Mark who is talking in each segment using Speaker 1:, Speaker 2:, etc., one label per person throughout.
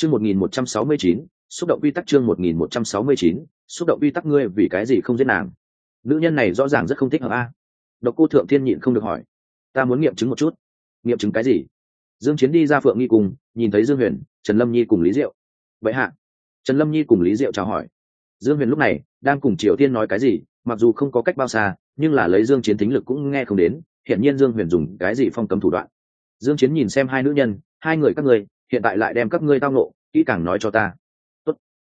Speaker 1: chương một nghìn một trăm sáu mươi chín, xúc động quy tắc chương một nghìn một trăm sáu mươi chín, xúc động quy tắc ngươi vì cái gì không giết nàng? Nữ nhân này rõ ràng rất không thích hợp a. Độc cô thượng thiên nhịn không được hỏi. Ta muốn nghiệm chứng một chút. Nghiệm chứng cái gì? Dương chiến đi ra phượng nghi cùng nhìn thấy dương huyền, trần lâm nhi cùng lý diệu. Vậy hạ. Trần lâm nhi cùng lý diệu chào hỏi. Dương huyền lúc này đang cùng triều tiên nói cái gì, mặc dù không có cách bao xa, nhưng là lấy dương chiến tính lực cũng nghe không đến. Hiện nhiên dương huyền dùng cái gì phong cấm thủ đoạn. Dương chiến nhìn xem hai nữ nhân, hai người các ngươi hiện tại lại đem các ngươi tao nộ kỹ càng nói cho ta. Tốt.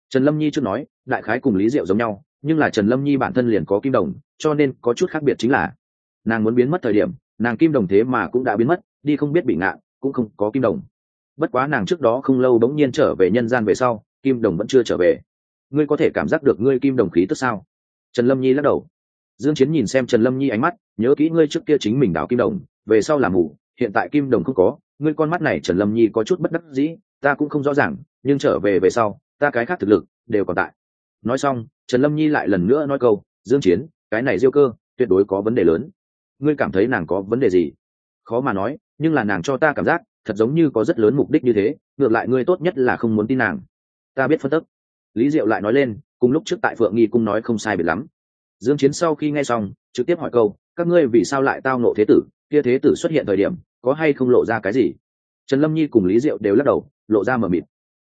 Speaker 1: trần lâm nhi trước nói, đại khái cùng lý diệu giống nhau, nhưng là trần lâm nhi bản thân liền có kim đồng, cho nên có chút khác biệt chính là, nàng muốn biến mất thời điểm, nàng kim đồng thế mà cũng đã biến mất, đi không biết bị ngạn cũng không có kim đồng. Bất quá nàng trước đó không lâu bỗng nhiên trở về nhân gian về sau, kim đồng vẫn chưa trở về. Ngươi có thể cảm giác được ngươi kim đồng khí tức sao? Trần lâm nhi lắc đầu. Dương chiến nhìn xem trần lâm nhi ánh mắt, nhớ kỹ ngươi trước kia chính mình đào kim đồng, về sau làm mù, hiện tại kim đồng không có ngươi con mắt này trần lâm nhi có chút bất đắc dĩ, ta cũng không rõ ràng, nhưng trở về về sau, ta cái khác thực lực đều còn tại. Nói xong, trần lâm nhi lại lần nữa nói câu, dương chiến, cái này diêu cơ, tuyệt đối có vấn đề lớn. Ngươi cảm thấy nàng có vấn đề gì? Khó mà nói, nhưng là nàng cho ta cảm giác, thật giống như có rất lớn mục đích như thế, ngược lại ngươi tốt nhất là không muốn tin nàng. Ta biết phân tích. Lý diệu lại nói lên, cùng lúc trước tại phượng nghi cung nói không sai biệt lắm. Dương chiến sau khi nghe xong, trực tiếp hỏi câu, các ngươi vì sao lại tao nộ thế tử? Kia thế tử xuất hiện thời điểm có hay không lộ ra cái gì? Trần lâm nhi cùng lý diệu đều lắc đầu, lộ ra mờ mịt.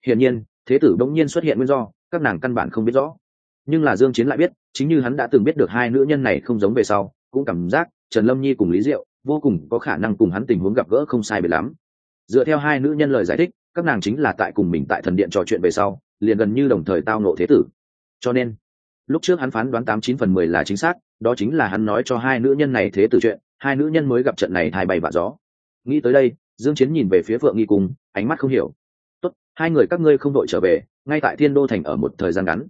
Speaker 1: Hiển nhiên, thế tử đống nhiên xuất hiện nguyên do, các nàng căn bản không biết rõ. Nhưng là dương chiến lại biết, chính như hắn đã từng biết được hai nữ nhân này không giống về sau, cũng cảm giác trần lâm nhi cùng lý diệu vô cùng có khả năng cùng hắn tình huống gặp gỡ không sai biệt lắm. Dựa theo hai nữ nhân lời giải thích, các nàng chính là tại cùng mình tại thần điện trò chuyện về sau, liền gần như đồng thời tao nộ thế tử. Cho nên, lúc trước hắn phán đoán tám chín phần mười là chính xác, đó chính là hắn nói cho hai nữ nhân này thế tử chuyện, hai nữ nhân mới gặp trận này thay bay vạ gió nghĩ tới đây, dương chiến nhìn về phía phượng nghi cung, ánh mắt không hiểu. Tốt, hai người các ngươi không đội trở về, ngay tại thiên đô thành ở một thời gian ngắn.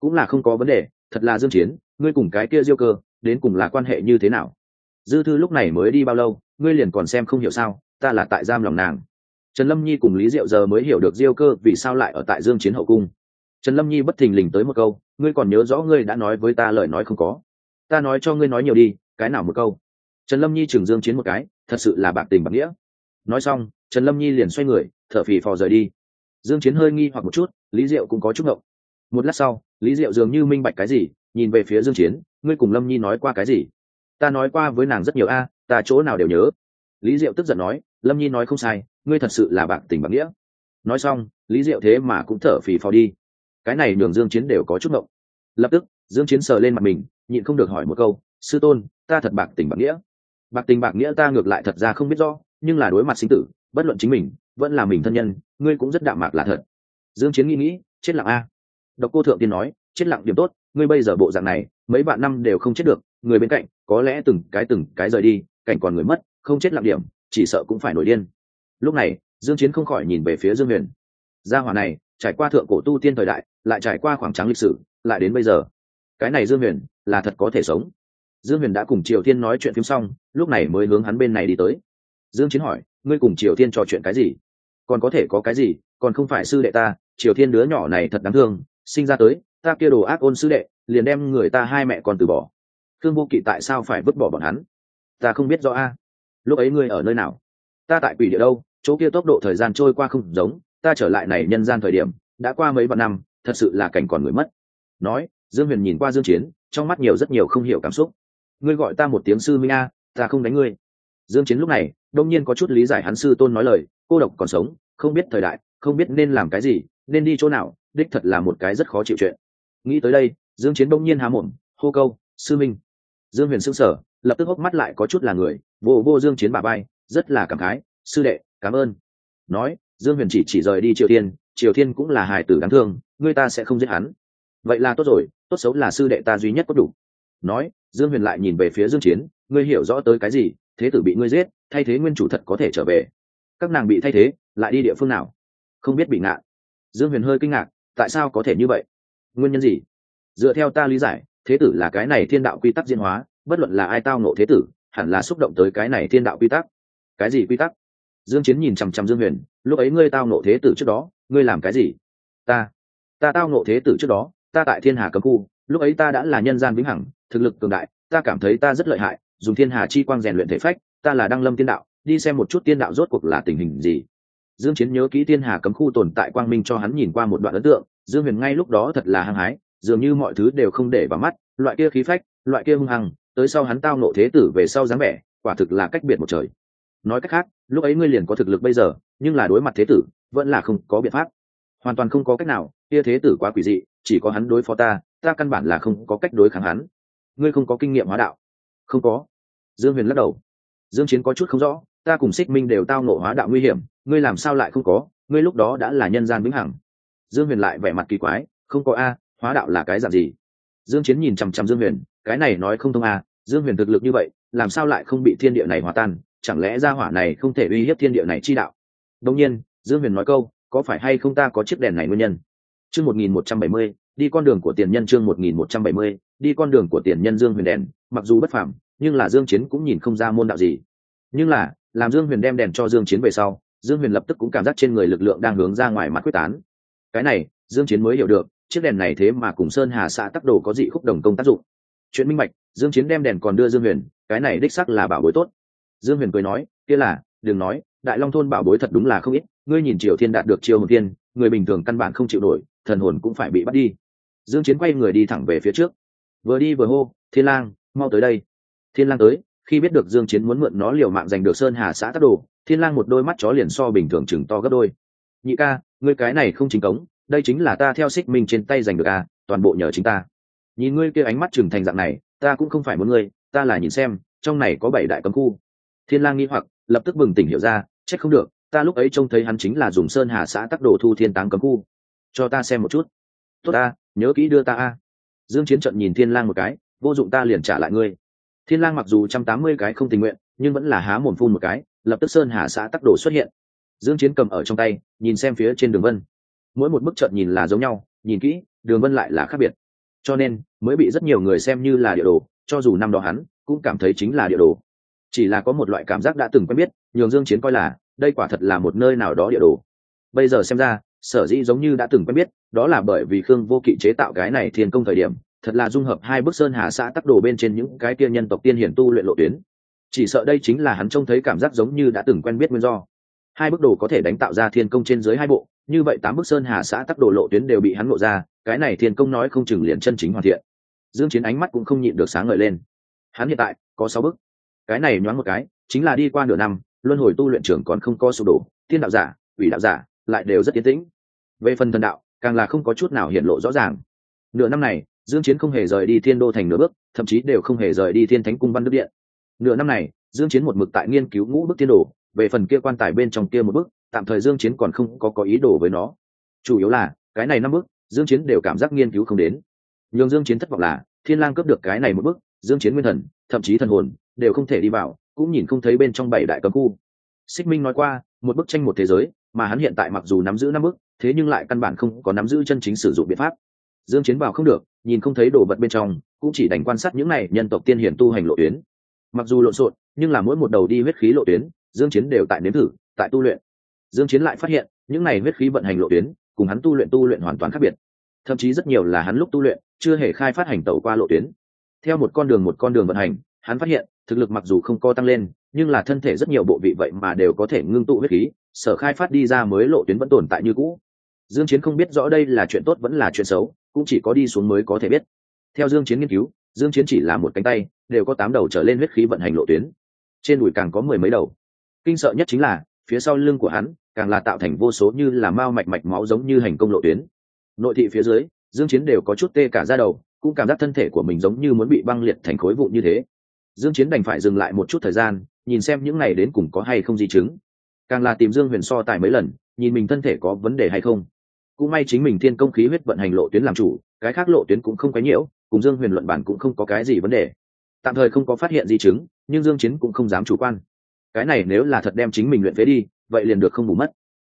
Speaker 1: Cũng là không có vấn đề, thật là dương chiến, ngươi cùng cái kia diêu cơ, đến cùng là quan hệ như thế nào? Dư thư lúc này mới đi bao lâu, ngươi liền còn xem không hiểu sao, ta là tại giam lòng nàng. Trần lâm nhi cùng lý diệu giờ mới hiểu được diêu cơ vì sao lại ở tại dương chiến hậu cung. Trần lâm nhi bất thình lình tới một câu, ngươi còn nhớ rõ ngươi đã nói với ta lời nói không có? Ta nói cho ngươi nói nhiều đi, cái nào một câu? Trần lâm nhi chừng dương chiến một cái thật sự là bạc tình bạc nghĩa. Nói xong, trần lâm nhi liền xoay người, thở phì phò rời đi. Dương chiến hơi nghi hoặc một chút, lý diệu cũng có chút ngộng. Một lát sau, lý diệu dường như minh bạch cái gì, nhìn về phía dương chiến, ngươi cùng lâm nhi nói qua cái gì? Ta nói qua với nàng rất nhiều a, ta chỗ nào đều nhớ. Lý diệu tức giận nói, lâm nhi nói không sai, ngươi thật sự là bạc tình bạc nghĩa. Nói xong, lý diệu thế mà cũng thở phì phò đi. Cái này nhường dương chiến đều có chút ngộng. Lập tức, dương chiến sờ lên mặt mình, nhịn không được hỏi một câu, sư tôn, ta thật bạc tình bạc nghĩa bạc tình bạc nghĩa ta ngược lại thật ra không biết rõ, nhưng là đối mặt sinh tử, bất luận chính mình, vẫn là mình thân nhân, ngươi cũng rất đạm mạc là thật. Dương chiến nghĩ nghĩ, chết lặng a. Độc cô thượng tiên nói, chết lặng điểm tốt, ngươi bây giờ bộ dạng này, mấy bạn năm đều không chết được, người bên cạnh, có lẽ từng cái từng cái rời đi, cảnh còn người mất, không chết lặng điểm, chỉ sợ cũng phải nổi điên. Lúc này, dương chiến không khỏi nhìn về phía dương huyền. Gia hỏa này, trải qua thượng cổ tu tiên thời đại, lại trải qua khoảng trắng lịch sử, lại đến bây giờ. Cái này dương huyền, là thật có thể sống dương huyền đã cùng triều tiên nói chuyện phim xong, lúc này mới hướng hắn bên này đi tới. Dương chiến hỏi, ngươi cùng triều tiên trò chuyện cái gì? Còn có thể có cái gì? Còn không phải sư đệ ta, triều tiên đứa nhỏ này thật đáng thương, sinh ra tới, ta kia đồ ác ôn sư đệ, liền đem người ta hai mẹ con từ bỏ. Thương vô kỵ tại sao phải vứt bỏ bọn hắn? Ta không biết rõ a. Lúc ấy ngươi ở nơi nào? Ta tại quỷ địa đâu? Chỗ kia tốc độ thời gian trôi qua không giống, ta trở lại này nhân gian thời điểm, đã qua mấy vạn năm, thật sự là cảnh còn người mất. Nói, dương huyền nhìn qua dương chiến, trong mắt nhiều rất nhiều không hiểu cảm xúc ngươi gọi ta một tiếng sư minh a, ta không đánh ngươi. Dương chiến lúc này, đông nhiên có chút lý giải hắn sư tôn nói lời, cô độc còn sống, không biết thời đại, không biết nên làm cái gì, nên đi chỗ nào, đích thật là một cái rất khó chịu chuyện. Nghĩ tới đây, dương chiến đông nhiên há mồm, hô câu, sư minh. Dương huyền sững sờ, lập tức hốc mắt lại có chút là người, vô vô dương chiến bà bay rất là cảm khái, sư đệ, cảm ơn. Nói, dương huyền chỉ chỉ rời đi triều thiên triều thiên cũng là hài tử đáng thương ngươi ta sẽ không giết hắn. Vậy là tốt rồi, tốt xấu là sư đệ ta duy nhất có đủ. Nói dương huyền lại nhìn về phía dương chiến, ngươi hiểu rõ tới cái gì? Thế tử bị ngươi giết, thay thế nguyên chủ thật có thể trở về. Các nàng bị thay thế, lại đi địa phương nào? Không biết bị ngạn. Dương huyền hơi kinh ngạc, tại sao có thể như vậy? Nguyên nhân gì? Dựa theo ta lý giải, thế tử là cái này thiên đạo quy tắc diễn hóa, bất luận là ai tao nộ thế tử, hẳn là xúc động tới cái này thiên đạo quy tắc. Cái gì quy tắc? Dương chiến nhìn chằm chằm dương huyền, lúc ấy ngươi tao nộ thế tử trước đó, ngươi làm cái gì? Ta ta tao nộ thế tử trước đó, ta tại thiên hà cấm khu, lúc ấy ta đã là nhân gian vĩnh hằng thực lực cường đại, ta cảm thấy ta rất lợi hại, dùng thiên hà chi quang rèn luyện thể phách, ta là đăng lâm tiên đạo, đi xem một chút tiên đạo rốt cuộc là tình hình gì. Dương chiến nhớ kỹ thiên hà cấm khu tồn tại quang minh cho hắn nhìn qua một đoạn ấn tượng, dương huyền ngay lúc đó thật là hăng hái, dường như mọi thứ đều không để vào mắt, loại kia khí phách, loại kia hung hăng, tới sau hắn tao nộ thế tử về sau dáng vẻ, quả thực là cách biệt một trời. Nói cách khác, lúc ấy ngươi liền có thực lực bây giờ, nhưng là đối mặt thế tử, vẫn là không có biện pháp. Hoàn toàn không có cách nào, kia thế tử quá quỷ dị, chỉ có hắn đối phó ta ta căn bản là không có cách đối kháng hắn ngươi không có kinh nghiệm hóa đạo. Không có. Dương huyền lắc đầu. Dương chiến có chút không rõ ta cùng xích minh đều tao nộ hóa đạo nguy hiểm ngươi làm sao lại không có ngươi lúc đó đã là nhân gian vĩnh hằng. Dương huyền lại vẻ mặt kỳ quái không có a hóa đạo là cái dạng gì? Dương chiến nhìn chằm chằm dương huyền cái này nói không thông a dương huyền thực lực như vậy làm sao lại không bị thiên địa này hòa tan chẳng lẽ gia hỏa này không thể uy hiếp thiên địa này chi đạo? Đông nhiên dương huyền nói câu có phải hay không ta có chiếc đèn này nguyên nhân? Chương 1170, đi con đường của tiền nhân chương 1170, đi con đường của tiền nhân dương huyền đèn, mặc dù bất phàm, nhưng là dương chiến cũng nhìn không ra môn đạo gì. Nhưng là, làm dương huyền đem đèn cho dương chiến về sau, dương huyền lập tức cũng cảm giác trên người lực lượng đang hướng ra ngoài mặt quyết tán. Cái này, dương chiến mới hiểu được, chiếc đèn này thế mà cùng sơn hà xã tắc đồ có dị khúc đồng công tác dụng. Chuyện minh bạch, dương chiến đem đèn còn đưa dương huyền, cái này đích xác là bảo bối tốt. Dương huyền cười nói, kia là, đừng nói, đại long thôn bảo bối thật đúng là không ít, ngươi nhìn triều thiên đạt được triều hồn thiên người bình thường căn bản không chịu nổi, thần hồn cũng phải bị bắt đi. Dương chiến quay người đi thẳng về phía trước vừa đi vừa hô, thiên lang, mau tới đây. Thiên lang tới, khi biết được dương chiến muốn mượn nó liều mạng giành được sơn hà xã tát đồ, thiên lang một đôi mắt chó liền so bình thường chừng to gấp đôi. Nhị ca, ngươi cái này không chính cống, đây chính là ta theo xích minh trên tay giành được a toàn bộ nhờ chính ta. Nhìn ngươi kia ánh mắt chừng thành dạng này, ta cũng không phải muốn ngươi, ta là nhìn xem, trong này có bảy đại cấm khu. Thiên lang nghi hoặc, lập tức bừng tỉnh hiểu ra chết không được, ta lúc ấy trông thấy hắn chính là dùng sơn hà xã tát đồ thu thiên táng cấm khu. Cho ta xem một chút. Tốt ta, nhớ kỹ đưa ta a dương chiến trận nhìn thiên lang một cái, vô dụng ta liền trả lại ngươi. Thiên lang mặc dù trăm tám mươi cái không tình nguyện, nhưng vẫn là há mồm phun một cái, lập tức sơn hà xã tắc đồ xuất hiện. Dương chiến cầm ở trong tay, nhìn xem phía trên đường vân. Mỗi một bức trận nhìn là giống nhau, nhìn kỹ, đường vân lại là khác biệt. Cho nên, mới bị rất nhiều người xem như là địa đồ, cho dù năm đó hắn, cũng cảm thấy chính là địa đồ. Chỉ là có một loại cảm giác đã từng quen biết, nhường dương chiến coi là, đây quả thật là một nơi nào đó địa đồ. Bây giờ xem ra sở dĩ giống như đã từng quen biết, đó là bởi vì khương vô kỵ chế tạo cái này thiên công thời điểm, thật là dung hợp hai bức sơn hà xã tắc đồ bên trên những cái kia nhân tộc tiên hiển tu luyện lộ tuyến. Chỉ sợ đây chính là hắn trông thấy cảm giác giống như đã từng quen biết nguyên do. Hai bức đồ có thể đánh tạo ra thiên công trên dưới hai bộ, như vậy tám bức sơn hà xã tắc đồ lộ tuyến đều bị hắn ngộ ra, cái này thiên công nói không chừng liền chân chính hoàn thiện. Dương chiến ánh mắt cũng không nhịn được sáng ngời lên. Hắn hiện tại, có sáu bức. Cái này nhoáng một cái, chính là đi qua nửa năm, luân hồi tu luyện trưởng còn không có sụp đổ thiên đạo giả ủy đạo giả lại đều rất tiến tĩnh. Về phần thần đạo, càng là không có chút nào hiện lộ rõ ràng. Nửa năm này, dương chiến không hề rời đi thiên đô thành nửa bước, thậm chí đều không hề rời đi thiên thánh cung văn đức điện. Nửa năm này, dương chiến một mực tại nghiên cứu ngũ bức thiên đồ, về phần kia quan tài bên trong kia một bức, tạm thời dương chiến còn không có có ý đồ với nó. Chủ yếu là, cái này năm bức, dương chiến đều cảm giác nghiên cứu không đến. Nhưng dương chiến thất vọng là, thiên lang cướp được cái này một bức, dương chiến nguyên thần, thậm chí thần hồn, đều không thể đi vào, cũng nhìn không thấy bên trong bảy đại cấm khu. Xích minh nói qua, một bức tranh một thế giới mà hắn hiện tại mặc dù nắm giữ năm bước, thế nhưng lại căn bản không có nắm giữ chân chính sử dụng biện pháp. Dương chiến vào không được nhìn không thấy đồ vật bên trong cũng chỉ đành quan sát những này nhân tộc tiên hiển tu hành lộ tuyến. Mặc dù lộn xộn nhưng là mỗi một đầu đi huyết khí lộ tuyến dương chiến đều tại nếm thử tại tu luyện. Dương chiến lại phát hiện những này huyết khí vận hành lộ tuyến cùng hắn tu luyện tu luyện hoàn toàn khác biệt. Thậm chí rất nhiều là hắn lúc tu luyện chưa hề khai phát hành tẩu qua lộ tuyến. Theo một con đường một con đường vận hành hắn phát hiện thực lực mặc dù không co tăng lên nhưng là thân thể rất nhiều bộ vị vậy mà đều có thể ngưng tụ huyết khí, sở khai phát đi ra mới lộ tuyến vẫn tồn tại như cũ. Dương chiến không biết rõ đây là chuyện tốt vẫn là chuyện xấu, cũng chỉ có đi xuống mới có thể biết. Theo dương chiến nghiên cứu, dương chiến chỉ là một cánh tay, đều có tám đầu trở lên huyết khí vận hành lộ tuyến. Trên đùi càng có mười mấy đầu. Kinh sợ nhất chính là, phía sau lưng của hắn, càng là tạo thành vô số như là mao mạch mạch máu giống như hành công lộ tuyến. Nội thị phía dưới, dương chiến đều có chút tê cả da đầu, cũng cảm giác thân thể của mình giống như muốn bị băng liệt thành khối vụn như thế. Dương chiến đành phải dừng lại một chút thời gian nhìn xem những ngày đến cùng có hay không di chứng. Càng là tìm dương huyền so tài mấy lần, nhìn mình thân thể có vấn đề hay không. Cũng may chính mình thiên công khí huyết vận hành lộ tuyến làm chủ, cái khác lộ tuyến cũng không quấy nhiễu, cùng dương huyền luận bản cũng không có cái gì vấn đề. Tạm thời không có phát hiện di chứng, nhưng dương chiến cũng không dám chủ quan. Cái này nếu là thật đem chính mình luyện phế đi, vậy liền được không bù mất.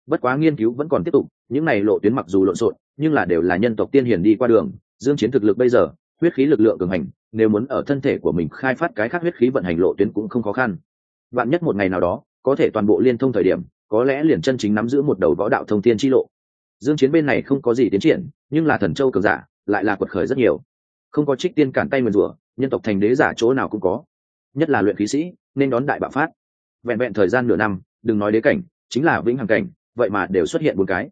Speaker 1: Bất quá nghiên cứu vẫn còn tiếp tục, những này lộ tuyến mặc dù lộn xộn, nhưng là đều là nhân tộc tiên hiền đi qua đường, dương chiến thực lực bây giờ, huyết khí lực lượng cường hành, nếu muốn ở thân thể của mình khai phát cái khác huyết khí vận hành lộ tuyến cũng không khó khăn bạn nhất một ngày nào đó, có thể toàn bộ liên thông thời điểm, có lẽ liền chân chính nắm giữ một đầu võ đạo thông thiên chi lộ. Dương chiến bên này không có gì tiến triển, nhưng là thần châu cường giả, lại là quật khởi rất nhiều. Không có trích tiên cản tay nguyền rủa, nhân tộc thành đế giả chỗ nào cũng có. Nhất là luyện khí sĩ, nên đón đại bạo phát. Vẹn vẹn thời gian nửa năm, đừng nói đế cảnh, chính là vĩnh hằng cảnh, vậy mà đều xuất hiện bốn cái.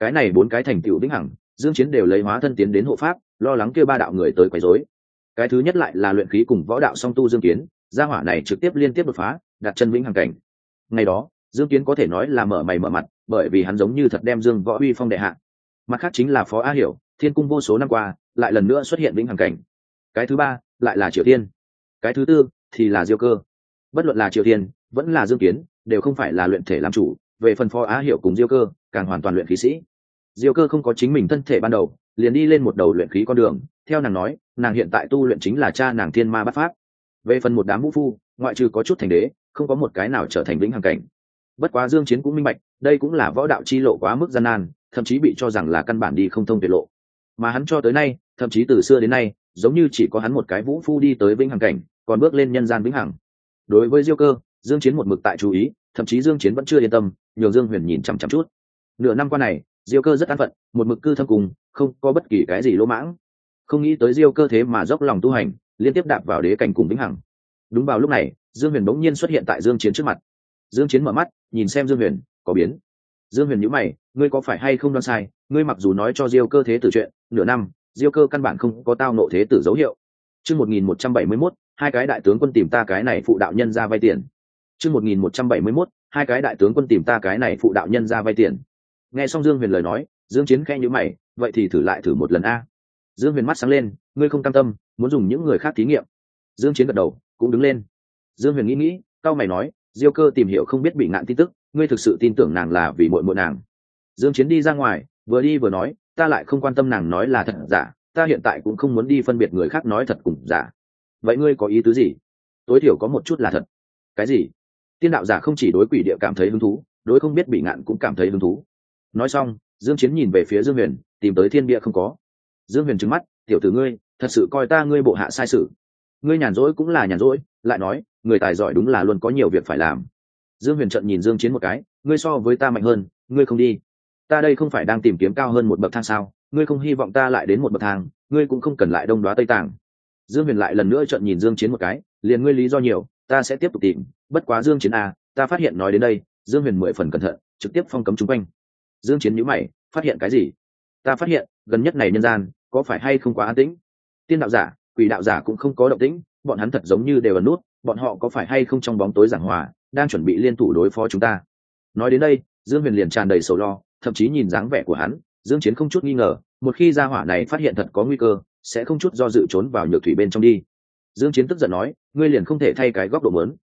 Speaker 1: Cái này bốn cái thành tựu vĩnh hằng, dương chiến đều lấy hóa thân tiến đến hộ pháp, lo lắng kêu ba đạo người tới quấy rối. Cái thứ nhất lại là luyện khí cùng võ đạo song tu dương kiến gia hỏa này trực tiếp liên tiếp đột phá, đặt chân vĩnh hằng cảnh. Ngày đó, dương kiến có thể nói là mở mày mở mặt, bởi vì hắn giống như thật đem dương võ uy phong đệ hạ. Mặt khác chính là phó a hiểu, thiên cung vô số năm qua, lại lần nữa xuất hiện vĩnh hằng cảnh. Cái thứ ba, lại là triều tiên cái thứ tư, thì là diêu cơ. Bất luận là triều tiên vẫn là dương kiến, đều không phải là luyện thể làm chủ, về phần phó á hiểu cùng diêu cơ, càng hoàn toàn luyện khí sĩ. Diêu cơ không có chính mình thân thể ban đầu, liền đi lên một đầu luyện khí con đường. Theo nàng nói, nàng hiện tại tu luyện chính là cha nàng thiên ma bát pháp về phần một đám vũ phu, ngoại trừ có chút thành đế, không có một cái nào trở thành vĩnh hằng cảnh. Bất quá dương chiến cũng minh bạch, đây cũng là võ đạo chi lộ quá mức gian nan, thậm chí bị cho rằng là căn bản đi không thông tuyệt lộ. Mà hắn cho tới nay, thậm chí từ xưa đến nay, giống như chỉ có hắn một cái vũ phu đi tới vĩnh hằng cảnh, còn bước lên nhân gian vĩnh hằng. Đối với diêu cơ, dương chiến một mực tại chú ý, thậm chí dương chiến vẫn chưa yên tâm nhường dương huyền nhìn chăm chăm chút. Nửa năm qua này, diêu cơ rất an phận, một mực cư thâm cùng, không có bất kỳ cái gì lỗ mãng. Không nghĩ tới diêu cơ thế mà dốc lòng tu hành liên tiếp đạp vào đế cảnh cùng vĩnh hằng. Đúng vào lúc này dương huyền bỗng nhiên xuất hiện tại dương chiến trước mặt. Dương chiến mở mắt nhìn xem dương huyền có biến. Dương huyền nhíu mày ngươi có phải hay không đoan sai ngươi mặc dù nói cho diêu cơ thế tử chuyện nửa năm diêu cơ căn bản không có tao nộ thế tử dấu hiệu. Chương 1171, hai cái đại tướng quân tìm ta cái này phụ đạo nhân ra vay tiền. Chương 1171, hai cái đại tướng quân tìm ta cái này phụ đạo nhân ra vay tiền. Nghe xong dương huyền lời nói dương chiến khẽ nhíu mày vậy thì thử lại thử một lần a. Dương huyền mắt sáng lên ngươi không cam tâm, muốn dùng những người khác thí nghiệm. Dương chiến gật đầu, cũng đứng lên. Dương huyền nghĩ nghĩ cao mày nói, diêu cơ tìm hiểu không biết bị ngạn tin tức, ngươi thực sự tin tưởng nàng là vì muội muội nàng. Dương chiến đi ra ngoài, vừa đi vừa nói, ta lại không quan tâm nàng nói là thật giả, ta hiện tại cũng không muốn đi phân biệt người khác nói thật cùng giả. Vậy ngươi có ý tứ gì? Tối thiểu có một chút là thật. Cái gì? Tiên đạo giả không chỉ đối quỷ địa cảm thấy hứng thú, đối không biết bị ngạn cũng cảm thấy hứng thú. Nói xong, dương chiến nhìn về phía dương huyền, tìm tới thiên địa không có. Dương huyền trừng mắt, tiểu tử ngươi thật sự coi ta ngươi bộ hạ sai sự. Ngươi nhàn rỗi cũng là nhàn rỗi, lại nói, người tài giỏi đúng là luôn có nhiều việc phải làm. Dương huyền trận nhìn dương chiến một cái, ngươi so với ta mạnh hơn, ngươi không đi. Ta đây không phải đang tìm kiếm cao hơn một bậc thang sao, ngươi không hy vọng ta lại đến một bậc thang, ngươi cũng không cần lại đông đoá tây tàng dương huyền lại lần nữa trận nhìn dương chiến một cái, liền ngươi lý do nhiều, ta sẽ tiếp tục tìm, bất quá dương chiến à ta phát hiện nói đến đây, dương huyền mười phần cẩn thận, trực tiếp phong cấm chúng quanh. Dương chiến nhíu mày, phát hiện cái gì? Ta phát hiện, gần nhất này nhân gian, có phải hay không quá an tĩnh? Tiên đạo giả, quỷ đạo giả cũng không có động tĩnh, bọn hắn thật giống như đều ẩn nút, bọn họ có phải hay không trong bóng tối giảng hòa, đang chuẩn bị liên thủ đối phó chúng ta? Nói đến đây, dương huyền liền tràn đầy sầu lo, thậm chí nhìn dáng vẻ của hắn, dương chiến không chút nghi ngờ, một khi gia hỏa này phát hiện thật có nguy cơ, sẽ không chút do dự trốn vào nhược thủy bên trong đi. Dương chiến tức giận nói, ngươi liền không thể thay cái góc độ lớn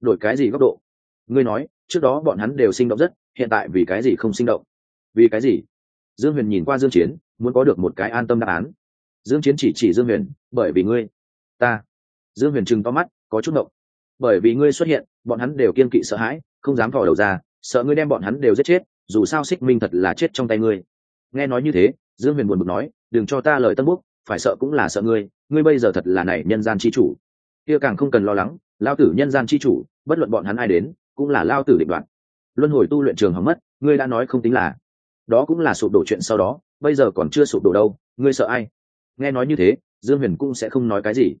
Speaker 1: đổi cái gì góc độ? Ngươi nói, trước đó bọn hắn đều sinh động rất, hiện tại vì cái gì không sinh động? Vì cái gì? Dương huyền nhìn qua dương chiến, muốn có được một cái an tâm đáp án dương chiến chỉ chỉ dương huyền, bởi vì ngươi, ta. Dương huyền trừng to mắt, có chút động. Bởi vì ngươi xuất hiện, bọn hắn đều kiên kỵ sợ hãi, không dám thò đầu ra, sợ ngươi đem bọn hắn đều giết chết, dù sao xích minh thật là chết trong tay ngươi. Nghe nói như thế, dương huyền buồn bực nói, đừng cho ta lời tân búc phải sợ cũng là sợ ngươi ngươi bây giờ thật là này nhân gian chi chủ. Kia càng không cần lo lắng, lao tử nhân gian chi chủ, bất luận bọn hắn ai đến, cũng là lao tử định đoạn luân hồi tu luyện trường hỏng mất, ngươi đã nói không tính là. Đó cũng là sụp đổ chuyện sau đó, bây giờ còn chưa sụp đổ đâu, ngươi sợ ai? Nghe nói như thế, dương huyền cũng sẽ không nói cái gì.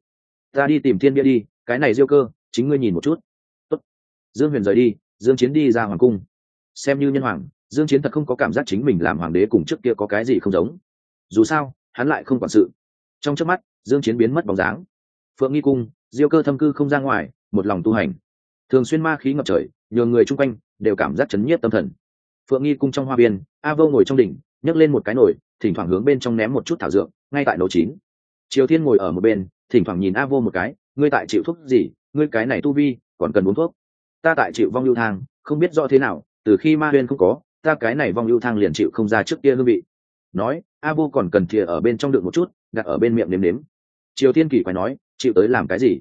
Speaker 1: Ta đi tìm thiên bia đi, cái này diêu cơ, chính ngươi nhìn một chút. Tốt. dương huyền rời đi, dương chiến đi ra hoàng cung. Xem như nhân hoàng, dương chiến thật không có cảm giác chính mình làm hoàng đế cùng trước kia có cái gì không giống. Dù sao, hắn lại không quản sự. Trong chớp mắt, dương chiến biến mất bóng dáng. Phượng nghi cung, diêu cơ thâm cư không ra ngoài, một lòng tu hành. Thường xuyên ma khí ngập trời, nhường người chung quanh đều cảm giác chấn nhiếp tâm thần. Phượng nghi cung trong hoa viên, a vô ngồi trong đỉnh, nhấc lên một cái nồi, thỉnh thoảng hướng bên trong ném một chút thảo dược ngay tại nấu chín. Triều thiên ngồi ở một bên, thỉnh thoảng nhìn a vô một cái, ngươi tại chịu thuốc gì? Ngươi cái này tu vi, còn cần uống thuốc? Ta tại chịu vong lưu thang, không biết rõ thế nào, từ khi ma huyên không có, ta cái này vong lưu thang liền chịu không ra trước kia hương vị. Nói, a vô còn cần thìa ở bên trong đựng một chút, đặt ở bên miệng nếm nếm. Triều thiên kỳ quái nói, chịu tới làm cái gì?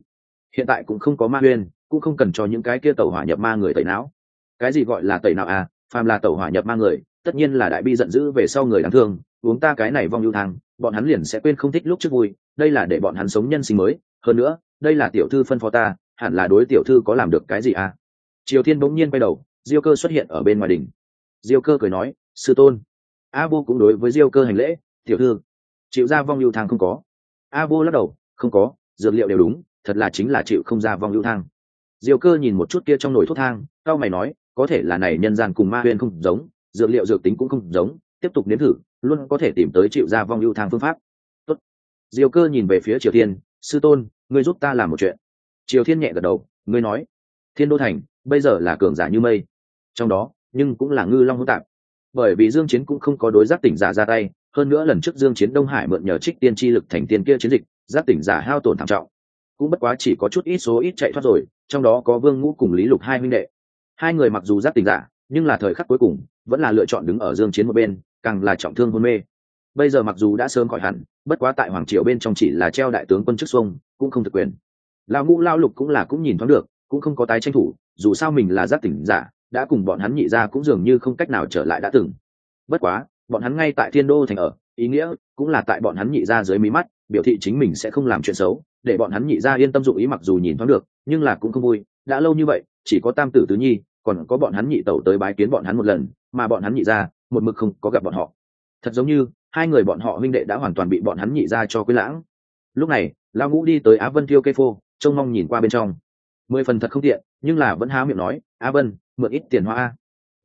Speaker 1: Hiện tại cũng không có ma huyên, cũng không cần cho những cái kia tẩu hỏa nhập ma người tẩy não. Cái gì gọi là tẩy não à? Phàm là tẩu hỏa nhập ma người, tất nhiên là đại bi giận dữ về sau người đáng thương uống ta cái này vong lưu thang, bọn hắn liền sẽ quên không thích lúc trước vui, đây là để bọn hắn sống nhân sinh mới, hơn nữa, đây là tiểu thư phân phó ta, hẳn là đối tiểu thư có làm được cái gì à? Triều thiên bỗng nhiên quay đầu, diêu cơ xuất hiện ở bên ngoài đình. diêu cơ cười nói, sư tôn. A vô cũng đối với diêu cơ hành lễ, tiểu thư, chịu ra vong lưu thang không có. A vô lắc đầu, không có, dược liệu đều đúng, thật là chính là chịu không ra vong lưu thang. Diêu cơ nhìn một chút kia trong nồi thuốc thang, cao mày nói, có thể là này nhân gian cùng ma huyên không giống, dược liệu dược tính cũng không giống, tiếp tục nếm thử luôn có thể tìm tới chịu ra vong ưu thang phương pháp. Tốt. diều cơ nhìn về phía triều thiên, sư tôn, ngươi giúp ta làm một chuyện. Triều thiên nhẹ gật đầu, ngươi nói, thiên đô thành, bây giờ là cường giả như mây, trong đó, nhưng cũng là ngư long hỗn tạp. Bởi vì dương chiến cũng không có đối giác tỉnh giả ra tay, hơn nữa lần trước dương chiến đông hải mượn nhờ trích tiên chi lực thành tiên kia chiến dịch giác tỉnh giả hao tổn thảm trọng. Cũng bất quá chỉ có chút ít số ít chạy thoát rồi, trong đó có vương ngũ cùng lý lục hai huynh đệ. Hai người mặc dù giác tỉnh giả nhưng là thời khắc cuối cùng, vẫn là lựa chọn đứng ở dương chiến một bên, càng là trọng thương hôn mê. Bây giờ mặc dù đã sớm khỏi hẳn, bất quá tại hoàng triều bên trong chỉ là treo đại tướng quân chức xuông, cũng không thực quyền. Lão ngũ lao lục cũng là cũng nhìn thoáng được, cũng không có tái tranh thủ, dù sao mình là giác tỉnh giả, đã cùng bọn hắn nhị ra cũng dường như không cách nào trở lại đã từng. Bất quá, bọn hắn ngay tại thiên đô thành ở, ý nghĩa cũng là tại bọn hắn nhị ra dưới mí mắt, biểu thị chính mình sẽ không làm chuyện xấu, để bọn hắn nhị ra yên tâm dụng ý mặc dù nhìn thoáng được, nhưng là cũng không vui, đã lâu như vậy, chỉ có tam tử tứ nhi còn có bọn hắn nhị tẩu tới bái kiến bọn hắn một lần, mà bọn hắn nhị ra, một mực không có gặp bọn họ. Thật giống như, hai người bọn họ huynh đệ đã hoàn toàn bị bọn hắn nhị ra cho quý lãng. Lúc này lao ngũ đi tới á vân tiêu cây phô, trông mong nhìn qua bên trong. Mười phần thật không tiện, nhưng là vẫn há miệng nói, á vân, mượn ít tiền hoa a.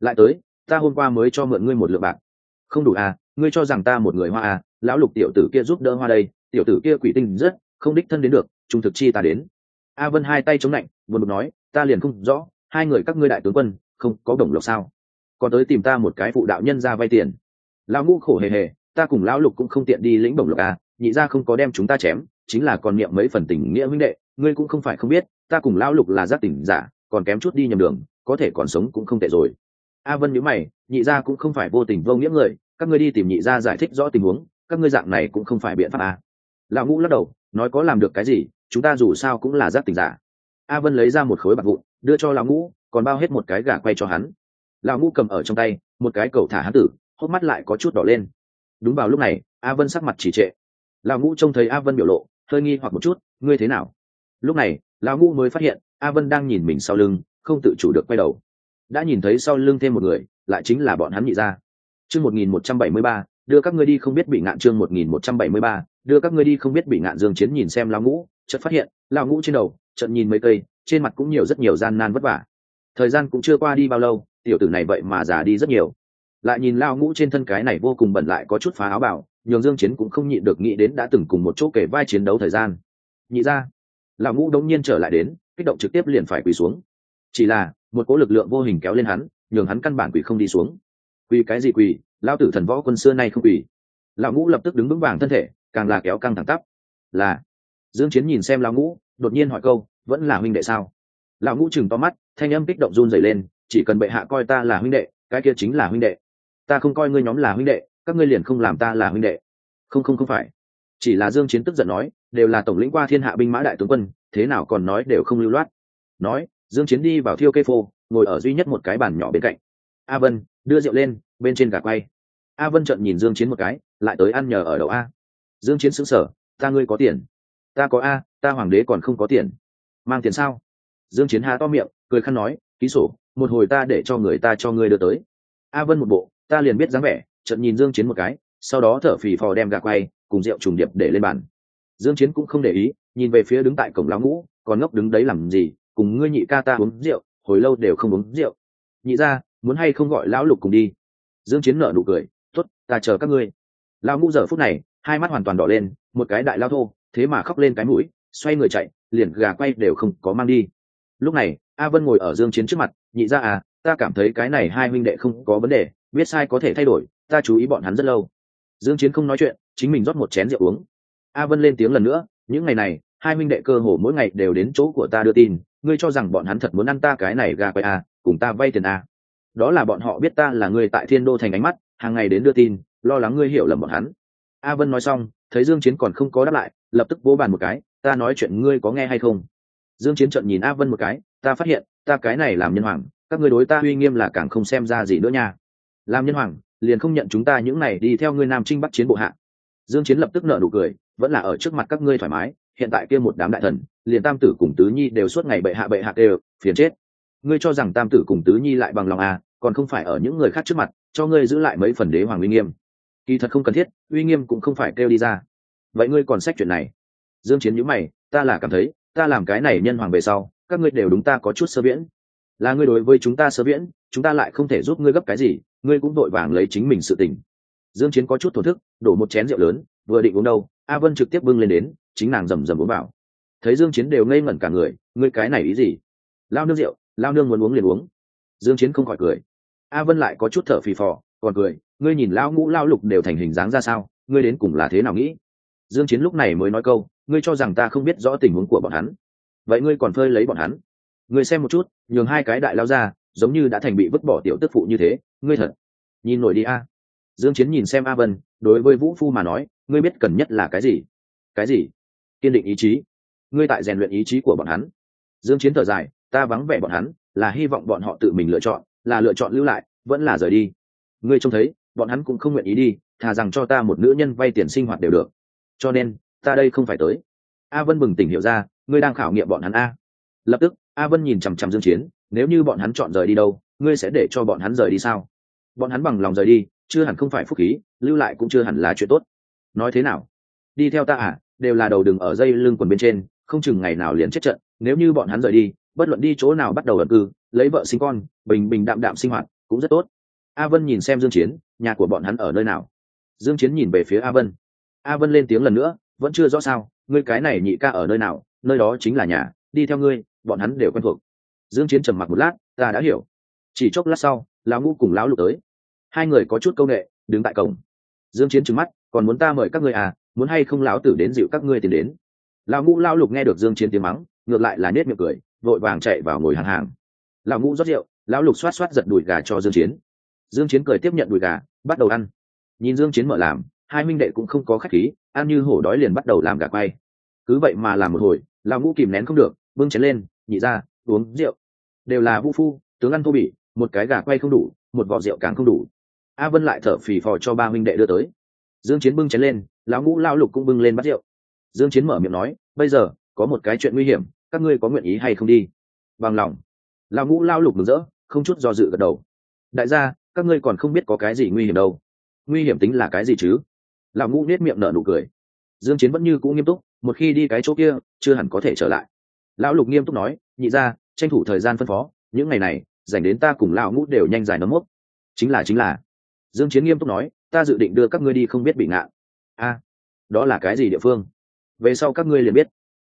Speaker 1: Lại tới, ta hôm qua mới cho mượn ngươi một lượng bạc. Không đủ à ngươi cho rằng ta một người hoa à lão lục tiểu tử kia giúp đỡ hoa đây, tiểu tử kia quỷ tinh rất, không đích thân đến được, trung thực chi ta đến. A vân hai tay chống lạnh, buồn bực nói, ta liền không rõ hai người các ngươi đại tướng quân, không, có đồng lộc sao? Còn tới tìm ta một cái phụ đạo nhân ra vay tiền. Lão ngũ khổ hề hề, ta cùng lão lục cũng không tiện đi lĩnh bổng lộc à nhị ra không có đem chúng ta chém, chính là còn niệm mấy phần tình nghĩa huynh đệ, ngươi cũng không phải không biết, ta cùng lão lục là giác tỉnh giả, còn kém chút đi nhầm đường, có thể còn sống cũng không tệ rồi. A vân nhíu mày, nhị gia cũng không phải vô tình vô nghĩa người, các ngươi đi tìm nhị gia giải thích rõ tình huống, các ngươi dạng này cũng không phải biện pháp à. lão ngũ lắc đầu, nói có làm được cái gì, chúng ta dù sao cũng là giác tỉnh giả. A vân lấy ra một khối bạc vụn đưa cho lão ngũ, còn bao hết một cái gà quay cho hắn. Lão ngũ cầm ở trong tay, một cái cầu thả hắn tử, hốc mắt lại có chút đỏ lên. Đúng vào lúc này, a vân sắc mặt chỉ trệ. Lão ngũ trông thấy a vân biểu lộ, hơi nghi hoặc một chút, ngươi thế nào? Lúc này, lão ngũ mới phát hiện, a vân đang nhìn mình sau lưng, không tự chủ được quay đầu. Đã nhìn thấy sau lưng thêm một người, lại chính là bọn hắn nhị ra chương một nghìn một trăm bảy mươi ba, đưa các ngươi đi không biết bị ngạn chương một nghìn một trăm bảy mươi ba, đưa các ngươi đi không biết bị ngạn dương chiến nhìn xem lão ngũ, chợt phát hiện, lão ngũ trên đầu, chợt nhìn mấy cây trên mặt cũng nhiều rất nhiều gian nan vất vả. Thời gian cũng chưa qua đi bao lâu, tiểu tử này vậy mà già đi rất nhiều. Lại nhìn lao ngũ trên thân cái này vô cùng bẩn lại có chút phá áo bảo nhường dương chiến cũng không nhịn được nghĩ đến đã từng cùng một chỗ kể vai chiến đấu thời gian. Nhị ra, lão ngũ đống nhiên trở lại đến, kích động trực tiếp liền phải quỳ xuống. Chỉ là, một cỗ lực lượng vô hình kéo lên hắn, nhường hắn căn bản quỳ không đi xuống. Quỳ cái gì quỳ lao tử thần võ quân xưa nay không quỳ. Lão ngũ lập tức đứng vững vàng thân thể, càng là kéo căng thẳng tắp. Là, dương chiến nhìn xem lão ngũ, đột nhiên hỏi câu vẫn là huynh đệ sao? Lão ngũ chừng to mắt, thanh âm kích động run rẩy lên, chỉ cần bệ hạ coi ta là huynh đệ, cái kia chính là huynh đệ. Ta không coi ngươi nhóm là huynh đệ, các ngươi liền không làm ta là huynh đệ. Không không không phải. Chỉ là dương chiến tức giận nói, đều là tổng lĩnh qua thiên hạ binh mã đại tướng quân, thế nào còn nói đều không lưu loát. Nói, dương chiến đi vào thiêu cây phô, ngồi ở duy nhất một cái bàn nhỏ bên cạnh. A vân, đưa rượu lên, bên trên gà quay. A vân trợn nhìn dương chiến một cái, lại tới ăn nhờ ở đầu a. Dương chiến sững sờ, ta ngươi có tiền. Ta có a, ta hoàng đế còn không có tiền mang tiền sao? Dương chiến há to miệng, cười khăn nói, ký sổ, một hồi ta để cho người ta cho ngươi đưa tới. A vân một bộ, ta liền biết dáng vẻ, chợt nhìn dương chiến một cái, sau đó thở phì phò đem gà quay, cùng rượu trùng điệp để lên bàn. Dương chiến cũng không để ý, nhìn về phía đứng tại cổng lão ngũ, còn ngốc đứng đấy làm gì? Cùng ngươi nhị ca ta uống rượu, hồi lâu đều không uống rượu. Nhị ra, muốn hay không gọi lão lục cùng đi? Dương chiến nở nụ cười, tốt, ta chờ các ngươi. Lão ngũ giờ phút này, hai mắt hoàn toàn đỏ lên, một cái đại lao thô, thế mà khóc lên cái mũi, xoay người chạy liền gà quay đều không có mang đi. Lúc này a vân ngồi ở dương chiến trước mặt nhị ra à ta cảm thấy cái này hai huynh đệ không có vấn đề biết sai có thể thay đổi ta chú ý bọn hắn rất lâu. Dương chiến không nói chuyện chính mình rót một chén rượu uống. A vân lên tiếng lần nữa những ngày này hai huynh đệ cơ hồ mỗi ngày đều đến chỗ của ta đưa tin ngươi cho rằng bọn hắn thật muốn ăn ta cái này gà quay à, cùng ta vay tiền à. đó là bọn họ biết ta là người tại thiên đô thành ánh mắt hàng ngày đến đưa tin lo lắng ngươi hiểu lầm bọn hắn. A vân nói xong thấy dương chiến còn không có đáp lại lập tức vỗ bàn một cái ta nói chuyện ngươi có nghe hay không? Dương chiến trận nhìn a vân một cái, ta phát hiện, ta cái này làm nhân hoàng, các ngươi đối ta uy nghiêm là càng không xem ra gì nữa nha. Làm nhân hoàng, liền không nhận chúng ta những này đi theo ngươi nam trinh bắc chiến bộ hạ. Dương chiến lập tức nở nụ cười, vẫn là ở trước mặt các ngươi thoải mái, hiện tại kia một đám đại thần, liền tam tử cùng tứ nhi đều suốt ngày bệ hạ bệ hạ đều, phiền chết. Ngươi cho rằng tam tử cùng tứ nhi lại bằng lòng à còn không phải ở những người khác trước mặt, cho ngươi giữ lại mấy phần đế hoàng uy nghiêm. Kỳ thật không cần thiết, uy nghiêm cũng không phải kêu đi ra. Vậy ngươi còn xét chuyện này? Dương chiến nhíu mày, ta là cảm thấy, ta làm cái này nhân hoàng về sau, các ngươi đều đúng ta có chút sơ viễn. Là ngươi đối với chúng ta sơ viễn, chúng ta lại không thể giúp ngươi gấp cái gì, ngươi cũng đội vàng lấy chính mình sự tình. Dương chiến có chút thổ thức, đổ một chén rượu lớn, vừa định uống đâu, a vân trực tiếp bưng lên đến, chính nàng rầm rầm uống vào. Thấy dương chiến đều ngây ngẩn cả người, ngươi cái này ý gì? Lao nương rượu, lao nương muốn uống liền uống. Dương chiến không khỏi cười. A vân lại có chút thở phì phò, còn cười, ngươi nhìn lao ngũ lao lục đều thành hình dáng ra sao, ngươi đến cùng là thế nào nghĩ? Dương chiến lúc này mới nói câu ngươi cho rằng ta không biết rõ tình huống của bọn hắn. Vậy ngươi còn phơi lấy bọn hắn. Ngươi xem một chút, nhường hai cái đại lao ra, giống như đã thành bị vứt bỏ tiểu tức phụ như thế, ngươi thật. Nhìn nổi đi a. Dương chiến nhìn xem a vân, đối với vũ phu mà nói, ngươi biết cần nhất là cái gì? Cái gì? Kiên định ý chí. Ngươi tại rèn luyện ý chí của bọn hắn. Dương chiến thở dài, ta vắng vẻ bọn hắn, là hy vọng bọn họ tự mình lựa chọn, là lựa chọn lưu lại, vẫn là rời đi. Ngươi trông thấy, bọn hắn cũng không nguyện ý đi, thà rằng cho ta một nữ nhân vay tiền sinh hoạt đều được. Cho nên ta đây không phải tới. A vân bừng tỉnh hiểu ra, ngươi đang khảo nghiệm bọn hắn a. Lập tức, a vân nhìn chằm chằm dương chiến, nếu như bọn hắn chọn rời đi đâu, ngươi sẽ để cho bọn hắn rời đi sao? Bọn hắn bằng lòng rời đi, chưa hẳn không phải phúc khí, lưu lại cũng chưa hẳn là chuyện tốt. Nói thế nào? Đi theo ta à đều là đầu đường ở dây lưng quần bên trên, không chừng ngày nào liền chết trận, nếu như bọn hắn rời đi, bất luận đi chỗ nào bắt đầu ẩn cư, lấy vợ sinh con, bình bình đạm đạm sinh hoạt, cũng rất tốt. A vân nhìn xem dương chiến, nhà của bọn hắn ở nơi nào? Dương chiến nhìn về phía a vân. A vân lên tiếng lần nữa vẫn chưa rõ sao, ngươi cái này nhị ca ở nơi nào, nơi đó chính là nhà, đi theo ngươi, bọn hắn đều quen thuộc. Dương chiến trầm mặc một lát, ta đã hiểu. Chỉ chốc lát sau, lão ngũ cùng lão lục tới. Hai người có chút câu nệ, đứng tại cổng. Dương chiến trừng mắt, còn muốn ta mời các ngươi à muốn hay không lão tử đến dịu các ngươi tiền đến. Lão ngũ lão lục nghe được dương chiến tiếng mắng, ngược lại là nét miệng cười, vội vàng chạy vào ngồi hàng hàng. Lão ngũ rót rượu, lão lục xoát xoát giật đùi gà cho dương chiến. Dương chiến cười tiếp nhận đùi gà, bắt đầu ăn. Nhìn dương chiến mở làm hai minh đệ cũng không có khách khí, ăn như hổ đói liền bắt đầu làm gà quay. Cứ vậy mà làm một hồi, lão ngũ kìm nén không được, bưng chén lên, nhị ra, uống rượu. Đều là vũ phu, tướng ăn thô bỉ, một cái gà quay không đủ, một vỏ rượu càng không đủ. A vân lại thở phì phò cho ba minh đệ đưa tới. Dương chiến bưng chén lên, lão ngũ lao lục cũng bưng lên bắt rượu. Dương chiến mở miệng nói, bây giờ, có một cái chuyện nguy hiểm, các ngươi có nguyện ý hay không đi? Bằng lòng. Lão ngũ lao lục mừng rỡ, không chút do dự gật đầu. Đại gia, các ngươi còn không biết có cái gì nguy hiểm đâu. Nguy hiểm tính là cái gì chứ? Lão ngũ nết miệng nở nụ cười. Dương chiến vẫn như cũ nghiêm túc, một khi đi cái chỗ kia, chưa hẳn có thể trở lại. Lão lục nghiêm túc nói, nhị ra tranh thủ thời gian phân phó, những ngày này, dành đến ta cùng lão ngũ đều nhanh dài nấm mốc. Chính là chính là. Dương chiến nghiêm túc nói, ta dự định đưa các ngươi đi không biết bị ngạn a, đó là cái gì địa phương? Về sau các ngươi liền biết.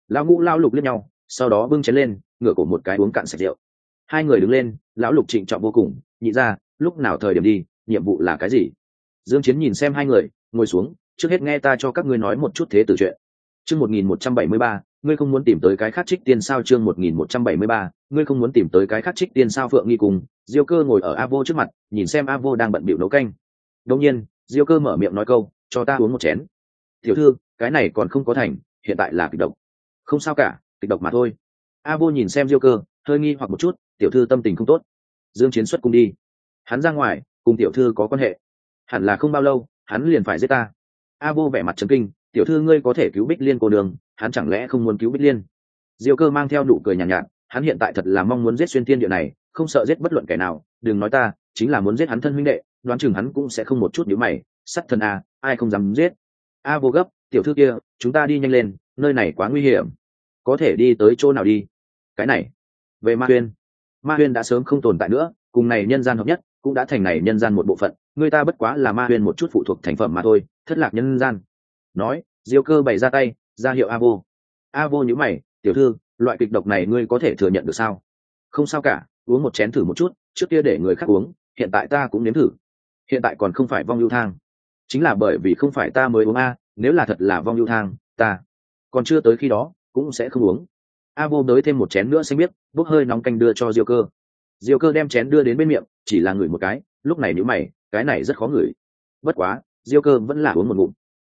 Speaker 1: Lão ngũ lão lục liếc nhau, sau đó bưng chén lên, ngửa cổ một cái uống cạn sạch rượu. Hai người đứng lên, lão lục trịnh trọng vô cùng, nhị ra lúc nào thời điểm đi, nhiệm vụ là cái gì? Dương chiến nhìn xem hai người ngồi xuống trước hết nghe ta cho các ngươi nói một chút thế tử chuyện. Chương 1173, ngươi không muốn tìm tới cái khác trích tiên sao? Chương 1173, ngươi không muốn tìm tới cái khác trích tiên sao? Phượng nghi cùng diêu cơ ngồi ở a vô trước mặt nhìn xem a vô đang bận bịu nấu canh. Đông nhiên diêu cơ mở miệng nói câu cho ta uống một chén. Tiểu thư cái này còn không có thành hiện tại là kịch độc. Không sao cả kịch độc mà thôi. A vô nhìn xem diêu cơ hơi nghi hoặc một chút tiểu thư tâm tình không tốt. Dương chiến xuất cùng đi. Hắn ra ngoài cùng tiểu thư có quan hệ. Hẳn là không bao lâu hắn liền phải giết ta. A vô vẻ mặt trấn kinh tiểu thư ngươi có thể cứu bích liên cô đường hắn chẳng lẽ không muốn cứu bích liên? Diêu cơ mang theo nụ cười nhàn nhạt, nhạt hắn hiện tại thật là mong muốn giết xuyên thiên địa này không sợ giết bất luận kẻ nào đừng nói ta chính là muốn giết hắn thân huynh đệ đoán chừng hắn cũng sẽ không một chút nhíu mày sắt thần a ai không dám giết? A vô gấp tiểu thư kia chúng ta đi nhanh lên nơi này quá nguy hiểm. Có thể đi tới chỗ nào đi? Cái này về ma huyên. Ma huyên đã sớm không tồn tại nữa cùng này nhân gian hợp nhất cũng đã thành này nhân gian một bộ phận, người ta bất quá là ma huyên một chút phụ thuộc thành phẩm mà thôi, thất lạc nhân gian. Nói, diêu cơ bày ra tay, ra hiệu a vô. A vô nhữ mày, tiểu thư, loại kịch độc này ngươi có thể thừa nhận được sao? Không sao cả, uống một chén thử một chút, trước kia để người khác uống, hiện tại ta cũng nếm thử. Hiện tại còn không phải vong lưu thang. Chính là bởi vì không phải ta mới uống a, nếu là thật là vong lưu thang, ta còn chưa tới khi đó cũng sẽ không uống. A vô đới thêm một chén nữa xanh biết bốc hơi nóng canh đưa cho diêu cơ diêu cơ đem chén đưa đến bên miệng, chỉ là ngửi một cái, lúc này nếu mày, cái này rất khó ngửi. Bất quá, diêu cơ vẫn là uống một ngụm.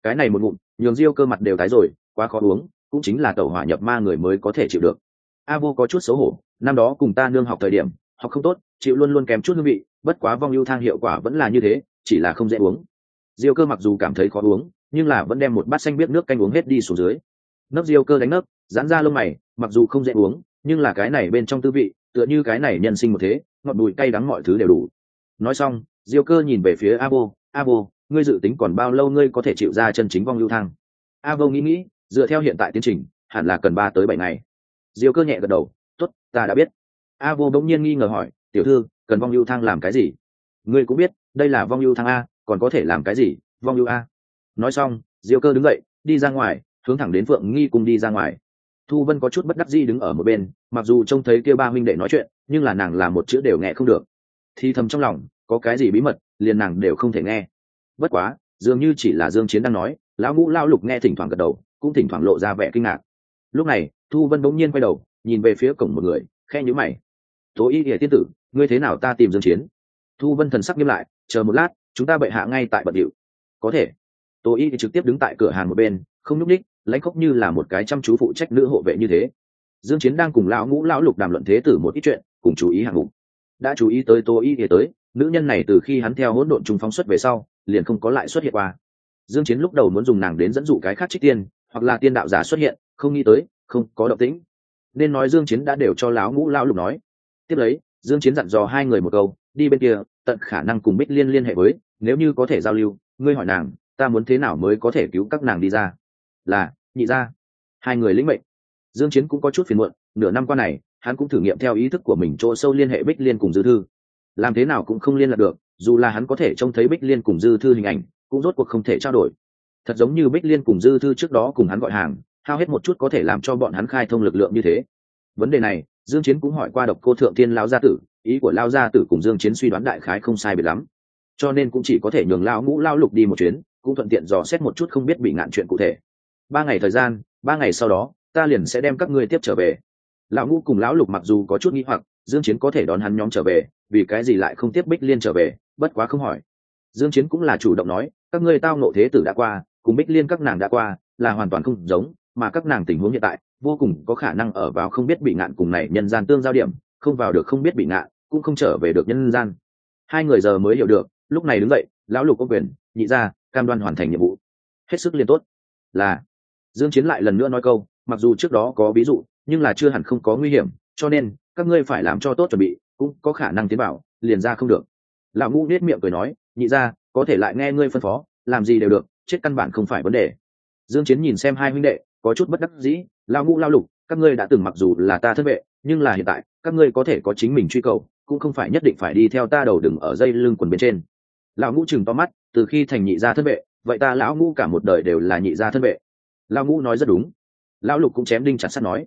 Speaker 1: Cái này một ngụm, nhường diêu cơ mặt đều tái rồi, quá khó uống, cũng chính là tẩu hỏa nhập ma người mới có thể chịu được. A vô có chút xấu hổ, năm đó cùng ta nương học thời điểm, học không tốt, chịu luôn luôn kém chút hương vị, bất quá vong ưu thang hiệu quả vẫn là như thế, chỉ là không dễ uống. Diêu cơ mặc dù cảm thấy khó uống, nhưng là vẫn đem một bát xanh biết nước canh uống hết đi xuống dưới. Nấc diêu cơ đánh nấc dán ra lông mày, mặc dù không dễ uống, nhưng là cái này bên trong tư vị tựa như cái này nhân sinh một thế, ngọt bùi cay đắng mọi thứ đều đủ. Nói xong, diêu cơ nhìn về phía a vô a vô ngươi dự tính còn bao lâu ngươi có thể chịu ra chân chính vong lưu thang a vô nghĩ nghĩ, dựa theo hiện tại tiến trình, hẳn là cần ba tới bảy ngày. Diêu cơ nhẹ gật đầu t ố t ta đã biết. A vô bỗng nhiên nghi ngờ hỏi, tiểu thư, cần vong lưu thang làm cái gì? Ngươi cũng biết, đây là vong lưu thăng a, còn có thể làm cái gì? Vong lưu a. Nói xong, diêu cơ đứng dậy, đi ra ngoài, hướng thẳng đến phượng nghi cùng đi ra ngoài thu vân có chút bất đắc dĩ đứng ở một bên, mặc dù trông thấy kia ba huynh đệ nói chuyện, nhưng là nàng là một chữ đều nghe không được. Thì thầm trong lòng, có cái gì bí mật, liền nàng đều không thể nghe. Bất quá, dường như chỉ là dương chiến đang nói, lão ngũ lao lục nghe thỉnh thoảng gật đầu, cũng thỉnh thoảng lộ ra vẻ kinh ngạc. Lúc này, thu vân bỗng nhiên quay đầu, nhìn về phía cổng một người khe nhíu mày. Tố y địa tiên tử, ngươi thế nào ta tìm dương chiến? Thu vân thần sắc nghiêm lại, chờ một lát, chúng ta bệ hạ ngay tại bận điệu. Có thể. Tố y trực tiếp đứng tại cửa hàng một bên, không nhúc ních lãnh khốc như là một cái chăm chú phụ trách nữ hộ vệ như thế. Dương chiến đang cùng lão ngũ lão lục đàm luận thế tử một ít chuyện, cùng chú ý hạng mục. Đã chú ý tới tô y thì tới, nữ nhân này từ khi hắn theo hỗn độn trung phóng xuất về sau, liền không có lại xuất hiện qua. Dương chiến lúc đầu muốn dùng nàng đến dẫn dụ cái khác trích tiên, hoặc là tiên đạo giả xuất hiện, không nghĩ tới, không có động tĩnh. Nên nói dương chiến đã đều cho lão ngũ lão lục nói. Tiếp lấy, dương chiến dặn dò hai người một câu, đi bên kia, tận khả năng cùng bích liên liên hệ với, nếu như có thể giao lưu, ngươi hỏi nàng, ta muốn thế nào mới có thể cứu các nàng đi ra? Là, nhị ra hai người lĩnh mệnh. Dương chiến cũng có chút phiền muộn, nửa năm qua này, hắn cũng thử nghiệm theo ý thức của mình chỗ sâu liên hệ bích liên cùng dư thư. Làm thế nào cũng không liên lạc được, dù là hắn có thể trông thấy bích liên cùng dư thư hình ảnh, cũng rốt cuộc không thể trao đổi. Thật giống như bích liên cùng dư thư trước đó cùng hắn gọi hàng, hao hết một chút có thể làm cho bọn hắn khai thông lực lượng như thế. Vấn đề này, dương chiến cũng hỏi qua độc cô thượng thiên lao gia tử, ý của lao gia tử cùng dương chiến suy đoán đại khái không sai biệt lắm. Cho nên cũng chỉ có thể nhường lao ngũ lao lục đi một chuyến, cũng thuận tiện dò xét một chút không biết bị ngạn chuyện cụ thể ba ngày thời gian, ba ngày sau đó, ta liền sẽ đem các ngươi tiếp trở về. Lão ngũ cùng lão lục mặc dù có chút nghi hoặc, dương chiến có thể đón hắn nhóm trở về, vì cái gì lại không tiếp bích liên trở về, bất quá không hỏi. Dương chiến cũng là chủ động nói, các ngươi tao nộ thế tử đã qua, cùng bích liên các nàng đã qua, là hoàn toàn không giống, mà các nàng tình huống hiện tại, vô cùng có khả năng ở vào không biết bị ngạn cùng này nhân gian tương giao điểm, không vào được không biết bị ngạn, cũng không trở về được nhân gian. Hai người giờ mới hiểu được, lúc này đứng dậy, lão lục có quyền, nhị ra, cam đoan hoàn thành nhiệm vụ. Hết sức liên tốt. Là dương chiến lại lần nữa nói câu, mặc dù trước đó có ví dụ, nhưng là chưa hẳn không có nguy hiểm, cho nên, các ngươi phải làm cho tốt chuẩn bị, cũng có khả năng tiến bảo liền ra không được. Lão ngũ nết miệng cười nói, nhị ra có thể lại nghe ngươi phân phó, làm gì đều được, chết căn bản không phải vấn đề. Dương chiến nhìn xem hai huynh đệ, có chút bất đắc dĩ, lão ngũ lao lục, các ngươi đã từng mặc dù là ta thân vệ, nhưng là hiện tại, các ngươi có thể có chính mình truy cầu, cũng không phải nhất định phải đi theo ta đầu đừng ở dây lưng quần bên trên. Lão ngũ chừng to mắt, từ khi thành nhị gia thân vệ, vậy ta lão ngũ cả một đời đều là nhị gia thân vệ lão ngũ nói rất đúng. Lão lục cũng chém đinh chặt sắt nói.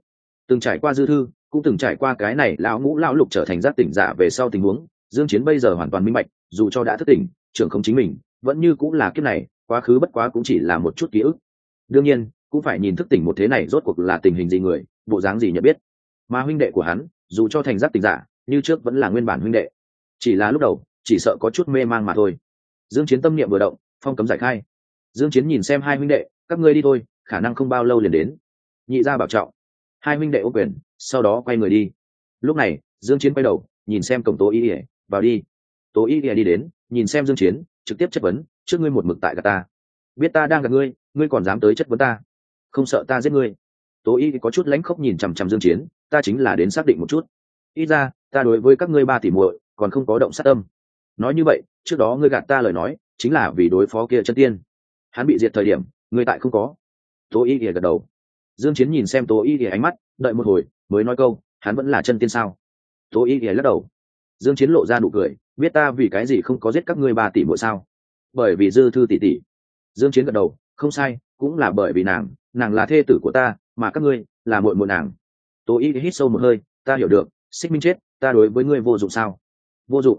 Speaker 1: Từng trải qua dư thư, cũng từng trải qua cái này lão ngũ, lão lục trở thành giác tỉnh giả về sau tình huống, dương chiến bây giờ hoàn toàn minh bạch, dù cho đã thức tỉnh, trưởng không chính mình, vẫn như cũng là kiếp này, quá khứ bất quá cũng chỉ là một chút ký ức. Đương nhiên, cũng phải nhìn thức tỉnh một thế này rốt cuộc là tình hình gì người, bộ dáng gì nhận biết. Mà huynh đệ của hắn, dù cho thành giác tỉnh giả, như trước vẫn là nguyên bản huynh đệ. Chỉ là lúc đầu, chỉ sợ có chút mê mang mà thôi. Dương chiến tâm niệm vừa động, phong cấm giải khai. Dương chiến nhìn xem hai huynh đệ, các ngươi đi thôi khả năng không bao lâu liền đến. Nhị gia bảo trọng. Hai minh đệ ô quyền, sau đó quay người đi. Lúc này, dương chiến quay đầu, nhìn xem cổng tố y ỉa vào đi. Tố y ỉa đi đến, nhìn xem dương chiến, trực tiếp chất vấn, trước ngươi một mực tại gạt ta. Biết ta đang gạt ngươi ngươi còn dám tới chất vấn ta? Không sợ ta giết ngươi? Tố y có chút lãnh khốc nhìn chằm chằm dương chiến, ta chính là đến xác định một chút. Ít ra, ta đối với các ngươi ba tỷ muội còn không có động sát tâm. Nói như vậy, trước đó ngươi gạt ta lời nói, chính là vì đối phó kia chân tiên. Hắn bị diệt thời điểm, ngươi tại không có tố y ỉa gật đầu. Dương chiến nhìn xem tố y ỉa ánh mắt, đợi một hồi, mới nói câu, hắn vẫn là chân tiên sao? Tố y ỉa lắc đầu. Dương chiến lộ ra nụ cười, biết ta vì cái gì không có giết các ngươi ba tỷ muội sao? Bởi vì dư thư tỷ tỷ. Dương chiến gật đầu, không sai, cũng là bởi vì nàng nàng là thê tử của ta, mà các ngươi là muội muội nàng. Tố y hít sâu một hơi, ta hiểu được xích minh chết, ta đối với ngươi vô dụng sao? Vô dụng.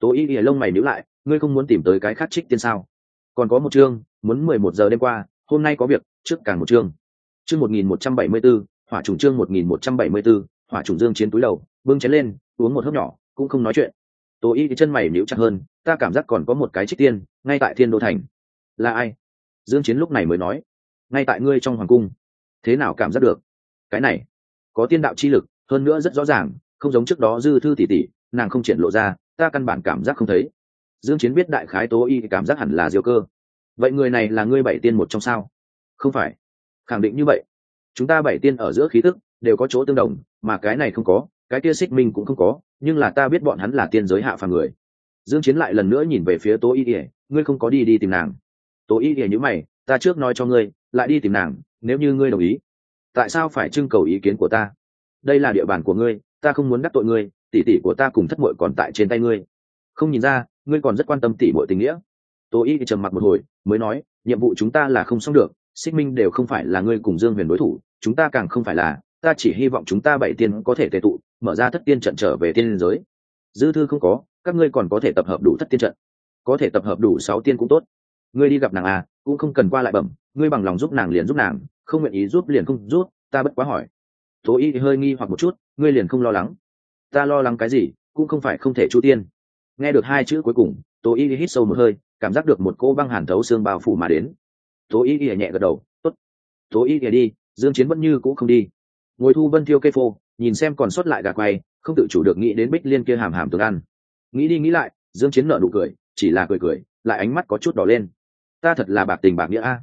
Speaker 1: Tố y ỉa lông mày nhíu lại, ngươi không muốn tìm tới cái khác trích tiên sao? Còn có một chương, muốn mười một giờ đêm qua, hôm nay có việc trước càng một chương. Chương một nghìn một trăm bảy mươi b ố hỏa trùng chương một nghìn một trăm bảy mươi b ố hỏa trùng dương chiến túi đầu, bưng chén lên, uống một hớp nhỏ, cũng không nói chuyện. Tố y chân mày níu chặt hơn, ta cảm giác còn có một cái trích tiên, ngay tại thiên đô thành. Là ai? Dương chiến lúc này mới nói. Ngay tại ngươi trong hoàng cung. Thế nào cảm giác được? Cái này, có tiên đạo chi lực, hơn nữa rất rõ ràng, không giống trước đó dư thư tỷ tỷ nàng không triển lộ ra, ta căn bản cảm giác không thấy. Dương chiến biết đại khái tố y cảm giác hẳn là diêu cơ. Vậy người này là ngươi bảy tiên một trong sao? Không phải. Khẳng định như vậy. Chúng ta bảy tiên ở giữa khí tức đều có chỗ tương đồng, mà cái này không có, cái kia xích minh cũng không có, nhưng là ta biết bọn hắn là tiên giới hạ phàm người. Dương chiến lại lần nữa nhìn về phía tố y ỉa ngươi không có đi đi tìm nàng. Tố y ỉa như mày, ta trước nói cho ngươi, lại đi tìm nàng, nếu như ngươi đồng ý. Tại sao phải trưng cầu ý kiến của ta? Đây là địa bàn của ngươi, ta không muốn đắc tội ngươi tỷ tỷ của ta cùng thất muội còn tại trên tay ngươi. Không nhìn ra, ngươi còn rất quan tâm tỷ muội tình nghĩa. Tố y trầm mặc một hồi, mới nói, nhiệm vụ chúng ta là không xong được xích minh đều không phải là ngươi cùng dương huyền đối thủ, chúng ta càng không phải là, ta chỉ hy vọng chúng ta bảy tiên có thể tệ tụ, mở ra thất tiên trận trở về tiên giới. Dư thư không có, các ngươi còn có thể tập hợp đủ thất tiên trận. Có thể tập hợp đủ sáu tiên cũng tốt. Ngươi đi gặp nàng à cũng không cần qua lại bẩm, ngươi bằng lòng giúp nàng liền giúp nàng, không nguyện ý giúp liền không giúp, ta bất quá hỏi. Tố y hơi nghi hoặc một chút, ngươi liền không lo lắng. Ta lo lắng cái gì, cũng không phải không thể chu tiên. Nghe được hai chữ cuối cùng, tố y hít sâu một hơi, cảm giác được một cô băng hàn thấu xương bao phủ mà đến tố y nhẹ gật đầu, tốt. Tố y đi, dương chiến vẫn như cũ không đi. Ngồi thu vân thiêu cây phô, nhìn xem còn sót lại gà quay, không tự chủ được nghĩ đến bích liên kia hàm hàm tường ăn. Nghĩ đi nghĩ lại, dương chiến nở nụ cười, chỉ là cười cười, lại ánh mắt có chút đỏ lên. Ta thật là bạc tình bạc nghĩa a.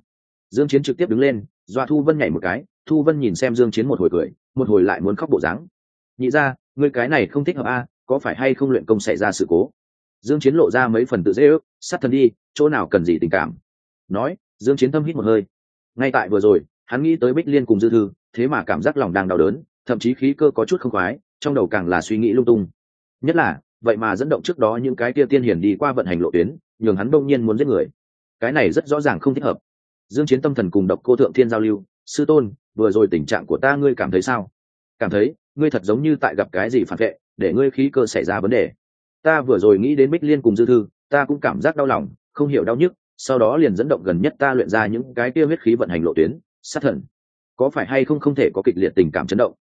Speaker 1: Dương chiến trực tiếp đứng lên doa thu vân nhảy một cái, thu vân nhìn xem dương chiến một hồi cười, một hồi lại muốn khóc bộ dáng. Nhị ra ngươi cái này không thích hợp a, có phải hay không luyện công xảy ra sự cố? Dương chiến lộ ra mấy phần tự dễ ước, sát thân đi, chỗ nào cần gì tình cảm? Nói dương chiến thâm hít một hơi. Ngay tại vừa rồi, hắn nghĩ tới bích liên cùng dư thư, thế mà cảm giác lòng đang đau đớn, thậm chí khí cơ có chút không khoái, trong đầu càng là suy nghĩ lung tung. Nhất là, vậy mà dẫn động trước đó những cái kia tiên hiển đi qua vận hành lộ tuyến, nhường hắn đông nhiên muốn giết người. Cái này rất rõ ràng không thích hợp. Dương chiến tâm thần cùng độc cô thượng thiên giao lưu, sư tôn, vừa rồi tình trạng của ta ngươi cảm thấy sao? Cảm thấy, ngươi thật giống như tại gặp cái gì phản vệ, để ngươi khí cơ xảy ra vấn đề. Ta vừa rồi nghĩ đến bích liên cùng dư thư, ta cũng cảm giác đau lòng, không hiểu đau nhức sau đó liền dẫn động gần nhất ta luyện ra những cái kia huyết khí vận hành lộ tuyến, sát thần. Có phải hay không không thể có kịch liệt tình cảm chấn động?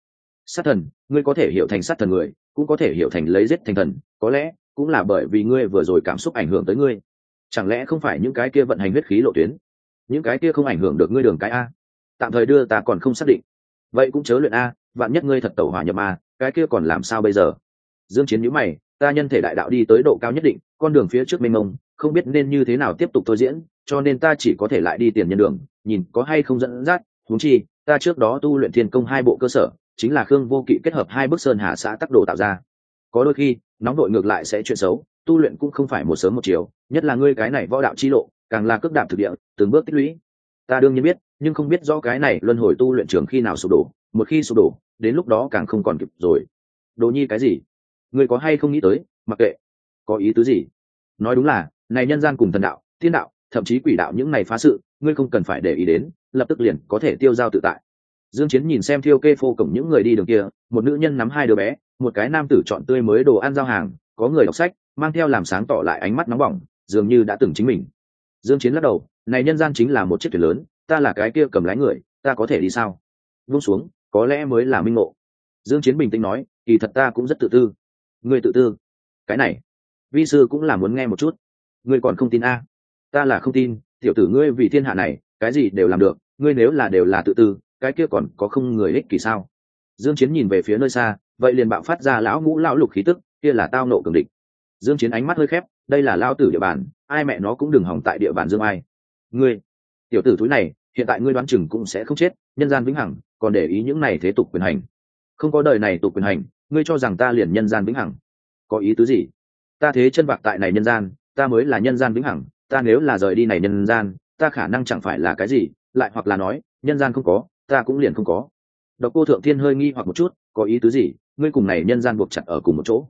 Speaker 1: Sát thần, ngươi có thể hiểu thành sát thần người, cũng có thể hiểu thành lấy giết thành thần, có lẽ cũng là bởi vì ngươi vừa rồi cảm xúc ảnh hưởng tới ngươi. Chẳng lẽ không phải những cái kia vận hành huyết khí lộ tuyến? Những cái kia không ảnh hưởng được ngươi đường cái a. Tạm thời đưa ta còn không xác định. Vậy cũng chớ luyện a, vạn nhất ngươi thật tẩu hỏa nhập a, cái kia còn làm sao bây giờ? Dương chiến nhíu mày ta nhân thể đại đạo đi tới độ cao nhất định, con đường phía trước mênh mông, không biết nên như thế nào tiếp tục thôi diễn, cho nên ta chỉ có thể lại đi tiền nhân đường, nhìn có hay không dẫn dắt, huống chi, ta trước đó tu luyện thiên công hai bộ cơ sở, chính là khương vô kỵ kết hợp hai bức sơn hà xã tắc đồ tạo ra. Có đôi khi, nóng đội ngược lại sẽ chuyện xấu, tu luyện cũng không phải một sớm một chiều, nhất là ngươi cái này võ đạo chi lộ, càng là cước đạp thực địa, từng bước tích lũy. Ta đương nhiên biết, nhưng không biết do cái này luân hồi tu luyện trường khi nào sụp đổ, một khi sụp đổ, đến lúc đó càng không còn kịp rồi. Đồ nhi cái gì? Người có hay không nghĩ tới, mặc kệ. Có ý tứ gì? Nói đúng là, này nhân gian cùng thần đạo, thiên đạo, thậm chí quỷ đạo những này phá sự, ngươi không cần phải để ý đến, lập tức liền có thể tiêu giao tự tại. Dương chiến nhìn xem thiêu kê phô cổng những người đi đường kia, một nữ nhân nắm hai đứa bé, một cái nam tử chọn tươi mới đồ ăn giao hàng, có người đọc sách, mang theo làm sáng tỏ lại ánh mắt nóng bỏng, dường như đã từng chính mình. Dương chiến lắc đầu, này nhân gian chính là một chiếc thuyền lớn, ta là cái kia cầm lái người, ta có thể đi sao? Buông xuống, có lẽ mới là minh ngộ. Dương chiến bình tĩnh nói, kỳ thật ta cũng rất tự tư ngươi tự tư. Cái này, vi sư cũng là muốn nghe một chút. Ngươi còn không tin a? À? ta là không tin, tiểu tử ngươi vì thiên hạ này, cái gì đều làm được, ngươi nếu là đều là tự tư, cái kia còn có không người ích kỳ sao? Dương chiến nhìn về phía nơi xa, vậy liền bạo phát ra lão ngũ lão lục khí tức, kia là tao nộ cường địch. Dương chiến ánh mắt hơi khép, đây là lao tử địa bàn, ai mẹ nó cũng đừng hỏng tại địa bàn dương ai. Ngươi, tiểu tử thúi này, hiện tại ngươi đoán chừng cũng sẽ không chết, nhân gian vĩnh hằng, còn để ý những này thế tục quyền hành. Không có đời này tục quyền hành ngươi cho rằng ta liền nhân gian vĩnh hằng. Có ý tứ gì? Ta thế chân bạc tại này nhân gian, ta mới là nhân gian vĩnh hằng, ta nếu là rời đi này nhân gian, ta khả năng chẳng phải là cái gì, lại hoặc là nói, nhân gian không có, ta cũng liền không có. Độc cô thượng thiên hơi nghi hoặc một chút, có ý tứ gì? Ngươi cùng này nhân gian buộc chặt ở cùng một chỗ.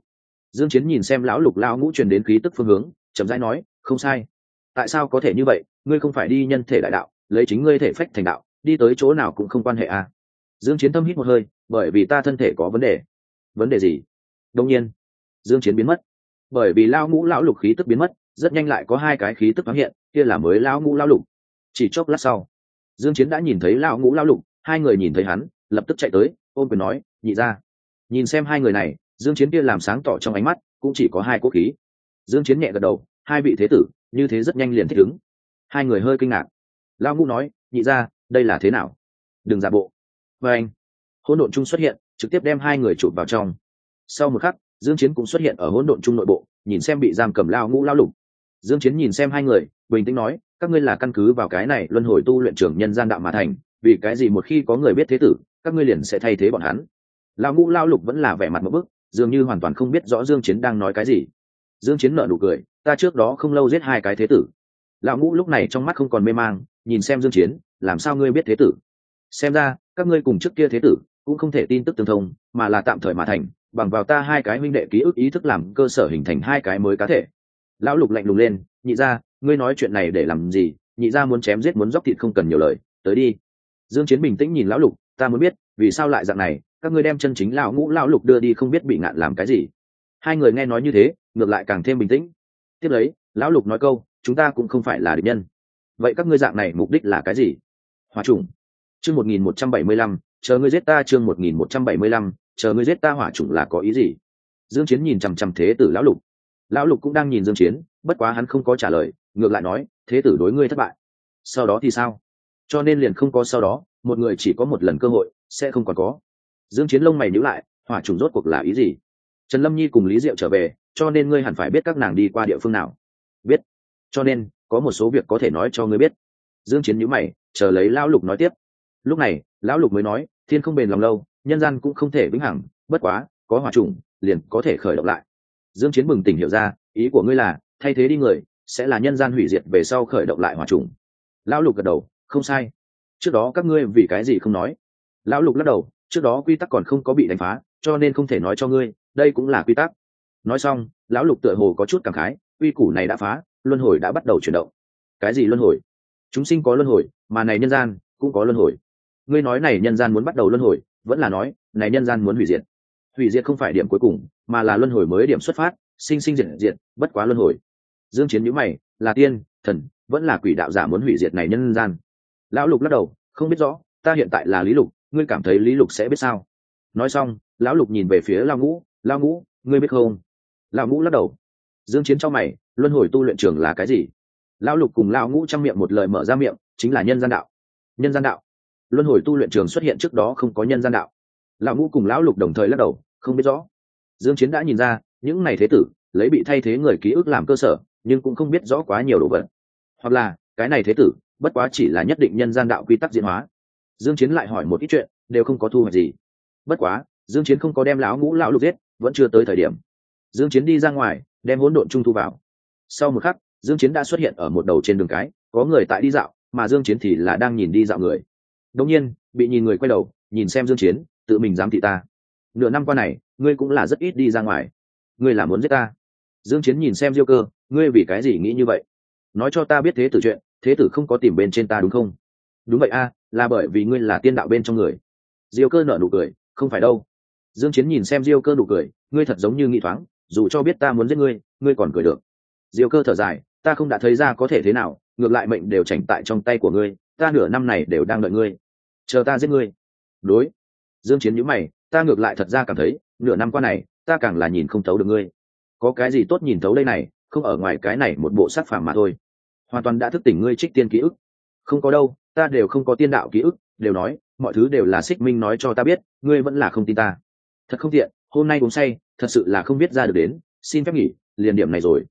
Speaker 1: Dương chiến nhìn xem lão lục lao ngũ truyền đến khí tức phương hướng, chậm rãi nói, không sai. Tại sao có thể như vậy? Ngươi không phải đi nhân thể đại đạo, lấy chính ngươi thể phách thành đạo, đi tới chỗ nào cũng không quan hệ à? Dương chiến thâm hít một hơi, bởi vì ta thân thể có vấn đề vấn đề gì? Đông nhiên, dương chiến biến mất. Bởi vì lão ngũ lão lục khí tức biến mất, rất nhanh lại có hai cái khí tức phát hiện, kia là mới lão ngũ lão lục. Chỉ chốc lát sau, dương chiến đã nhìn thấy lão ngũ lão lục, hai người nhìn thấy hắn, lập tức chạy tới, ôm quyền nói, nhị ra nhìn xem hai người này, dương chiến kia làm sáng tỏ trong ánh mắt, cũng chỉ có hai quốc khí. Dương chiến nhẹ gật đầu, hai vị thế tử, như thế rất nhanh liền thích ứng. Hai người hơi kinh ngạc. Lão ngũ nói, nhị ra đây là thế nào? Đừng giả bộ. Và anh. Hỗn độn chung xuất hiện trực tiếp đem hai người chụp vào trong. Sau một khắc, dương chiến cũng xuất hiện ở hỗn độn trung nội bộ, nhìn xem bị giam cầm lao ngũ lao lục. Dương chiến nhìn xem hai người, bình tĩnh nói, các ngươi là căn cứ vào cái này luân hồi tu luyện trưởng nhân gian đạo mà thành, vì cái gì một khi có người biết thế tử, các ngươi liền sẽ thay thế bọn hắn? Lao ngũ lao lục vẫn là vẻ mặt một bức, dường như hoàn toàn không biết rõ dương chiến đang nói cái gì. Dương chiến nở nụ cười, ta trước đó không lâu giết hai cái thế tử. Lão ngũ lúc này trong mắt không còn mê mang, nhìn xem dương chiến, làm sao ngươi biết thế tử? Xem ra, các ngươi cùng trước kia thế tử cũng không thể tin tức tương thông, mà là tạm thời mà thành, bằng vào ta hai cái huynh đệ ký ức ý thức làm cơ sở hình thành hai cái mới cá thể. Lão lục lạnh lùng lên, nhị ra ngươi nói chuyện này để làm gì? Nhị ra muốn chém giết muốn dóc thịt không cần nhiều lời, tới đi. Dương chiến bình tĩnh nhìn lão lục, ta muốn biết, vì sao lại dạng này? Các ngươi đem chân chính lão ngũ lão lục đưa đi không biết bị ngạn làm cái gì? Hai người nghe nói như thế, ngược lại càng thêm bình tĩnh. Tiếp lấy, lão lục nói câu, chúng ta cũng không phải là địch nhân. Vậy các ngươi dạng này mục đích là cái gì? Hòa trùng chương một nghìn một trăm bảy mươi lăm chờ ngươi giết ta chương một nghìn một trăm bảy mươi lăm, chờ ngươi giết ta hỏa trùng là có ý gì? Dương chiến nhìn chằm chằm thế tử lão lục. Lão lục cũng đang nhìn dương chiến, bất quá hắn không có trả lời, ngược lại nói, thế tử đối ngươi thất bại. Sau đó thì sao? Cho nên liền không có sau đó, một người chỉ có một lần cơ hội, sẽ không còn có. Dương chiến lông mày nhíu lại, hỏa trùng rốt cuộc là ý gì? Trần lâm nhi cùng lý diệu trở về, cho nên ngươi hẳn phải biết các nàng đi qua địa phương nào. Biết. Cho nên, có một số việc có thể nói cho ngươi biết. Dương chiến nhíu mày, chờ lấy lão lục nói tiếp. Lúc này, lão lục mới nói thiên không bền lòng lâu, nhân gian cũng không thể vĩnh hằng, bất quá, có hỏa trùng liền có thể khởi động lại. Dương chiến bừng tỉnh hiểu ra, ý của ngươi là, thay thế đi người, sẽ là nhân gian hủy diệt về sau khởi động lại hỏa trùng lão lục gật đầu, không sai. Trước đó các ngươi vì cái gì không nói? Lão lục lắc đầu, trước đó quy tắc còn không có bị đánh phá, cho nên không thể nói cho ngươi, đây cũng là quy tắc. Nói xong, lão lục tựa hồ có chút cảm khái, quy củ này đã phá, luân hồi đã bắt đầu chuyển động. Cái gì luân hồi? Chúng sinh có luân hồi, mà này nhân gian cũng có luân hồi ngươi nói này nhân gian muốn bắt đầu luân hồi, vẫn là nói, này nhân gian muốn hủy diệt. Hủy diệt không phải điểm cuối cùng, mà là luân hồi mới điểm xuất phát, sinh sinh diệt diệt, bất quá luân hồi. Dương chiến nhíu mày, là tiên, thần, vẫn là quỷ đạo giả muốn hủy diệt này nhân gian. Lão lục lắc đầu, không biết rõ, ta hiện tại là lý lục, ngươi cảm thấy lý lục sẽ biết sao? Nói xong, lão lục nhìn về phía lao ngũ lao ngũ, ngươi biết không? Lão ngũ lắc đầu. Dương chiến cho mày, luân hồi tu luyện trường là cái gì? Lão lục cùng lão ngũ trong miệng một lời mở ra miệng, chính là nhân gian đạo. Nhân gian đạo luân hồi tu luyện trường xuất hiện trước đó không có nhân gian đạo. Lão ngũ cùng lão lục đồng thời lắc đầu, không biết rõ. Dương chiến đã nhìn ra, những này thế tử, lấy bị thay thế người ký ức làm cơ sở, nhưng cũng không biết rõ quá nhiều đồ vật. Hoặc là, cái này thế tử, bất quá chỉ là nhất định nhân gian đạo quy tắc diễn hóa. Dương chiến lại hỏi một ít chuyện, đều không có thu hoạch gì. Bất quá, dương chiến không có đem lão ngũ, lão lục giết, vẫn chưa tới thời điểm. Dương chiến đi ra ngoài, đem hỗn độn trung thu vào. Sau một khắc, dương chiến đã xuất hiện ở một đầu trên đường cái, có người tại đi dạo, mà dương chiến thì là đang nhìn đi dạo người đột nhiên, bị nhìn người quay đầu, nhìn xem dương chiến, tự mình dám thị ta. Nửa năm qua này, ngươi cũng là rất ít đi ra ngoài. Ngươi là muốn giết ta. Dương chiến nhìn xem diêu cơ, ngươi vì cái gì nghĩ như vậy? Nói cho ta biết thế tử chuyện, thế tử không có tìm bên trên ta đúng không? Đúng vậy a, là bởi vì ngươi là tiên đạo bên trong người. Diêu cơ nở nụ cười, không phải đâu. Dương chiến nhìn xem diêu cơ nụ cười, ngươi thật giống như nghĩ thoáng, dù cho biết ta muốn giết ngươi ngươi còn cười được. Diêu cơ thở dài, ta không đã thấy ra có thể thế nào, ngược lại mệnh đều chảnh tại trong tay của ngươi, ta nửa năm này đều đang đợi ngươi chờ ta giết ngươi. Đối. Dương chiến nhíu mày ta ngược lại thật ra cảm thấy nửa năm qua này ta càng là nhìn không thấu được ngươi. Có cái gì tốt nhìn thấu đây này không ở ngoài cái này một bộ sát phàm mà thôi. Hoàn toàn đã thức tỉnh ngươi trích tiên ký ức. Không có đâu ta đều không có tiên đạo ký ức đều nói mọi thứ đều là xích minh nói cho ta biết ngươi vẫn là không tin ta. Thật không tiện hôm nay uống say thật sự là không biết ra được đến xin phép nghỉ liền điểm này rồi.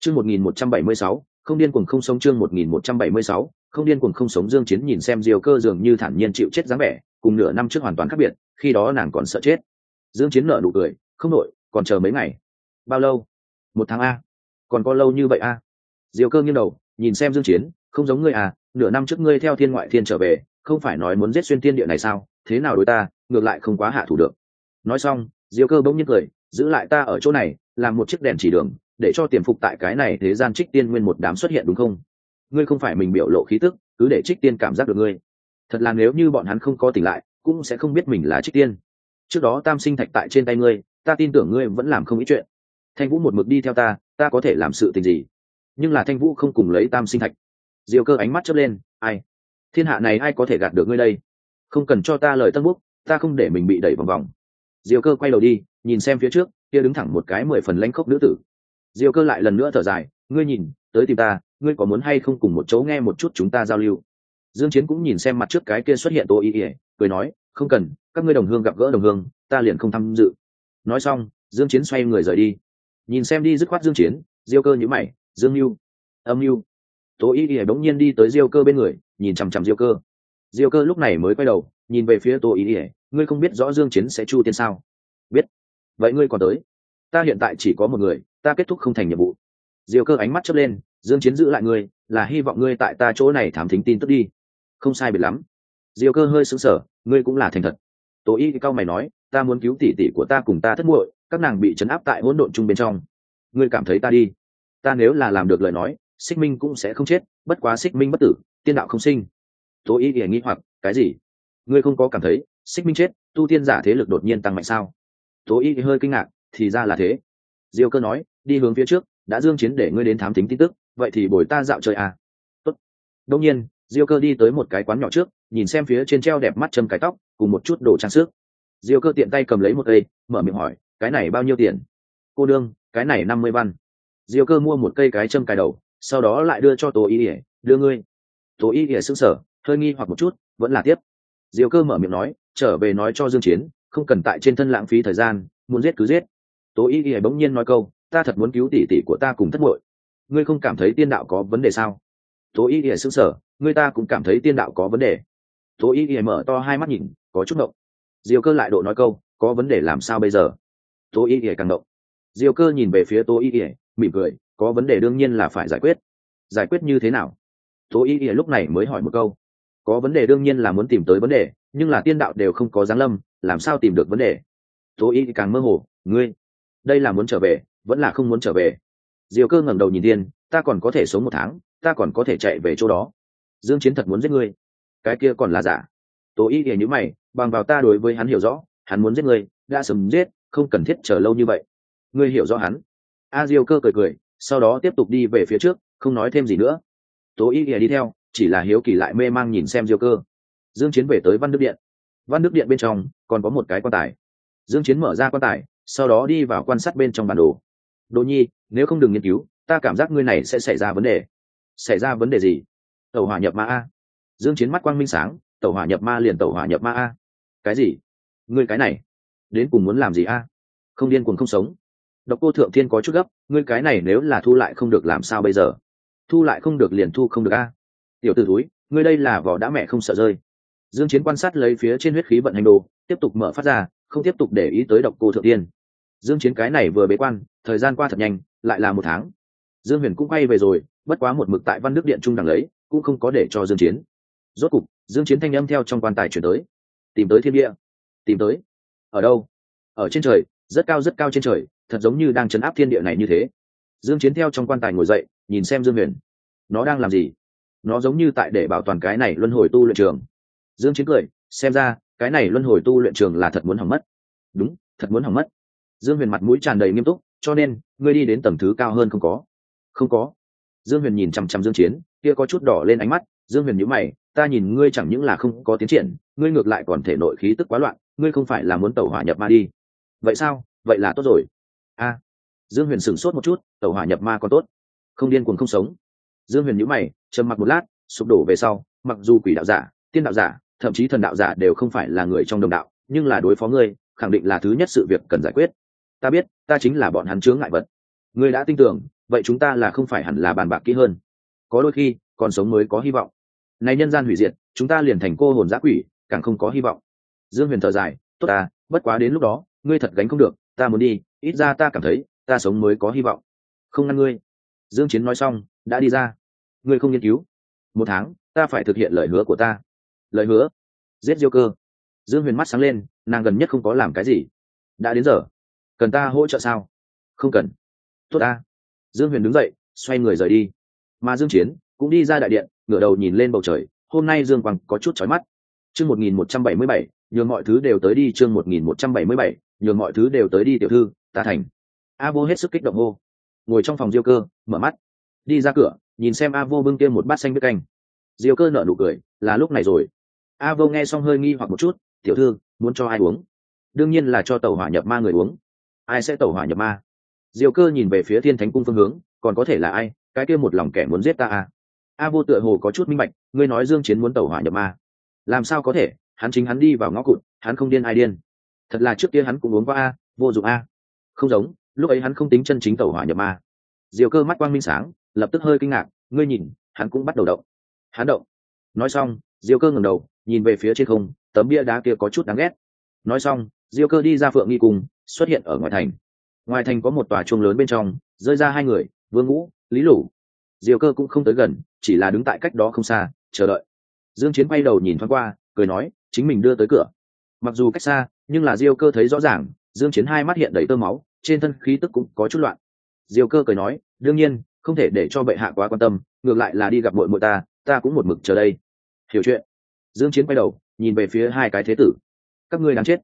Speaker 1: Chương 1176, không điên cuồng không sống chương 1176, không điên cuồng không sống dương chiến nhìn xem diều cơ dường như thản nhiên chịu chết dáng vẻ, cùng nửa năm trước hoàn toàn khác biệt, khi đó nàng còn sợ chết. Dương chiến nở nụ cười, không nổi, còn chờ mấy ngày? Bao lâu? Một tháng a. Còn có lâu như vậy a? Diều cơ nghiêng đầu, nhìn xem dương chiến, không giống ngươi à nửa năm trước ngươi theo thiên ngoại thiên trở về, không phải nói muốn giết xuyên thiên địa này sao? Thế nào đối ta, ngược lại không quá hạ thủ được. Nói xong, diêu cơ bỗng nhiên cười, giữ lại ta ở chỗ này, làm một chiếc đèn chỉ đường, để cho tiềm phục tại cái này thế gian trích tiên nguyên một đám xuất hiện đúng không? Ngươi không phải mình biểu lộ khí tức, cứ để trích tiên cảm giác được ngươi. Thật là nếu như bọn hắn không có tỉnh lại, cũng sẽ không biết mình là trích tiên. Trước đó tam sinh thạch tại trên tay ngươi, ta tin tưởng ngươi vẫn làm không ít chuyện. Thanh vũ một mực đi theo ta ta có thể làm sự tình gì? Nhưng là thanh vũ không cùng lấy tam sinh thạch. Diều cơ ánh mắt chớp lên, ai? Thiên hạ này ai có thể gạt được ngươi đây? Không cần cho ta lời tân búc ta không để mình bị đẩy vòng vòng. Diều cơ quay đầu đi, nhìn xem phía trước, kia đứng thẳng một cái mười phần lãnh khốc nữ tử. Diêu cơ lại lần nữa thở dài, ngươi nhìn, tới tìm ta, ngươi có muốn hay không cùng một chỗ nghe một chút chúng ta giao lưu? Dương chiến cũng nhìn xem mặt trước cái kia xuất hiện tô Y ỉa cười nói, không cần, các ngươi đồng hương gặp gỡ đồng hương, ta liền không tham dự. Nói xong, dương chiến xoay người rời đi. Nhìn xem đi dứt khoát dương chiến, diêu cơ nhíu mày, dương lưu âm lưu Tô y ỉa bỗng nhiên đi tới diêu cơ bên người, nhìn chằm chằm diêu cơ. Diêu cơ lúc này mới quay đầu, nhìn về phía Tô y ỉa ngươi không biết rõ dương chiến sẽ chu tiên sao? Biết. Vậy ngươi còn tới? Ta hiện tại chỉ có một người ta kết thúc không thành nhiệm vụ. Diêu cơ ánh mắt chớp lên, dương chiến giữ lại ngươi, là hy vọng ngươi tại ta chỗ này thám thính tin tức đi. Không sai biệt lắm. Diêu cơ hơi sững sờ, ngươi cũng là thành thật. Tố y cao mày nói, ta muốn cứu tỷ tỷ của ta cùng ta thất muội, các nàng bị chấn áp tại hỗn độn chung bên trong. Ngươi cảm thấy ta đi. Ta nếu là làm được lời nói, xích minh cũng sẽ không chết, bất quá xích minh bất tử, tiên đạo không sinh. Tố y ỉa nghĩ hoặc, cái gì? Ngươi không có cảm thấy, xích minh chết, tu tiên giả thế lực đột nhiên tăng mạnh sao? Tố y hơi kinh ngạc, thì ra là thế. Diêu cơ nói đi hướng phía trước, đã dương chiến để ngươi đến thám tính tin tức, vậy thì bồi ta dạo chơi à. Tốt. Đương nhiên, diêu cơ đi tới một cái quán nhỏ trước, nhìn xem phía trên treo đẹp mắt châm cái tóc, cùng một chút đồ trang sức. Diêu cơ tiện tay cầm lấy một cây, mở miệng hỏi, cái này bao nhiêu tiền? Cô đương cái này năm mươi văn. Diêu cơ mua một cây cái châm cài đầu, sau đó lại đưa cho tố y ỉa đưa ngươi. Tố y ỉa sững sở hơi nghi hoặc một chút, vẫn là tiếp. Diêu cơ mở miệng nói, trở về nói cho dương chiến, không cần tại trên thân lãng phí thời gian, muốn giết cứ giết. Tố y ỉa bỗng nhiên nói câu ta thật muốn cứu tỷ tỷ của ta cùng thất muội. Ngươi không cảm thấy tiên đạo có vấn đề sao? Tố y ỉa xứng sở ngươi ta cũng cảm thấy tiên đạo có vấn đề. Tố y ỉa mở to hai mắt nhìn, có chút động diêu cơ lại độ nói câu, có vấn đề làm sao bây giờ? Tố y ỉa càng động diêu cơ nhìn về phía tố y ỉa mỉm cười, có vấn đề đương nhiên là phải giải quyết. Giải quyết như thế nào? Tố y ỉa lúc này mới hỏi một câu. Có vấn đề đương nhiên là muốn tìm tới vấn đề, nhưng là tiên đạo đều không có giáng lâm, làm sao tìm được vấn đề? Tố y càng mơ hồ, ngươi, đây là muốn trở về vẫn là không muốn trở về. Diều cơ ngẩng đầu nhìn tiên ta còn có thể sống một tháng, ta còn có thể chạy về chỗ đó. Dương chiến thật muốn giết ngươi. Cái kia còn là giả. Tố y để như mày, bằng vào ta đối với hắn hiểu rõ, hắn muốn giết ngươi, đã sớm giết, không cần thiết chờ lâu như vậy. Ngươi hiểu rõ hắn. A diêu cơ cười cười, sau đó tiếp tục đi về phía trước, không nói thêm gì nữa. Tố y để đi theo, chỉ là hiếu kỳ lại mê mang nhìn xem diêu cơ. Dương chiến về tới văn đức điện. Văn đức điện bên trong, còn có một cái quan tài. Dương chiến mở ra quan tài, sau đó đi vào quan sát bên trong bản đồ đỗ nhi, nếu không đừng nghiên cứu, ta cảm giác ngươi này sẽ xảy ra vấn đề. Xảy ra vấn đề gì? Tàu hỏa nhập ma a. Dương chiến mắt quang minh sáng tàu hỏa nhập ma liền tàu hỏa nhập ma a. Cái gì? Ngươi cái này, đến cùng muốn làm gì a? Không điên cuồng không sống. Độc cô thượng thiên có chút gấp, ngươi cái này nếu là thu lại không được làm sao bây giờ? Thu lại không được liền thu không được a. Tiểu t ử túi ngươi đây là vỏ đã mẹ không sợ rơi. Dương chiến quan sát lấy phía trên huyết khí vận hành đồ, tiếp tục mở phát ra, không tiếp tục để ý tới độc cô thượng tiên dương chiến cái này vừa bế quan thời gian qua thật nhanh, lại là một tháng. Dương huyền cũng quay về rồi, bất quá một mực tại văn đức điện trung đẳng lấy, cũng không có để cho dương chiến. Rốt cục, dương chiến thanh âm theo trong quan tài chuyển tới. Tìm tới thiên địa. Tìm tới. Ở đâu? Ở trên trời, rất cao rất cao trên trời, thật giống như đang chấn áp thiên địa này như thế. Dương chiến theo trong quan tài ngồi dậy, nhìn xem dương huyền. Nó đang làm gì? Nó giống như tại để bảo toàn cái này luân hồi tu luyện trường. Dương chiến cười, xem ra, cái này luân hồi tu luyện trường là thật muốn hỏng mất. Đúng, thật muốn hỏng mất. Dương huyền mặt mũi tràn đầy nghiêm túc cho nên, ngươi đi đến tầng thứ cao hơn không có. Không có. Dương huyền nhìn chăm chăm dương chiến, kia có chút đỏ lên ánh mắt. Dương huyền nhíu mày, ta nhìn ngươi chẳng những là không có tiến triển, ngươi ngược lại còn thể nội khí tức quá loạn, ngươi không phải là muốn tẩu hỏa nhập ma đi. Vậy sao? Vậy là tốt rồi. A. Dương huyền sửng sốt một chút, tẩu hỏa nhập ma còn tốt. Không điên cuồng không sống. Dương huyền nhíu mày, trầm mặc một lát, sụp đổ về sau, mặc dù quỷ đạo giả, tiên đạo giả, thậm chí thần đạo giả đều không phải là người trong đồng đạo, nhưng là đối phó ngươi, khẳng định là thứ nhất sự việc cần giải quyết ta biết, ta chính là bọn hắn chướng ngại vật. Ngươi đã tin tưởng, vậy chúng ta là không phải hẳn là bàn bạc kỹ hơn. Có đôi khi, còn sống mới có hy vọng. Này nhân gian hủy diệt, chúng ta liền thành cô hồn giã quỷ, càng không có hy vọng. Dương huyền thở dài, tốt ta, bất quá đến lúc đó, ngươi thật gánh không được, ta muốn đi, ít ra ta cảm thấy, ta sống mới có hy vọng. Không ngăn ngươi. Dương chiến nói xong, đã đi ra. Ngươi không nghiên cứu. Một tháng, ta phải thực hiện lời hứa của ta. Lời hứa? Giết diêu cơ. Dương huyền mắt sáng lên, nàng gần nhất không có làm cái gì. Đã đến giờ cần ta hỗ trợ sao? Không cần. Tốt ta. Dương huyền đứng dậy xoay người rời đi. Mà dương chiến cũng đi ra đại điện ngửa đầu nhìn lên bầu trời. Hôm nay dương quang có chút chói mắt. Chương 1177, nhường mọi thứ đều tới đi chương 1177, nhường mọi thứ đều tới đi tiểu thư ta thành. A vô hết sức kích động hô. Ngồi trong phòng diêu cơ mở mắt. Đi ra cửa nhìn xem a vô bưng kia một bát xanh nước canh. Diêu cơ nở nụ cười là lúc này rồi. A vô nghe xong hơi nghi hoặc một chút tiểu thư muốn cho ai uống? Đương nhiên là cho tàu hỏa nhập ma người uống ai sẽ tẩu hỏa nhập ma? Diều cơ nhìn về phía thiên thánh cung phương hướng, còn có thể là ai? Cái kia một lòng kẻ muốn giết ta à? A vô tựa hồ có chút minh bạch, ngươi nói dương chiến muốn tẩu hỏa nhập ma. Làm sao có thể? Hắn chính hắn đi vào ngõ cụt, hắn không điên ai điên. Thật là trước kia hắn cũng uống qua a, vô dụng a. Không giống, lúc ấy hắn không tính chân chính tẩu hỏa nhập ma. Diều cơ mắt quang minh sáng, lập tức hơi kinh ngạc, ngươi nhìn, hắn cũng bắt đầu động. Hắn động. Nói xong Diều cơ ngẩng đầu, nhìn về phía trên không, tấm bia đá kia có chút đáng ghét. Nói xong Diều cơ đi ra phượng nghi cùng xuất hiện ở ngoài thành. Ngoài thành có một tòa chuông lớn bên trong, rơi ra hai người, vương ngũ, lý lủ diêu cơ cũng không tới gần, chỉ là đứng tại cách đó không xa, chờ đợi. Dương chiến quay đầu nhìn thoáng qua, cười nói, chính mình đưa tới cửa. Mặc dù cách xa, nhưng là diêu cơ thấy rõ ràng, dương chiến hai mắt hiện đầy tơ máu, trên thân khí tức cũng có chút loạn. Diêu cơ cười nói, đương nhiên, không thể để cho bệ hạ quá quan tâm, ngược lại là đi gặp muội muội ta ta cũng một mực chờ đây. Hiểu chuyện. Dương chiến quay đầu, nhìn về phía hai cái thế tử. Các ngươi đáng chết.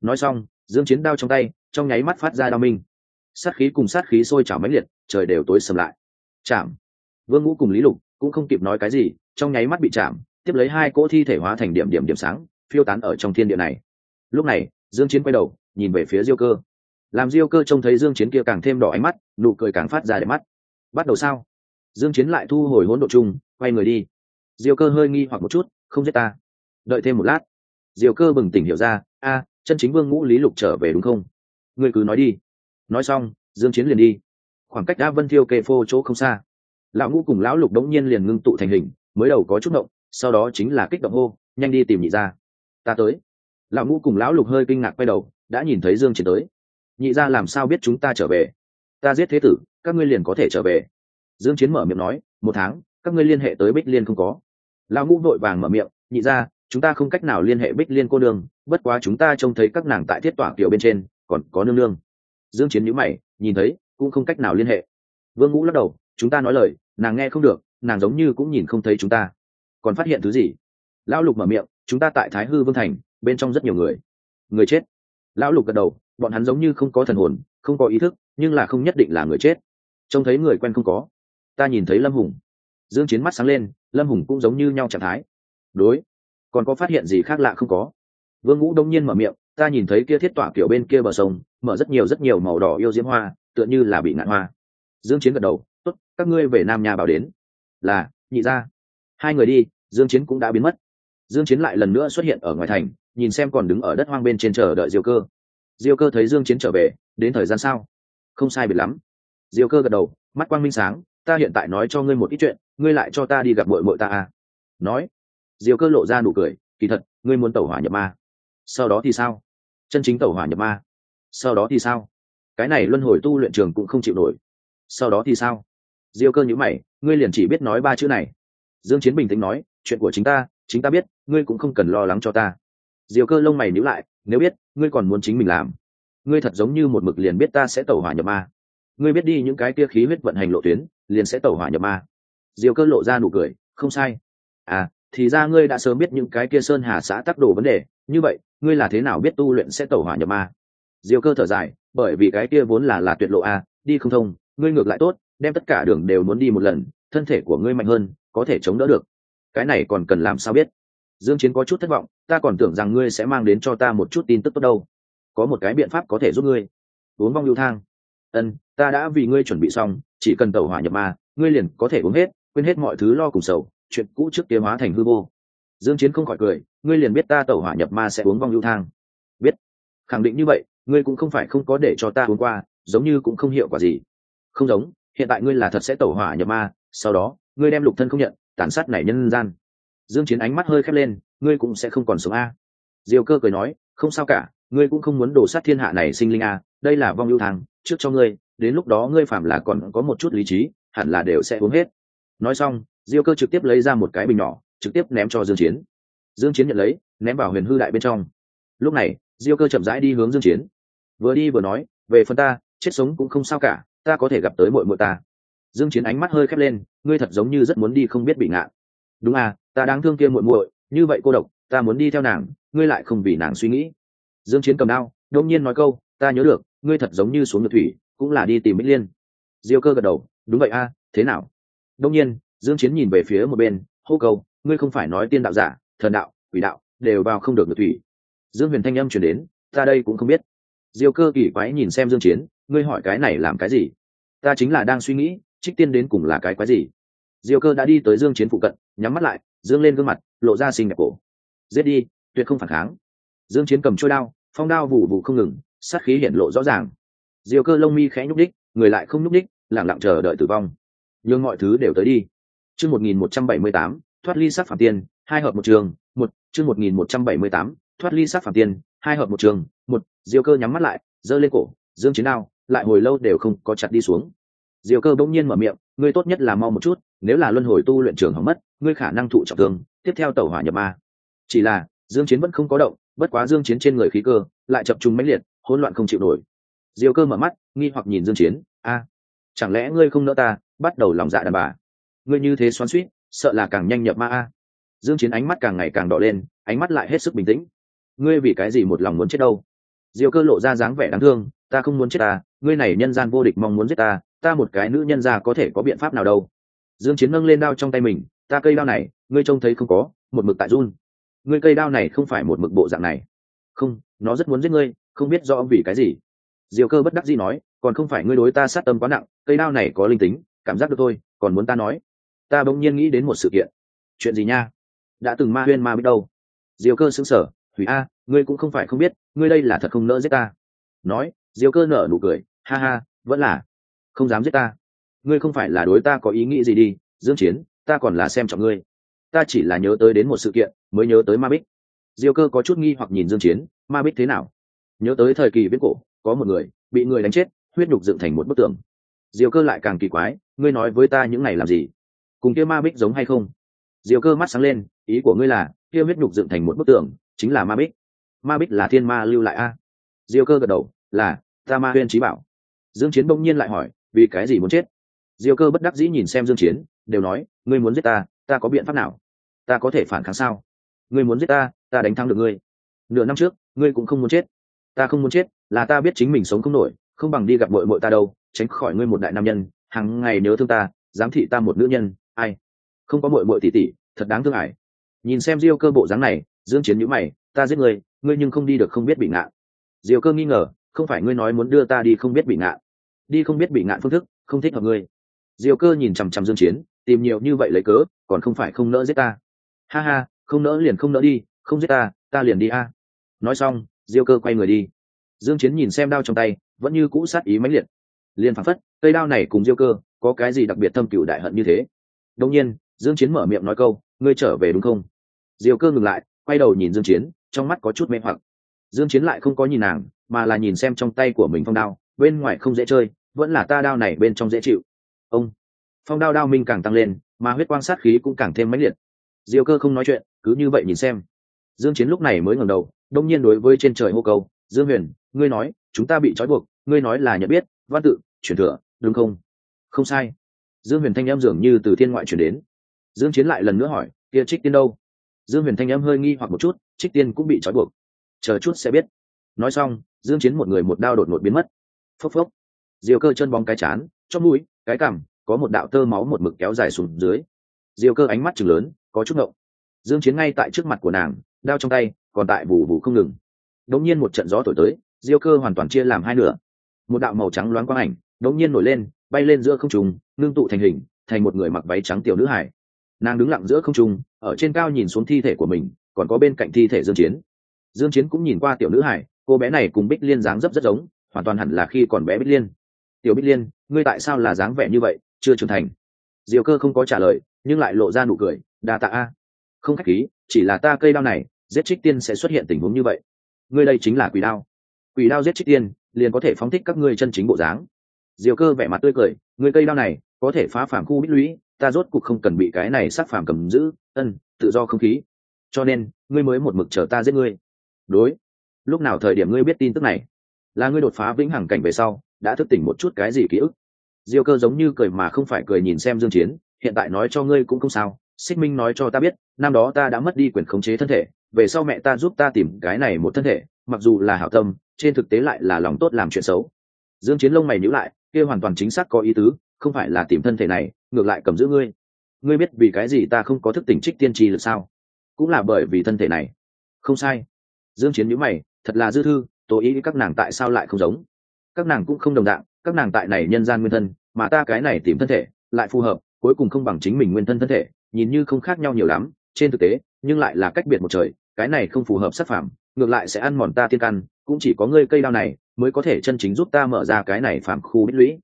Speaker 1: Nói xong dương chiến đao trong tay, trong nháy mắt phát ra đao minh. Sát khí cùng sát khí sôi trào mãnh liệt, trời đều tối sầm lại. Chạm. Vương ngũ cùng lý lục cũng không kịp nói cái gì, trong nháy mắt bị chạm, tiếp lấy hai cỗ thi thể hóa thành điểm điểm điểm sáng, phiêu tán ở trong thiên địa này. Lúc này, dương chiến quay đầu, nhìn về phía diêu cơ. Làm diêu cơ trông thấy dương chiến kia càng thêm đỏ ánh mắt, nụ cười càng phát ra để mắt. Bắt đầu sao? Dương chiến lại thu hồi hỗn độ chung, quay người đi. Diêu cơ hơi nghi hoặc một chút, không giết ta. Đợi thêm một lát. Diêu cơ bừng tỉnh hiểu ra, a chân chính vương ngũ lý lục trở về đúng không? Ngươi cứ nói đi. Nói xong, dương chiến liền đi. Khoảng cách đã vân thiêu kê phô chỗ không xa. Lão ngũ cùng lão lục đống nhiên liền ngưng tụ thành hình, mới đầu có chút động, sau đó chính là kích động hô, nhanh đi tìm nhị ra ta tới. Lão ngũ cùng lão lục hơi kinh ngạc quay đầu, đã nhìn thấy dương chiến tới. Nhị ra làm sao biết chúng ta trở về? Ta giết thế tử, các ngươi liền có thể trở về. Dương chiến mở miệng nói, một tháng, các ngươi liên hệ tới bích liên không có. Lão ngũ vội vàng mở miệng, nhị ra chúng ta không cách nào liên hệ bích liên cô nương, bất quá chúng ta trông thấy các nàng tại thiết tỏa kiểu bên trên, còn có nương nương. Dương chiến nhíu mày, nhìn thấy, cũng không cách nào liên hệ. Vương ngũ lắc đầu, chúng ta nói lời, nàng nghe không được, nàng giống như cũng nhìn không thấy chúng ta. Còn phát hiện thứ gì? Lão lục mở miệng, chúng ta tại thái hư vương thành, bên trong rất nhiều người. Người chết. Lão lục gật đầu, bọn hắn giống như không có thần hồn, không có ý thức, nhưng là không nhất định là người chết. Trông thấy người quen không có. Ta nhìn thấy lâm hùng. Dương chiến mắt sáng lên, lâm hùng cũng giống như nhau trạng thái. Đối còn có phát hiện gì khác lạ không có? Vương ngũ đông nhiên mở miệng, ta nhìn thấy kia thiết tỏa kiểu bên kia bờ sông, mở rất nhiều rất nhiều màu đỏ yêu diễm hoa, tựa như là bị ngạn hoa. Dương chiến gật đầu, tốt, các ngươi về nam nhà bảo đến. Là, nhị ra. Hai người đi, dương chiến cũng đã biến mất. Dương chiến lại lần nữa xuất hiện ở ngoài thành, nhìn xem còn đứng ở đất hoang bên trên chờ đợi diêu cơ. Diêu cơ thấy dương chiến trở về, đến thời gian sao? Không sai biệt lắm. Diêu cơ gật đầu, mắt quang minh sáng, ta hiện tại nói cho ngươi một ít chuyện, ngươi lại cho ta đi gặp muội muội ta à. Nói diêu cơ lộ ra nụ cười, kỳ thật, ngươi muốn tẩu hỏa nhập ma. Sau đó thì sao? Chân chính tẩu hỏa nhập ma. Sau đó thì sao? Cái này luân hồi tu luyện trường cũng không chịu nổi. Sau đó thì sao? Diêu cơ nhữ mày, ngươi liền chỉ biết nói ba chữ này. Dương chiến bình tĩnh nói, chuyện của chính ta chính ta biết, ngươi cũng không cần lo lắng cho ta. Diêu cơ lông mày nhíu lại, nếu biết, ngươi còn muốn chính mình làm. Ngươi thật giống như một mực liền biết ta sẽ tẩu hỏa nhập ma. Ngươi biết đi những cái kia khí huyết vận hành lộ tuyến, liền sẽ tẩu hỏa nhập ma. Diêu cơ lộ ra nụ cười, không sai. À thì ra ngươi đã sớm biết những cái kia sơn hà xã tác đồ vấn đề. Như vậy, ngươi là thế nào biết tu luyện sẽ tẩu hỏa nhập ma? Diêu cơ thở dài, bởi vì cái kia vốn là là tuyệt lộ a, đi không thông, ngươi ngược lại tốt, đem tất cả đường đều muốn đi một lần, thân thể của ngươi mạnh hơn, có thể chống đỡ được. Cái này còn cần làm sao biết? Dương chiến có chút thất vọng, ta còn tưởng rằng ngươi sẽ mang đến cho ta một chút tin tức tốt đâu. Có một cái biện pháp có thể giúp ngươi. Uống vong lưu thang. Ân, ta đã vì ngươi chuẩn bị xong, chỉ cần tẩu hỏa nhập ma, ngươi liền có thể uống hết, quên hết mọi thứ lo cùng sầu chuyện cũ trước kia hóa thành hư vô. Dương chiến không khỏi cười, ngươi liền biết ta tẩu hỏa nhập ma sẽ uống vong lưu thang. Biết. Khẳng định như vậy, ngươi cũng không phải không có để cho ta uống qua, giống như cũng không hiệu quả gì. Không giống, hiện tại ngươi là thật sẽ tẩu hỏa nhập ma, sau đó, ngươi đem lục thân không nhận, tàn sát này nhân gian. Dương chiến ánh mắt hơi khép lên, ngươi cũng sẽ không còn sống a. Diều cơ cười nói, không sao cả, ngươi cũng không muốn đổ sát thiên hạ này sinh linh a, đây là vong lưu thang, trước cho ngươi, đến lúc đó ngươi phạm là còn có một chút lý trí, hẳn là đều sẽ uống hết. Nói xong diêu cơ trực tiếp lấy ra một cái bình nhỏ trực tiếp ném cho dương chiến. Dương chiến nhận lấy ném vào huyền hư đại bên trong. Lúc này diêu cơ chậm rãi đi hướng dương chiến. Vừa đi vừa nói về phần ta chết sống cũng không sao cả ta có thể gặp tới muội muội ta. Dương chiến ánh mắt hơi khép lên ngươi thật giống như rất muốn đi không biết bị ngạ. đúng à ta đang thương kia muội muội như vậy cô độc ta muốn đi theo nàng ngươi lại không vì nàng suy nghĩ. Dương chiến cầm đao đông nhiên nói câu ta nhớ được ngươi thật giống như xuống ngược thủy cũng là đi tìm mỹ liên. Diêu cơ gật đầu đúng vậy a à, thế nào? Đông nhiên dương chiến nhìn về phía một bên hô câu, ngươi không phải nói tiên đạo giả thần đạo quỷ đạo đều vào không được ngược thủy. Dương huyền thanh âm truyền đến ta đây cũng không biết. Diêu cơ kỳ quái nhìn xem dương chiến ngươi hỏi cái này làm cái gì? Ta chính là đang suy nghĩ trích tiên đến cùng là cái quái gì? Diêu cơ đã đi tới dương chiến phụ cận nhắm mắt lại dương lên gương mặt lộ ra xinh đẹp cổ. Giết đi tuyệt không phản kháng. Dương chiến cầm chuôi đao phong đao vụ vụ không ngừng sát khí hiện lộ rõ ràng. Diêu cơ lông mi khẽ nhúc đích người lại không nhúc đích lặng lặng chờ đợi tử vong. Nhưng mọi thứ đều tới đi chương 1178 thoát ly sát phạm tiên, hai hợp một trường, một, chương 1178 thoát ly sát phạm tiên, hai hợp một trường, một, diêu cơ nhắm mắt lại, giơ lên cổ, dương chiến đao, lại hồi lâu đều không có chặt đi xuống. Diêu cơ bỗng nhiên mở miệng, ngươi tốt nhất là mau một chút, nếu là luân hồi tu luyện trường hỏng mất, ngươi khả năng thụ trọng thương, tiếp theo tẩu hỏa nhập ma. Chỉ là, dương chiến vẫn không có động, bất quá dương chiến trên người khí cơ lại chập trùng mãnh liệt, hỗn loạn không chịu nổi. Diêu cơ mở mắt, nghi hoặc nhìn dương chiến, a, chẳng lẽ ngươi không nỡ ta, bắt đầu lòng dạ đàn bà? Ngươi như thế xoắn suýt, sợ là càng nhanh nhập ma a. Dương chiến ánh mắt càng ngày càng đỏ lên, ánh mắt lại hết sức bình tĩnh. Ngươi vì cái gì một lòng muốn chết đâu? Diêu cơ lộ ra dáng vẻ đáng thương, ta không muốn chết ta, ngươi này nhân gian vô địch mong muốn giết ta ta một cái nữ nhân gia có thể có biện pháp nào đâu? Dương chiến nâng lên đao trong tay mình, ta cây đao này, ngươi trông thấy không có, một mực tại run. Ngươi cây đao này không phải một mực bộ dạng này. Không, nó rất muốn giết ngươi, không biết rõ vì cái gì. Diều cơ bất đắc dĩ nói, còn không phải ngươi đối ta sát tâm quá nặng, cây đao này có linh tính, cảm giác được thôi, còn muốn ta nói ta bỗng nhiên nghĩ đến một sự kiện. Chuyện gì nha? Đã từng ma huyên ma biết đâu. Diều cơ xứng sở hủy a, ngươi cũng không phải không biết, ngươi đây là thật không nỡ giết ta. Nói diều cơ nở nụ cười, ha ha, vẫn là. Không dám giết ta. Ngươi không phải là đối ta có ý nghĩ gì đi, dương chiến, ta còn là xem trọng ngươi. Ta chỉ là nhớ tới đến một sự kiện, mới nhớ tới ma bích. Diêu cơ có chút nghi hoặc nhìn dương chiến, ma bích thế nào? Nhớ tới thời kỳ viễn cổ, có một người, bị người đánh chết, huyết nhục dựng thành một bức tường. Diêu cơ lại càng kỳ quái, ngươi nói với ta những này làm gì? Cùng kia ma bích giống hay không? Diêu cơ mắt sáng lên, ý của ngươi là, kia huyết nhục dựng thành một bức tường, chính là ma bích. Ma bích là thiên ma lưu lại a. Diêu cơ gật đầu, là, ta ma huyên trí bảo. Dương chiến bỗng nhiên lại hỏi, vì cái gì muốn chết? Diêu cơ bất đắc dĩ nhìn xem dương chiến, đều nói, ngươi muốn giết ta ta có biện pháp nào? Ta có thể phản kháng sao? Ngươi muốn giết ta ta đánh thắng được ngươi. Nửa năm trước, ngươi cũng không muốn chết. Ta không muốn chết, là ta biết chính mình sống không nổi, không bằng đi gặp mọi mọi ta đâu, tránh khỏi ngươi một đại nam nhân hàng ngày nhớ thương ta dám thị ta một nữ nhân ai? Không có mội mội tỉ tỉ thật đáng thương ải. Nhìn xem diêu cơ bộ dáng này, dương chiến nhíu mày, ta giết ngươi ngươi nhưng không đi được không biết bị ngạn. Diêu cơ nghi ngờ, không phải ngươi nói muốn đưa ta đi không biết bị ngạn. Đi không biết bị ngạn phương thức, không thích hợp ngươi. Diêu cơ nhìn chằm chằm dương chiến, tìm nhiều như vậy lấy cớ, còn không phải không nỡ giết ta. Ha ha, không nỡ liền không nỡ đi, không giết ta ta liền đi a. Nói xong, diêu cơ quay người đi. Dương chiến nhìn xem đao trong tay, vẫn như cũ sát ý mãnh liệt. Liền phản phất, cây đao này cùng diêu cơ, có cái gì đặc biệt thâm cửu đại hận như thế? Đông nhiên, dương chiến mở miệng nói câu, ngươi trở về đúng không? Diêu cơ ngừng lại, quay đầu nhìn dương chiến, trong mắt có chút mê hoặc. Dương chiến lại không có nhìn nàng, mà là nhìn xem trong tay của mình phong đao, bên ngoài không dễ chơi, vẫn là ta đao này bên trong dễ chịu. Ông, phong đao đao minh càng tăng lên, mà huyết quang sát khí cũng càng thêm mãnh liệt. Diêu cơ không nói chuyện, cứ như vậy nhìn xem. Dương chiến lúc này mới ngẩng đầu đông nhiên đối với trên trời hô cầu dương huyền, ngươi nói, chúng ta bị trói buộc, ngươi nói là nhận biết, văn tự, truyền thừa, đúng không? Không sai dương huyền thanh em dường như từ thiên ngoại chuyển đến. Dương chiến lại lần nữa hỏi, kia trích tiên đâu? Dương huyền thanh em hơi nghi hoặc một chút, trích tiên cũng bị trói buộc. Chờ chút sẽ biết. Nói xong, dương chiến một người một đao đột ngột biến mất. Phốc phốc. Diều cơ chân bóng cái chán trong mũi, cái cằm, có một đạo tơ máu một mực kéo dài xuống dưới. Diều cơ ánh mắt chừng lớn, có chút ngậu dương chiến ngay tại trước mặt của nàng, đao trong tay, còn tại bù bù không ngừng. Đống nhiên một trận gió thổi tới, diêu cơ hoàn toàn chia làm hai nửa. Một đạo màu trắng loáng quang ảnh đống nhiên nổi lên, bay lên giữa không trung ngưng tụ thành hình, thành một người mặc váy trắng tiểu nữ hải nàng đứng lặng giữa không trung, ở trên cao nhìn xuống thi thể của mình, còn có bên cạnh thi thể dương chiến. Dương chiến cũng nhìn qua tiểu nữ hải cô bé này cùng bích liên dáng dấp rất giống, hoàn toàn hẳn là khi còn bé bích liên. Tiểu bích liên, ngươi tại sao là dáng vẻ như vậy, chưa trưởng thành? Diều cơ không có trả lời, nhưng lại lộ ra nụ cười, đa tạ a. Không khách khí, chỉ là ta cây đao này, giết trích tiên sẽ xuất hiện tình huống như vậy. Ngươi đây chính là quỷ đao. Quỷ đao giết trích tiên, liền có thể phóng thích các ngươi chân chính bộ dáng. Diều cơ vẻ mặt tươi cười, ngươi cây đao này có thể phá phàm khu bích lũy, ta rốt cuộc không cần bị cái này sát phàm cầm giữ, ân, tự do không khí. Cho nên, ngươi mới một mực chờ ta giết ngươi. Đối. Lúc nào thời điểm ngươi biết tin tức này? Là ngươi đột phá vĩnh hằng cảnh về sau, đã thức tỉnh một chút cái gì ký ức? Diêu cơ giống như cười mà không phải cười nhìn xem dương chiến, hiện tại nói cho ngươi cũng không sao, xích minh nói cho ta biết, năm đó ta đã mất đi quyền khống chế thân thể, về sau mẹ ta giúp ta tìm cái này một thân thể, mặc dù là hảo tâm, trên thực tế lại là lòng tốt làm chuyện xấu. Dương chiến lông mày nhíu lại, kia hoàn toàn chính xác có ý tứ không phải là tìm thân thể này, ngược lại cầm giữ ngươi. Ngươi biết vì cái gì ta không có thức tỉnh trích tiên tri được sao? Cũng là bởi vì thân thể này. Không sai. Dương chiến nhíu mày, thật là dư thư tôi ý các nàng tại sao lại không giống? Các nàng cũng không đồng dạng, các nàng tại này nhân gian nguyên thân, mà ta cái này tìm thân thể, lại phù hợp, cuối cùng không bằng chính mình nguyên thân thân thể, nhìn như không khác nhau nhiều lắm, trên thực tế, nhưng lại là cách biệt một trời, cái này không phù hợp sát phạm ngược lại sẽ ăn mòn ta tiên căn, cũng chỉ có ngươi cây đao này, mới có thể chân chính giúp ta mở ra cái này phạm khu bích lũy.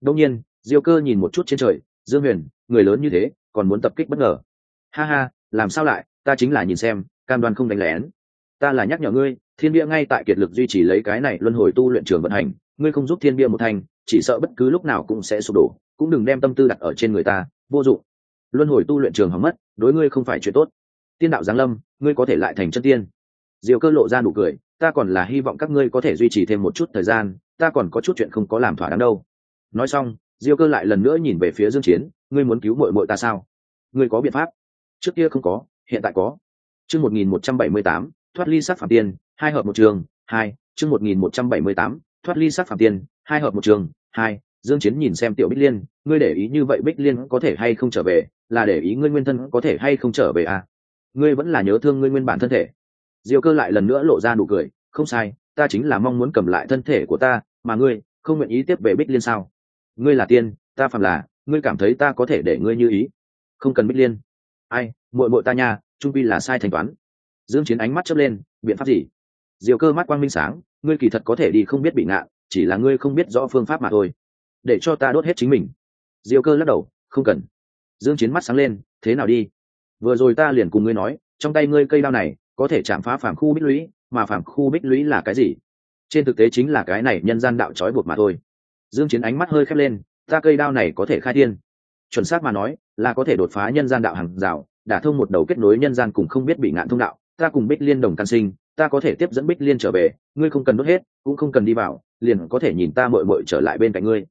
Speaker 1: Đông nhiên diêu cơ nhìn một chút trên trời, dương huyền, người lớn như thế, còn muốn tập kích bất ngờ. Ha ha, làm sao lại, ta chính là nhìn xem, cam đoan không đánh lén. Ta là nhắc nhở ngươi, thiên bia ngay tại kiệt lực duy trì lấy cái này luân hồi tu luyện trường vận hành, ngươi không giúp thiên bia một thành, chỉ sợ bất cứ lúc nào cũng sẽ sụp đổ, cũng đừng đem tâm tư đặt ở trên người ta, vô dụng. Luân hồi tu luyện trường hỏng mất, đối ngươi không phải chuyện tốt. Tiên đạo giáng lâm, ngươi có thể lại thành chân tiên. Diều cơ lộ ra nụ cười, ta còn là hy vọng các ngươi có thể duy trì thêm một chút thời gian, ta còn có chút chuyện không có làm thỏa đáng đâu. Nói xong diêu cơ lại lần nữa nhìn về phía dương chiến, ngươi muốn cứu muội muội ta sao? Ngươi có biện pháp? Trước kia không có, hiện tại có. Chương 1178 thoát ly sát phạm tiên, hai hợp một trường, hai, chương 1178 thoát ly sát phạm tiên, hai hợp một trường, hai, dương chiến nhìn xem tiểu bích liên, ngươi để ý như vậy bích liên có thể hay không trở về, là để ý ngươi nguyên thân có thể hay không trở về à? Ngươi vẫn là nhớ thương ngươi nguyên bản thân thể. Diêu cơ lại lần nữa lộ ra nụ cười, không sai, ta chính là mong muốn cầm lại thân thể của ta, mà ngươi không nguyện ý tiếp về bích liên sao? Ngươi là tiên, ta phạm là, ngươi cảm thấy ta có thể để ngươi như ý. Không cần bích liên. Ai, muội muội ta nha, trung pi là sai thanh toán. Dương chiến ánh mắt chớp lên, biện pháp gì? Diều cơ mắt quang minh sáng, ngươi kỳ thật có thể đi không biết bị ngạ, chỉ là ngươi không biết rõ phương pháp mà thôi. Để cho ta đốt hết chính mình. Diều cơ lắc đầu, không cần. Dương chiến mắt sáng lên, thế nào đi? Vừa rồi ta liền cùng ngươi nói, trong tay ngươi cây đao này, có thể chạm phá phàm khu bích lũy, mà phàm khu bích lũy là cái gì? Trên thực tế chính là cái này nhân gian đạo trói buộc mà thôi dương chiến ánh mắt hơi khép lên, ta cây đao này có thể khai thiên. Chuẩn xác mà nói, là có thể đột phá nhân gian đạo hàng rào, đả thông một đầu kết nối nhân gian cùng không biết bị ngạn thông đạo. Ta cùng bích liên đồng can sinh, ta có thể tiếp dẫn bích liên trở về, ngươi không cần đốt hết, cũng không cần đi vào, liền có thể nhìn ta mội mội trở lại bên cạnh ngươi.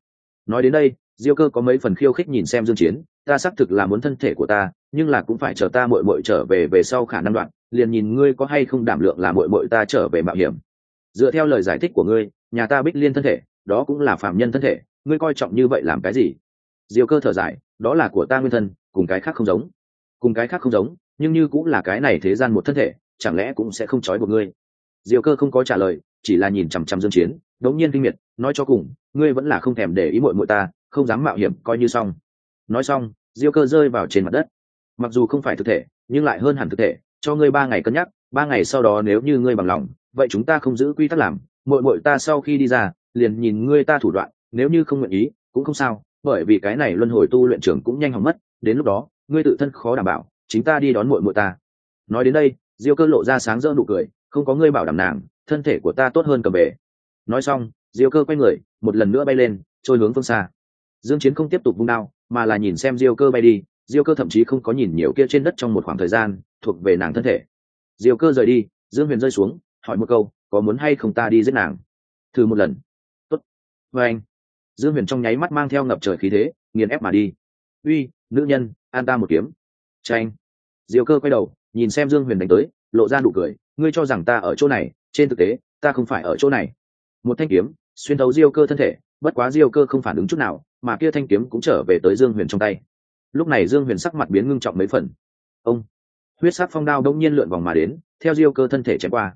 Speaker 1: Nói đến đây, diêu cơ có mấy phần khiêu khích nhìn xem dương chiến, ta xác thực là muốn thân thể của ta, nhưng là cũng phải chờ ta mội mội trở về về sau khả năng đoạn, liền nhìn ngươi có hay không đảm lượng là mội mội ta trở về mạo hiểm. Dựa theo lời giải thích của ngươi, nhà ta bích liên thân thể đó cũng là phạm nhân thân thể, ngươi coi trọng như vậy làm cái gì? Diêu cơ thở dài, đó là của ta nguyên thân, cùng cái khác không giống. Cùng cái khác không giống, nhưng như cũng là cái này thế gian một thân thể, chẳng lẽ cũng sẽ không trói buộc ngươi? Diêu cơ không có trả lời, chỉ là nhìn chằm chằm dương chiến, đống nhiên kinh miệt, nói cho cùng, ngươi vẫn là không thèm để ý muội muội ta, không dám mạo hiểm, coi như xong. Nói xong, diêu cơ rơi vào trên mặt đất. Mặc dù không phải thực thể, nhưng lại hơn hẳn thực thể, cho ngươi ba ngày cân nhắc, ba ngày sau đó nếu như ngươi bằng lòng, vậy chúng ta không giữ quy tắc làm, muội muội ta sau khi đi ra liền nhìn ngươi ta thủ đoạn, nếu như không nguyện ý, cũng không sao, bởi vì cái này luân hồi tu luyện trưởng cũng nhanh hỏng mất, đến lúc đó, ngươi tự thân khó đảm bảo, chính ta đi đón muội muội ta. Nói đến đây, diêu cơ lộ ra sáng rỡ nụ cười, không có ngươi bảo đảm nàng, thân thể của ta tốt hơn cầm bể nói xong, diêu cơ quay người, một lần nữa bay lên, trôi hướng phương xa. Dương chiến không tiếp tục vung đao, mà là nhìn xem diêu cơ bay đi, diêu cơ thậm chí không có nhìn nhiều kia trên đất trong một khoảng thời gian, thuộc về nàng thân thể. Diêu cơ rời đi, dương huyền rơi xuống, hỏi một câu, có muốn hay không ta đi giết nàng? Thử một lần tốt với anh, dương huyền trong nháy mắt mang theo ngập trời khí thế, nghiền ép mà đi. Uy, nữ nhân, an ta một kiếm. Tranh diều cơ quay đầu, nhìn xem dương huyền đánh tới, lộ ra nụ cười, ngươi cho rằng ta ở chỗ này, trên thực tế, ta không phải ở chỗ này. Một thanh kiếm, xuyên thấu diêu cơ thân thể, bất quá diêu cơ không phản ứng chút nào, mà kia thanh kiếm cũng trở về tới dương huyền trong tay. Lúc này dương huyền sắc mặt biến ngưng trọng mấy phần. Ông, huyết sắc phong đao đông nhiên lượn vòng mà đến, theo diêu cơ thân thể chém qua.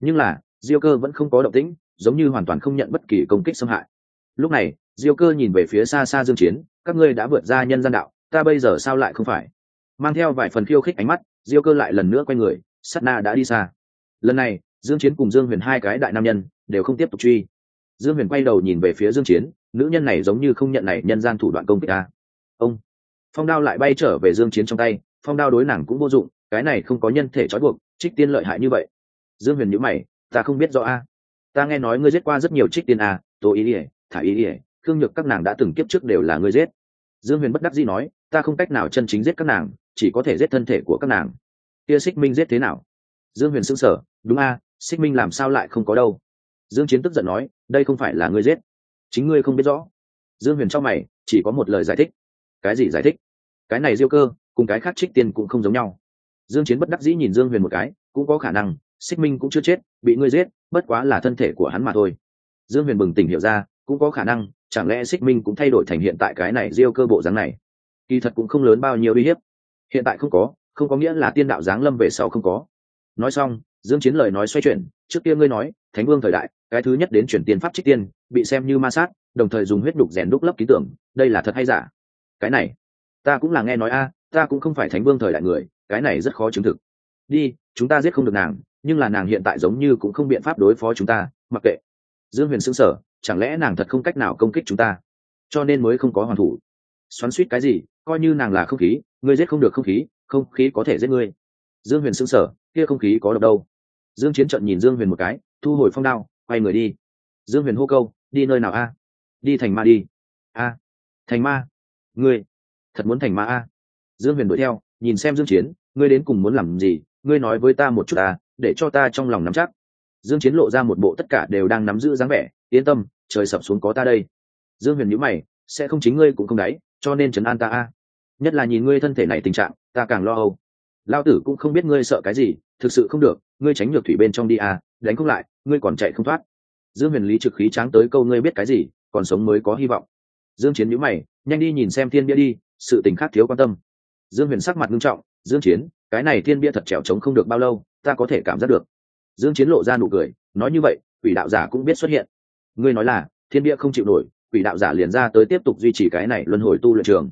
Speaker 1: Nhưng là, diêu cơ vẫn không có động tĩnh giống như hoàn toàn không nhận bất kỳ công kích xâm hại. Lúc này, diêu cơ nhìn về phía xa xa dương chiến, các ngươi đã vượt ra nhân gian đạo, ta bây giờ sao lại không phải? Mang theo vài phần khiêu khích ánh mắt, diêu cơ lại lần nữa quay người, sát na đã đi xa. Lần này, dương chiến cùng dương huyền hai cái đại nam nhân đều không tiếp tục truy. Dương huyền quay đầu nhìn về phía dương chiến, nữ nhân này giống như không nhận này nhân gian thủ đoạn công kích ta. Ông! Phong đao lại bay trở về dương chiến trong tay, phong đao đối nàng cũng vô dụng, cái này không có nhân thể trói buộc, trích tiên lợi hại như vậy. Dương huyền nhíu mày, ta không biết rõ a ta nghe nói ngươi giết qua rất nhiều trích tiên a, tô ý ỉa thả ý ỉa khương nhược các nàng đã từng kiếp trước đều là ngươi giết. Dương huyền bất đắc dĩ nói, ta không cách nào chân chính giết các nàng, chỉ có thể giết thân thể của các nàng. Tia xích minh giết thế nào? Dương huyền sững sờ, đúng a xích minh làm sao lại không có đâu? Dương chiến tức giận nói, đây không phải là ngươi giết. Chính ngươi không biết rõ. Dương huyền cho mày, chỉ có một lời giải thích. Cái gì giải thích? Cái này diêu cơ, cùng cái khác trích tiên cũng không giống nhau. Dương chiến bất đắc dĩ nhìn dương huyền một cái, cũng có khả năng xích minh cũng chưa chết, bị ngươi giết, bất quá là thân thể của hắn mà thôi. Dương huyền bừng tỉnh hiểu ra, cũng có khả năng, chẳng lẽ xích minh cũng thay đổi thành hiện tại cái này diêu cơ bộ dáng này? Kỳ thật cũng không lớn bao nhiêu uy hiếp. Hiện tại không có không có nghĩa là tiên đạo giáng lâm về sau không có. Nói xong, dương chiến lời nói xoay chuyển, trước kia ngươi nói, thánh vương thời đại, cái thứ nhất đến chuyển tiền pháp trích tiên, bị xem như ma sát, đồng thời dùng huyết đục rèn đúc lấp ký tưởng, đây là thật hay giả? Cái này, ta cũng là nghe nói a, ta cũng không phải thánh vương thời đại người, cái này rất khó chứng thực. Đi, chúng ta giết không được nàng nhưng là nàng hiện tại giống như cũng không biện pháp đối phó chúng ta, mặc kệ. Dương huyền sững sờ, chẳng lẽ nàng thật không cách nào công kích chúng ta? Cho nên mới không có hoàn thủ. Xoắn suýt cái gì, coi như nàng là không khí, ngươi giết không được không khí không khí có thể giết ngươi. Dương huyền sững sờ, kia không khí có độc đâu. Dương chiến trận nhìn dương huyền một cái, thu hồi phong đao, quay người đi. Dương huyền hô câu, đi nơi nào a? Đi thành ma đi. A. Thành ma. Ngươi, thật muốn thành ma a? Dương huyền đuổi theo, nhìn xem dương chiến, ngươi đến cùng muốn làm gì? Ngươi nói với ta một chút à để cho ta trong lòng nắm chắc. Dương chiến lộ ra một bộ tất cả đều đang nắm giữ dáng vẻ, yên tâm, trời sập xuống có ta đây. Dương huyền nhíu mày, sẽ không chính ngươi cũng không đáy, cho nên trấn an ta a. Nhất là nhìn ngươi thân thể này tình trạng, ta càng lo âu. Lao tử cũng không biết ngươi sợ cái gì, thực sự không được, ngươi tránh nhược thủy bên trong đi a, đánh không lại, ngươi còn chạy không thoát. Dương huyền lý trực khí tráng tới câu ngươi biết cái gì, còn sống mới có hy vọng. Dương chiến nhíu mày, nhanh đi nhìn xem thiên bia đi, sự tình khác thiếu quan tâm. Dương huyền sắc mặt nghiêm trọng dương chiến, cái này thiên bia thật trèo trống không được bao lâu, ta có thể cảm giác được. Dương chiến lộ ra nụ cười, nói như vậy, quỷ đạo giả cũng biết xuất hiện. Ngươi nói là, thiên bia không chịu nổi, quỷ đạo giả liền ra tới tiếp tục duy trì cái này luân hồi tu luyện trường.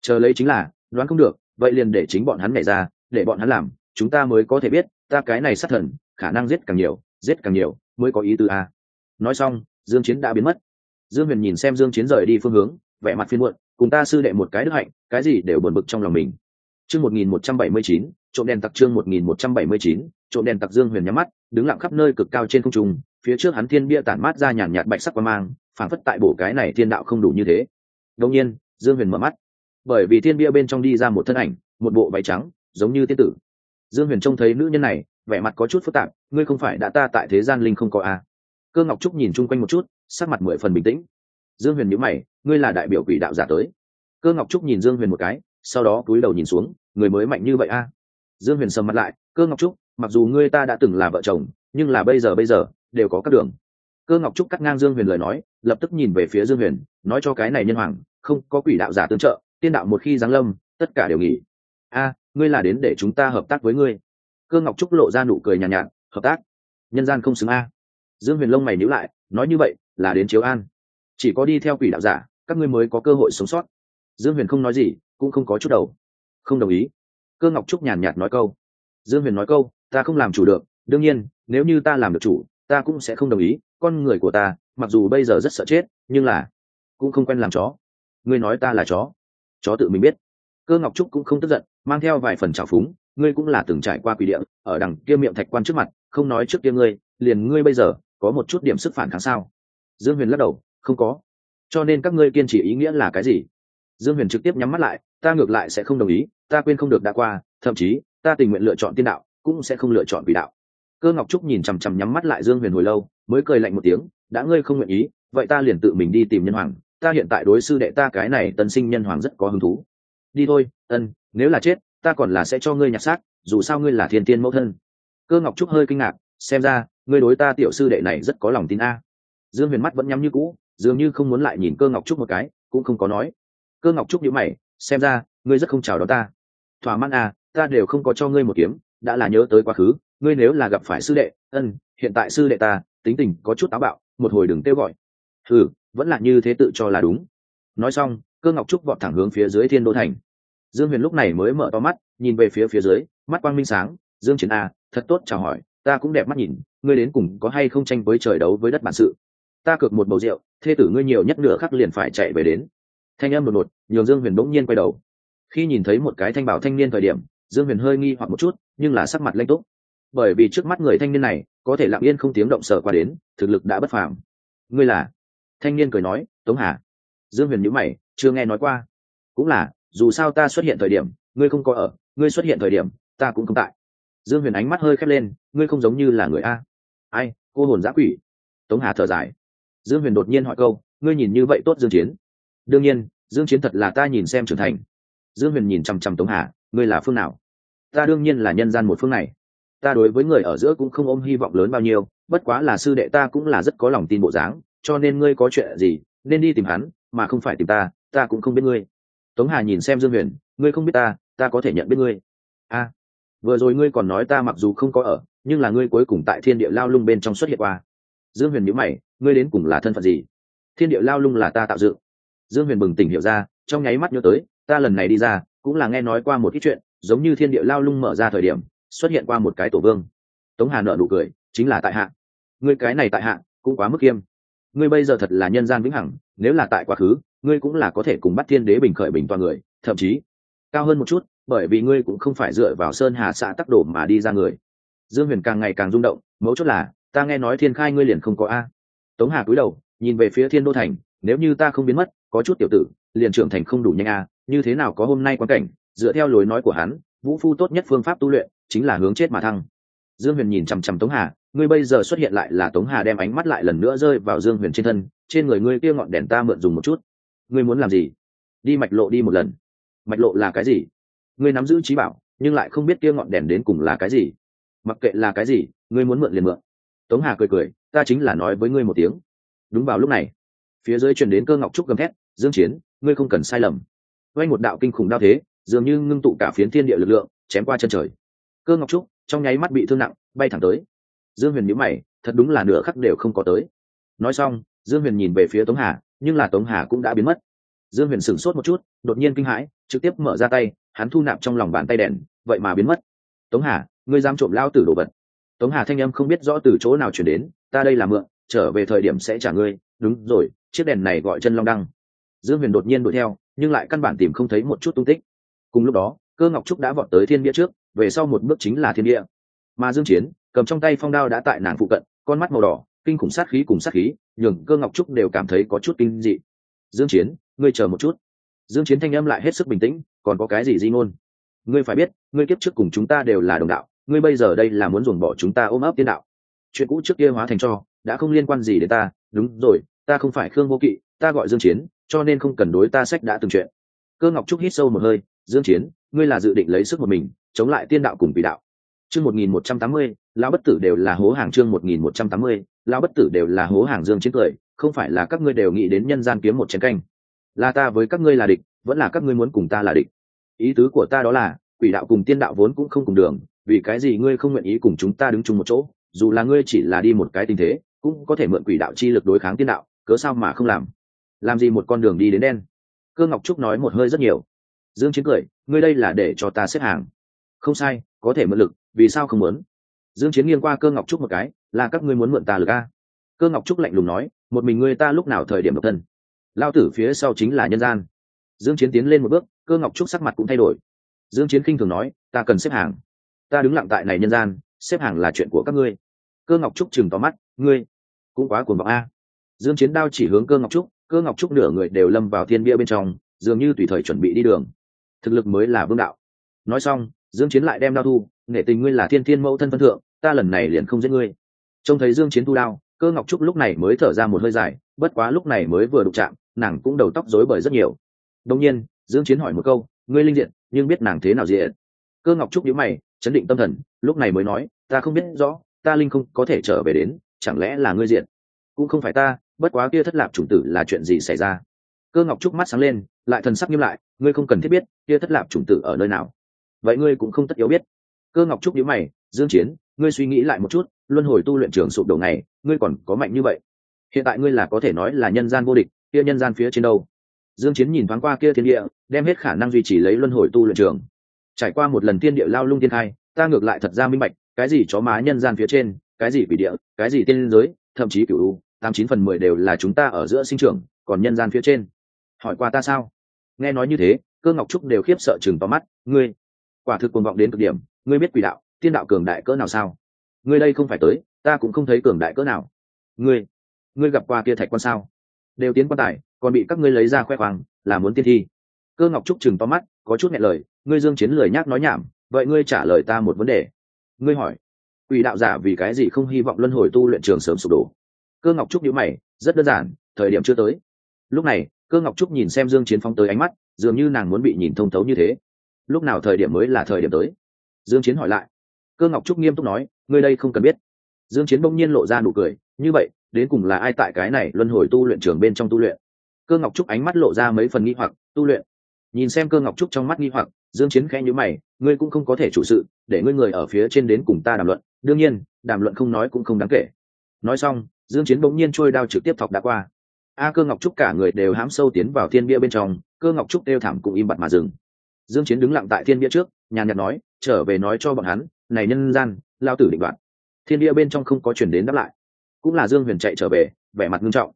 Speaker 1: Chờ lấy chính là, đoán không được, vậy liền để chính bọn hắn nhảy ra, để bọn hắn làm, chúng ta mới có thể biết, ta cái này sát thần, khả năng giết càng nhiều, giết càng nhiều, mới có ý tứ a. Nói xong, dương chiến đã biến mất. Dương huyền nhìn xem dương chiến rời đi phương hướng, vẻ mặt phiền muộn, cùng ta sư đệ một cái đức hạnh, cái gì đều buồn bực trong lòng mình chương 1179 trộm đèn tặc chương 1179 trộm đèn tặc dương huyền nhắm mắt, đứng lặng khắp nơi cực cao trên không trung, phía trước hắn thiên bia tản mát ra nhàn nhạt bạch sắc quang mang phản phất tại bổ cái này thiên đạo không đủ như thế. Đương nhiên, dương huyền mở mắt. Bởi vì thiên bia bên trong đi ra một thân ảnh, một bộ váy trắng, giống như tiên tử. Dương huyền trông thấy nữ nhân này, vẻ mặt có chút phức tạp, ngươi không phải đã ta tại thế gian linh không có a à. cơ ngọc trúc nhìn chung quanh một chút, sắc mặt mười phần bình tĩnh. Dương huyền nhíu mày, ngươi là đại biểu quỷ đạo giả tới. Cơ ngọc trúc nhìn dương huyền một cái sau đó cúi đầu nhìn xuống người mới mạnh như vậy a. À. dương huyền sầm mặt lại cơ ngọc trúc mặc dù ngươi ta đã từng là vợ chồng nhưng là bây giờ bây giờ đều có các đường. Cơ ngọc trúc cắt ngang dương huyền lời nói lập tức nhìn về phía dương huyền nói cho cái này nhân hoàng không có quỷ đạo giả tương trợ tiên đạo một khi giáng lâm tất cả đều nghỉ. A ngươi là đến để chúng ta hợp tác với ngươi. Cơ ngọc trúc lộ ra nụ cười nhàn nhạt, nhạt hợp tác? Nhân gian không xứng a. Dương huyền lông mày nhữ lại nói như vậy là đến chiếu an. Chỉ có đi theo quỷ đạo giả các ngươi mới có cơ hội sống sót. Dương huyền không nói gì cũng không có chút đầu. Không đồng ý. Cơ ngọc trúc nhàn nhạt nói câu. Dương huyền nói câu, ta không làm chủ được, đương nhiên, nếu như ta làm được chủ, ta cũng sẽ không đồng ý, con người của ta, mặc dù bây giờ rất sợ chết, nhưng là cũng không quen làm chó. Ngươi nói ta là chó. Chó tự mình biết. Cơ ngọc trúc cũng không tức giận, mang theo vài phần trào phúng, ngươi cũng là từng trải qua quỷ địa, ở đằng kia miệng thạch quan trước mặt, không nói trước kia ngươi, liền ngươi bây giờ, có một chút điểm sức phản kháng sao? Dương huyền lắc đầu, không có. Cho nên các ngươi kiên trì ý nghĩa là cái gì? Dương huyền trực tiếp nhắm mắt lại ta ngược lại sẽ không đồng ý, ta quên không được đã qua, thậm chí, ta tình nguyện lựa chọn tiên đạo, cũng sẽ không lựa chọn quỷ đạo. Cơ ngọc trúc nhìn chằm chằm nhắm mắt lại dương huyền hồi lâu, mới cười lạnh một tiếng, đã ngươi không nguyện ý, vậy ta liền tự mình đi tìm nhân hoàng, ta hiện tại đối sư đệ ta cái này tân sinh nhân hoàng rất có hứng thú. Đi thôi, ân, nếu là chết, ta còn là sẽ cho ngươi nhặt xác, dù sao ngươi là thiên tiên mẫu thân. Cơ ngọc trúc hơi kinh ngạc, xem ra, ngươi đối ta tiểu sư đệ này rất có lòng tin a. Dương huyền mắt vẫn nhắm như cũ, dường như không muốn lại nhìn cơ ngọc trúc một cái, cũng không có nói. Cơ ngọc trúc nhíu mày xem ra, ngươi rất không chào đón ta. Thỏa mãn à ta đều không có cho ngươi một kiếm, đã là nhớ tới quá khứ, ngươi nếu là gặp phải sư đệ, ân, hiện tại sư đệ ta, tính tình có chút táo bạo, một hồi đừng kêu gọi. Ừ vẫn là như thế tự cho là đúng. Nói xong, cơ ngọc trúc vọt thẳng hướng phía dưới thiên đô thành. Dương huyền lúc này mới mở to mắt, nhìn về phía phía dưới, mắt quang minh sáng, dương chiến a thật tốt chào hỏi, ta cũng đẹp mắt nhìn, ngươi đến cùng có hay không tranh với trời đấu với đất bản sự? Ta cược một bầu rượu, thê tử ngươi nhiều nhất nửa khắc liền phải chạy về đến thanh âm đột ngột, nhường dương huyền bỗng nhiên quay đầu. Khi nhìn thấy một cái thanh bảo thanh niên thời điểm, dương huyền hơi nghi hoặc một chút, nhưng là sắc mặt lanh túc. Bởi vì trước mắt người thanh niên này, có thể lặng yên không tiếng động sợ qua đến, thực lực đã bất phàm. Ngươi là? Thanh niên cười nói, tống hà. Dương huyền nhữ mày, chưa nghe nói qua. Cũng là, dù sao ta xuất hiện thời điểm, ngươi không có ở, ngươi xuất hiện thời điểm, ta cũng không tại. Dương huyền ánh mắt hơi khép lên, ngươi không giống như là người a. Ai, cô hồn giã quỷ. Tống hà thở dài. Dương huyền đột nhiên hỏi câu, ngươi nhìn như vậy tốt dương chiến đương nhiên, dương chiến thật là ta nhìn xem trưởng thành. Dương huyền nhìn chăm chăm tống hà, ngươi là phương nào? Ta đương nhiên là nhân gian một phương này. Ta đối với người ở giữa cũng không ôm hy vọng lớn bao nhiêu, bất quá là sư đệ ta cũng là rất có lòng tin bộ dáng, cho nên ngươi có chuyện gì, nên đi tìm hắn, mà không phải tìm ta ta cũng không biết ngươi. Tống hà nhìn xem dương huyền, ngươi không biết ta ta có thể nhận biết ngươi. A, vừa rồi ngươi còn nói ta mặc dù không có ở, nhưng là ngươi cuối cùng tại thiên địa lao lung bên trong xuất hiện qua. Dương huyền nhữ mày, ngươi đến cùng là thân phận gì? Thiên địa lao lung là ta tạo dựng dương huyền bừng tỉnh hiểu ra, trong nháy mắt nhớ tới, ta lần này đi ra, cũng là nghe nói qua một ít chuyện, giống như thiên địa lao lung mở ra thời điểm, xuất hiện qua một cái tổ vương. Tống hà nợ nụ cười, chính là tại hạ. Ngươi cái này tại hạ, cũng quá mức kiêm. Ngươi bây giờ thật là nhân gian vĩnh hằng, nếu là tại quá khứ, ngươi cũng là có thể cùng bắt thiên đế bình khởi bình toàn người, thậm chí cao hơn một chút, bởi vì ngươi cũng không phải dựa vào sơn hà xã tắc đổ mà đi ra người. Dương huyền càng ngày càng rung động, mấu chốt là, ta nghe nói thiên khai ngươi liền không có a. Tống hà cúi đầu, nhìn về phía thiên đô thành, nếu như ta không biến mất có chút tiểu tử, liền trưởng thành không đủ nhanh a, như thế nào có hôm nay quan cảnh, dựa theo lối nói của hắn, vũ phu tốt nhất phương pháp tu luyện chính là hướng chết mà thăng. Dương huyền nhìn chằm chằm tống hà, ngươi bây giờ xuất hiện lại là tống hà đem ánh mắt lại lần nữa rơi vào dương huyền trên thân, trên người ngươi kia ngọn đèn ta mượn dùng một chút. Ngươi muốn làm gì? Đi mạch lộ đi một lần. Mạch lộ là cái gì? Ngươi nắm giữ trí bảo, nhưng lại không biết kia ngọn đèn đến cùng là cái gì. Mặc kệ là cái gì, ngươi muốn mượn liền mượn. Tống hà cười cười, ta chính là nói với ngươi một tiếng. Đúng vào lúc này, phía dưới truyền đến cơ ngọc trúc gầm thét dương chiến, ngươi không cần sai lầm. Quay một đạo kinh khủng đao thế, dường như ngưng tụ cả phiến thiên địa lực lượng, chém qua chân trời. Cơ ngọc trúc, trong nháy mắt bị thương nặng, bay thẳng tới. Dương huyền nhíu mày, thật đúng là nửa khắc đều không có tới. Nói xong, dương huyền nhìn về phía tống hà, nhưng là tống hà cũng đã biến mất. Dương huyền sửng sốt một chút, đột nhiên kinh hãi, trực tiếp mở ra tay, hắn thu nạp trong lòng bàn tay đèn, vậy mà biến mất. Tống hà, ngươi dám trộm lao tử đồ vật? Tống hà thanh âm không biết rõ từ chỗ nào chuyển đến, ta đây là mượn, trở về thời điểm sẽ trả ngươi. Đúng rồi, chiếc đèn này gọi chân long đăng dương huyền đột nhiên đuổi theo, nhưng lại căn bản tìm không thấy một chút tung tích. Cùng lúc đó, cơ ngọc trúc đã vọt tới thiên địa trước, về sau một bước chính là thiên địa mà dương chiến, cầm trong tay phong đao đã tại nàng phụ cận, con mắt màu đỏ, kinh khủng sát khí cùng sát khí, nhường cơ ngọc trúc đều cảm thấy có chút kinh dị. Dương chiến, ngươi chờ một chút. Dương chiến thanh âm lại hết sức bình tĩnh, còn có cái gì di ngôn? Ngươi phải biết, ngươi kiếp trước cùng chúng ta đều là đồng đạo, ngươi bây giờ đây là muốn ruồng bỏ chúng ta ôm ấp tiên đạo. Chuyện cũ trước kia hóa thành cho, đã không liên quan gì đến ta. Đúng rồi, ta không phải khương vô kỵ, ta gọi dương chiến cho nên không cần đối ta sách đã từng chuyện. Cơ ngọc trúc hít sâu một hơi dương chiến ngươi là dự định lấy sức một mình chống lại tiên đạo cùng vị đạo. Chương 1180, lão bất tử đều là hố hàng chương 1180, lão bất tử đều là hố hàng dương chiến cười không phải là các ngươi đều nghĩ đến nhân gian kiếm một chén canh. Là ta với các ngươi là địch vẫn là các ngươi muốn cùng ta là địch. Ý tứ của ta đó là quỷ đạo cùng tiên đạo vốn cũng không cùng đường vì cái gì ngươi không nguyện ý cùng chúng ta đứng chung một chỗ dù là ngươi chỉ là đi một cái tình thế cũng có thể mượn quỷ đạo chi lực đối kháng tiên đạo cớ sao mà không làm? Làm gì một con đường đi đến đen? Cơ ngọc trúc nói một hơi rất nhiều. Dương chiến cười, ngươi đây là để cho ta xếp hàng. Không sai, có thể mượn lực, vì sao không muốn? Dương chiến nghiêng qua cơ ngọc trúc một cái, là các ngươi muốn mượn ta lực a cơ ngọc trúc lạnh lùng nói, một mình ngươi ta lúc nào thời điểm độc thân? Lao tử phía sau chính là nhân gian. Dương chiến tiến lên một bước, cơ ngọc trúc sắc mặt cũng thay đổi. Dương chiến khinh thường nói, ta cần xếp hàng. Ta đứng lặng tại này nhân gian, xếp hàng là chuyện của các ngươi. Cơ ngọc trúc chừng to mắt, ngươi cũng quá cuồng vọng a. Dương chiến đao chỉ hướng cơ ngọc trúc cơ ngọc trúc nửa người đều lâm vào thiên bia bên trong, dường như tùy thời chuẩn bị đi đường. Thực lực mới là vương đạo. Nói xong, dương chiến lại đem đao thu, nghệ tình ngươi là thiên thiên mẫu thân phân thượng, ta lần này liền không giết ngươi. Trông thấy dương chiến thu đao, cơ ngọc trúc lúc này mới thở ra một hơi dài, bất quá lúc này mới vừa đụng chạm, nàng cũng đầu tóc rối bời rất nhiều. Đồng nhiên, dương chiến hỏi một câu, ngươi linh diện, nhưng biết nàng thế nào diện? Cơ ngọc trúc nhíu mày, chấn định tâm thần, lúc này mới nói, ta không biết rõ, ta linh không có thể trở về đến, chẳng lẽ là ngươi diện? Cũng không phải ta bất quá kia thất lạc chủng tử là chuyện gì xảy ra? Cơ ngọc trúc mắt sáng lên lại thần sắc nghiêm lại ngươi không cần thiết biết kia thất lạc chủng tử ở nơi nào. Vậy ngươi cũng không tất yếu biết. Cơ ngọc trúc nhíu mày dương chiến ngươi suy nghĩ lại một chút luân hồi tu luyện trường sụp đổ này ngươi còn có mạnh như vậy. Hiện tại ngươi là có thể nói là nhân gian vô địch kia nhân gian phía trên đâu? Dương chiến nhìn thoáng qua kia thiên địa đem hết khả năng duy trì lấy luân hồi tu luyện trường. Trải qua một lần thiên địa lao lung thiên hai, ta ngược lại thật ra minh bạch cái gì chó má nhân gian phía trên cái gì quỷ địa cái gì tiên giới thậm chí cửu u tám chín phần mười đều là chúng ta ở giữa sinh trưởng, còn nhân gian phía trên. Hỏi qua ta sao? Nghe nói như thế, cơ ngọc trúc đều khiếp sợ chừng to mắt. Ngươi, quả thực cuồng vọng đến cực điểm, ngươi biết quỷ đạo, tiên đạo cường đại cỡ nào sao? Ngươi đây không phải tới, ta cũng không thấy cường đại cỡ nào. Ngươi ngươi gặp qua kia thạch quan sao? Đều tiến quan tài, còn bị các ngươi lấy ra khoe khoang, là muốn tiên thi. Cơ ngọc trúc chừng to mắt, có chút nghẹn lời, ngươi dương chiến lời nhác nói nhảm, vậy ngươi trả lời ta một vấn đề. Ngươi hỏi, quỷ đạo giả vì cái gì không hy vọng luân hồi tu luyện trường sớm sụp đổ? Cơ ngọc trúc nhíu mày, rất đơn giản, thời điểm chưa tới. Lúc này, cơ ngọc trúc nhìn xem dương chiến phóng tới ánh mắt, dường như nàng muốn bị nhìn thông thấu như thế. Lúc nào thời điểm mới là thời điểm tới? Dương chiến hỏi lại. Cơ ngọc trúc nghiêm túc nói, ngươi đây không cần biết. Dương chiến bỗng nhiên lộ ra nụ cười, như vậy, đến cùng là ai tại cái này luân hồi tu luyện trường bên trong tu luyện? Cơ ngọc trúc ánh mắt lộ ra mấy phần nghi hoặc, tu luyện? Nhìn xem cơ ngọc trúc trong mắt nghi hoặc, dương chiến khẽ nhíu mày, ngươi cũng không có thể chủ sự, để ngươi người ở phía trên đến cùng ta đàm luận. Đương nhiên, đàm luận không nói cũng không đáng kể. Nói xong dương chiến bỗng nhiên trôi đao trực tiếp thọc đã qua. A cơ ngọc trúc cả người đều hãm sâu tiến vào thiên bia bên trong, cơ ngọc trúc đeo thảm cũng im bặt mà dừng. Dương chiến đứng lặng tại thiên bia trước, nhàn nhạt nói, trở về nói cho bọn hắn, này nhân gian, lao tử định đoạn thiên bia bên trong không có chuyển đến đáp lại. Cũng là dương huyền chạy trở về, vẻ mặt nghiêm trọng.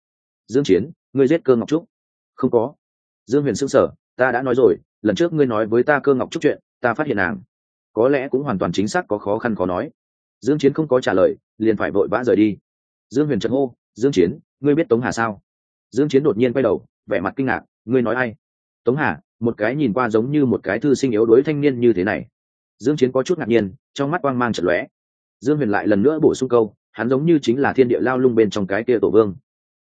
Speaker 1: Dương chiến, ngươi giết cơ ngọc trúc? Không có. Dương huyền sững sờ, ta đã nói rồi, lần trước ngươi nói với ta cơ ngọc trúc chuyện, ta phát hiện nàng. Có lẽ cũng hoàn toàn chính xác có khó khăn khó nói. Dương chiến không có trả lời, liền phải vội vã rời đi dương huyền trận hô, dương chiến, ngươi biết tống hà sao? Dương chiến đột nhiên quay đầu, vẻ mặt kinh ngạc, ngươi nói ai? Tống hà, một cái nhìn qua giống như một cái thư sinh yếu đuối thanh niên như thế này. Dương chiến có chút ngạc nhiên, trong mắt quang mang chật lóe. Dương huyền lại lần nữa bổ sung câu, hắn giống như chính là thiên địa lao lung bên trong cái kia tổ vương.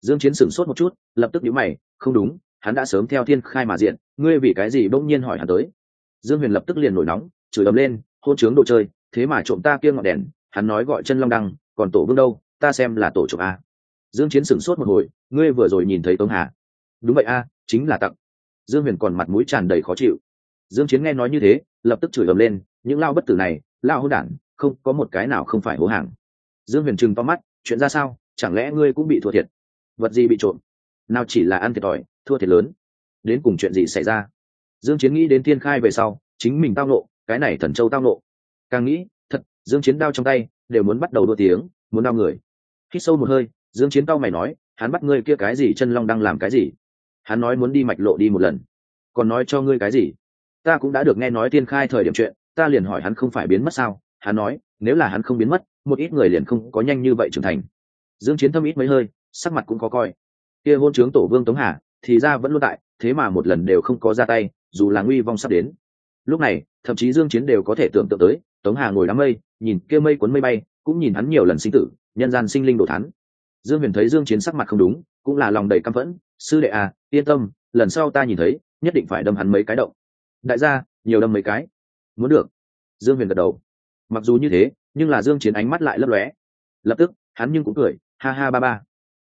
Speaker 1: Dương chiến sửng sốt một chút, lập tức nhíu mày, không đúng, hắn đã sớm theo thiên khai mà diện, ngươi vì cái gì bỗng nhiên hỏi hắn tới? Dương huyền lập tức liền nổi nóng, chửi ầm lên, hôn trướng đồ chơi, thế mà trộm ta kia ngọn đèn, hắn nói gọi chân long đăng, còn tổ vương đâu? Ta xem là tổ trộm a. Dương chiến sửng sốt một hồi, ngươi vừa rồi nhìn thấy tống hà. Đúng vậy a, chính là tặng dương huyền còn mặt mũi tràn đầy khó chịu. Dương chiến nghe nói như thế, lập tức chửi ầm lên, những lao bất tử này, lao hỗn đản, không, có một cái nào không phải hố hàng. Dương huyền trừng to mắt, chuyện ra sao, chẳng lẽ ngươi cũng bị thua thiệt? Vật gì bị trộm? Nào chỉ là ăn thiệt thòi, thua thiệt lớn. Đến cùng chuyện gì xảy ra? Dương chiến nghĩ đến thiên khai về sau, chính mình tao nộ cái này thần châu tao nộ càng nghĩ, thật, dương chiến đao trong tay, đều muốn bắt đầu đua tiếng, muốn đau người hít sâu một hơi, dương chiến cao mày nói, hắn bắt ngươi kia cái gì chân long đang làm cái gì? Hắn nói muốn đi mạch lộ đi một lần. Còn nói cho ngươi cái gì? Ta cũng đã được nghe nói tiên khai thời điểm chuyện, ta liền hỏi hắn không phải biến mất sao? Hắn nói, nếu là hắn không biến mất, một ít người liền không có nhanh như vậy trưởng thành. Dương chiến thâm ít mấy hơi, sắc mặt cũng có coi. Kia hôn trướng tổ vương tống hà, thì ra vẫn luôn tại, thế mà một lần đều không có ra tay, dù là nguy vong sắp đến. Lúc này, thậm chí dương chiến đều có thể tưởng tượng tới, tống hà ngồi đám mây, nhìn kia mây cuốn mây bay, cũng nhìn hắn nhiều lần sinh tử nhân gian sinh linh đổ thán. Dương huyền thấy dương chiến sắc mặt không đúng, cũng là lòng đầy căm phẫn. Sư đệ à yên tâm, lần sau ta nhìn thấy, nhất định phải đâm hắn mấy cái động. Đại gia, nhiều đâm mấy cái. Muốn được. Dương huyền gật đầu. Mặc dù như thế, nhưng là dương chiến ánh mắt lại lấp lóe. Lập tức, hắn nhưng cũng cười, ha ha ba ba.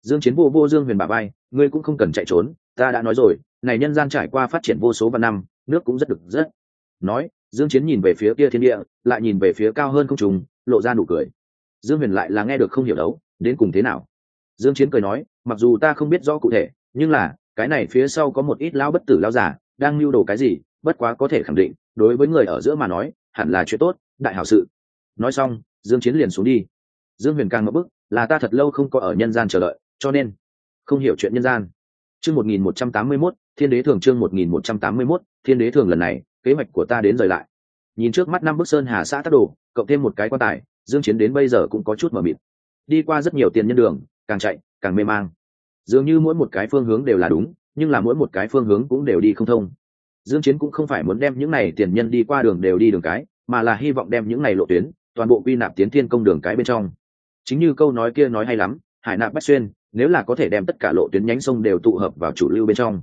Speaker 1: Dương chiến vô vô dương huyền bà bay ngươi cũng không cần chạy trốn, ta đã nói rồi, này nhân gian trải qua phát triển vô số vạn năm, nước cũng rất được rất. Nói, dương chiến nhìn về phía kia thiên địa, lại nhìn về phía cao hơn không trùng lộ ra nụ cười dương huyền lại là nghe được không hiểu đấu, đến cùng thế nào? Dương chiến cười nói, mặc dù ta không biết rõ cụ thể, nhưng là, cái này phía sau có một ít lão bất tử lão giả đang lưu đồ cái gì, bất quá có thể khẳng định, đối với người ở giữa mà nói, hẳn là chuyện tốt, đại hảo sự. Nói xong, dương chiến liền xuống đi. Dương huyền càng ngập bức là ta thật lâu không có ở nhân gian chờ đợi, cho nên, không hiểu chuyện nhân gian. Chương 1181 thiên đế thường chương 1181 thiên đế thường lần này, kế hoạch của ta đến rời lại. Nhìn trước mắt năm bức sơn hà xã tác đồ, cộng thêm một cái quan tài dương chiến đến bây giờ cũng có chút mờ mịt. Đi qua rất nhiều tiền nhân đường, càng chạy, càng mê mang. Dường như mỗi một cái phương hướng đều là đúng, nhưng là mỗi một cái phương hướng cũng đều đi không thông. Dương chiến cũng không phải muốn đem những này tiền nhân đi qua đường đều đi đường cái, mà là hy vọng đem những này lộ tuyến, toàn bộ quy nạp tiến thiên công đường cái bên trong. Chính như câu nói kia nói hay lắm, hải nạp bách xuyên, nếu là có thể đem tất cả lộ tuyến nhánh sông đều tụ hợp vào chủ lưu bên trong,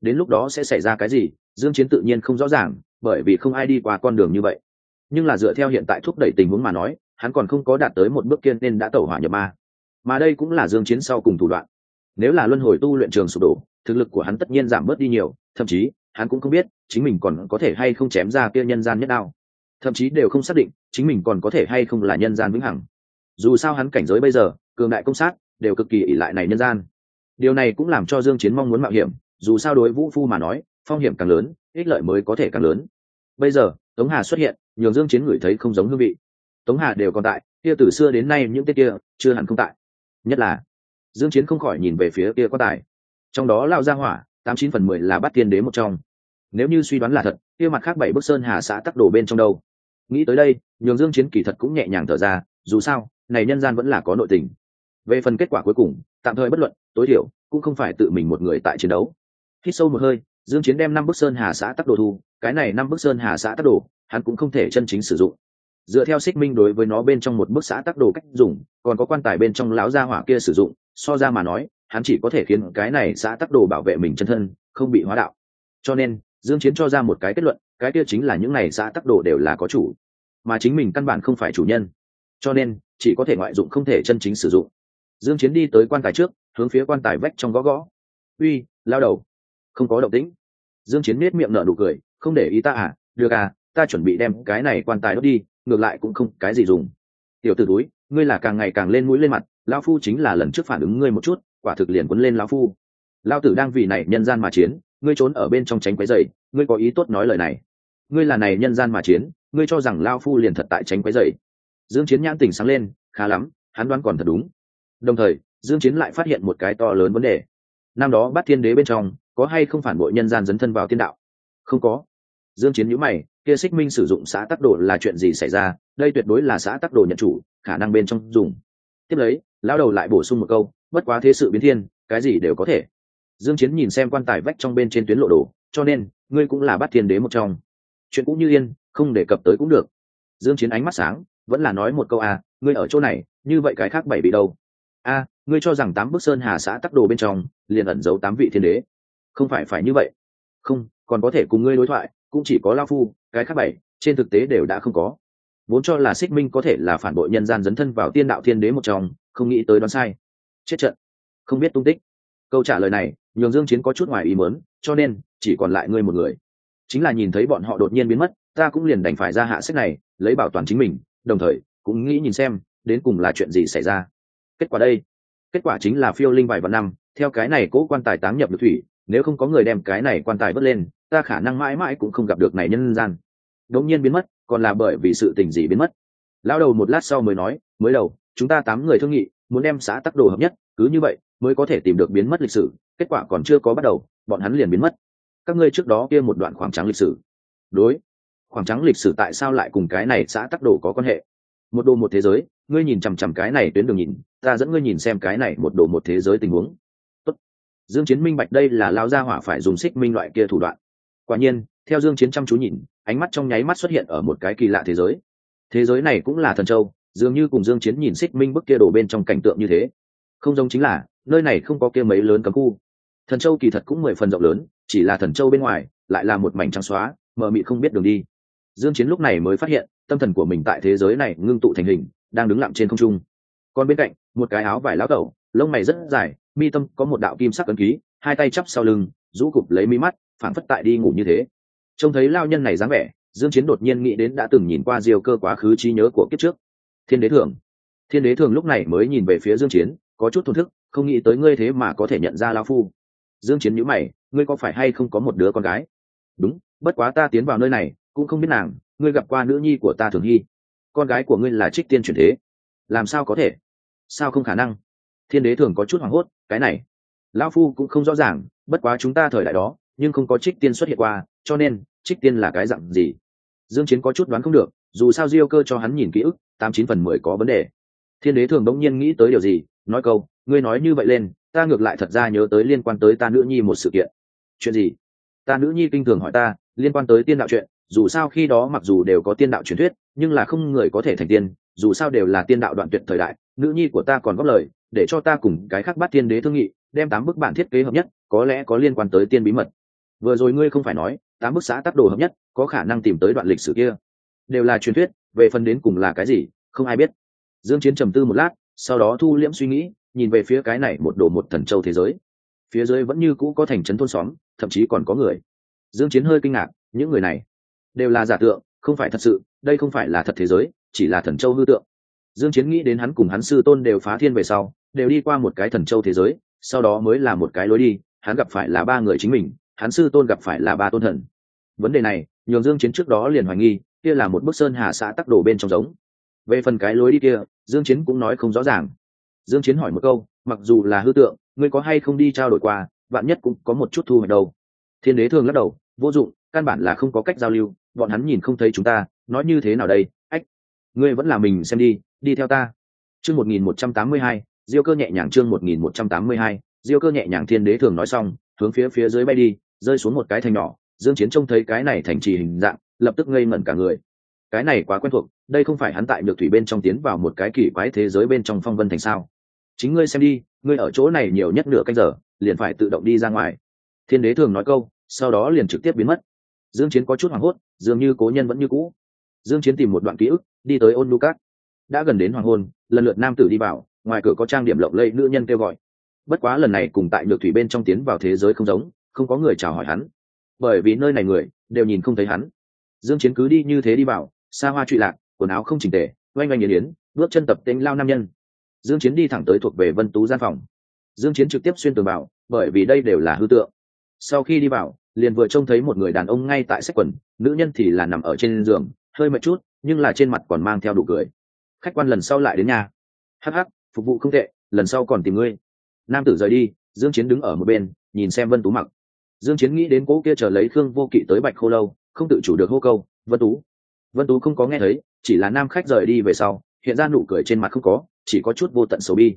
Speaker 1: đến lúc đó sẽ xảy ra cái gì, dương chiến tự nhiên không rõ ràng, bởi vì không ai đi qua con đường như vậy. Nhưng là dựa theo hiện tại thúc đẩy tình huống mà nói hắn còn không có đạt tới một bước kiên nên đã tẩu hỏa nhập ma. Mà đây cũng là dương chiến sau cùng thủ đoạn. Nếu là luân hồi tu luyện trường sụp đổ, thực lực của hắn tất nhiên giảm bớt đi nhiều, thậm chí, hắn cũng không biết, chính mình còn có thể hay không chém ra kia nhân gian nhất đao. Thậm chí đều không xác định, chính mình còn có thể hay không là nhân gian vĩnh hằng. Dù sao hắn cảnh giới bây giờ, cường đại công sát, đều cực kỳ ỷ lại này nhân gian. Điều này cũng làm cho dương chiến mong muốn mạo hiểm, dù sao đối vũ phu mà nói, phong hiểm càng lớn, ích lợi mới có thể càng lớn. Bây giờ, tống hà xuất hiện, nhường dương chiến ngửi thấy không giống hương vị tống hà đều còn tại, kia từ xưa đến nay những tên kia chưa hẳn không tại. Nhất là, dương chiến không khỏi nhìn về phía kia quan tài. Trong đó lao ra hỏa, tám chín phần mười là bắt tiên đế một trong. Nếu như suy đoán là thật, kia mặt khác bảy bức sơn hà xã tắc đổ bên trong đâu? Nghĩ tới đây, nhường dương chiến kỳ thật cũng nhẹ nhàng thở ra, dù sao, này nhân gian vẫn là có nội tình. Về phần kết quả cuối cùng, tạm thời bất luận, tối thiểu, cũng không phải tự mình một người tại chiến đấu. Hít sâu một hơi, dương chiến đem năm bức sơn hà xã tắc đồ thu, cái này năm bức sơn hà xã tắc đồ, hắn cũng không thể chân chính sử dụng dựa theo xích minh đối với nó bên trong một bức xã tắc đồ cách dùng, còn có quan tài bên trong lão gia hỏa kia sử dụng, so ra mà nói, hắn chỉ có thể khiến cái này xã tắc đồ bảo vệ mình chân thân, không bị hóa đạo. Cho nên, dương chiến cho ra một cái kết luận, cái kia chính là những này xã tắc đồ đều là có chủ, mà chính mình căn bản không phải chủ nhân. Cho nên, chỉ có thể ngoại dụng không thể chân chính sử dụng. Dương chiến đi tới quan tài trước, hướng phía quan tài vách trong gõ gõ. Uy, lao đầu. Không có động tĩnh. Dương chiến nét miệng nở nụ cười, không để ý ta à được à ta chuẩn bị đem cái này quan tài đốt đi ngược lại cũng không cái gì dùng. Tiểu tử túi ngươi là càng ngày càng lên mũi lên mặt, lão phu chính là lần trước phản ứng ngươi một chút, quả thực liền quấn lên lão phu. Lão tử đang vì này nhân gian mà chiến, ngươi trốn ở bên trong tránh quấy rầy, ngươi có ý tốt nói lời này. Ngươi là này nhân gian mà chiến, ngươi cho rằng lão phu liền thật tại tránh quấy rầy. Dương chiến nhãn tỉnh sáng lên, khá lắm, hắn đoán còn thật đúng. Đồng thời, dương chiến lại phát hiện một cái to lớn vấn đề. Năm đó bắt thiên đế bên trong, có hay không phản bội nhân gian dấn thân vào tiên đạo? Không có dương chiến nhíu mày, kia xích minh sử dụng xã tắc đồ là chuyện gì xảy ra? Đây tuyệt đối là xã tắc đồ nhận chủ, khả năng bên trong dùng. Tiếp lấy, lão đầu lại bổ sung một câu, bất quá thế sự biến thiên, cái gì đều có thể. Dương chiến nhìn xem quan tài vách trong bên trên tuyến lộ đồ, cho nên, ngươi cũng là bát thiên đế một trong. Chuyện cũng như yên, không đề cập tới cũng được. Dương chiến ánh mắt sáng, vẫn là nói một câu à ngươi ở chỗ này, như vậy cái khác bảy bị đâu? A ngươi cho rằng tám bức sơn hà xã tắc đồ bên trong, liền ẩn giấu tám vị thiên đế. Không phải phải như vậy. Không, còn có thể cùng ngươi đối thoại cũng chỉ có lao phu, cái khác bảy, trên thực tế đều đã không có. Vốn cho là xích minh có thể là phản bội nhân gian dấn thân vào tiên đạo thiên đế một chồng không nghĩ tới đoán sai. Chết trận. Không biết tung tích. Câu trả lời này, nhường dương chiến có chút ngoài ý muốn, cho nên, chỉ còn lại ngươi một người. Chính là nhìn thấy bọn họ đột nhiên biến mất, ta cũng liền đành phải ra hạ sách này, lấy bảo toàn chính mình, đồng thời, cũng nghĩ nhìn xem, đến cùng là chuyện gì xảy ra. Kết quả đây. Kết quả chính là phiêu linh vài vạn năm, theo cái này cố quan tài táng nhập được thủy, nếu không có người đem cái này quan tài vớt lên ta khả năng mãi mãi cũng không gặp được này nhân gian. Đống nhiên biến mất, còn là bởi vì sự tình gì biến mất? Lão đầu một lát sau mới nói, mới đầu, chúng ta tám người thương nghị, muốn đem xã tắc đồ hợp nhất, cứ như vậy mới có thể tìm được biến mất lịch sử, kết quả còn chưa có bắt đầu, bọn hắn liền biến mất. Các ngươi trước đó kia một đoạn khoảng trắng lịch sử. Đối, khoảng trắng lịch sử tại sao lại cùng cái này xã tắc đồ có quan hệ? Một đồ một thế giới, ngươi nhìn chằm chằm cái này tuyến đường nhìn, ta dẫn ngươi nhìn xem cái này một đồ một thế giới tình huống. Tốt. dương chiến minh bạch đây là lao gia hỏa phải dùng xích minh loại kia thủ đoạn quả nhiên, theo dương chiến chăm chú nhìn, ánh mắt trong nháy mắt xuất hiện ở một cái kỳ lạ thế giới. Thế giới này cũng là thần châu, dường như cùng dương chiến nhìn xích minh bức kia đổ bên trong cảnh tượng như thế. Không giống chính là, nơi này không có kia mấy lớn cấm khu. Thần châu kỳ thật cũng mười phần rộng lớn, chỉ là thần châu bên ngoài, lại là một mảnh trắng xóa, mờ mịt không biết đường đi. Dương chiến lúc này mới phát hiện, tâm thần của mình tại thế giới này ngưng tụ thành hình, đang đứng lặng trên không trung. Còn bên cạnh, một cái áo vải lão tẩu lông mày rất dài, mi tâm có một đạo kim sắc ấn ký, hai tay chắp sau lưng, rũ cụp lấy mi mắt phảng phất tại đi ngủ như thế. Trông thấy lao nhân này dáng vẻ, dương chiến đột nhiên nghĩ đến đã từng nhìn qua diều cơ quá khứ trí nhớ của kiếp trước. Thiên đế thường thiên đế thường lúc này mới nhìn về phía dương chiến, có chút thổn thức, không nghĩ tới ngươi thế mà có thể nhận ra lao phu. Dương chiến nhíu mày, ngươi có phải hay không có một đứa con gái? Đúng, bất quá ta tiến vào nơi này, cũng không biết nàng, ngươi gặp qua nữ nhi của ta thường hy. Con gái của ngươi là trích tiên chuyển thế. Làm sao có thể? Sao không khả năng? Thiên đế thường có chút hoảng hốt, cái này lão phu cũng không rõ ràng, bất quá chúng ta thời đại đó nhưng không có trích tiên xuất hiện qua, cho nên, trích tiên là cái dặn gì? Dương chiến có chút đoán không được, dù sao diêu cơ cho hắn nhìn kỹ ức, tám chín phần mười có vấn đề. Thiên đế thường đống nhiên nghĩ tới điều gì, nói câu, ngươi nói như vậy lên, ta ngược lại thật ra nhớ tới liên quan tới ta nữ nhi một sự kiện. Chuyện gì? Ta nữ nhi kinh thường hỏi ta, liên quan tới tiên đạo chuyện, dù sao khi đó mặc dù đều có tiên đạo truyền thuyết, nhưng là không người có thể thành tiên, dù sao đều là tiên đạo đoạn tuyệt thời đại, nữ nhi của ta còn góp lời, để cho ta cùng cái khác bắt tiên đế thương nghị, đem tám bức bản thiết kế hợp nhất, có lẽ có liên quan tới tiên bí mật vừa rồi ngươi không phải nói, tám bức xã tác đồ hợp nhất, có khả năng tìm tới đoạn lịch sử kia. Đều là truyền thuyết, về phần đến cùng là cái gì, không ai biết. Dương chiến trầm tư một lát, sau đó thu liễm suy nghĩ, nhìn về phía cái này một đồ một thần châu thế giới. Phía dưới vẫn như cũ có thành trấn thôn xóm, thậm chí còn có người. Dương chiến hơi kinh ngạc, những người này đều là giả tượng, không phải thật sự, đây không phải là thật thế giới, chỉ là thần châu hư tượng. Dương chiến nghĩ đến hắn cùng hắn sư tôn đều phá thiên về sau, đều đi qua một cái thần châu thế giới, sau đó mới là một cái lối đi, hắn gặp phải là ba người chính mình hắn sư tôn gặp phải là ba tôn thần. Vấn đề này, nhường dương chiến trước đó liền hoài nghi, kia là một bức sơn hà xã tắc đổ bên trong giống. Về phần cái lối đi kia, dương chiến cũng nói không rõ ràng. Dương chiến hỏi một câu, mặc dù là hư tượng, ngươi có hay không đi trao đổi qua, vạn nhất cũng có một chút thu hoạch đâu. Thiên đế thường lắc đầu, vô dụng, căn bản là không có cách giao lưu, bọn hắn nhìn không thấy chúng ta, nói như thế nào đây, ách, ngươi vẫn là mình xem đi đi theo ta. Chương 1182 diêu cơ nhẹ nhàng chương 1182 diêu cơ nhẹ nhàng thiên đế thường nói xong, hướng phía phía dưới bay đi rơi xuống một cái thành nhỏ, dương chiến trông thấy cái này thành trì hình dạng, lập tức ngây ngẩn cả người. Cái này quá quen thuộc, đây không phải hắn tại nhược thủy bên trong tiến vào một cái kỳ quái thế giới bên trong phong vân thành sao. Chính ngươi xem đi, ngươi ở chỗ này nhiều nhất nửa canh giờ, liền phải tự động đi ra ngoài. Thiên đế thường nói câu, sau đó liền trực tiếp biến mất. Dương chiến có chút hoảng hốt, dường như cố nhân vẫn như cũ. Dương chiến tìm một đoạn ký ức, đi tới ôn lucas đã gần đến hoàng hôn, lần lượt nam tử đi vào, ngoài cửa có trang điểm lộng lẫy nữ nhân kêu gọi. Bất quá lần này cùng tại nhược thủy bên trong tiến vào thế giới không giống không có người chào hỏi hắn. Bởi vì nơi này người đều nhìn không thấy hắn. Dương chiến cứ đi như thế đi vào xa hoa trụy lạc, quần áo không chỉnh tề, oanh oanh yến yến, bước chân tập tinh lao nam nhân. Dương chiến đi thẳng tới thuộc về vân tú gian phòng. Dương chiến trực tiếp xuyên tường vào bởi vì đây đều là hư tượng. Sau khi đi vào liền vừa trông thấy một người đàn ông ngay tại sách quần, nữ nhân thì là nằm ở trên giường, hơi mệt chút, nhưng là trên mặt còn mang theo đủ cười. Khách quan lần sau lại đến nhà. Hắc hắc, phục vụ không tệ, lần sau còn tìm ngươi. Nam tử rời đi, dương chiến đứng ở một bên, nhìn xem vân tú mặc dương chiến nghĩ đến cố kia chờ lấy khương vô kỵ tới bạch khô lâu, không tự chủ được hô câu, vân tú. Vân tú không có nghe thấy, chỉ là nam khách rời đi về sau, hiện ra nụ cười trên mặt không có, chỉ có chút vô tận xấu bi.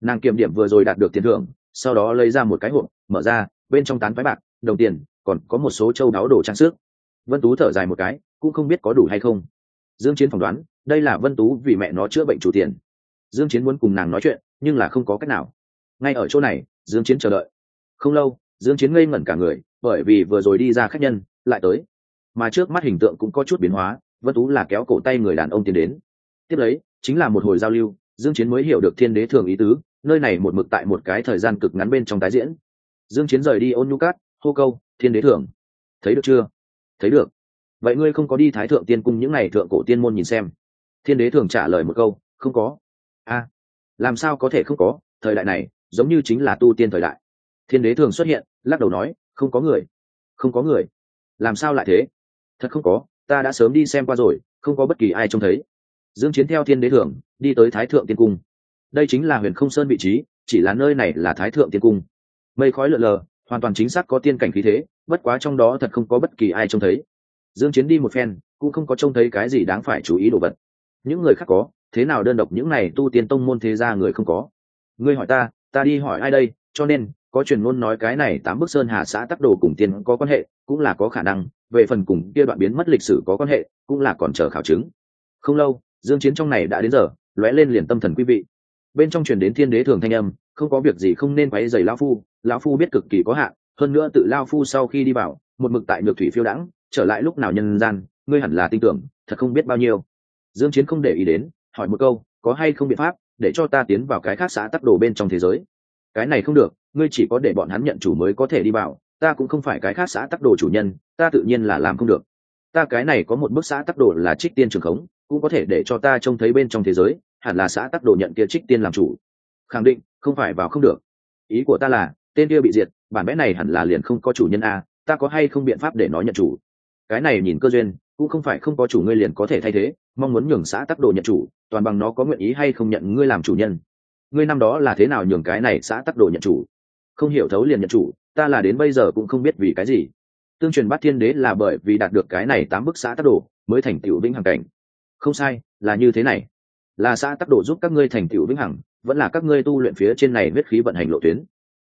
Speaker 1: Nàng kiểm điểm vừa rồi đạt được tiền thưởng, sau đó lấy ra một cái hộp, mở ra, bên trong tán phái bạc, đồng tiền, còn có một số châu đáo đồ trang sức. Vân tú thở dài một cái, cũng không biết có đủ hay không. Dương chiến phỏng đoán, đây là vân tú vì mẹ nó chữa bệnh chủ tiền. Dương chiến muốn cùng nàng nói chuyện, nhưng là không có cách nào. Ngay ở chỗ này, dương chiến chờ đợi. Không lâu dương chiến ngây ngẩn cả người, bởi vì vừa rồi đi ra khách nhân, lại tới. Mà trước mắt hình tượng cũng có chút biến hóa, vân tú là kéo cổ tay người đàn ông tiến đến. Tiếp lấy, chính là một hồi giao lưu, dương chiến mới hiểu được thiên đế thường ý tứ, nơi này một mực tại một cái thời gian cực ngắn bên trong tái diễn. Dương chiến rời đi ôn nhu cát, hô câu, thiên đế thường, thấy được chưa? Thấy được. Vậy ngươi không có đi thái thượng tiên cung những ngày thượng cổ tiên môn nhìn xem? Thiên đế thường trả lời một câu, không có. A, làm sao có thể không có? Thời đại này, giống như chính là tu tiên thời đại thiên đế thường xuất hiện, lắc đầu nói, không có người, không có người. Làm sao lại thế? Thật không có, ta đã sớm đi xem qua rồi, không có bất kỳ ai trông thấy. Dương chiến theo thiên đế thường, đi tới thái thượng tiên cung. Đây chính là huyền không sơn vị trí, chỉ là nơi này là thái thượng tiên cung. Mây khói lượn lờ, hoàn toàn chính xác có tiên cảnh khí thế, bất quá trong đó thật không có bất kỳ ai trông thấy. Dương chiến đi một phen, cũng không có trông thấy cái gì đáng phải chú ý đồ vật. Những người khác có, thế nào đơn độc những này tu tiên tông môn thế gia người không có? Ngươi hỏi ta ta đi hỏi ai đây, cho nên có truyền ngôn nói cái này tám bức sơn hà xã tắc đồ cùng tiên có quan hệ, cũng là có khả năng, về phần cùng kia đoạn biến mất lịch sử có quan hệ, cũng là còn chờ khảo chứng. Không lâu, dương chiến trong này đã đến giờ, lóe lên liền tâm thần quý vị. Bên trong truyền đến thiên đế thường thanh âm, không có việc gì không nên quấy giày lão phu lão phu biết cực kỳ có hạn, hơn nữa tự lao phu sau khi đi vào, một mực tại nhược thủy phiêu đãng, trở lại lúc nào nhân gian, ngươi hẳn là tin tưởng, thật không biết bao nhiêu. Dương chiến không để ý đến, hỏi một câu, có hay không biện pháp để cho ta tiến vào cái khác xã tắc đồ bên trong thế giới? Cái này không được, ngươi chỉ có để bọn hắn nhận chủ mới có thể đi vào, ta cũng không phải cái khác xã tắc đồ chủ nhân, ta tự nhiên là làm không được. Ta cái này có một bức xã tắc đồ là trích tiên trường khống, cũng có thể để cho ta trông thấy bên trong thế giới, hẳn là xã tắc đồ nhận kia trích tiên làm chủ. Khẳng định, không phải vào không được. Ý của ta là, tên kia bị diệt, bản vẽ này hẳn là liền không có chủ nhân a, ta có hay không biện pháp để nó nhận chủ? Cái này nhìn cơ duyên, cũng không phải không có chủ ngươi liền có thể thay thế, mong muốn nhường xã tắc đồ nhận chủ, toàn bằng nó có nguyện ý hay không nhận ngươi làm chủ nhân ngươi năm đó là thế nào nhường cái này xã tắc đồ nhận chủ? Không hiểu thấu liền nhận chủ, ta là đến bây giờ cũng không biết vì cái gì. Tương truyền bát thiên đế là bởi vì đạt được cái này tám bức xã tắc đồ, mới thành tựu vĩnh hằng cảnh. Không sai, là như thế này. Là xã tắc đồ giúp các ngươi thành tựu vĩnh hằng, vẫn là các ngươi tu luyện phía trên này huyết khí vận hành lộ tuyến.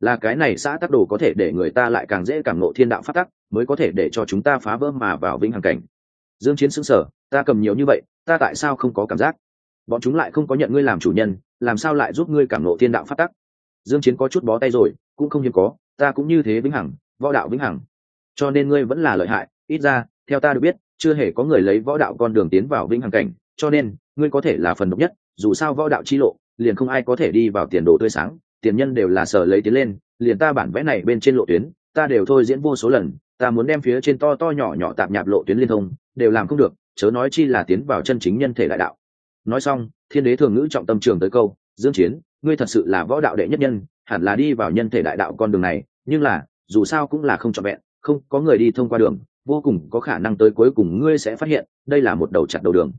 Speaker 1: Là cái này xã tắc đồ có thể để người ta lại càng dễ cảm ngộ thiên đạo phát tắc, mới có thể để cho chúng ta phá vỡ mà vào vĩnh hằng cảnh. Dương chiến xứng sở ta cầm nhiều như vậy, ta tại sao không có cảm giác? Bọn chúng lại không có nhận ngươi làm chủ nhân làm sao lại giúp ngươi cảm nộ thiên đạo phát tắc? Dương chiến có chút bó tay rồi, cũng không hiếm có, ta cũng như thế vĩnh hằng, võ đạo vĩnh hằng. Cho nên ngươi vẫn là lợi hại, ít ra, theo ta được biết, chưa hề có người lấy võ đạo con đường tiến vào vĩnh hằng cảnh, cho nên, ngươi có thể là phần độc nhất, dù sao võ đạo chi lộ, liền không ai có thể đi vào tiền đồ tươi sáng, tiền nhân đều là sở lấy tiến lên, liền ta bản vẽ này bên trên lộ tuyến, ta đều thôi diễn vô số lần, ta muốn đem phía trên to to nhỏ nhỏ tạm nhạp lộ tuyến liên thông, đều làm không được, chớ nói chi là tiến vào chân chính nhân thể đại đạo nói xong, thiên đế thường ngữ trọng tâm trường tới câu, dương chiến, ngươi thật sự là võ đạo đệ nhất nhân, hẳn là đi vào nhân thể đại đạo con đường này, nhưng là, dù sao cũng là không trọn vẹn, không có người đi thông qua đường, vô cùng có khả năng tới cuối cùng ngươi sẽ phát hiện, đây là một đầu chặt đầu đường.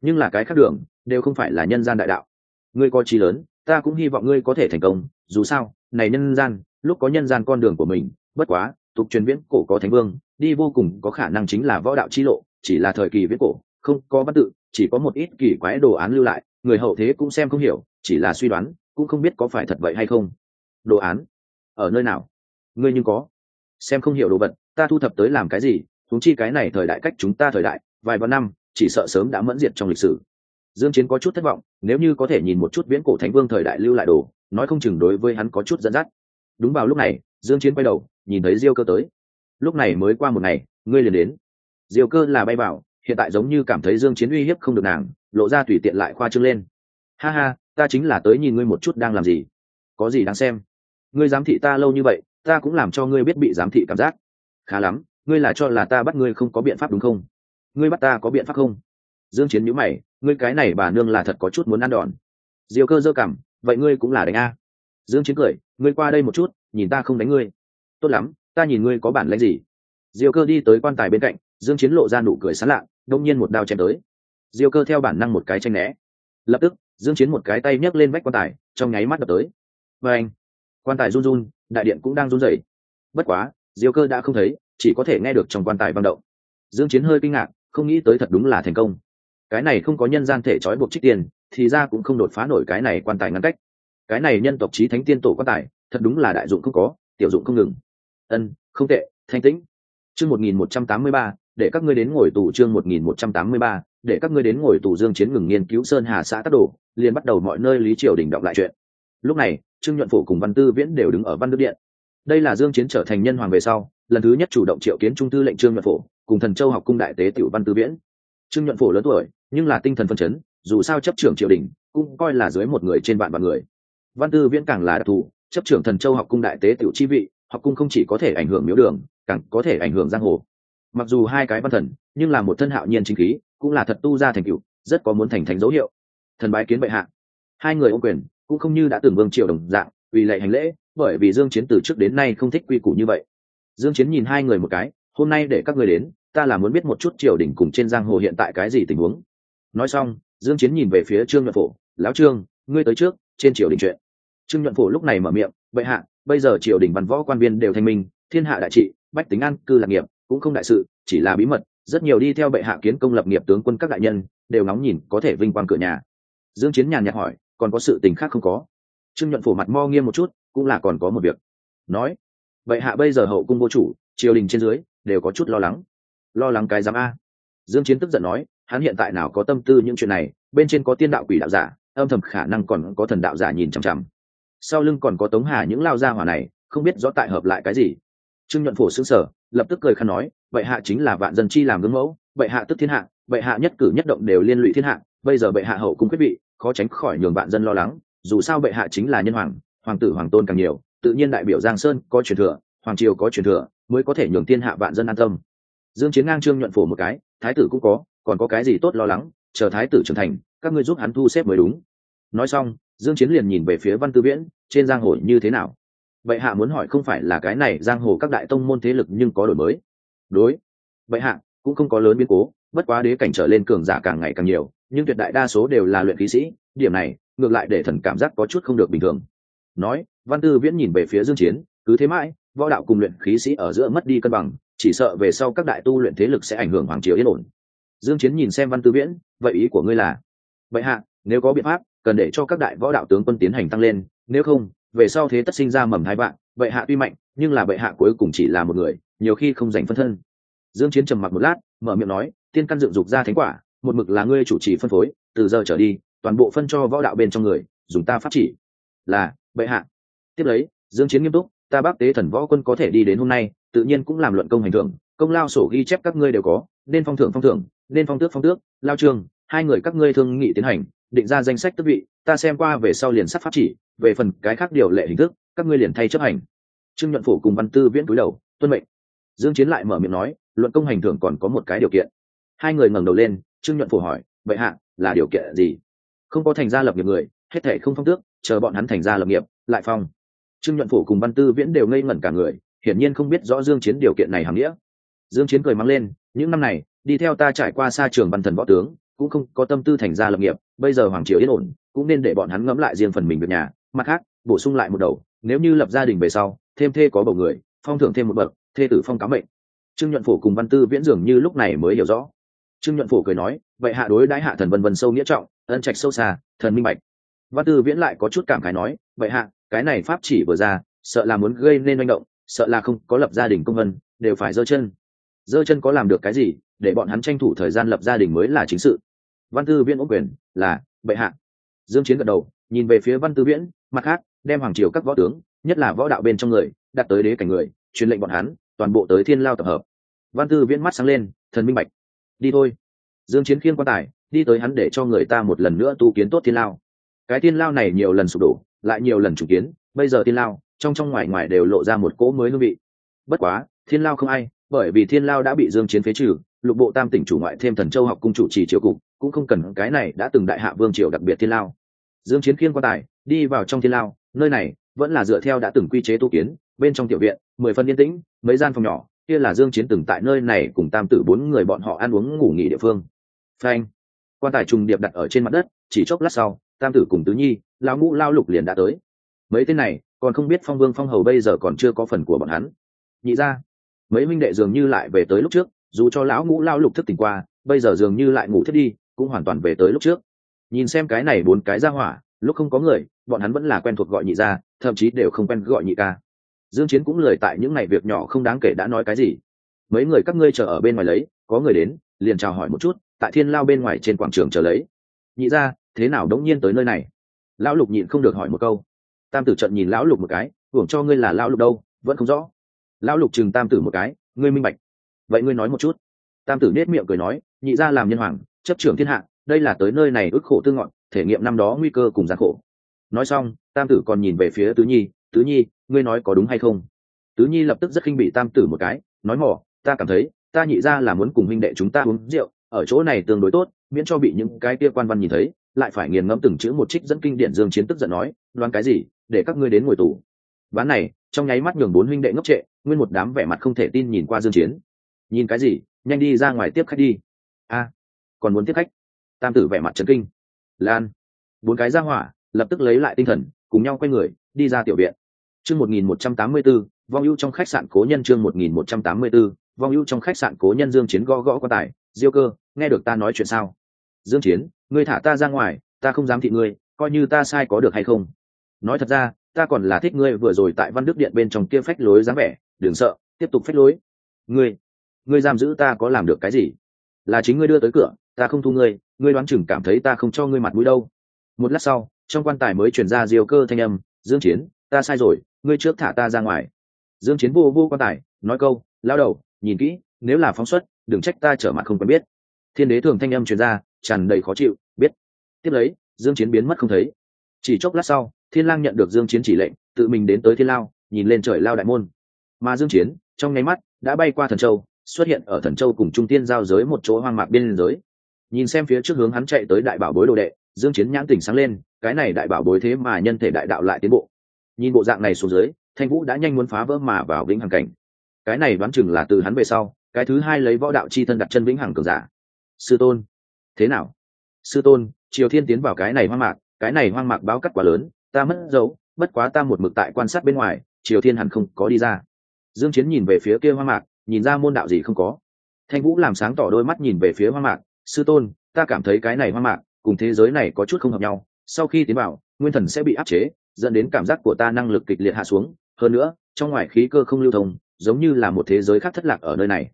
Speaker 1: Nhưng là cái khác đường, đều không phải là nhân gian đại đạo. Ngươi có trí lớn, ta cũng hy vọng ngươi có thể thành công, dù sao, này nhân gian, lúc có nhân gian con đường của mình, bất quá, tục truyền viễn cổ có thánh vương, đi vô cùng có khả năng chính là võ đạo chi lộ, chỉ là thời kỳ viễn cổ không có văn tự, chỉ có một ít kỳ quái đồ án lưu lại, người hậu thế cũng xem không hiểu, chỉ là suy đoán, cũng không biết có phải thật vậy hay không. Đồ án? Ở nơi nào? Ngươi nhưng có. Xem không hiểu đồ vật, ta thu thập tới làm cái gì thúng chi cái này thời đại cách chúng ta thời đại, vài vạn năm, chỉ sợ sớm đã mẫn diệt trong lịch sử. Dương chiến có chút thất vọng, nếu như có thể nhìn một chút viễn cổ thánh vương thời đại lưu lại đồ, nói không chừng đối với hắn có chút dẫn dắt. Đúng vào lúc này, dương chiến quay đầu, nhìn thấy diêu cơ tới. Lúc này mới qua một ngày, ngươi liền đến. Diêu cơ là bay vào hiện tại giống như cảm thấy dương chiến uy hiếp không được nàng, lộ ra tùy tiện lại khoa trương lên. Ha ha, ta chính là tới nhìn ngươi một chút đang làm gì. Có gì đáng xem? Ngươi giám thị ta lâu như vậy, ta cũng làm cho ngươi biết bị giám thị cảm giác. Khá lắm, ngươi là cho là ta bắt ngươi không có biện pháp đúng không? Ngươi bắt ta có biện pháp không? Dương chiến nhíu mày, ngươi cái này bà nương là thật có chút muốn ăn đòn. Diêu cơ dơ cảm vậy ngươi cũng là đánh a. Dương chiến cười, ngươi qua đây một chút, nhìn ta không đánh ngươi. Tốt lắm, ta nhìn ngươi có bản lĩnh gì. Diêu cơ đi tới quan tài bên cạnh, dương chiến lộ ra nụ cười sán lạ đông nhiên một đao chém tới. Diêu cơ theo bản năng một cái tranh né. Lập tức dương chiến một cái tay nhấc lên vách quan tài trong nháy mắt đập tới. Với anh quan tài run run đại điện cũng đang run rẩy. Bất quá diêu cơ đã không thấy chỉ có thể nghe được trong quan tài vang động. Dương chiến hơi kinh ngạc không nghĩ tới thật đúng là thành công. Cái này không có nhân gian thể trói buộc trích tiền thì ra cũng không đột phá nổi cái này quan tài ngăn cách. Cái này nhân tộc chí thánh tiên tổ quan tài thật đúng là đại dụng không có tiểu dụng không ngừng. Ân không tệ thanh tĩnh. Chương 1183, để các ngươi đến ngồi tù chương một nghìn một trăm tám mươi ba, để các ngươi đến ngồi tù dương chiến ngừng nghiên cứu sơn hà xã tác đồ, liền bắt đầu mọi nơi lý triều đình đọc lại chuyện. Lúc này, trương nhuận phủ cùng văn tư viễn đều đứng ở văn đức điện. Đây là dương chiến trở thành nhân hoàng về sau, lần thứ nhất chủ động triệu kiến trung tư lệnh trương nhuận phổ, cùng thần châu học cung đại tế tiểu văn tư viễn. Trương nhuận phổ lớn tuổi, nhưng là tinh thần phân chấn, dù sao chấp trưởng triều đình, cũng coi là dưới một người trên vạn bạn người. Văn tư viễn càng là đặc thù, chấp trưởng thần châu học cung đại tế tiểu chi vị, học cung không chỉ có thể ảnh hưởng miếu đường, càng có thể ảnh hưởng giang hồ mặc dù hai cái văn thần, nhưng là một thân hạo nhiên chính khí, cũng là thật tu ra thành cựu rất có muốn thành thành dấu hiệu. Thần bái kiến bệ hạ. Hai người ô quyền, cũng không như đã từng vương triều đồng dạng, vì lệ hành lễ, bởi vì dương chiến từ trước đến nay không thích quy củ như vậy. Dương chiến nhìn hai người một cái, hôm nay để các người đến, ta là muốn biết một chút triều đình cùng trên giang hồ hiện tại cái gì tình huống. Nói xong, dương chiến nhìn về phía trương nhuận phổ, lão trương, ngươi tới trước, trên triều đình chuyện. Trương nhuận phổ lúc này mở miệng, bệ hạ, bây giờ triều đình văn võ quan viên đều thanh minh, thiên hạ đại trị, bách tính an, cư lạc nghiệp cũng không đại sự, chỉ là bí mật, rất nhiều đi theo bệ hạ kiến công lập nghiệp tướng quân các đại nhân, đều nóng nhìn có thể vinh quang cửa nhà. Dương chiến nhàn nhạt hỏi, còn có sự tình khác không có? Trương nhuận phủ mặt mo nghiêm một chút, cũng là còn có một việc. Nói, bệ hạ bây giờ hậu cung vô chủ, triều đình trên dưới, đều có chút lo lắng. Lo lắng cái giám a. Dương chiến tức giận nói, hắn hiện tại nào có tâm tư những chuyện này, bên trên có tiên đạo quỷ đạo giả, âm thầm khả năng còn có thần đạo giả nhìn chằm chằm. Sau lưng còn có tống hà những lao gia hỏa này, không biết rõ tại hợp lại cái gì trương nhuận phổ xứng sở lập tức cười khăn nói, bệ hạ chính là vạn dân chi làm gương mẫu, bệ hạ tức thiên hạ, bệ hạ nhất cử nhất động đều liên lụy thiên hạ, bây giờ bệ hạ hậu cung quyết vị khó tránh khỏi nhường vạn dân lo lắng. Dù sao bệ hạ chính là nhân hoàng hoàng tử hoàng tôn càng nhiều, tự nhiên đại biểu giang sơn có truyền thừa, hoàng triều có truyền thừa, mới có thể nhường thiên hạ vạn dân an tâm. Dương chiến ngang trương nhuận phổ một cái, thái tử cũng có, còn có cái gì tốt lo lắng, chờ thái tử trưởng thành, các ngươi giúp hắn thu xếp mới đúng. Nói xong, dương chiến liền nhìn về phía văn tư viễn, trên giang hồ như thế nào? Vậy hạ muốn hỏi không phải là cái này giang hồ các đại tông môn thế lực nhưng có đổi mới. Đối. Vậy hạ, cũng không có lớn biến cố, bất quá đế cảnh trở lên cường giả càng ngày càng nhiều, nhưng tuyệt đại đa số đều là luyện khí sĩ, điểm này, ngược lại để thần cảm giác có chút không được bình thường. Nói, văn tư viễn nhìn về phía dương chiến, cứ thế mãi, võ đạo cùng luyện khí sĩ ở giữa mất đi cân bằng, chỉ sợ về sau các đại tu luyện thế lực sẽ ảnh hưởng hoàng triều yên ổn. Dương chiến nhìn xem văn tư viễn, vậy ý của ngươi là, vậy hạ, nếu có biện pháp, cần để cho các đại võ đạo tướng quân tiến hành tăng lên, nếu không về sau thế tất sinh ra mầm hai bạn vậy hạ tuy mạnh, nhưng là bệ hạ cuối cùng chỉ là một người, nhiều khi không giành phân thân. Dương chiến trầm mặc một lát, mở miệng nói, tiên căn dựng dục ra thánh quả, một mực là ngươi chủ trì phân phối, từ giờ trở đi, toàn bộ phân cho võ đạo bên trong người, dùng ta phát chỉ. Là, bệ hạ. Tiếp lấy, dương chiến nghiêm túc, ta bác tế thần võ quân có thể đi đến hôm nay, tự nhiên cũng làm luận công hành thưởng, công lao sổ ghi chép các ngươi đều có, nên phong thưởng phong thưởng, nên phong tước phong tước, lao trường hai người các ngươi thương nghị tiến hành, định ra danh sách tước vị, ta xem qua về sau liền sắp phát chỉ về phần cái khác điều lệ hình thức, các ngươi liền thay chấp hành. Trương nhuận phủ cùng văn tư viễn cúi đầu, tuân mệnh. Dương chiến lại mở miệng nói, luận công hành thưởng còn có một cái điều kiện. Hai người ngẩng đầu lên, trương nhuận phủ hỏi, vậy hạ, là điều kiện gì? Không có thành gia lập nghiệp người, hết thể không phong tước, chờ bọn hắn thành gia lập nghiệp, lại phong. Trương nhuận phủ cùng văn tư viễn đều ngây ngẩn cả người, hiển nhiên không biết rõ dương chiến điều kiện này hàm nghĩa. Dương chiến cười mắng lên, những năm này, đi theo ta trải qua xa trường văn thần võ tướng, cũng không có tâm tư thành gia lập nghiệp, bây giờ hoàng triều yên ổn, cũng nên để bọn hắn ngẫm lại riêng phần mình việc nhà mặt khác, bổ sung lại một đầu, nếu như lập gia đình về sau, thêm thê có bầu người, phong thưởng thêm một bậc, thê tử phong cáo mệnh. Trương nhuận phổ cùng văn tư viễn dường như lúc này mới hiểu rõ. Trương nhuận phổ cười nói, vậy hạ đối đãi hạ thần vân vân sâu nghĩa trọng, ân trạch sâu xa, thần minh bạch. Văn tư viễn lại có chút cảm khái nói, vậy hạ, cái này pháp chỉ vừa ra, sợ là muốn gây nên manh động, sợ là không có lập gia đình công vân đều phải giơ chân. Giơ chân có làm được cái gì, để bọn hắn tranh thủ thời gian lập gia đình mới là chính sự. Văn tư viễn ốc quyền, là bệ hạ. Dương chiến gật đầu, nhìn về phía văn tư viễn mặt khác, đem hoàng triều các võ tướng, nhất là võ đạo bên trong người, đặt tới đế cảnh người, truyền lệnh bọn hắn, toàn bộ tới thiên lao tập hợp. Văn tư viễn mắt sáng lên, thần minh bạch. Đi thôi. Dương chiến khiên quan tài, đi tới hắn để cho người ta một lần nữa tu kiến tốt thiên lao. Cái thiên lao này nhiều lần sụp đổ, lại nhiều lần chủ kiến, bây giờ thiên lao, trong trong ngoài ngoài đều lộ ra một cỗ mới hương vị. Bất quá, thiên lao không ai, bởi vì thiên lao đã bị dương chiến phế trừ, lục bộ tam tỉnh chủ ngoại thêm thần châu học cung chủ trì triều cục, cũng không cần cái này đã từng đại hạ vương triều đặc biệt thiên lao. Dương chiến khiên quan tài đi vào trong thiên lao, nơi này vẫn là dựa theo đã từng quy chế tu kiến, bên trong tiểu viện, mười phân yên tĩnh, mấy gian phòng nhỏ, kia là dương chiến từng tại nơi này cùng tam tử bốn người bọn họ ăn uống ngủ nghỉ địa phương. Phanh, quan tài trùng điệp đặt ở trên mặt đất, chỉ chốc lát sau, tam tử cùng tứ nhi, lão ngũ lao lục liền đã tới. Mấy tên này, còn không biết phong vương phong hầu bây giờ còn chưa có phần của bọn hắn. Nhị ra, mấy minh đệ dường như lại về tới lúc trước, dù cho lão ngũ lao lục thức tỉnh qua, bây giờ dường như lại ngủ thiết đi, cũng hoàn toàn về tới lúc trước. Nhìn xem cái này bốn cái ra hỏa lúc không có người, bọn hắn vẫn là quen thuộc gọi nhị ra thậm chí đều không quen gọi nhị ca. Dương chiến cũng lười tại những ngày việc nhỏ không đáng kể đã nói cái gì. Mấy người các ngươi chờ ở bên ngoài lấy, có người đến, liền chào hỏi một chút, tại thiên lao bên ngoài trên quảng trường chờ lấy. Nhị ra thế nào đống nhiên tới nơi này? Lão lục nhịn không được hỏi một câu. Tam tử trận nhìn lão lục một cái, hưởng cho ngươi là lão lục đâu, vẫn không rõ. Lão lục chừng tam tử một cái, ngươi minh bạch. Vậy ngươi nói một chút. Tam tử nết miệng cười nói, nhị ra làm nhân hoàng, chấp trưởng thiên hạ, đây là tới nơi này ức khổ tương ngọn thể nghiệm năm đó nguy cơ cùng gian khổ. Nói xong, tam tử còn nhìn về phía tứ nhi tứ nhi, ngươi nói có đúng hay không? Tứ nhi lập tức rất khinh bị tam tử một cái, nói mỏ, ta cảm thấy, ta nhị ra là muốn cùng huynh đệ chúng ta uống rượu, ở chỗ này tương đối tốt, miễn cho bị những cái kia quan văn nhìn thấy, lại phải nghiền ngẫm từng chữ một trích dẫn kinh điển dương chiến tức giận nói, đoán cái gì, để các ngươi đến ngồi tù. Ván này, trong nháy mắt nhường bốn huynh đệ ngốc trệ, nguyên một đám vẻ mặt không thể tin nhìn qua dương chiến. Nhìn cái gì, nhanh đi ra ngoài tiếp khách đi. A, còn muốn tiếp khách? Tam tử vẻ mặt chấn kinh lan. Bốn cái ra hỏa, lập tức lấy lại tinh thần, cùng nhau quay người, đi ra tiểu viện. Chương 1184 vong ưu trong khách sạn cố nhân chương 1184 vong ưu trong khách sạn cố nhân dương chiến gõ gõ quan tài. Diêu cơ, nghe được ta nói chuyện sao? Dương chiến, ngươi thả ta ra ngoài, ta không dám thị ngươi, coi như ta sai có được hay không? Nói thật ra, ta còn là thích ngươi vừa rồi tại văn đức điện bên trong kia phách lối dáng vẻ, đừng sợ, tiếp tục phách lối. Ngươi ngươi giam giữ ta có làm được cái gì? Là chính ngươi đưa tới cửa, ta không thu ngươi ngươi đoán chừng cảm thấy ta không cho ngươi mặt mũi đâu. Một lát sau, trong quan tài mới truyền ra diều cơ thanh âm, dương chiến, ta sai rồi, ngươi trước thả ta ra ngoài. Dương chiến vô vô quan tài, nói câu, lao đầu, nhìn kỹ, nếu là phóng xuất, đừng trách ta trở mặt không quen biết. Thiên đế thường thanh âm truyền ra, tràn đầy khó chịu, biết. Tiếp lấy, dương chiến biến mất không thấy. Chỉ chốc lát sau, thiên lang nhận được dương chiến chỉ lệnh, tự mình đến tới thiên lao, nhìn lên trời lao đại môn. Mà dương chiến, trong nháy mắt, đã bay qua thần châu, xuất hiện ở thần châu cùng trung tiên giao giới một chỗ hoang mạc biên giới nhìn xem phía trước hướng hắn chạy tới đại bảo bối đồ đệ, dương chiến nhãn tỉnh sáng lên, cái này đại bảo bối thế mà nhân thể đại đạo lại tiến bộ. Nhìn bộ dạng này xuống dưới, thanh vũ đã nhanh muốn phá vỡ mà vào vĩnh hằng cảnh. Cái này đoán chừng là từ hắn về sau, cái thứ hai lấy võ đạo chi thân đặt chân vĩnh hằng cường giả. Sư tôn, thế nào? Sư tôn, triều thiên tiến vào cái này hoang mạc, cái này hoang mạc báo cắt quá lớn, ta mất dấu, bất quá ta một mực tại quan sát bên ngoài, triều thiên hẳn không có đi ra. Dương chiến nhìn về phía kia hoang mạc, nhìn ra môn đạo gì không có. Thanh vũ làm sáng tỏ đôi mắt nhìn về phía hoang mạc sư tôn, ta cảm thấy cái này hoang mạc, cùng thế giới này có chút không hợp nhau. Sau khi tiến vào, nguyên thần sẽ bị áp chế, dẫn đến cảm giác của ta năng lực kịch liệt hạ xuống. Hơn nữa, trong ngoài khí cơ không lưu thông, giống như là một thế giới khác thất lạc ở nơi này.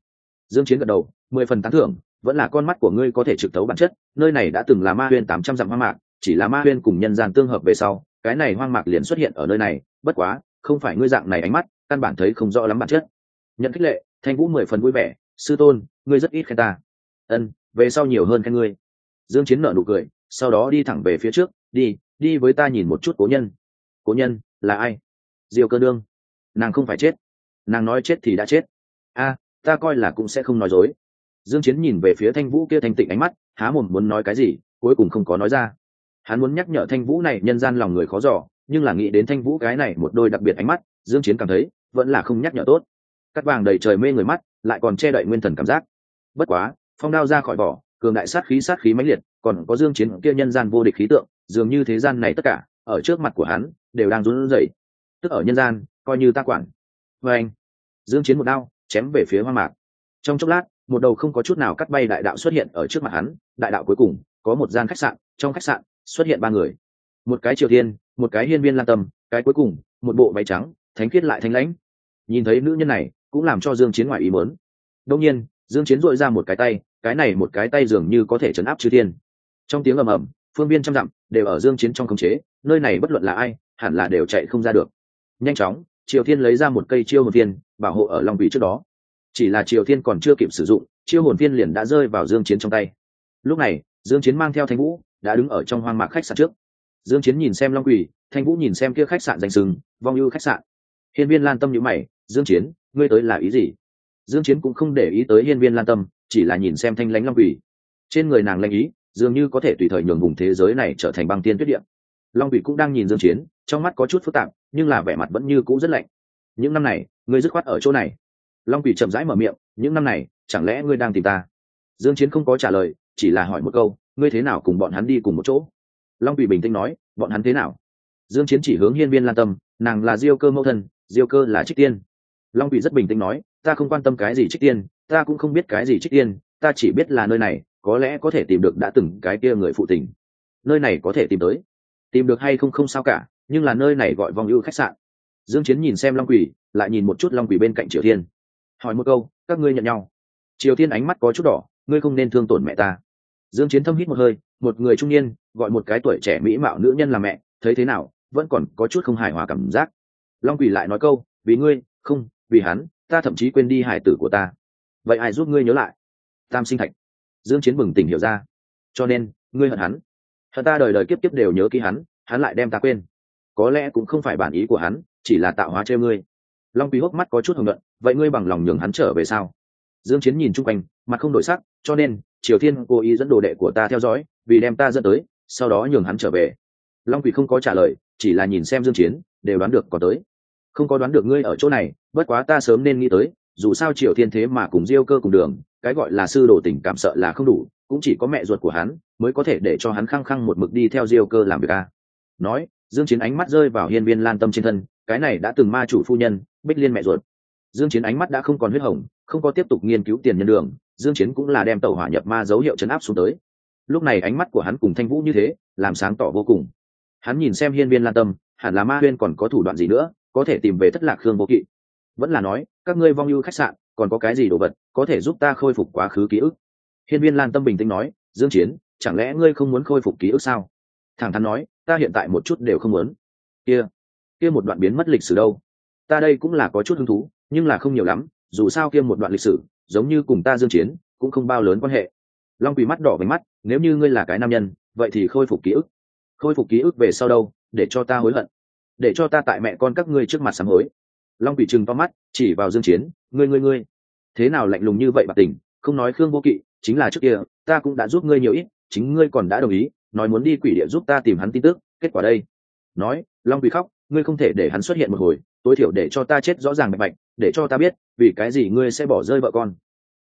Speaker 1: Dương chiến gật đầu, mười phần tán thưởng, vẫn là con mắt của ngươi có thể trực tấu bản chất. Nơi này đã từng là ma huyên tám trăm dặm hoang mạc, chỉ là ma huyên cùng nhân gian tương hợp về sau, cái này hoang mạc liền xuất hiện ở nơi này. Bất quá, không phải ngươi dạng này ánh mắt, căn bản thấy không rõ lắm bản chất. Nhận khích lệ, thanh vũ mười phần vui vẻ, sư tôn, ngươi rất ít khen ta. Ân về sau nhiều hơn khen ngươi. Dương chiến nở nụ cười, sau đó đi thẳng về phía trước, đi đi với ta nhìn một chút cố nhân. Cố nhân, là ai? Diều cơ đương. Nàng không phải chết. Nàng nói chết thì đã chết. A, ta coi là cũng sẽ không nói dối. Dương chiến nhìn về phía thanh vũ kia thanh tịnh ánh mắt, há mồm muốn nói cái gì, cuối cùng không có nói ra. Hắn muốn nhắc nhở thanh vũ này nhân gian lòng người khó dò, nhưng là nghĩ đến thanh vũ cái này một đôi đặc biệt ánh mắt, dương chiến cảm thấy, vẫn là không nhắc nhở tốt. Cắt vàng đầy trời mê người mắt, lại còn che đậy nguyên thần cảm giác. Bất quá phong đao ra khỏi vỏ, cường đại sát khí sát khí mãnh liệt, còn có dương chiến kia nhân gian vô địch khí tượng, dường như thế gian này tất cả, ở trước mặt của hắn, đều đang run rẩy. Tức ở nhân gian, coi như ta quản. Với anh, dương chiến một đao, chém về phía hoang mạc. Trong chốc lát, một đầu không có chút nào cắt bay đại đạo xuất hiện ở trước mặt hắn, đại đạo cuối cùng, có một gian khách sạn, trong khách sạn, xuất hiện ba người. Một cái triều thiên một cái hiên viên lan tâm, cái cuối cùng, một bộ váy trắng, thánh khiết lại thanh lãnh. Nhìn thấy nữ nhân này, cũng làm cho dương chiến ngoại ý muốn. Đông nhiên dương chiến dội ra một cái tay, cái này một cái tay dường như có thể chấn áp chư thiên. Trong tiếng ầm ầm, phương viên trăm dặm đều ở dương chiến trong khống chế, nơi này bất luận là ai, hẳn là đều chạy không ra được. Nhanh chóng, triều thiên lấy ra một cây chiêu hồn viên, bảo hộ ở long vị trước đó. Chỉ là triều thiên còn chưa kịp sử dụng, chiêu hồn viên liền đã rơi vào dương chiến trong tay. Lúc này, dương chiến mang theo thanh vũ, đã đứng ở trong hoang mạc khách sạn trước. Dương chiến nhìn xem long quỷ, thanh vũ nhìn xem kia khách sạn danh sừng, vong ưu khách sạn. Hiên viên lan tâm nhíu mày, dương chiến, ngươi tới là ý gì? Dương chiến cũng không để ý tới hiên viên lan tâm, chỉ là nhìn xem thanh lãnh long quỷ. Trên người nàng lãnh ý, dường như có thể tùy thời nhường vùng thế giới này trở thành băng tiên tuyết địa. long quỷ cũng đang nhìn dương chiến, trong mắt có chút phức tạp, nhưng là vẻ mặt vẫn như cũ rất lạnh. Những năm này, ngươi dứt khoát ở chỗ này. Long quỷ chậm rãi mở miệng, những năm này, chẳng lẽ ngươi đang tìm ta? Dương chiến không có trả lời, chỉ là hỏi một câu, ngươi thế nào cùng bọn hắn đi cùng một chỗ? Long quỷ bình tĩnh nói, bọn hắn thế nào? Dương chiến chỉ hướng hiên viên lan tâm, nàng là diêu cơ mẫu thân, diêu cơ là trích tiên. Long quỷ rất bình tĩnh nói ta không quan tâm cái gì trích tiên, ta cũng không biết cái gì trích tiên, ta chỉ biết là nơi này, có lẽ có thể tìm được đã từng cái kia người phụ tình. Nơi này có thể tìm tới. Tìm được hay không không sao cả, nhưng là nơi này gọi vòng ưu khách sạn. Dương chiến nhìn xem long quỷ, lại nhìn một chút long quỷ bên cạnh triều thiên. Hỏi một câu, các ngươi nhận nhau? Triều thiên ánh mắt có chút đỏ, ngươi không nên thương tổn mẹ ta. Dương chiến thâm hít một hơi, một người trung niên, gọi một cái tuổi trẻ mỹ mạo nữ nhân là mẹ, thấy thế nào, vẫn còn có chút không hài hòa cảm giác. Long quỷ lại nói câu, vì ngươi, không, vì hắn ta thậm chí quên đi hải tử của ta. Vậy ai giúp ngươi nhớ lại? Tam sinh thạch. Dương chiến bừng tỉnh hiểu ra. Cho nên, ngươi hận hắn. Hận ta đời đời kiếp kiếp đều nhớ ký hắn hắn lại đem ta quên. Có lẽ cũng không phải bản ý của hắn, chỉ là tạo hóa treo ngươi. Long quý hốc mắt có chút hồng luận vậy ngươi bằng lòng nhường hắn trở về sao? Dương chiến nhìn chung quanh, mặt không đổi sắc, cho nên, triều thiên cố ý dẫn đồ đệ của ta theo dõi, vì đem ta dẫn tới, sau đó nhường hắn trở về. Long quỷ không có trả lời, chỉ là nhìn xem dương chiến, đều đoán được có tới. Không có đoán được ngươi ở chỗ này bất quá ta sớm nên nghĩ tới, dù sao triều thiên thế mà cùng diêu cơ cùng đường, cái gọi là sư đồ tình cảm sợ là không đủ, cũng chỉ có mẹ ruột của hắn mới có thể để cho hắn khăng khăng một mực đi theo diêu cơ làm việc a. Nói, dương chiến ánh mắt rơi vào hiên viên lan tâm trên thân, cái này đã từng ma chủ phu nhân, bích liên mẹ ruột. Dương chiến ánh mắt đã không còn huyết hồng, không có tiếp tục nghiên cứu tiền nhân đường, dương chiến cũng là đem tàu hỏa nhập ma dấu hiệu chấn áp xuống tới. Lúc này ánh mắt của hắn cùng thanh vũ như thế, làm sáng tỏ vô cùng. Hắn nhìn xem hiên viên lan tâm, hẳn là ma huyên còn có thủ đoạn gì nữa, có thể tìm về thất lạc khương vô kỵ vẫn là nói, các ngươi vong ưu khách sạn, còn có cái gì đồ vật có thể giúp ta khôi phục quá khứ ký ức? Hiên viên lan tâm bình tĩnh nói, dương chiến, chẳng lẽ ngươi không muốn khôi phục ký ức sao? Thẳng thắn nói, ta hiện tại một chút đều không muốn. Kia kia một đoạn biến mất lịch sử đâu? Ta đây cũng là có chút hứng thú, nhưng là không nhiều lắm, dù sao kia một đoạn lịch sử, giống như cùng ta dương chiến, cũng không bao lớn quan hệ. Long quỷ mắt đỏ với mắt, nếu như ngươi là cái nam nhân, vậy thì khôi phục ký ức. Khôi phục ký ức về sau đâu? Để cho ta hối hận. Để cho ta tại mẹ con các ngươi trước mặt sám hối long quỷ trừng to mắt, chỉ vào dương chiến, ngươi ngươi ngươi, thế nào lạnh lùng như vậy bạc tình? Không nói khương vô kỵ, chính là trước kia, ta cũng đã giúp ngươi nhiều ít, chính ngươi còn đã đồng ý, nói muốn đi quỷ địa giúp ta tìm hắn tin tức, kết quả đây. Nói, long quỷ khóc, ngươi không thể để hắn xuất hiện một hồi, tối thiểu để cho ta chết rõ ràng bạch bạch, để cho ta biết, vì cái gì ngươi sẽ bỏ rơi vợ con.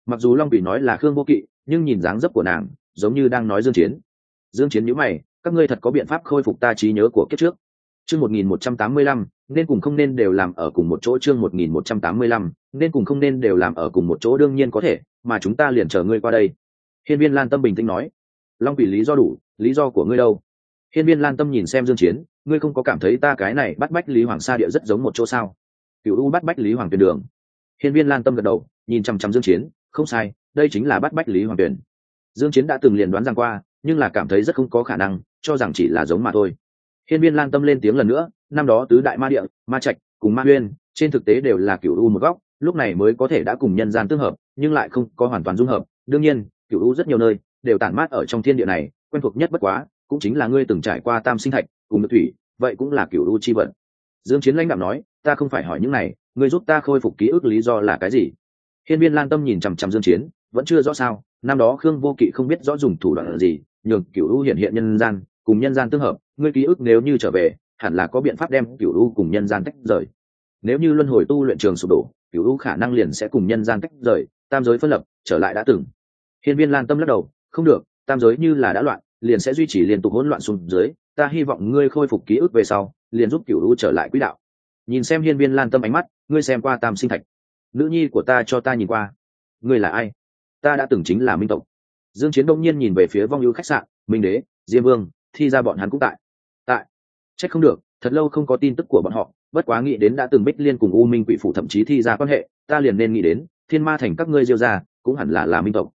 Speaker 1: Mặc dù long quỷ nói là khương vô kỵ, nhưng nhìn dáng dấp của nàng, giống như đang nói dương chiến. Dương chiến nhíu mày, các ngươi thật có biện pháp khôi phục ta trí nhớ của kiếp trước? Chương 1185 nên cùng không nên đều làm ở cùng một chỗ chương 1185 nên cùng không nên đều làm ở cùng một chỗ đương nhiên có thể, mà chúng ta liền chờ ngươi qua đây. Hiên viên lan tâm bình tĩnh nói. Long quỷ, lý do đủ, lý do của ngươi đâu? Hiên viên lan tâm nhìn xem dương chiến. Ngươi không có cảm thấy ta cái này bắt bách lý hoàng sa địa rất giống một chỗ sao? Cửu u bắt bách lý hoàng tuyển đường. Hiên viên lan tâm gật đầu, nhìn chăm chăm dương chiến. Không sai, đây chính là bắt bách lý hoàng tuyển. Dương chiến đã từng liền đoán rằng qua, nhưng là cảm thấy rất không có khả năng, cho rằng chỉ là giống mà thôi hiên viên Lang tâm lên tiếng lần nữa, năm đó tứ đại ma địa, ma trạch cùng ma huyên, trên thực tế đều là cựu u một góc, lúc này mới có thể đã cùng nhân gian tương hợp, nhưng lại không có hoàn toàn dung hợp. Đương nhiên cựu u rất nhiều nơi đều tản mát ở trong thiên địa này, quen thuộc nhất bất quá, cũng chính là ngươi từng trải qua tam sinh thạch cùng nước thủy, vậy cũng là cựu u chi vận. Dương chiến lãnh đạo nói, ta không phải hỏi những này, ngươi giúp ta khôi phục ký ức lý do là cái gì? Hiên viên lan tâm nhìn chằm chằm dương chiến, vẫn chưa rõ sao, năm đó khương vô kỵ không biết rõ dùng thủ đoạn gì, nhường cựu u hiện hiện nhân gian cùng nhân gian tương hợp, ngươi ký ức nếu như trở về, hẳn là có biện pháp đem cựu u cùng nhân gian tách rời. Nếu như luân hồi tu luyện trường sụp đổ cựu u khả năng liền sẽ cùng nhân gian tách rời, tam giới phân lập, trở lại đã từng. Hiên viên lan tâm lắc đầu, không được, tam giới như là đã loạn, liền sẽ duy trì liên tục hỗn loạn xuống dưới, ta hy vọng ngươi khôi phục ký ức về sau, liền giúp cựu u trở lại quỹ đạo. Nhìn xem hiên viên lan tâm ánh mắt, ngươi xem qua tam sinh thạch. Nữ nhi của ta cho ta nhìn qua. Ngươi là ai? Ta đã từng chính là minh tộc. Dương chiến đông nhiên nhìn về phía vong ưu khách sạn, minh đế, diêm vương thi ra bọn hắn cũng tại. Tại. Trách không được, thật lâu không có tin tức của bọn họ, bất quá nghĩ đến đã từng bích liên cùng u minh quỷ phủ thậm chí thi ra quan hệ, ta liền nên nghĩ đến, thiên ma thành các ngươi diêu ra cũng hẳn là là minh tộc.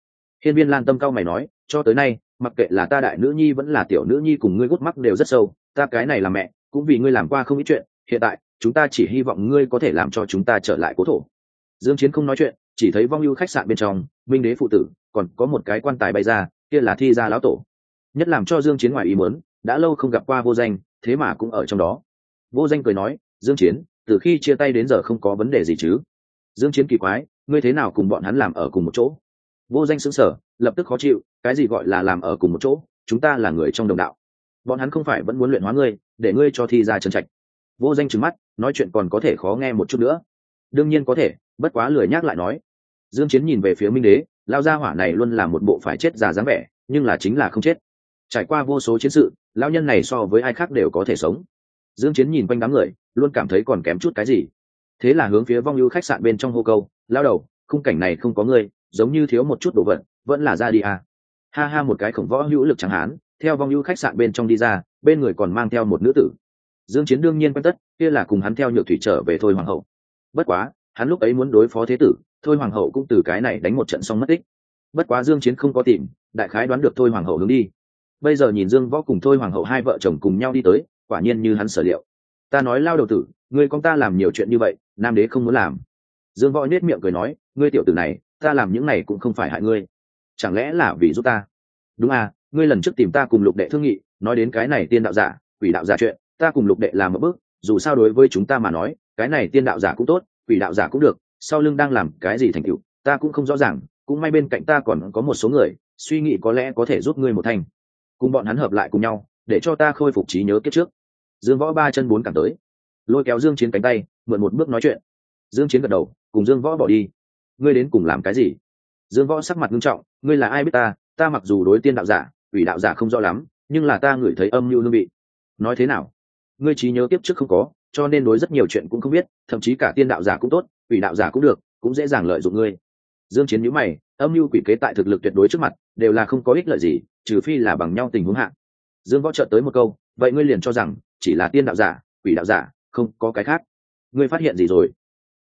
Speaker 1: Hiên viên lan tâm cao mày nói, cho tới nay, mặc kệ là ta đại nữ nhi vẫn là tiểu nữ nhi cùng ngươi gút mắc đều rất sâu, ta cái này là mẹ, cũng vì ngươi làm qua không ít chuyện, hiện tại, chúng ta chỉ hy vọng ngươi có thể làm cho chúng ta trở lại cố thổ. Dương chiến không nói chuyện, chỉ thấy vong ưu khách sạn bên trong, minh đế phụ tử, còn có một cái quan tài bay ra, kia là thi gia lão tổ nhất làm cho dương chiến ngoài ý muốn, đã lâu không gặp qua vô danh, thế mà cũng ở trong đó. Vô danh cười nói, dương chiến, từ khi chia tay đến giờ không có vấn đề gì chứ? Dương chiến kỳ quái, ngươi thế nào cùng bọn hắn làm ở cùng một chỗ? Vô danh sững sờ, lập tức khó chịu, cái gì gọi là làm ở cùng một chỗ? Chúng ta là người trong đồng đạo. Bọn hắn không phải vẫn muốn luyện hóa ngươi, để ngươi cho thi ra chân trạch. Vô danh trừng mắt, nói chuyện còn có thể khó nghe một chút nữa. Đương nhiên có thể, bất quá lười nhắc lại nói. Dương chiến nhìn về phía minh đế, lao gia hỏa này luôn là một bộ phải chết già dáng vẻ, nhưng là chính là không chết trải qua vô số chiến sự, lão nhân này so với ai khác đều có thể sống. Dương chiến nhìn quanh đám người, luôn cảm thấy còn kém chút cái gì. Thế là hướng phía vong ưu khách sạn bên trong hô câu lao đầu, khung cảnh này không có người giống như thiếu một chút đồ vật, vẫn là ra đi à. ha ha một cái khổng võ hữu lực chẳng hán, theo vong ưu khách sạn bên trong đi ra, bên người còn mang theo một nữ tử. Dương chiến đương nhiên quen tất, kia là cùng hắn theo nhược thủy trở về thôi hoàng hậu. Bất quá, hắn lúc ấy muốn đối phó thế tử, thôi hoàng hậu cũng từ cái này đánh một trận xong mất tích. Bất quá dương chiến không có tìm, đại khái đoán được thôi hoàng hậu hướng đi bây giờ nhìn dương võ cùng thôi hoàng hậu hai vợ chồng cùng nhau đi tới, quả nhiên như hắn sở liệu. Ta nói lao đầu tử, ngươi con ta làm nhiều chuyện như vậy, nam đế không muốn làm. Dương võ nết miệng cười nói, ngươi tiểu tử này, ta làm những này cũng không phải hại ngươi. Chẳng lẽ là vì giúp ta? Đúng à ngươi lần trước tìm ta cùng lục đệ thương nghị, nói đến cái này tiên đạo giả, quỷ đạo giả chuyện, ta cùng lục đệ làm một bước, dù sao đối với chúng ta mà nói, cái này tiên đạo giả cũng tốt, quỷ đạo giả cũng được, sau lưng đang làm cái gì thành tựu, ta cũng không rõ ràng, cũng may bên cạnh ta còn có một số người, suy nghĩ có lẽ có thể giúp ngươi một thành cùng bọn hắn hợp lại cùng nhau, để cho ta khôi phục trí nhớ kết trước. Dương võ ba chân bốn cẳng tới. Lôi kéo dương chiến cánh tay, mượn một bước nói chuyện. Dương chiến gật đầu, cùng dương võ bỏ đi. Ngươi đến cùng làm cái gì? Dương võ sắc mặt nghiêm trọng, ngươi là ai biết ta? Ta mặc dù đối tiên đạo giả ủy đạo giả không rõ lắm, nhưng là ta ngửi thấy âm mưu hương vị. Nói thế nào? Ngươi trí nhớ kiếp trước không có, cho nên đối rất nhiều chuyện cũng không biết, thậm chí cả tiên đạo giả cũng tốt ủy đạo giả cũng được, cũng dễ dàng lợi dụng ngươi. Dương chiến nhíu mày âm mưu quỷ kế tại thực lực tuyệt đối trước mặt, đều là không có ích lợi gì, trừ phi là bằng nhau tình huống hạ. Dương võ chợt tới một câu, vậy ngươi liền cho rằng chỉ là tiên đạo giả, quỷ đạo giả, không có cái khác? Ngươi phát hiện gì rồi?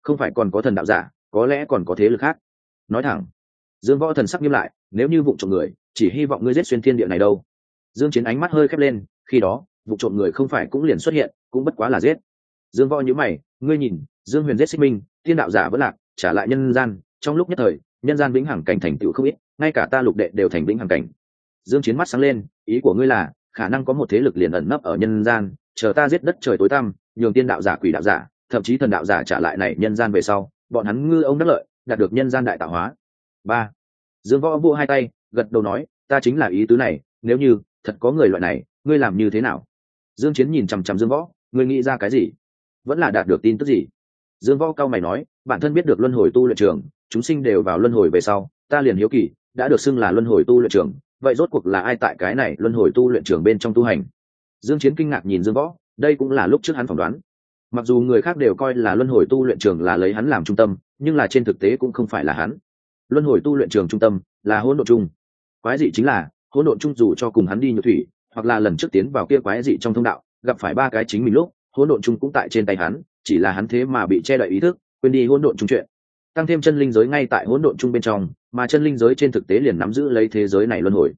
Speaker 1: Không phải còn có thần đạo giả, có lẽ còn có thế lực khác. Nói thẳng, dương võ thần sắc nghiêm lại, nếu như vụ trộm người, chỉ hy vọng ngươi giết xuyên thiên địa này đâu. Dương chiến ánh mắt hơi khép lên, khi đó vụ trộm người không phải cũng liền xuất hiện, cũng bất quá là giết. Dương võ nhíu mày, ngươi nhìn, dương huyền giết xích minh thiên đạo giả vẫn lạc, trả lại nhân gian, trong lúc nhất thời nhân gian vĩnh hằng cảnh thành tựu không ít, ngay cả ta lục đệ đều thành vĩnh hằng cảnh. Dương chiến mắt sáng lên, ý của ngươi là, khả năng có một thế lực liền ẩn nấp ở nhân gian, chờ ta giết đất trời tối tăm, nhường tiên đạo giả quỷ đạo giả, thậm chí thần đạo giả trả lại này nhân gian về sau, bọn hắn ngư ông đắc lợi, đạt được nhân gian đại tạo hóa. Ba. Dương võ vua hai tay, gật đầu nói, ta chính là ý tứ này, nếu như, thật có người loại này, ngươi làm như thế nào? Dương chiến nhìn chằm chằm dương võ, ngươi nghĩ ra cái gì? Vẫn là đạt được tin tức gì? Dương võ cao mày nói, bản thân biết được luân hồi tu luyện trường chúng sinh đều vào luân hồi về sau, ta liền hiếu kỳ, đã được xưng là luân hồi tu luyện trường vậy rốt cuộc là ai tại cái này luân hồi tu luyện trường bên trong tu hành? Dương chiến kinh ngạc nhìn dương võ, đây cũng là lúc trước hắn phỏng đoán. Mặc dù người khác đều coi là luân hồi tu luyện trường là lấy hắn làm trung tâm, nhưng là trên thực tế cũng không phải là hắn. Luân hồi tu luyện trường trung tâm là hỗn độn chung. Quái dị chính là, hỗn độn chung dù cho cùng hắn đi nhược thủy, hoặc là lần trước tiến vào kia quái dị trong thông đạo, gặp phải ba cái chính mình lúc, hỗn độn chung cũng tại trên tay hắn, chỉ là hắn thế mà bị che đậy ý thức, quên đi hỗn độn chung chuyện tăng thêm chân linh giới ngay tại hỗn độn chung bên trong, mà chân linh giới trên thực tế liền nắm giữ lấy thế giới này luân hồi.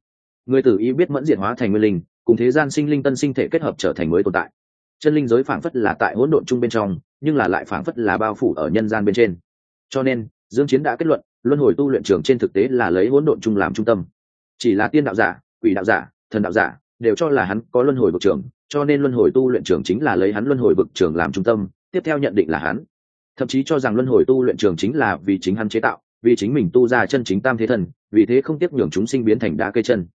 Speaker 1: Người tử ý biết mẫn diện hóa thành nguyên linh, cùng thế gian sinh linh tân sinh thể kết hợp trở thành mới tồn tại. Chân linh giới phảng phất là tại hỗn độn chung bên trong, nhưng là lại phảng phất là bao phủ ở nhân gian bên trên. Cho nên, dương chiến đã kết luận, luân hồi tu luyện trường trên thực tế là lấy hỗn độn chung làm trung tâm. Chỉ là tiên đạo giả, quỷ đạo giả, thần đạo giả đều cho là hắn có luân hồi vực trường, cho nên luân hồi tu luyện trường chính là lấy hắn luân hồi vực trường làm trung tâm, tiếp theo nhận định là hắn thậm chí cho rằng luân hồi tu luyện trường chính là vì chính hắn chế tạo, vì chính mình tu ra chân chính tam thế thần, vì thế không tiếp nhường chúng sinh biến thành đá cây chân.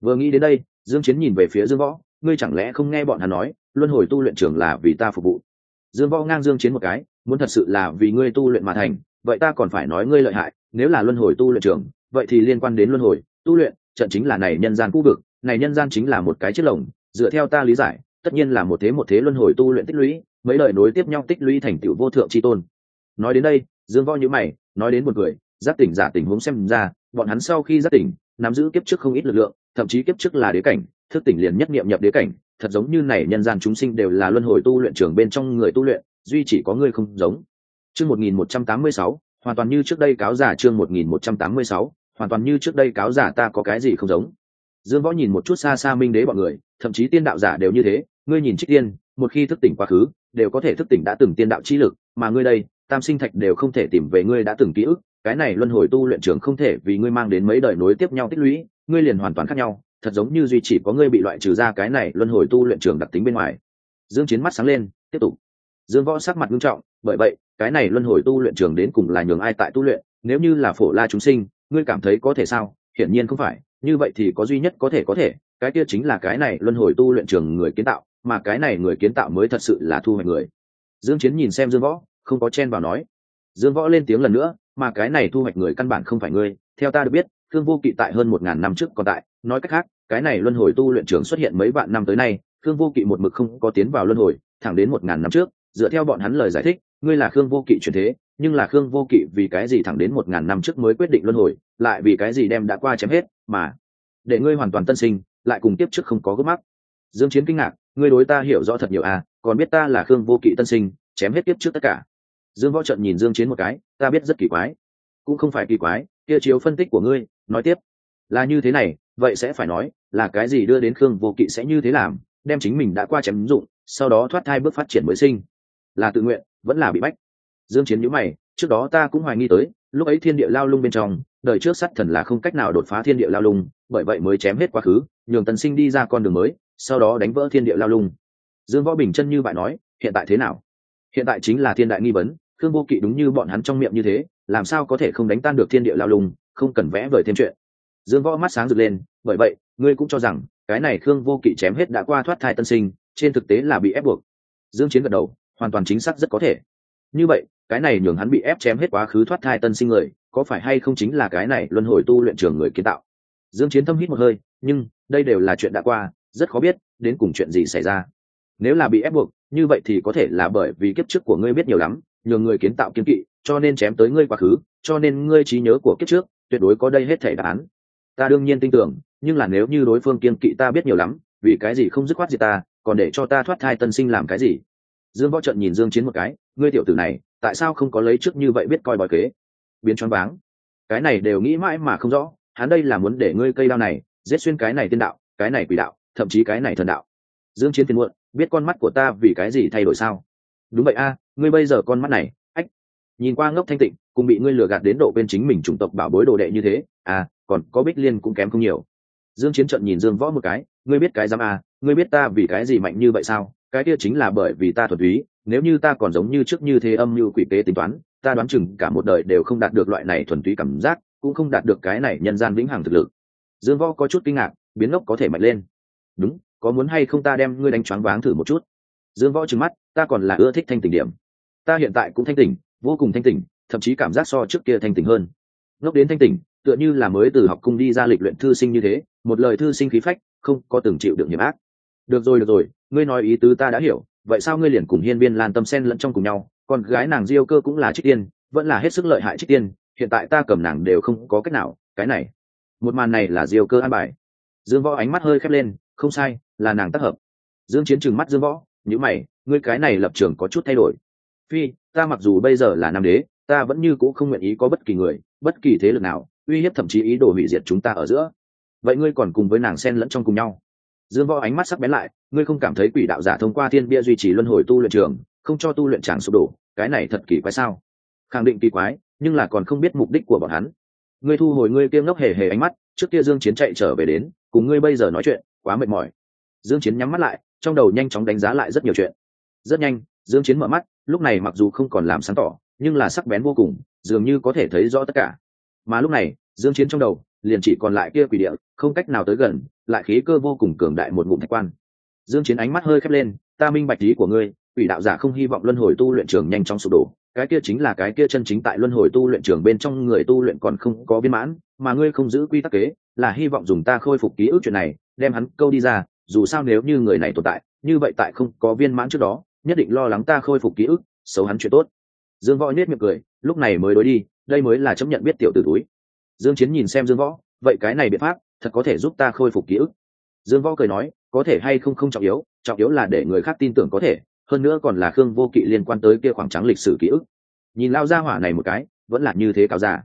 Speaker 1: Vừa nghĩ đến đây, dương chiến nhìn về phía dương võ, ngươi chẳng lẽ không nghe bọn hắn nói, luân hồi tu luyện trường là vì ta phục vụ? Dương võ ngang dương chiến một cái, muốn thật sự là vì ngươi tu luyện mà thành, vậy ta còn phải nói ngươi lợi hại, nếu là luân hồi tu luyện trường, vậy thì liên quan đến luân hồi, tu luyện, trận chính là này nhân gian khu vực, này nhân gian chính là một cái chiếc lồng, dựa theo ta lý giải, tất nhiên là một thế một thế luân hồi tu luyện tích lũy mấy lời nối tiếp nhau tích lũy thành tựu vô thượng chi tôn. Nói đến đây, dương võ nhữ mày, nói đến một người giác tỉnh giả tình huống xem ra, bọn hắn sau khi giác tỉnh, nắm giữ kiếp trước không ít lực lượng, thậm chí kiếp trước là đế cảnh, thức tỉnh liền nhất niệm nhập đế cảnh, thật giống như này nhân gian chúng sinh đều là luân hồi tu luyện trường bên trong người tu luyện, duy chỉ có người không giống. Chương một nghìn một trăm tám mươi sáu, hoàn toàn như trước đây cáo giả chương một nghìn một trăm tám mươi sáu, hoàn toàn như trước đây cáo giả ta có cái gì không giống. Dương võ nhìn một chút xa xa minh đế bọn người, thậm chí tiên đạo giả đều như thế, ngươi nhìn trích tiên một khi thức tỉnh quá khứ, đều có thể thức tỉnh đã từng tiên đạo chi lực, mà ngươi đây, tam sinh thạch đều không thể tìm về ngươi đã từng ký ức, cái này luân hồi tu luyện trường không thể vì ngươi mang đến mấy đời nối tiếp nhau tích lũy, ngươi liền hoàn toàn khác nhau, thật giống như duy chỉ có ngươi bị loại trừ ra cái này luân hồi tu luyện trường đặc tính bên ngoài. Dương chiến mắt sáng lên, tiếp tục. Dương võ sắc mặt nghiêm trọng, bởi vậy, cái này luân hồi tu luyện trường đến cùng là nhường ai tại tu luyện, nếu như là phổ la chúng sinh, ngươi cảm thấy có thể sao? Hiển nhiên không phải, như vậy thì có duy nhất có thể có thể, cái kia chính là cái này luân hồi tu luyện trường người kiến tạo mà cái này người kiến tạo mới thật sự là thu hoạch người. Dương chiến nhìn xem dương võ, không có chen vào nói. Dương võ lên tiếng lần nữa, mà cái này thu hoạch người căn bản không phải ngươi, theo ta được biết, thương vô kỵ tại hơn một ngàn năm trước còn tại. Nói cách khác, cái này luân hồi tu luyện trường xuất hiện mấy vạn năm tới nay, thương vô kỵ một mực không có tiến vào luân hồi, thẳng đến một ngàn năm trước, dựa theo bọn hắn lời giải thích, ngươi là khương vô kỵ truyền thế, nhưng là khương vô kỵ vì cái gì thẳng đến một ngàn năm trước mới quyết định luân hồi, lại vì cái gì đem đã qua chém hết, mà để ngươi hoàn toàn tân sinh, lại cùng tiếp trước không có gốc mắc. Dương chiến kinh ngạc ngươi đối ta hiểu rõ thật nhiều à còn biết ta là khương vô kỵ tân sinh, chém hết kiếp trước tất cả. Dương võ trận nhìn dương chiến một cái, ta biết rất kỳ quái. Cũng không phải kỳ quái, kia chiếu phân tích của ngươi, nói tiếp. Là như thế này, vậy sẽ phải nói, là cái gì đưa đến khương vô kỵ sẽ như thế làm, đem chính mình đã qua chém dụng, sau đó thoát thai bước phát triển mới sinh. Là tự nguyện, vẫn là bị bách. Dương chiến nhíu mày, trước đó ta cũng hoài nghi tới, lúc ấy thiên địa lao lung bên trong, đời trước sắt thần là không cách nào đột phá thiên địa lao lung, bởi vậy mới chém hết quá khứ, nhường tân sinh đi ra con đường mới sau đó đánh vỡ thiên địa lao lung. Dương võ bình chân như vậy nói, hiện tại thế nào? Hiện tại chính là thiên đại nghi vấn, khương vô kỵ đúng như bọn hắn trong miệng như thế, làm sao có thể không đánh tan được thiên địa lao lung, không cần vẽ vời thêm chuyện. Dương võ mắt sáng rực lên, bởi vậy, ngươi cũng cho rằng, cái này khương vô kỵ chém hết đã qua thoát thai tân sinh, trên thực tế là bị ép buộc. Dương chiến gật đầu, hoàn toàn chính xác rất có thể. Như vậy, cái này nhường hắn bị ép chém hết quá khứ thoát thai tân sinh người, có phải hay không chính là cái này luân hồi tu luyện trường người kiến tạo? Dương chiến thâm hít một hơi, nhưng, đây đều là chuyện đã qua rất khó biết đến cùng chuyện gì xảy ra. Nếu là bị ép buộc, như vậy thì có thể là bởi vì kiếp trước của ngươi biết nhiều lắm, nhờ người kiến tạo kiến kỵ, cho nên chém tới ngươi quá khứ, cho nên ngươi trí nhớ của kiếp trước, tuyệt đối có đây hết thể đáp án. Ta đương nhiên tin tưởng, nhưng là nếu như đối phương kiên kỵ ta biết nhiều lắm, vì cái gì không dứt khoát gì ta, còn để cho ta thoát thai tân sinh làm cái gì? Dương võ trận nhìn dương chiến một cái, ngươi tiểu tử này, tại sao không có lấy trước như vậy biết coi bói kế? Biến choáng váng. Cái này đều nghĩ mãi mà không rõ, hắn đây là muốn để ngươi cây đao này, giết xuyên cái này tiên đạo, cái này quỷ đạo thậm chí cái này thần đạo. Dương chiến phiền muộn, biết con mắt của ta vì cái gì thay đổi sao? Đúng vậy a, ngươi bây giờ con mắt này, ách. Nhìn qua ngốc thanh tịnh cũng bị ngươi lừa gạt đến độ bên chính mình chủng tộc bảo bối đồ đệ như thế à còn có bích liên cũng kém không nhiều. Dương chiến trận nhìn dương võ một cái, ngươi biết cái dám à ngươi biết ta vì cái gì mạnh như vậy sao? Cái kia chính là bởi vì ta thuần túy, nếu như ta còn giống như trước như thế âm mưu quỷ kế tính toán, ta đoán chừng cả một đời đều không đạt được loại này thuần túy cảm giác, cũng không đạt được cái này nhân gian vĩnh hằng thực lực. Dương võ có chút kinh ngạc, biến ngốc có thể mạnh lên đúng, có muốn hay không ta đem ngươi đánh choáng váng thử một chút? Dương võ trừng mắt, ta còn là ưa thích thanh tỉnh điểm. Ta hiện tại cũng thanh tỉnh, vô cùng thanh tỉnh, thậm chí cảm giác so trước kia thanh tỉnh hơn. Ngốc đến thanh tỉnh, tựa như là mới từ học cung đi ra lịch luyện thư sinh như thế, một lời thư sinh khí phách, không có từng chịu được hiểm ác. Được rồi được rồi, ngươi nói ý tứ ta đã hiểu, vậy sao ngươi liền cùng hiên viên lan tâm sen lẫn trong cùng nhau? Còn gái nàng diêu cơ cũng là trích tiên, vẫn là hết sức lợi hại trích tiên, hiện tại ta cầm nàng đều không có cách nào, cái này. Một màn này là diêu cơ an bài. Dương võ ánh mắt hơi khép lên không sai, là nàng tác hợp. Dương chiến trừng mắt dương võ những mày, ngươi cái này lập trường có chút thay đổi. Phi, ta mặc dù bây giờ là nam đế, ta vẫn như cũ không nguyện ý có bất kỳ người, bất kỳ thế lực nào, uy hiếp thậm chí ý đồ hủy diệt chúng ta ở giữa. Vậy ngươi còn cùng với nàng xen lẫn trong cùng nhau. Dương võ ánh mắt sắc bén lại, ngươi không cảm thấy quỷ đạo giả thông qua thiên bia duy trì luân hồi tu luyện trường, không cho tu luyện tràng sụp đổ, cái này thật kỳ quái sao? Khẳng định kỳ quái, nhưng là còn không biết mục đích của bọn hắn. Ngươi thu hồi ngươi kiêm ngốc hề hề ánh mắt, trước kia dương chiến chạy trở về đến, cùng ngươi bây giờ nói chuyện quá mệt mỏi. Dương chiến nhắm mắt lại, trong đầu nhanh chóng đánh giá lại rất nhiều chuyện. Rất nhanh, dương chiến mở mắt, lúc này mặc dù không còn làm sáng tỏ, nhưng là sắc bén vô cùng, dường như có thể thấy rõ tất cả. Mà lúc này, dương chiến trong đầu, liền chỉ còn lại kia quỷ địa, không cách nào tới gần, lại khí cơ vô cùng cường đại một ngụm thạch quan. Dương chiến ánh mắt hơi khép lên, ta minh bạch ý của ngươi, quỷ đạo giả không hy vọng luân hồi tu luyện trường nhanh chóng sụp đổ, cái kia chính là cái kia chân chính tại luân hồi tu luyện trường bên trong người tu luyện còn không có viên mãn mà ngươi không giữ quy tắc kế, là hy vọng dùng ta khôi phục ký ức chuyện này, đem hắn câu đi ra, dù sao nếu như người này tồn tại, như vậy tại không có viên mãn trước đó, nhất định lo lắng ta khôi phục ký ức, xấu hắn chuyện tốt. Dương võ nết miệng cười, lúc này mới đối đi, đây mới là chấp nhận biết tiểu tử túi. Dương chiến nhìn xem dương võ, vậy cái này biện pháp, thật có thể giúp ta khôi phục ký ức. Dương võ cười nói, có thể hay không không trọng yếu trọng yếu là để người khác tin tưởng có thể, hơn nữa còn là khương vô kỵ liên quan tới kia khoảng trắng lịch sử ký ức. Nhìn lao ra hỏa này một cái, vẫn là như thế cáo giả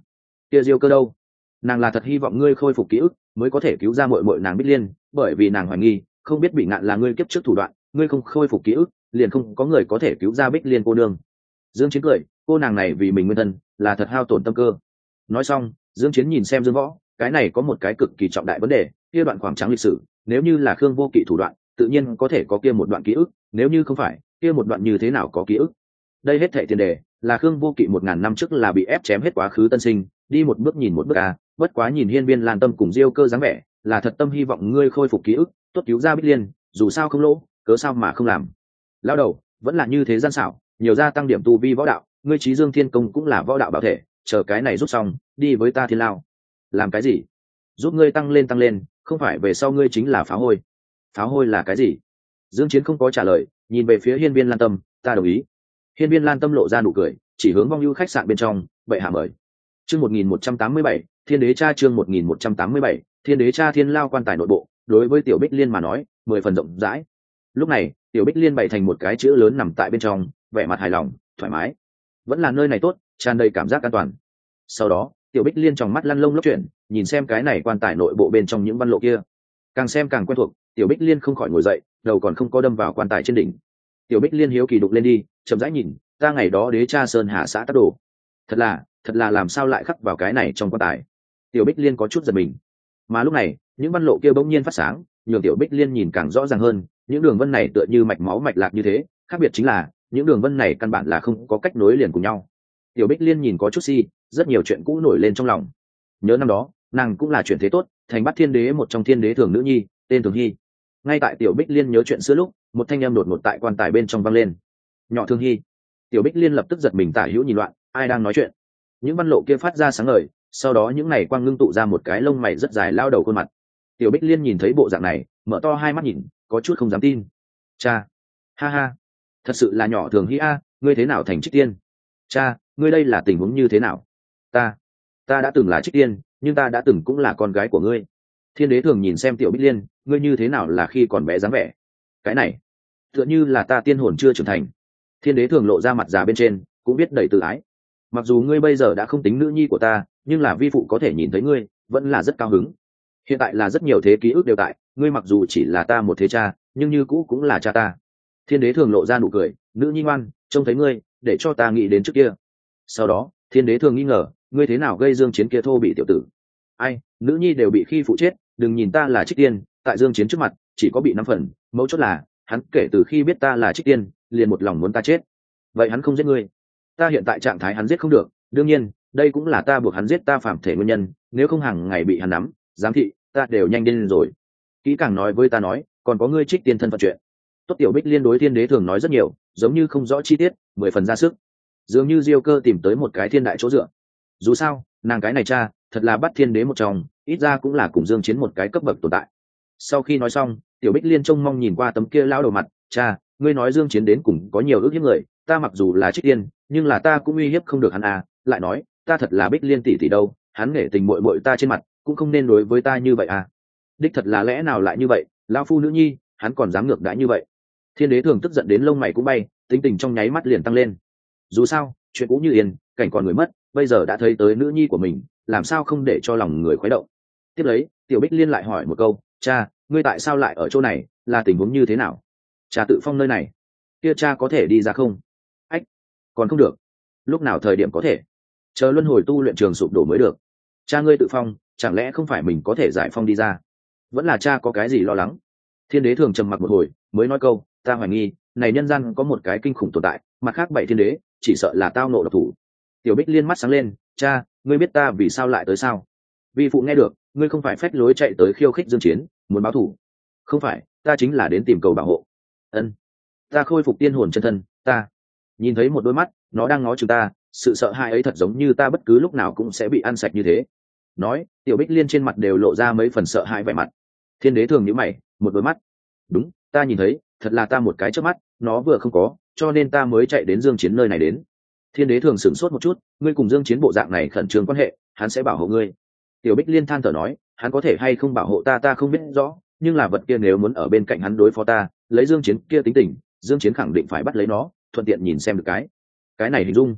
Speaker 1: kia diêu cơ đâu? Nàng là thật hy vọng ngươi khôi phục ký ức, mới có thể cứu ra mội mội nàng bích liên, bởi vì nàng hoài nghi, không biết bị ngạn là ngươi kiếp trước thủ đoạn, ngươi không khôi phục ký ức, liền không có người có thể cứu ra bích liên cô nương. Dương chiến cười, cô nàng này vì mình nguyên thân, là thật hao tổn tâm cơ. Nói xong, dương chiến nhìn xem dương võ, cái này có một cái cực kỳ trọng đại vấn đề, kia đoạn khoảng trắng lịch sử, nếu như là khương vô kỵ thủ đoạn, tự nhiên có thể có kia một đoạn ký ức, nếu như không phải, kia một đoạn như thế nào có ký ức? Đây hết thệ tiền đề, là khương vô kỵ một ngàn năm trước là bị ép chém hết quá khứ tân sinh, đi một bước nhìn một bước à bất quá nhìn hiên viên lan tâm cùng diêu cơ dáng vẻ, là thật tâm hy vọng ngươi khôi phục ký ức, tốt cứu ra bích liên, dù sao không lỗ, cớ sao mà không làm. Lao đầu, vẫn là như thế gian xảo, nhiều gia tăng điểm tu vi võ đạo, ngươi trí dương thiên công cũng là võ đạo bảo thể, chờ cái này rút xong, đi với ta thiên lao. Làm cái gì? Giúp ngươi tăng lên tăng lên, không phải về sau ngươi chính là phá hôi. Phá hôi là cái gì? Dương chiến không có trả lời, nhìn về phía hiên viên lan tâm, ta đồng ý. Hiên viên lan tâm lộ ra nụ cười, chỉ hướng vong ưu khách sạn bên trong vậy hạ mời chương 1187, thiên đế cha chương 1187, thiên đế cha thiên lao quan tài nội bộ đối với tiểu bích liên mà nói mười phần rộng rãi. Lúc này tiểu bích liên bày thành một cái chữ lớn nằm tại bên trong vẻ mặt hài lòng thoải mái. Vẫn là nơi này tốt tràn đầy cảm giác an toàn. Sau đó tiểu bích liên trong mắt lăn lông lốc chuyển nhìn xem cái này quan tài nội bộ bên trong những văn lộ kia. Càng xem càng quen thuộc tiểu bích liên không khỏi ngồi dậy đầu còn không có đâm vào quan tài trên đỉnh. Tiểu bích liên hiếu kỳ đục lên đi chậm rãi nhìn ta ngày đó đế cha sơn hà xã tác đồ. Thật là thật là làm sao lại khắc vào cái này trong quan tài. Tiểu bích liên có chút giật mình. Mà lúc này, những văn lộ kia bỗng nhiên phát sáng, nhường tiểu bích liên nhìn càng rõ ràng hơn, những đường vân này tựa như mạch máu mạch lạc như thế, khác biệt chính là, những đường vân này căn bản là không có cách nối liền cùng nhau. Tiểu bích liên nhìn có chút si, rất nhiều chuyện cũ nổi lên trong lòng. Nhớ năm đó, nàng cũng là chuyện thế tốt, thành bắt thiên đế một trong thiên đế thường nữ nhi, tên thường hy. Ngay tại tiểu bích liên nhớ chuyện xưa lúc, một thanh em đột ngột tại quan tài bên trong văng lên. Nhỏ thương hy. Tiểu bích liên lập tức giật mình tả hữu nhìn loạn, ai đang nói chuyện? Những văn lộ kia phát ra sáng ngời, sau đó những này quang ngưng tụ ra một cái lông mày rất dài lao đầu khuôn mặt. Tiểu bích liên nhìn thấy bộ dạng này, mở to hai mắt nhìn, có chút không dám tin. Cha, ha ha, thật sự là nhỏ thường hy a, ngươi thế nào thành trích tiên? Cha, ngươi đây là tình huống như thế nào? Ta ta đã từng là trích tiên, nhưng ta đã từng cũng là con gái của ngươi. Thiên đế thường nhìn xem tiểu bích liên, ngươi như thế nào là khi còn bé dáng vẻ? Cái này, tựa như là ta tiên hồn chưa trưởng thành. Thiên đế thường lộ ra mặt già bên trên, cũng biết đầy tự ái mặc dù ngươi bây giờ đã không tính nữ nhi của ta, nhưng là vi phụ có thể nhìn thấy ngươi, vẫn là rất cao hứng. Hiện tại là rất nhiều thế ký ức đều tại, ngươi mặc dù chỉ là ta một thế cha, nhưng như cũ cũng là cha ta. Thiên đế thường lộ ra nụ cười, nữ nhi ngoan, trông thấy ngươi, để cho ta nghĩ đến trước kia. Sau đó, thiên đế thường nghi ngờ, ngươi thế nào gây dương chiến kia thô bị tiểu tử? Ai, nữ nhi đều bị khi phụ chết, đừng nhìn ta là trích tiên, tại dương chiến trước mặt, chỉ có bị năm phần, mấu chốt là, hắn kể từ khi biết ta là trích tiên, liền một lòng muốn ta chết. Vậy hắn không giết ngươi ta hiện tại trạng thái hắn giết không được, đương nhiên, đây cũng là ta buộc hắn giết ta phạm thể nguyên nhân, nếu không hàng ngày bị hắn nắm, giám thị, ta đều nhanh lên rồi. Kỹ càng nói với ta nói, còn có ngươi trích tiên thân phận chuyện. Tốt tiểu bích liên đối thiên đế thường nói rất nhiều, giống như không rõ chi tiết, mười phần ra sức. Dường như diêu cơ tìm tới một cái thiên đại chỗ dựa. Dù sao, nàng cái này cha, thật là bắt thiên đế một chồng, ít ra cũng là cùng dương chiến một cái cấp bậc tồn tại. Sau khi nói xong, tiểu bích liên trông mong nhìn qua tấm kia lão đầu mặt, cha, ngươi nói dương chiến đến cùng có nhiều ước hiếp người ta mặc dù là trích tiên, nhưng là ta cũng uy hiếp không được hắn à lại nói, ta thật là bích liên tỷ tỷ đâu, hắn nể tình muội muội ta trên mặt, cũng không nên đối với ta như vậy à. Đích thật là lẽ nào lại như vậy, lão phu nữ nhi, hắn còn dám ngược đãi như vậy. Thiên đế thường tức giận đến lông mày cũng bay, tính tình trong nháy mắt liền tăng lên. Dù sao, chuyện cũng như yên, cảnh còn người mất, bây giờ đã thấy tới nữ nhi của mình, làm sao không để cho lòng người khuấy động. Tiếp lấy, tiểu bích liên lại hỏi một câu, cha, ngươi tại sao lại ở chỗ này, là tình huống như thế nào? Cha tự phong nơi này, kia cha có thể đi ra không? Còn không được. Lúc nào thời điểm có thể? Chờ luân hồi tu luyện trường sụp đổ mới được. Cha ngươi tự phong, chẳng lẽ không phải mình có thể giải phong đi ra? Vẫn là cha có cái gì lo lắng? Thiên đế thường trầm mặc một hồi, mới nói câu, ta hoài nghi, này nhân gian có một cái kinh khủng tồn tại, mặt khác bảy thiên đế, chỉ sợ là tao nộ độc thủ. Tiểu bích liên mắt sáng lên, cha, ngươi biết ta vì sao lại tới sao? Vì phụ nghe được, ngươi không phải phách lối chạy tới khiêu khích dương chiến, muốn báo thủ. Không phải, ta chính là đến tìm cầu bảo hộ. Ân, ta khôi phục tiên hồn chân thân, ta nhìn thấy một đôi mắt, nó đang ngó chúng ta, sự sợ hãi ấy thật giống như ta bất cứ lúc nào cũng sẽ bị ăn sạch như thế. Nói, tiểu bích liên trên mặt đều lộ ra mấy phần sợ hãi vẻ mặt. Thiên đế thường nhữ mày, một đôi mắt. Đúng, ta nhìn thấy, thật là ta một cái trước mắt, nó vừa không có, cho nên ta mới chạy đến dương chiến nơi này đến. Thiên đế thường sửng sốt một chút, ngươi cùng dương chiến bộ dạng này khẩn trương quan hệ, hắn sẽ bảo hộ ngươi. Tiểu bích liên than thở nói, hắn có thể hay không bảo hộ ta ta không biết rõ, nhưng là vật kia nếu muốn ở bên cạnh hắn đối phó ta, lấy dương chiến kia tính tình, dương chiến khẳng định phải bắt lấy nó thuận tiện nhìn xem được cái. Cái này hình dung.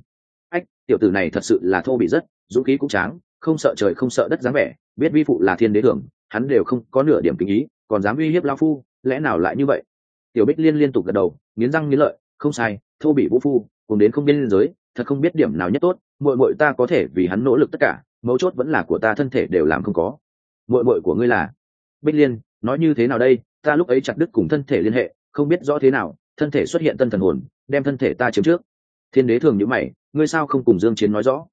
Speaker 1: Ách, tiểu tử này thật sự là thô bị rất, dũng khí cũng tráng, không sợ trời không sợ đất dáng vẻ, biết vi phụ là thiên đế thường hắn đều không có nửa điểm kính ý, còn dám uy hiếp lao phu, lẽ nào lại như vậy? Tiểu bích liên liên tục gật đầu, nghiến răng nghiến lợi, không sai, thô bị vũ phu, cùng đến không biên giới, thật không biết điểm nào nhất tốt, muội muội ta có thể vì hắn nỗ lực tất cả, mấu chốt vẫn là của ta thân thể đều làm không có. Muội muội của ngươi là? Bích liên, nói như thế nào đây? Ta lúc ấy chặt đứt cùng thân thể liên hệ, không biết rõ thế nào, thân thể xuất hiện tân thần hồn đem thân thể ta chiếm trước. Thiên đế thường nhữ mày, ngươi sao không cùng dương chiến nói rõ?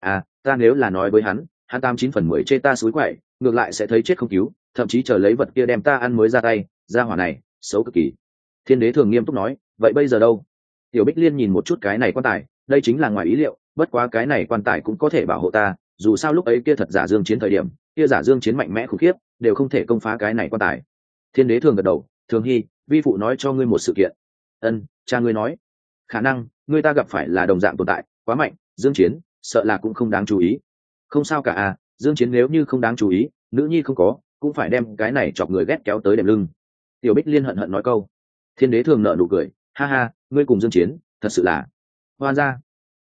Speaker 1: À ta nếu là nói với hắn hắn tám chín phần mười chê ta suối quậy, ngược lại sẽ thấy chết không cứu, thậm chí chờ lấy vật kia đem ta ăn mới ra tay, ra hỏa này, xấu cực kỳ. Thiên đế thường nghiêm túc nói, vậy bây giờ đâu? Tiểu bích liên nhìn một chút cái này quan tài, đây chính là ngoài ý liệu, bất quá cái này quan tài cũng có thể bảo hộ ta, dù sao lúc ấy kia thật giả dương chiến thời điểm, kia giả dương chiến mạnh mẽ khủng khiếp, đều không thể công phá cái này quan tài. Thiên đế thường gật đầu, thường hy, vi phụ nói cho ngươi một sự kiện. Ân, cha ngươi nói khả năng người ta gặp phải là đồng dạng tồn tại, quá mạnh, dương chiến, sợ là cũng không đáng chú ý. Không sao cả à dương chiến nếu như không đáng chú ý, nữ nhi không có, cũng phải đem cái này chọc người ghét kéo tới đệm lưng. Tiểu bích liên hận hận nói câu. Thiên đế thường nợ nụ cười. Ha ha, ngươi cùng dương chiến, thật sự là hoan ra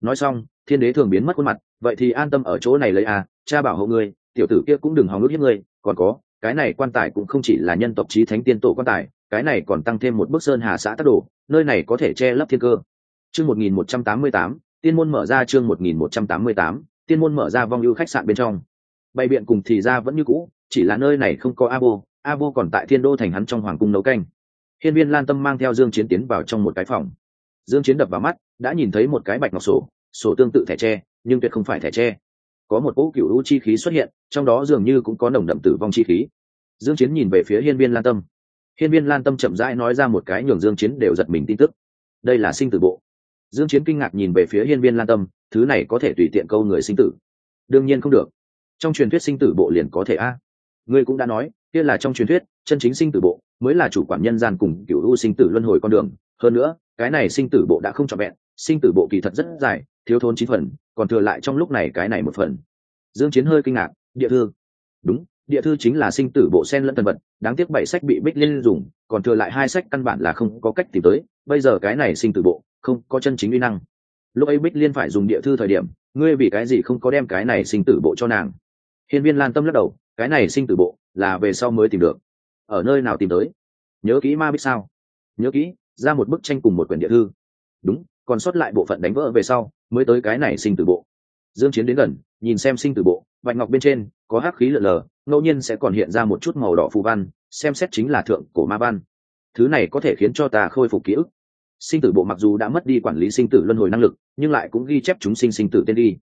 Speaker 1: nói xong, thiên đế thường biến mất khuôn mặt, vậy thì an tâm ở chỗ này lấy à cha bảo hộ ngươi, tiểu tử kia cũng đừng hòng ước hiếp ngươi, còn có, cái này quan tài cũng không chỉ là nhân tộc trí thánh tiên tổ quan tài cái này còn tăng thêm một bức sơn hà xã tắc đồ, nơi này có thể che lấp thiên cơ. Chương một nghìn một trăm tám mươi tám, tiên môn mở ra chương một nghìn một trăm tám mươi tám, tiên môn mở ra vong ưu khách sạn bên trong. Bày biện cùng thì ra vẫn như cũ, chỉ là nơi này không có abo abo còn tại thiên đô thành hắn trong hoàng cung nấu canh. Hiên viên lan tâm mang theo dương chiến tiến vào trong một cái phòng. Dương chiến đập vào mắt, đã nhìn thấy một cái bạch ngọc sổ sổ tương tự thẻ tre, nhưng tuyệt không phải thẻ tre. Có một cỗ cựu u chi khí xuất hiện, trong đó dường như cũng có nồng đậm tử vong chi khí. Dương chiến nhìn về phía hiên viên lan tâm hiên viên lan tâm chậm rãi nói ra một cái nhường dương chiến đều giật mình tin tức. Đây là sinh tử bộ. Dương chiến kinh ngạc nhìn về phía hiên viên lan tâm, thứ này có thể tùy tiện câu người sinh tử. Đương nhiên không được. Trong truyền thuyết sinh tử bộ liền có thể a. Ngươi cũng đã nói, kia là trong truyền thuyết, chân chính sinh tử bộ, mới là chủ quản nhân gian cùng cửu u sinh tử luân hồi con đường. Hơn nữa, cái này sinh tử bộ đã không trọn vẹn, sinh tử bộ kỳ thật rất dài, thiếu thốn chín phần, còn thừa lại trong lúc này cái này một phần. Dương chiến hơi kinh ngạc, địa thư. Đúng địa thư chính là sinh tử bộ sen lẫn thần vật, đáng tiếc bảy sách bị bích liên dùng, còn thừa lại hai sách căn bản là không có cách tìm tới, bây giờ cái này sinh tử bộ, không có chân chính uy năng. Lúc ấy bích liên phải dùng địa thư thời điểm, ngươi vì cái gì không có đem cái này sinh tử bộ cho nàng? Hiên viên lan tâm lắc đầu, cái này sinh tử bộ là về sau mới tìm được. Ở nơi nào tìm tới? Nhớ kỹ ma biết sao? Nhớ kỹ, ra một bức tranh cùng một quyển địa thư. Đúng, còn sót lại bộ phận đánh vỡ về sau, mới tới cái này sinh tử bộ. Dương chiến đến gần, nhìn xem sinh tử bộ bạch ngọc bên trên, có hắc khí lờ lờ, ngẫu nhiên sẽ còn hiện ra một chút màu đỏ phù văn, xem xét chính là thượng cổ ma văn. Thứ này có thể khiến cho ta khôi phục ký ức. Sinh tử bộ mặc dù đã mất đi quản lý sinh tử luân hồi năng lực, nhưng lại cũng ghi chép chúng sinh sinh tử tên đi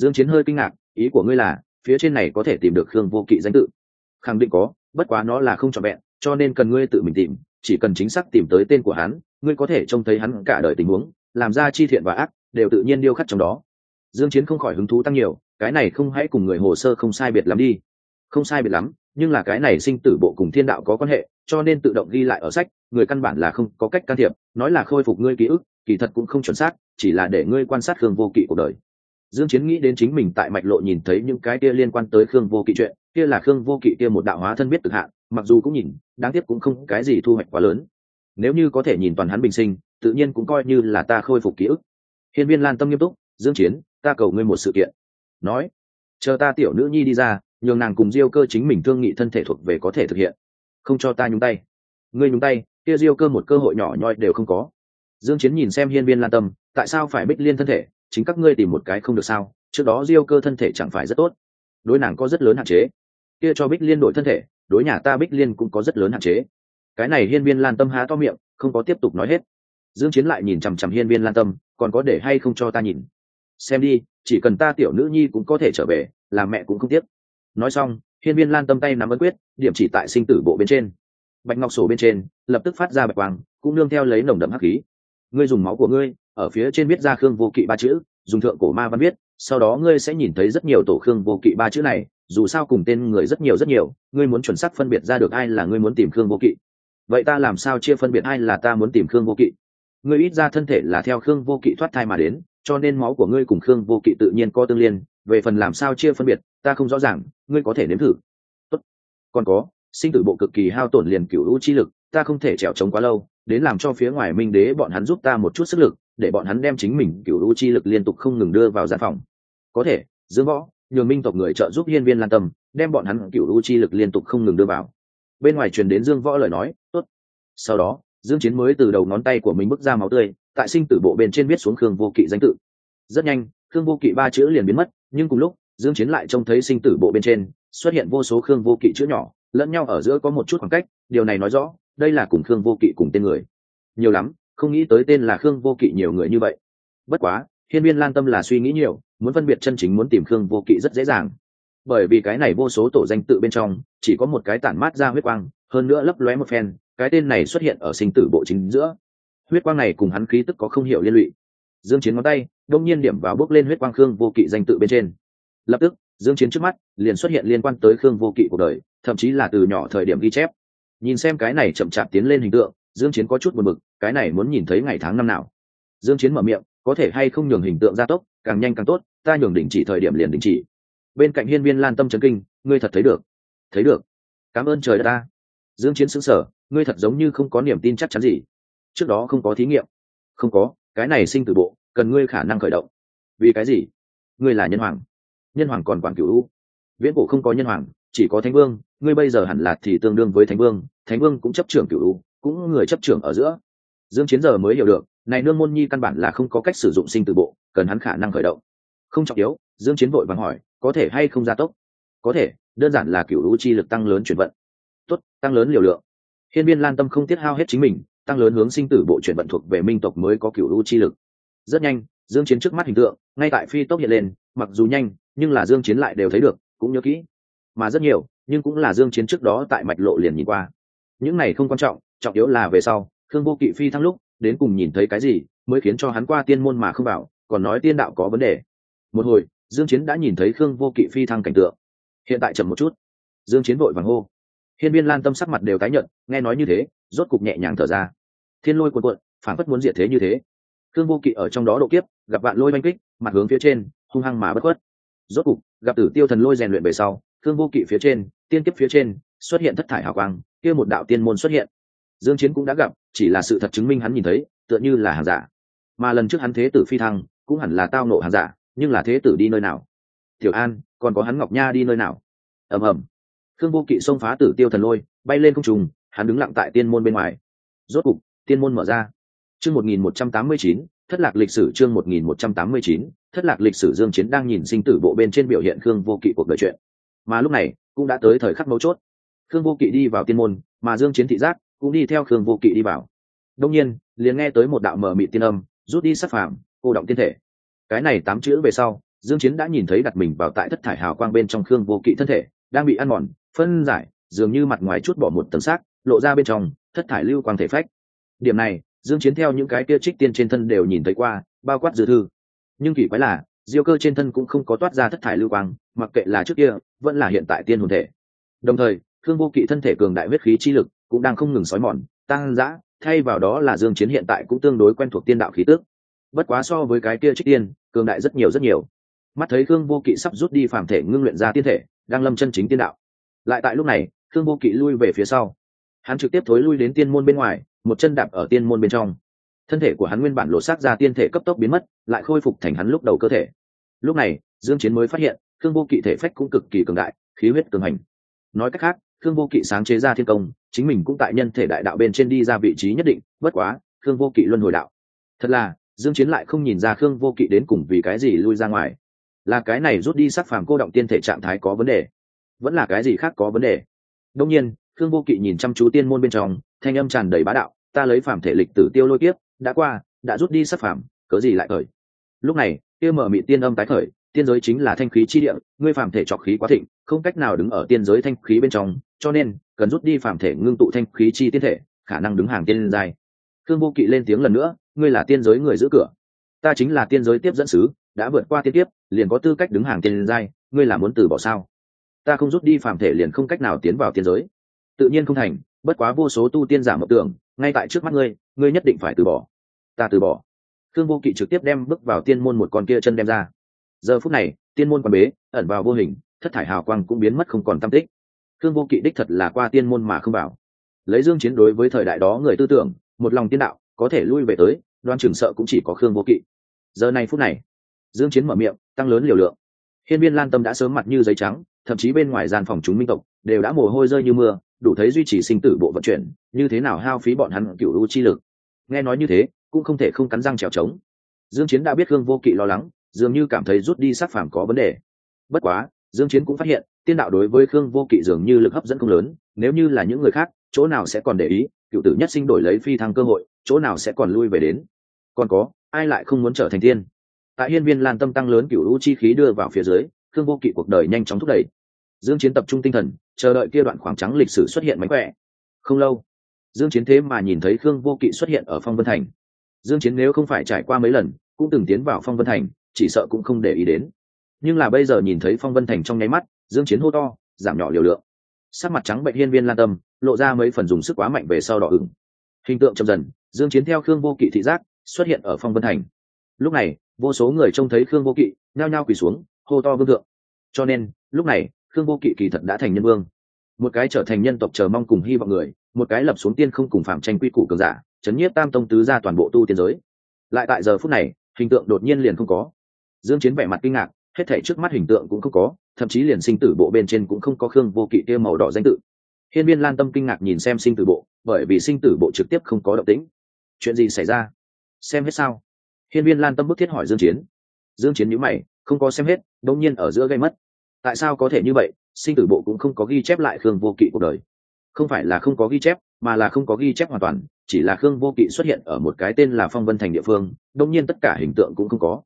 Speaker 1: dương chiến hơi kinh ngạc, ý của ngươi là, phía trên này có thể tìm được khương vô kỵ danh tự. Khẳng định có, bất quá nó là không trọn vẹn, cho nên cần ngươi tự mình tìm, chỉ cần chính xác tìm tới tên của hắn, ngươi có thể trông thấy hắn cả đời tình huống, làm ra chi thiện và ác, đều tự nhiên điêu khắc trong đó. Dương chiến không khỏi hứng thú tăng nhiều cái này không hãy cùng người hồ sơ không sai biệt lắm đi. Không sai biệt lắm, nhưng là cái này sinh tử bộ cùng thiên đạo có quan hệ, cho nên tự động ghi lại ở sách, người căn bản là không có cách can thiệp, nói là khôi phục ngươi ký ức, kỳ thật cũng không chuẩn xác, chỉ là để ngươi quan sát khương vô kỵ cuộc đời. Dương chiến nghĩ đến chính mình tại mạch lộ nhìn thấy những cái kia liên quan tới khương vô kỵ chuyện, kia là khương vô kỵ kia một đạo hóa thân biết cực hạn, mặc dù cũng nhìn, đáng tiếc cũng không cái gì thu hoạch quá lớn. Nếu như có thể nhìn toàn hắn bình sinh, tự nhiên cũng coi như là ta khôi phục ký ức. Hiên viên lan tâm nghiêm túc, dương chiến, ta cầu ngươi một sự kiện nói, chờ ta tiểu nữ nhi đi ra, nhường nàng cùng diêu cơ chính mình thương nghị thân thể thuộc về có thể thực hiện. Không cho ta nhúng tay. Ngươi nhúng tay, kia diêu cơ một cơ hội nhỏ nhoi đều không có. Dương chiến nhìn xem hiên viên lan tâm, tại sao phải bích liên thân thể? Chính các ngươi tìm một cái không được sao? Trước đó diêu cơ thân thể chẳng phải rất tốt. Đối nàng có rất lớn hạn chế. Kia cho bích liên đổi thân thể, đối nhà ta bích liên cũng có rất lớn hạn chế. Cái này hiên viên lan tâm há to miệng, không có tiếp tục nói hết. Dương chiến lại nhìn chằm chằm hiên viên lan tâm, còn có để hay không cho ta nhìn? Xem đi, chỉ cần ta tiểu nữ nhi cũng có thể trở về làm mẹ cũng không tiếc. Nói xong, hiên viên lan tâm tay nắm ấn quyết, điểm chỉ tại sinh tử bộ bên trên. Bạch ngọc sổ bên trên, lập tức phát ra bạch quang, cũng nương theo lấy nồng đậm hắc khí. Ngươi dùng máu của ngươi, ở phía trên viết ra khương vô kỵ ba chữ, dùng thượng cổ ma văn viết, sau đó ngươi sẽ nhìn thấy rất nhiều tổ khương vô kỵ ba chữ này, dù sao cùng tên người rất nhiều rất nhiều, ngươi muốn chuẩn xác phân biệt ra được ai là ngươi muốn tìm khương vô kỵ. Vậy ta làm sao chia phân biệt ai là ta muốn tìm khương vô kỵ? Ngươi ít ra thân thể là theo khương vô kỵ thoát thai mà đến cho nên máu của ngươi cùng khương vô kỵ tự nhiên có tương liên, về phần làm sao chia phân biệt, ta không rõ ràng, ngươi có thể nếm thử. Tốt. còn có, sinh tử bộ cực kỳ hao tổn liền cựu hữu chi lực, ta không thể trèo trống quá lâu, đến làm cho phía ngoài minh đế bọn hắn giúp ta một chút sức lực, để bọn hắn đem chính mình cựu hữu chi lực liên tục không ngừng đưa vào gian phòng. Có thể, dương võ, nhường minh tộc người trợ giúp hiên viên lan tâm, đem bọn hắn cựu hữu chi lực liên tục không ngừng đưa vào. Bên ngoài truyền đến dương võ lời nói, tốt. Sau đó, dương chiến mới từ đầu ngón tay của mình bước ra máu tươi tại sinh tử bộ bên trên viết xuống khương vô kỵ danh tự. Rất nhanh, khương vô kỵ ba chữ liền biến mất, nhưng cùng lúc, dương chiến lại trông thấy sinh tử bộ bên trên, xuất hiện vô số khương vô kỵ chữ nhỏ, lẫn nhau ở giữa có một chút khoảng cách, điều này nói rõ, đây là cùng khương vô kỵ cùng tên người. Nhiều lắm, không nghĩ tới tên là khương vô kỵ nhiều người như vậy. Bất quá, hiên viên lan tâm là suy nghĩ nhiều, muốn phân biệt chân chính muốn tìm khương vô kỵ rất dễ dàng. Bởi vì cái này vô số tổ danh tự bên trong, chỉ có một cái tản mát ra huyết quang, hơn nữa lấp lóe một phen, cái tên này xuất hiện ở sinh tử bộ chính giữa huyết quang này cùng hắn khí tức có không hiểu liên lụy. Dương chiến ngón tay đông nhiên điểm vào bước lên huyết quang khương vô kỵ danh tự bên trên. Lập tức, dương chiến trước mắt liền xuất hiện liên quan tới khương vô kỵ cuộc đời, thậm chí là từ nhỏ thời điểm ghi chép. Nhìn xem cái này chậm chạp tiến lên hình tượng, dương chiến có chút buồn bực, cái này muốn nhìn thấy ngày tháng năm nào. Dương chiến mở miệng, có thể hay không nhường hình tượng gia tốc, càng nhanh càng tốt, ta nhường đỉnh chỉ thời điểm liền đình chỉ. Bên cạnh hiên viên lan tâm chấn kinh, ngươi thật thấy được. Thấy được. Cảm ơn trời ta. Dương chiến sững sờ, ngươi thật giống như không có niềm tin chắc chắn gì trước đó không có thí nghiệm. Không có, cái này sinh từ bộ, cần ngươi khả năng khởi động. Vì cái gì? Ngươi là nhân hoàng. Nhân hoàng còn quản cửu viễn cổ không có nhân hoàng, chỉ có thánh vương, ngươi bây giờ hẳn là thì tương đương với thánh vương thánh vương cũng chấp trưởng cửu cũng người chấp trưởng ở giữa. Dương chiến giờ mới hiểu được, này nương môn nhi căn bản là không có cách sử dụng sinh tử bộ, cần hắn khả năng khởi động. Không trọng yếu, dương chiến vội vàng hỏi, có thể hay không gia tốc? Có thể, đơn giản là cựu lũ chi lực tăng lớn chuyển vận. Tốt, tăng lớn liều lượng. Hiên viên lan tâm không tiết hao hết chính mình tăng lớn hướng sinh tử bộ chuyển vận thuộc về minh tộc mới có cựu lũ chi lực. Rất nhanh, dương chiến trước mắt hình tượng, ngay tại phi tốc hiện lên, mặc dù nhanh, nhưng là dương chiến lại đều thấy được, cũng nhớ kỹ. Mà rất nhiều, nhưng cũng là dương chiến trước đó tại mạch lộ liền nhìn qua. Những này không quan trọng trọng yếu là về sau, khương vô kỵ phi thăng lúc, đến cùng nhìn thấy cái gì, mới khiến cho hắn qua tiên môn mà không bảo, còn nói tiên đạo có vấn đề. Một hồi, dương chiến đã nhìn thấy khương vô kỵ phi thăng cảnh tượng. Hiện tại chậm một chút. Dương chiến vội vàng hô. Hiên viên lan tâm sắc mặt đều tái nhợt, nghe nói như thế rốt cục nhẹ nhàng thở ra. Thiên lôi cuộn cuộn phản phất muốn diệt thế như thế. Cương vô kỵ ở trong đó độ kiếp, gặp vạn lôi oanh kích, mặt hướng phía trên, hung hăng mà bất khuất. Rốt cục, gặp tử tiêu thần lôi rèn luyện về sau cương vô kỵ phía trên, tiên kiếp phía trên, xuất hiện thất thải hào quang, kia một đạo tiên môn xuất hiện. Dương chiến cũng đã gặp, chỉ là sự thật chứng minh hắn nhìn thấy, tựa như là hàng giả. Mà lần trước hắn thế tử phi thăng, cũng hẳn là tao nộ hàng giả, nhưng là thế tử đi nơi nào? Tiểu an, còn có hắn ngọc nha đi nơi nào? Ầm ầm. Khương vô kỵ xông phá tử tiêu thần lôi, bay lên không trùng hắn đứng lặng tại tiên môn bên ngoài. Rốt cục tiên môn mở ra. Chương 1189, thất lạc lịch sử chương 1189, thất lạc lịch sử dương chiến đang nhìn sinh tử bộ bên trên biểu hiện khương vô kỵ cuộc đời chuyện. Mà lúc này cũng đã tới thời khắc mấu chốt. Khương vô kỵ đi vào tiên môn mà dương chiến thị giác cũng đi theo khương vô kỵ đi vào. Đông nhiên liền nghe tới một đạo mờ mịt tiên âm rút đi sắc phàm cô động tiên thể. Cái này tám chữ về sau dương chiến đã nhìn thấy đặt mình vào tại thất thải hào quang bên trong khương vô kỵ thân thể đang bị ăn mòn phân giải dường như mặt ngoài chút bỏ một tầng xác lộ ra bên trong, thất thải lưu quang thể phách. Điểm này, dương chiến theo những cái kia trích tiên trên thân đều nhìn thấy qua, bao quát dư thư. Nhưng kỳ quái là, diêu cơ trên thân cũng không có toát ra thất thải lưu quang, mặc kệ là trước kia, vẫn là hiện tại tiên hồn thể. Đồng thời thương vô kỵ thân thể cường đại huyết khí chi lực cũng đang không ngừng sói mòn, tăng dã, thay vào đó là dương chiến hiện tại cũng tương đối quen thuộc tiên đạo khí tức. Bất quá so với cái kia trích tiên, cường đại rất nhiều rất nhiều. Mắt thấy Thương vô kỵ sắp rút đi phàm thể ngưng luyện ra tiên thể, đang lâm chân chính tiên đạo. Lại tại lúc này Thương vô kỵ lui về phía sau hắn trực tiếp thối lui đến tiên môn bên ngoài, một chân đạp ở tiên môn bên trong. Thân thể của hắn nguyên bản lộ xác ra tiên thể cấp tốc biến mất, lại khôi phục thành hắn lúc đầu cơ thể. Lúc này, dương chiến mới phát hiện, Thương vô kỵ thể phách cũng cực kỳ cường đại, khí huyết cường hành. Nói cách khác, Thương vô kỵ sáng chế ra thiên công, chính mình cũng tại nhân thể đại đạo bên trên đi ra vị trí nhất định, bất quá, Thương vô kỵ luân hồi đạo. Thật là, dương chiến lại không nhìn ra khương vô kỵ đến cùng vì cái gì lui ra ngoài. Là cái này rút đi sắc phàm cô động tiên thể trạng thái có vấn đề. Vẫn là cái gì khác có vấn đề. Đương nhiên khương vô kỵ nhìn chăm chú tiên môn bên trong, thanh âm tràn đầy bá đạo, ta lấy phàm thể lịch tử tiêu lôi tiếp đã qua, đã rút đi sắc phàm, cớ gì lại khởi? Lúc này, kia mở mị tiên âm tái khởi, tiên giới chính là thanh khí chi địa, ngươi phàm thể trọc khí quá thịnh, không cách nào đứng ở tiên giới thanh khí bên trong, cho nên, cần rút đi phàm thể ngưng tụ thanh khí chi tiên thể, khả năng đứng hàng tiên giai. Khương vô kỵ lên tiếng lần nữa, ngươi là tiên giới người giữ cửa. Ta chính là tiên giới tiếp dẫn sứ, đã vượt qua tiên tiếp liền có tư cách đứng hàng tiên giai, ngươi là muốn từ bỏ sao? Ta không rút đi phàm thể liền không cách nào tiến vào tiên giới tự nhiên không thành, bất quá vô số tu tiên giả mộng tưởng, ngay tại trước mắt ngươi ngươi nhất định phải từ bỏ. Ta từ bỏ. Khương vô kỵ trực tiếp đem bước vào tiên môn một con kia chân đem ra. Giờ phút này, tiên môn quan bế, ẩn vào vô hình, thất thải hào quang cũng biến mất không còn tam tích. Khương vô kỵ đích thật là qua tiên môn mà không bảo lấy dương chiến đối với thời đại đó người tư tưởng, một lòng tiên đạo, có thể lui về tới, đoan trường sợ cũng chỉ có khương vô kỵ. Giờ này phút này, dương chiến mở miệng, tăng lớn liều lượng. Hiên viên lan tâm đã sớm mặt như giấy trắng, thậm chí bên ngoài gian phòng chúng minh tộc, đều đã mồ hôi rơi như mưa đủ thấy duy trì sinh tử bộ vận chuyển, như thế nào hao phí bọn hắn cựu lưu chi lực? Nghe nói như thế, cũng không thể không cắn răng trèo trống. Dương chiến đã biết gương vô kỵ lo lắng, dường như cảm thấy rút đi sát phàm có vấn đề. Bất quá, dương chiến cũng phát hiện, tiên đạo đối với khương vô kỵ dường như lực hấp dẫn không lớn, nếu như là những người khác, chỗ nào sẽ còn để ý, cựu tử nhất sinh đổi lấy phi thăng cơ hội, chỗ nào sẽ còn lui về đến. Còn có, ai lại không muốn trở thành tiên? Tại hiên viên lan tâm tăng lớn cựu lưu chi khí đưa vào phía dưới, khương vô kỵ cuộc đời nhanh chóng thúc đẩy. Dương chiến tập trung tinh thần chờ đợi kia đoạn khoảng trắng lịch sử xuất hiện mánh khỏe. Không lâu, dương chiến thế mà nhìn thấy khương vô kỵ xuất hiện ở phong vân thành. Dương chiến nếu không phải trải qua mấy lần, cũng từng tiến vào phong vân thành, chỉ sợ cũng không để ý đến. Nhưng là bây giờ nhìn thấy phong vân thành trong nháy mắt, dương chiến hô to, giảm nhỏ liều lượng. Sắc mặt trắng bệnh hiên viên lan tâm, lộ ra mấy phần dùng sức quá mạnh về sau đỏ ửng. Hình tượng chậm dần, dương chiến theo khương vô kỵ thị giác, xuất hiện ở phong vân thành. Lúc này, vô số người trông thấy khương vô kỵ, nhao nhao quỳ xuống, hô to vương thượng. Cho nên, lúc này khương vô kỵ kỳ thật đã thành nhân vương. Một cái trở thành nhân tộc chờ mong cùng hy vọng người, một cái lập xuống tiên không cùng phạm tranh quy củ cường giả, chấn nhiếp tam tông tứ ra toàn bộ tu tiên giới. Lại tại giờ phút này, hình tượng đột nhiên liền không có. Dương chiến vẻ mặt kinh ngạc, hết thảy trước mắt hình tượng cũng không có, thậm chí liền sinh tử bộ bên trên cũng không có khương vô kỵ kia màu đỏ danh tự. Hiên viên lan tâm kinh ngạc nhìn xem sinh tử bộ, bởi vì sinh tử bộ trực tiếp không có động tĩnh. Chuyện gì xảy ra? Xem hết sao? Hiên viên lan tâm bức thiết hỏi dương chiến. Dương chiến nhíu mày, không có xem hết, đột nhiên ở giữa gây mất tại sao có thể như vậy? Sinh tử bộ cũng không có ghi chép lại khương vô kỵ cuộc đời. Không phải là không có ghi chép, mà là không có ghi chép hoàn toàn, chỉ là khương vô kỵ xuất hiện ở một cái tên là phong vân thành địa phương, đông nhiên tất cả hình tượng cũng không có.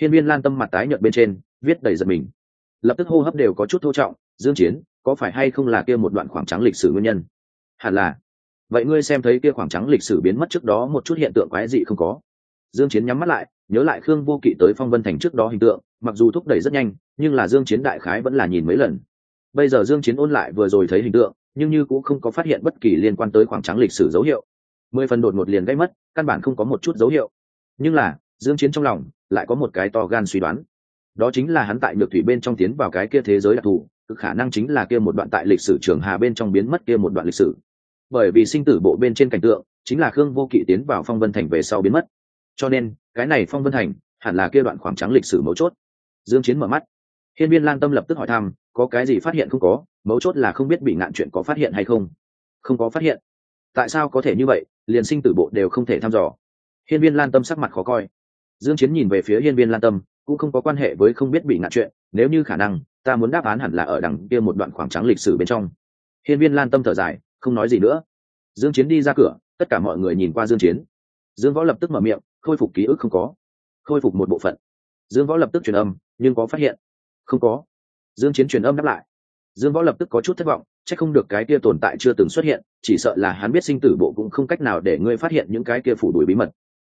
Speaker 1: Hiên viên lan tâm mặt tái nhợt bên trên, viết đầy giật mình. Lập tức hô hấp đều có chút thô trọng, dương chiến, có phải hay không là kia một đoạn khoảng trắng lịch sử nguyên nhân? Hẳn là. Vậy ngươi xem thấy kia khoảng trắng lịch sử biến mất trước đó một chút hiện tượng quái dị không có? Dương chiến nhắm mắt lại, nhớ lại khương vô kỵ tới phong vân thành trước đó hình tượng, mặc dù thúc đẩy rất nhanh nhưng là dương chiến đại khái vẫn là nhìn mấy lần. Bây giờ dương chiến ôn lại vừa rồi thấy hình tượng, nhưng như cũng không có phát hiện bất kỳ liên quan tới khoảng trắng lịch sử dấu hiệu. Mười phần đột ngột liền gây mất, căn bản không có một chút dấu hiệu. Nhưng là, dương chiến trong lòng lại có một cái to gan suy đoán. Đó chính là hắn tại nhược thủy bên trong tiến vào cái kia thế giới đặc thù, cực khả năng chính là kia một đoạn tại lịch sử trường hà bên trong biến mất kia một đoạn lịch sử. Bởi vì sinh tử bộ bên trên cảnh tượng, chính là khương vô kỵ tiến vào phong vân thành về sau biến mất. Cho nên, cái này phong vân thành hẳn là kia đoạn khoảng trắng lịch sử mấu chốt. Dương chiến mở mắt hiên viên lan tâm lập tức hỏi thăm, có cái gì phát hiện không có, mấu chốt là không biết bị ngạn chuyện có phát hiện hay không. Không có phát hiện. Tại sao có thể như vậy, liền sinh tử bộ đều không thể thăm dò. Hiên viên lan tâm sắc mặt khó coi. Dương chiến nhìn về phía hiên viên lan tâm, cũng không có quan hệ với không biết bị ngạn chuyện, nếu như khả năng, ta muốn đáp án hẳn là ở đằng kia một đoạn khoảng trắng lịch sử bên trong. Hiên viên lan tâm thở dài, không nói gì nữa. Dương chiến đi ra cửa, tất cả mọi người nhìn qua dương chiến. Dương võ lập tức mở miệng, khôi phục ký ức không có. Khôi phục một bộ phận. Dương võ lập tức truyền âm, nhưng có phát hiện không có. Dương chiến truyền âm đáp lại. Dương võ lập tức có chút thất vọng, chắc không được cái kia tồn tại chưa từng xuất hiện, chỉ sợ là hắn biết sinh tử bộ cũng không cách nào để ngươi phát hiện những cái kia phủ đuổi bí mật.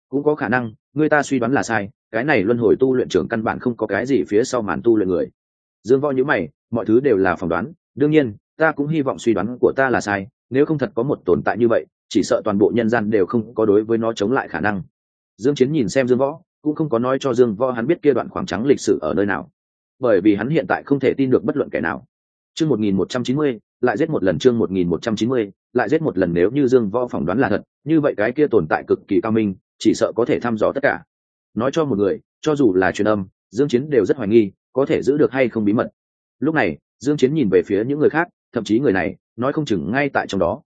Speaker 1: Cũng có khả năng, ngươi ta suy đoán là sai, cái này luân hồi tu luyện trưởng căn bản không có cái gì phía sau màn tu luyện người. Dương võ nhíu mày, mọi thứ đều là phỏng đoán, đương nhiên, ta cũng hy vọng suy đoán của ta là sai, nếu không thật có một tồn tại như vậy, chỉ sợ toàn bộ nhân gian đều không có đối với nó chống lại khả năng. Dương chiến nhìn xem dương võ, cũng không có nói cho dương võ hắn biết kia đoạn khoảng trắng lịch sử ở nơi nào bởi vì hắn hiện tại không thể tin được bất luận kẻ nào. Chương 1190 lại giết một lần chương 1190 lại giết một lần nếu như dương võ phỏng đoán là thật, như vậy cái kia tồn tại cực kỳ cao minh, chỉ sợ có thể thăm dò tất cả. Nói cho một người, cho dù là truyền âm, dương chiến đều rất hoài nghi, có thể giữ được hay không bí mật. Lúc này, dương chiến nhìn về phía những người khác, thậm chí người này, nói không chừng ngay tại trong đó.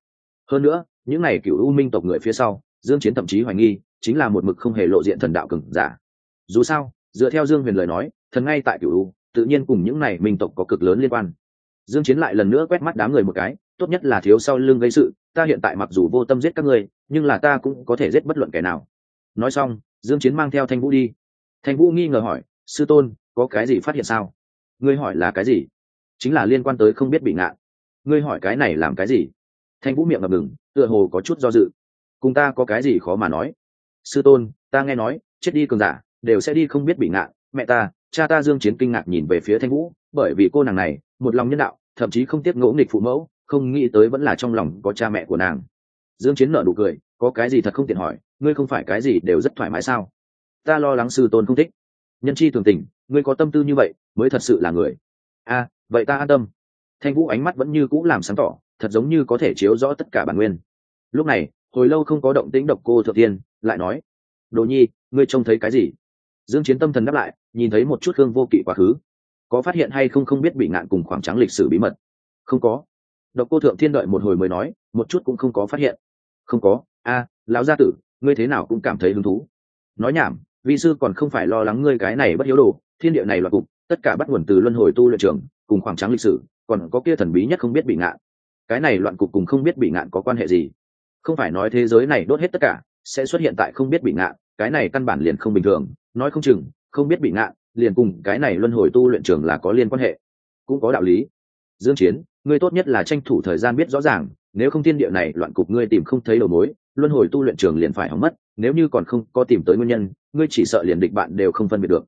Speaker 1: Hơn nữa, những này cựu u minh tộc người phía sau, dương chiến thậm chí hoài nghi, chính là một mực không hề lộ diện thần đạo cường giả. Dù sao, dựa theo dương huyền lời nói, thần ngay tại cựu u tự nhiên cùng những này minh tộc có cực lớn liên quan. Dương chiến lại lần nữa quét mắt đám người một cái, tốt nhất là thiếu sau lưng gây sự, ta hiện tại mặc dù vô tâm giết các ngươi, nhưng là ta cũng có thể giết bất luận kẻ nào. Nói xong, dương chiến mang theo thanh vũ đi. Thanh vũ nghi ngờ hỏi, sư tôn, có cái gì phát hiện sao? Ngươi hỏi là cái gì? Chính là liên quan tới không biết bị ngạn ngươi hỏi cái này làm cái gì? Thanh vũ miệng ngập ngừng, tựa hồ có chút do dự. Cùng ta có cái gì khó mà nói? Sư tôn, ta nghe nói, chết đi cường giả, đều sẽ đi không biết bị ngạn mẹ ta cha ta dương chiến kinh ngạc nhìn về phía thanh vũ, bởi vì cô nàng này, một lòng nhân đạo, thậm chí không tiếc ngỗ nghịch phụ mẫu, không nghĩ tới vẫn là trong lòng có cha mẹ của nàng. Dương chiến nở nụ cười, có cái gì thật không tiện hỏi, ngươi không phải cái gì đều rất thoải mái sao? Ta lo lắng sư tôn không thích. Nhân chi thường tình, ngươi có tâm tư như vậy, mới thật sự là người. A vậy ta an tâm. Thanh vũ ánh mắt vẫn như cũ làm sáng tỏ, thật giống như có thể chiếu rõ tất cả bản nguyên. Lúc này, hồi lâu không có động tĩnh độc cô thượng tiên lại nói, đồ nhi, ngươi trông thấy cái gì? Dương chiến tâm thần đáp lại, nhìn thấy một chút hương vô kỵ quá khứ. Có phát hiện hay không không biết bị ngạn cùng khoảng trắng lịch sử bí mật? Không có. Độc cô thượng thiên đợi một hồi mới nói, một chút cũng không có phát hiện. Không có. A, lão gia tử, ngươi thế nào cũng cảm thấy hứng thú. Nói nhảm, vi sư còn không phải lo lắng ngươi cái này bất hiếu đồ, thiên địa này loạt cục, tất cả bắt nguồn từ luân hồi tu luyện trường, cùng khoảng trắng lịch sử, còn có kia thần bí nhất không biết bị ngạn. Cái này loạn cục cùng không biết bị ngạn có quan hệ gì? Không phải nói thế giới này đốt hết tất cả, sẽ xuất hiện tại không biết bị ngạn cái này căn bản liền không bình thường, nói không chừng, không biết bị ngạn liền cùng cái này luân hồi tu luyện trường là có liên quan hệ. Cũng có đạo lý. Dương chiến, ngươi tốt nhất là tranh thủ thời gian biết rõ ràng, nếu không thiên địa này loạn cục ngươi tìm không thấy đầu mối, luân hồi tu luyện trường liền phải hỏng mất, nếu như còn không có tìm tới nguyên nhân, ngươi chỉ sợ liền địch bạn đều không phân biệt được.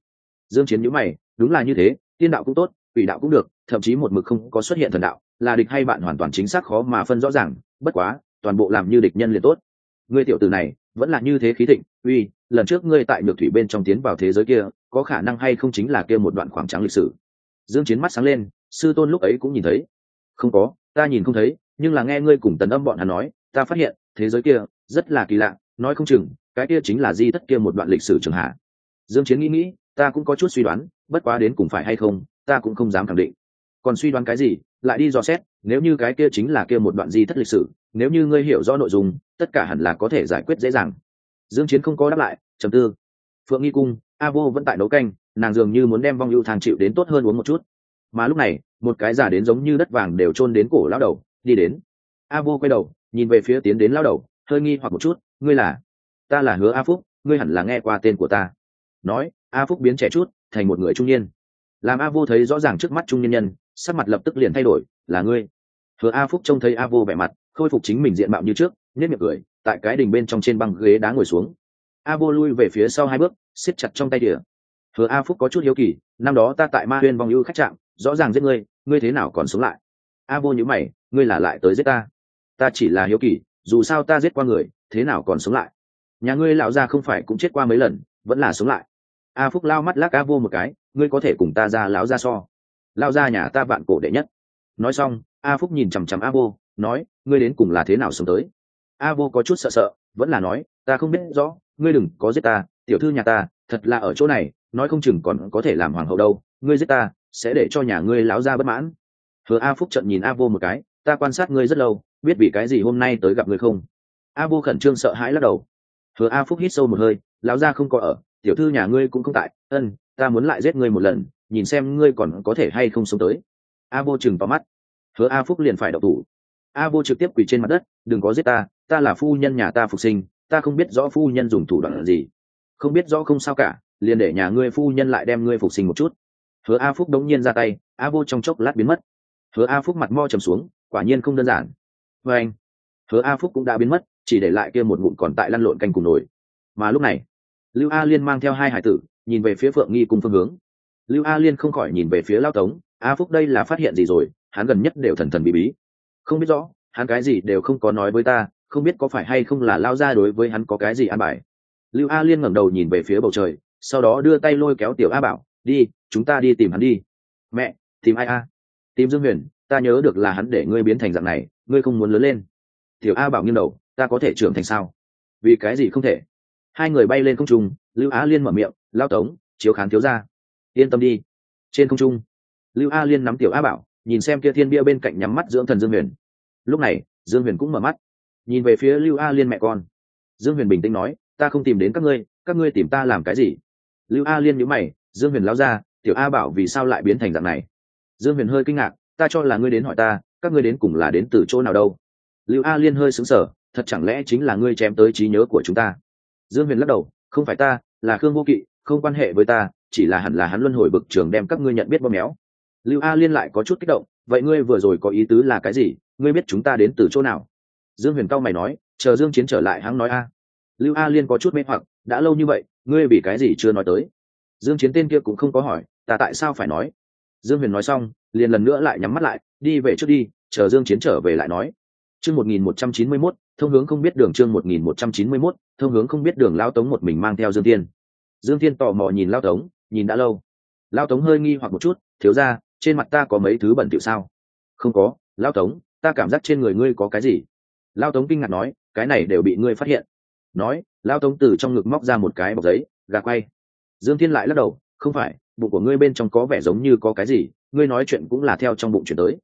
Speaker 1: Dương chiến nhíu mày, đúng là như thế, tiên đạo cũng tốt, quỷ đạo cũng được, thậm chí một mực không có xuất hiện thần đạo, là địch hay bạn hoàn toàn chính xác khó mà phân rõ ràng, bất quá, toàn bộ làm như địch nhân liền tốt. Ngươi tiểu tử này, vẫn là như thế khí thịnh, uy lần trước ngươi tại nhược thủy bên trong tiến vào thế giới kia, có khả năng hay không chính là kia một đoạn khoảng trắng lịch sử? Dương chiến mắt sáng lên, sư tôn lúc ấy cũng nhìn thấy. Không có, ta nhìn không thấy, nhưng là nghe ngươi cùng tần âm bọn hắn nói, ta phát hiện, thế giới kia, rất là kỳ lạ, nói không chừng, cái kia chính là di thất kia một đoạn lịch sử trường hạ. Dương chiến nghĩ nghĩ, ta cũng có chút suy đoán, bất quá đến cùng phải hay không, ta cũng không dám khẳng định. Còn suy đoán cái gì, lại đi dò xét, nếu như cái kia chính là kia một đoạn di thất lịch sử, nếu như ngươi hiểu rõ nội dung, tất cả hẳn là có thể giải quyết dễ dàng dương chiến không có đáp lại, trầm tư. Phượng nghi cung, a vô vẫn tại nấu canh, nàng dường như muốn đem vong ưu thang chịu đến tốt hơn uống một chút. Mà lúc này, một cái giả đến giống như đất vàng đều trôn đến cổ lão đầu, đi đến. A vô quay đầu, nhìn về phía tiến đến lão đầu, hơi nghi hoặc một chút, ngươi là? Ta là hứa a phúc, ngươi hẳn là nghe qua tên của ta. Nói, a phúc biến trẻ chút, thành một người trung niên. Làm a vô thấy rõ ràng trước mắt trung niên nhân, sắc mặt lập tức liền thay đổi, là ngươi. Hứa a phúc trông thấy a vô vẻ mặt, khôi phục chính mình diện mạo như trước nhất miệng cười tại cái đình bên trong trên băng ghế đá ngồi xuống. A vô lui về phía sau hai bước, siết chặt trong tay đĩa hứa a phúc có chút hiếu kỳ, năm đó ta tại ma huyên vong ưu khách trạm rõ ràng giết ngươi ngươi thế nào còn sống lại? A vô nhữ mày, ngươi là lại tới giết ta? Ta chỉ là hiếu kỳ, dù sao ta giết qua người, thế nào còn sống lại? Nhà ngươi lão gia không phải cũng chết qua mấy lần, vẫn là sống lại. A phúc lao mắt lắc a vô một cái, ngươi có thể cùng ta ra lão gia so. Lao ra nhà ta vạn cổ đệ nhất. Nói xong, a phúc nhìn chằm chằm a vô nói, ngươi đến cùng là thế nào sống tới? A vô có chút sợ sợ, vẫn là nói, ta không biết rõ, ngươi đừng có giết ta, tiểu thư nhà ta, thật là ở chỗ này, nói không chừng còn có thể làm hoàng hậu đâu, ngươi giết ta, sẽ để cho nhà ngươi láo ra bất mãn. Hứa a phúc trận nhìn a vô một cái, ta quan sát ngươi rất lâu, biết vì cái gì hôm nay tới gặp ngươi không? A vô khẩn trương sợ hãi lắc đầu. Hứa a phúc hít sâu một hơi, lão gia không có ở, tiểu thư nhà ngươi cũng không tại, ân, ta muốn lại giết ngươi một lần, nhìn xem ngươi còn có thể hay không sống tới. A vô chừng vào mắt. Hứa a phúc liền phải đậu thủ. A vô trực tiếp quỳ trên mặt đất, đừng có giết ta ta là phu nhân nhà ta phục sinh, ta không biết rõ phu nhân dùng thủ đoạn gì. Không biết rõ không sao cả, liền để nhà ngươi phu nhân lại đem ngươi phục sinh một chút. Hứa a phúc đống nhiên ra tay, a vô trong chốc lát biến mất. Hứa a phúc mặt mo trầm xuống, quả nhiên không đơn giản. Vê anh, hứa a phúc cũng đã biến mất, chỉ để lại kia một ngụm còn tại lăn lộn canh cùng nổi mà lúc này, lưu a liên mang theo hai hải tử, nhìn về phía phượng nghi cùng phương hướng. Lưu a liên không khỏi nhìn về phía lao tống, a phúc đây là phát hiện gì rồi? Hắn gần nhất đều thần thần bí bí. Không biết rõ, hắn cái gì đều không có nói với ta không biết có phải hay không là lao ra đối với hắn có cái gì an bài. Lưu a liên ngẩng đầu nhìn về phía bầu trời, sau đó đưa tay lôi kéo tiểu a bảo, đi, chúng ta đi tìm hắn đi. Mẹ, tìm ai a? Tìm dương huyền, ta nhớ được là hắn để ngươi biến thành dạng này, ngươi không muốn lớn lên. Tiểu a bảo nghiêng đầu, ta có thể trưởng thành sao? Vì cái gì không thể? Hai người bay lên không trung, lưu a liên mở miệng, lao tống, chiếu khán thiếu ra yên tâm đi. Trên không trung, lưu a liên nắm tiểu a bảo, nhìn xem kia thiên bia bên cạnh nhắm mắt dưỡng thần dương huyền. Lúc này, dương huyền cũng mở mắt nhìn về phía lưu a liên mẹ con. Dương huyền bình tĩnh nói, ta không tìm đến các ngươi các ngươi tìm ta làm cái gì? Lưu a liên nhữ mày, dương huyền lao ra tiểu a bảo vì sao lại biến thành dạng này? Dương huyền hơi kinh ngạc, ta cho là ngươi đến hỏi ta, các ngươi đến cùng là đến từ chỗ nào đâu? Lưu a liên hơi xứng sở thật chẳng lẽ chính là ngươi chém tới trí nhớ của chúng ta? Dương huyền lắc đầu, không phải ta, là khương vô kỵ, không quan hệ với ta, chỉ là hẳn là hắn luân hồi bực trường đem các ngươi nhận biết bóp méo. Lưu a liên lại có chút kích động, vậy ngươi vừa rồi có ý tứ là cái gì? Ngươi biết chúng ta đến từ chỗ nào? Dương huyền cao mày nói chờ dương chiến trở lại hắn nói a. Lưu a liên có chút mê hoặc đã lâu như vậy ngươi vì cái gì chưa nói tới? Dương chiến tên kia cũng không có hỏi ta tại sao phải nói? Dương huyền nói xong liền lần nữa lại nhắm mắt lại đi về trước đi chờ dương chiến trở về lại nói. Chương 1191, thông hướng không biết đường chương 1191, thông hướng không biết đường lao tống một mình mang theo dương tiên dương tiên tò mò nhìn lao tống nhìn đã lâu. Lao tống hơi nghi hoặc một chút thiếu ra trên mặt ta có mấy thứ bẩn thỉu sao? Không có lao tống ta cảm giác trên người ngươi có cái gì? Lao tống kinh ngạc nói cái này đều bị ngươi phát hiện. Nói lao tống từ trong ngực móc ra một cái bọc giấy gà quay. Dương thiên lại lắc đầu không phải bụng của ngươi bên trong có vẻ giống như có cái gì ngươi nói chuyện cũng là theo trong bụng chuyển tới.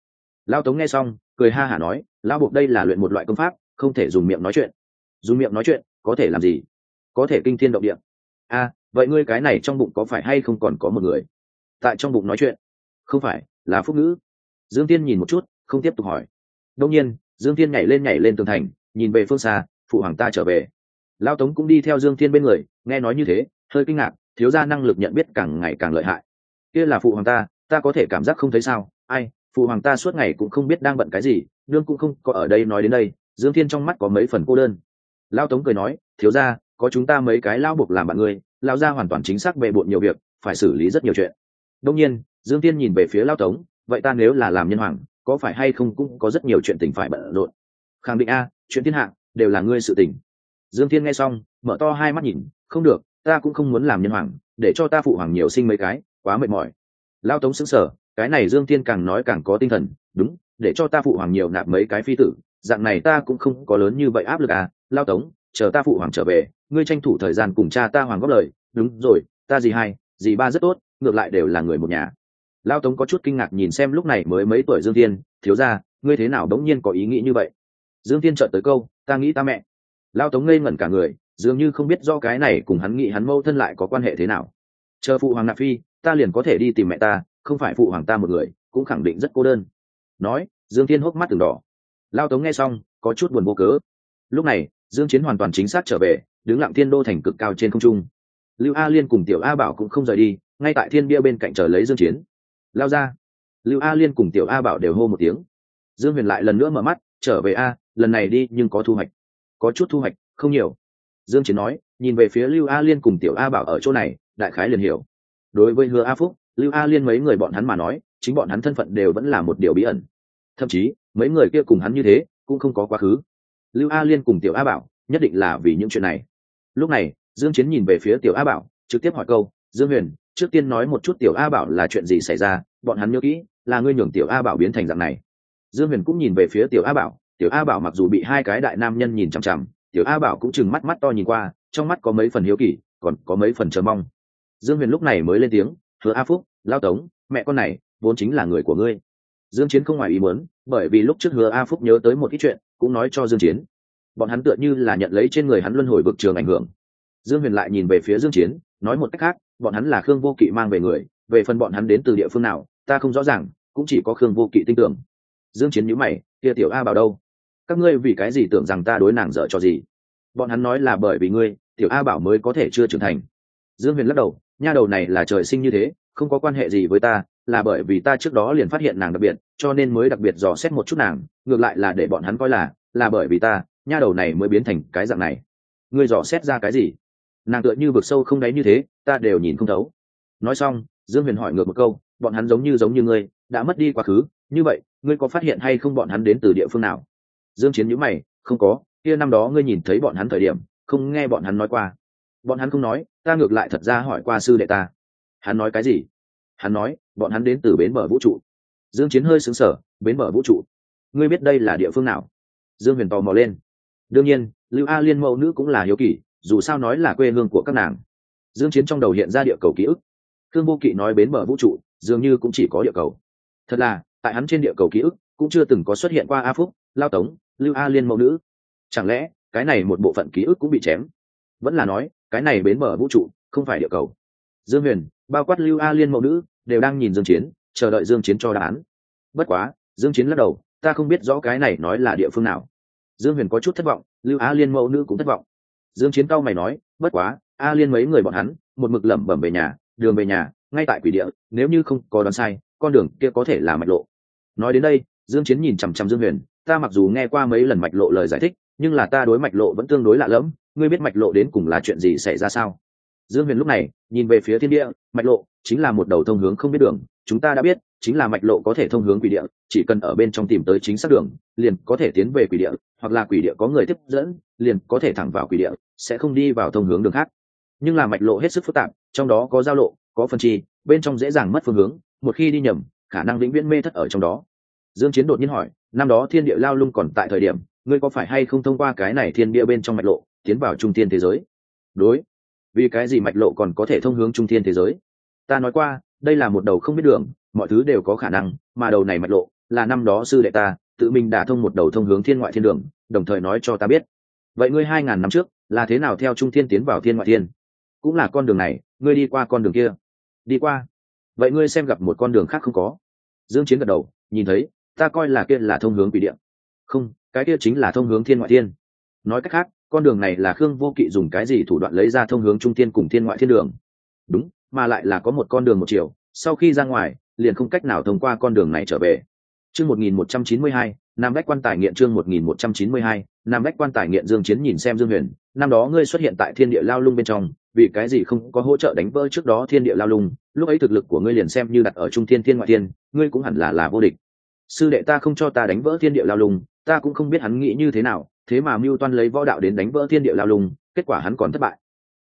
Speaker 1: Lao tống nghe xong cười ha hả nói lao buộc đây là luyện một loại công pháp không thể dùng miệng nói chuyện. Dùng miệng nói chuyện có thể làm gì? Có thể kinh thiên động địa. A à, vậy ngươi cái này trong bụng có phải hay không còn có một người? Tại trong bụng nói chuyện. Không phải là phúc ngữ. Dương tiên nhìn một chút không tiếp tục hỏi. Đông nhiên dương Thiên nhảy lên nhảy lên tường thành, nhìn về phương xa, phụ hoàng ta trở về. Lao tống cũng đi theo dương Thiên bên người, nghe nói như thế, hơi kinh ngạc, thiếu ra năng lực nhận biết càng ngày càng lợi hại. Kia là phụ hoàng ta ta có thể cảm giác không thấy sao? Ai, phụ hoàng ta suốt ngày cũng không biết đang bận cái gì nương cũng không có ở đây nói đến đây, dương thiên trong mắt có mấy phần cô đơn. Lao tống cười nói, thiếu ra có chúng ta mấy cái lao buộc làm bạn ngươi lao ra hoàn toàn chính xác bề bộn nhiều việc, phải xử lý rất nhiều chuyện. Đông nhiên, dương Thiên nhìn về phía lao tống, vậy ta nếu là làm nhân hoàng có phải hay không cũng có rất nhiều chuyện tình phải bận rộn. Khẳng định a, chuyện thiên hạ, đều là ngươi sự tình. Dương thiên nghe xong, mở to hai mắt nhìn, không được, ta cũng không muốn làm nhân hoàng, để cho ta phụ hoàng nhiều sinh mấy cái, quá mệt mỏi. Lao tống xứng sở cái này dương thiên càng nói càng có tinh thần, đúng, để cho ta phụ hoàng nhiều nạp mấy cái phi tử, dạng này ta cũng không có lớn như vậy áp lực à. Lao tống, chờ ta phụ hoàng trở về, ngươi tranh thủ thời gian cùng cha ta hoàng góp lời, đúng rồi, ta gì hai gì ba rất tốt, ngược lại đều là người một nhà lao tống có chút kinh ngạc nhìn xem lúc này mới mấy tuổi dương tiên thiếu ra ngươi thế nào đống nhiên có ý nghĩ như vậy? Dương tiên trợn tới câu, ta nghĩ ta mẹ. Lao tống ngây ngẩn cả người, dường như không biết do cái này cùng hắn nghĩ hắn mâu thân lại có quan hệ thế nào. Chờ phụ hoàng nạp phi, ta liền có thể đi tìm mẹ ta, không phải phụ hoàng ta một người, cũng khẳng định rất cô đơn. Nói, dương thiên hốc mắt từng đỏ. Lao tống nghe xong, có chút buồn vô cớ. Lúc này, dương chiến hoàn toàn chính xác trở về, đứng lặng thiên đô thành cực cao trên không trung. Lưu a liên cùng tiểu a bảo cũng không rời đi, ngay tại thiên bia bên cạnh chờ lấy dương chiến lao ra. Lưu a liên cùng tiểu a bảo đều hô một tiếng. Dương huyền lại lần nữa mở mắt, trở về a, lần này đi nhưng có thu hoạch. Có chút thu hoạch, không nhiều. Dương chiến nói, nhìn về phía lưu a liên cùng tiểu a bảo ở chỗ này, đại khái liền hiểu. Đối với hứa a phúc, lưu a liên mấy người bọn hắn mà nói, chính bọn hắn thân phận đều vẫn là một điều bí ẩn. Thậm chí, mấy người kia cùng hắn như thế, cũng không có quá khứ. Lưu a liên cùng tiểu a bảo, nhất định là vì những chuyện này. Lúc này, dương chiến nhìn về phía tiểu a bảo, trực tiếp hỏi câu dương huyền, trước tiên nói một chút tiểu a bảo là chuyện gì xảy ra, bọn hắn nhớ kỹ, là ngươi nhường tiểu a bảo biến thành dạng này. Dương huyền cũng nhìn về phía tiểu a bảo, tiểu a bảo mặc dù bị hai cái đại nam nhân nhìn chằm chằm, tiểu a bảo cũng chừng mắt mắt to nhìn qua, trong mắt có mấy phần hiếu kỳ, còn có mấy phần chờ mong. Dương huyền lúc này mới lên tiếng, hứa a phúc, lao tống, mẹ con này, vốn chính là người của ngươi. Dương chiến không ngoài ý muốn, bởi vì lúc trước hứa a phúc nhớ tới một ít chuyện, cũng nói cho dương chiến. Bọn hắn tựa như là nhận lấy trên người hắn luân hồi vực trường ảnh hưởng. Dương huyền lại nhìn về phía dương chiến, nói một cách khác bọn hắn là khương vô kỵ mang về người, về phần bọn hắn đến từ địa phương nào, ta không rõ ràng, cũng chỉ có khương vô kỵ tin tưởng. Dương chiến nhíu mày, kia tiểu a bảo đâu? Các ngươi vì cái gì tưởng rằng ta đối nàng dở cho gì? Bọn hắn nói là bởi vì ngươi, tiểu a bảo mới có thể chưa trưởng thành. Dương huyền lắc đầu, nha đầu này là trời sinh như thế, không có quan hệ gì với ta, là bởi vì ta trước đó liền phát hiện nàng đặc biệt, cho nên mới đặc biệt dò xét một chút nàng, ngược lại là để bọn hắn coi là là bởi vì ta, nha đầu này mới biến thành cái dạng này. Ngươi dò xét ra cái gì? Nàng tựa như vực sâu không đáy như thế ta đều nhìn không thấu. Nói xong, dương huyền hỏi ngược một câu, bọn hắn giống như giống như ngươi, đã mất đi quá khứ, như vậy, ngươi có phát hiện hay không bọn hắn đến từ địa phương nào? Dương chiến nhíu mày, không có, kia năm đó ngươi nhìn thấy bọn hắn thời điểm, không nghe bọn hắn nói qua. Bọn hắn không nói, ta ngược lại thật ra hỏi qua sư đệ ta. Hắn nói cái gì? Hắn nói, bọn hắn đến từ bến bờ vũ trụ. Dương chiến hơi sững sờ, bến bờ vũ trụ. Ngươi biết đây là địa phương nào? Dương huyền tò mò lên. Đương nhiên, lưu a liên mẫu nữ cũng là hiếu kỳ, dù sao nói là quê hương của các nàng dương chiến trong đầu hiện ra địa cầu ký ức. Thương vô kỵ nói bến bờ vũ trụ, dường như cũng chỉ có địa cầu. Thật là, tại hắn trên địa cầu ký ức, cũng chưa từng có xuất hiện qua a phúc, lao tống, lưu a liên mẫu nữ. Chẳng lẽ, cái này một bộ phận ký ức cũng bị chém? Vẫn là nói, cái này bến bờ vũ trụ, không phải địa cầu. Dương huyền, bao quát lưu a liên mẫu nữ, đều đang nhìn dương chiến, chờ đợi dương chiến cho đáp án. Bất quá, dương chiến lắc đầu, ta không biết rõ cái này nói là địa phương nào. Dương huyền có chút thất vọng, lưu a liên mẫu nữ cũng thất vọng. Dương chiến cao mày nói, bất quá a liên mấy người bọn hắn, một mực lẩm bẩm về nhà, đường về nhà, ngay tại quỷ địa, nếu như không có đoán sai, con đường kia có thể là mạch lộ. Nói đến đây, dương chiến nhìn chăm chăm dương huyền, ta mặc dù nghe qua mấy lần mạch lộ lời giải thích, nhưng là ta đối mạch lộ vẫn tương đối lạ lẫm, ngươi biết mạch lộ đến cùng là chuyện gì xảy ra sao? Dương huyền lúc này, nhìn về phía thiên địa, mạch lộ chính là một đầu thông hướng không biết đường, chúng ta đã biết, chính là mạch lộ có thể thông hướng quỷ địa, chỉ cần ở bên trong tìm tới chính xác đường, liền có thể tiến về quỷ địa, hoặc là quỷ địa có người tiếp dẫn, liền có thể thẳng vào quỷ địa, sẽ không đi vào thông hướng đường khác nhưng là mạch lộ hết sức phức tạp, trong đó có giao lộ, có phân chi, bên trong dễ dàng mất phương hướng, một khi đi nhầm, khả năng vĩnh viễn mê thất ở trong đó. Dương chiến đột nhiên hỏi, năm đó thiên địa lao lung còn tại thời điểm, ngươi có phải hay không thông qua cái này thiên địa bên trong mạch lộ, tiến vào trung thiên thế giới? Đối. Vì cái gì mạch lộ còn có thể thông hướng trung thiên thế giới? Ta nói qua, đây là một đầu không biết đường, mọi thứ đều có khả năng, mà đầu này mạch lộ, là năm đó sư đệ ta, tự mình đã thông một đầu thông hướng thiên ngoại thiên đường, đồng thời nói cho ta biết. Vậy ngươi hai ngàn năm trước, là thế nào theo trung thiên tiến vào thiên ngoại thiên? Cũng là con đường này, ngươi đi qua con đường kia. Đi qua. Vậy ngươi xem gặp một con đường khác không có. Dương chiến gật đầu, nhìn thấy, ta coi là kia là thông hướng quỷ địa không, cái kia chính là thông hướng thiên ngoại thiên. Nói cách khác, con đường này là khương vô kỵ dùng cái gì thủ đoạn lấy ra thông hướng trung thiên cùng thiên ngoại thiên đường? Đúng, mà lại là có một con đường một chiều, sau khi ra ngoài, liền không cách nào thông qua con đường này trở về. Chương một nghìn một trăm chín mươi hai, nam bách quan tài nghiện chương một nghìn một trăm chín mươi hai, nam bách quan tài nghiện dương chiến nhìn xem dương huyền, năm đó ngươi xuất hiện tại thiên địa lao lung bên trong vì cái gì không có hỗ trợ đánh vỡ trước đó thiên địa lao lung, lúc ấy thực lực của ngươi liền xem như đặt ở trung thiên thiên ngoại thiên, ngươi cũng hẳn là là vô địch. Sư đệ ta không cho ta đánh vỡ thiên địa lao lung, ta cũng không biết hắn nghĩ như thế nào, thế mà mưu toan lấy võ đạo đến đánh vỡ thiên địa lao lung, kết quả hắn còn thất bại.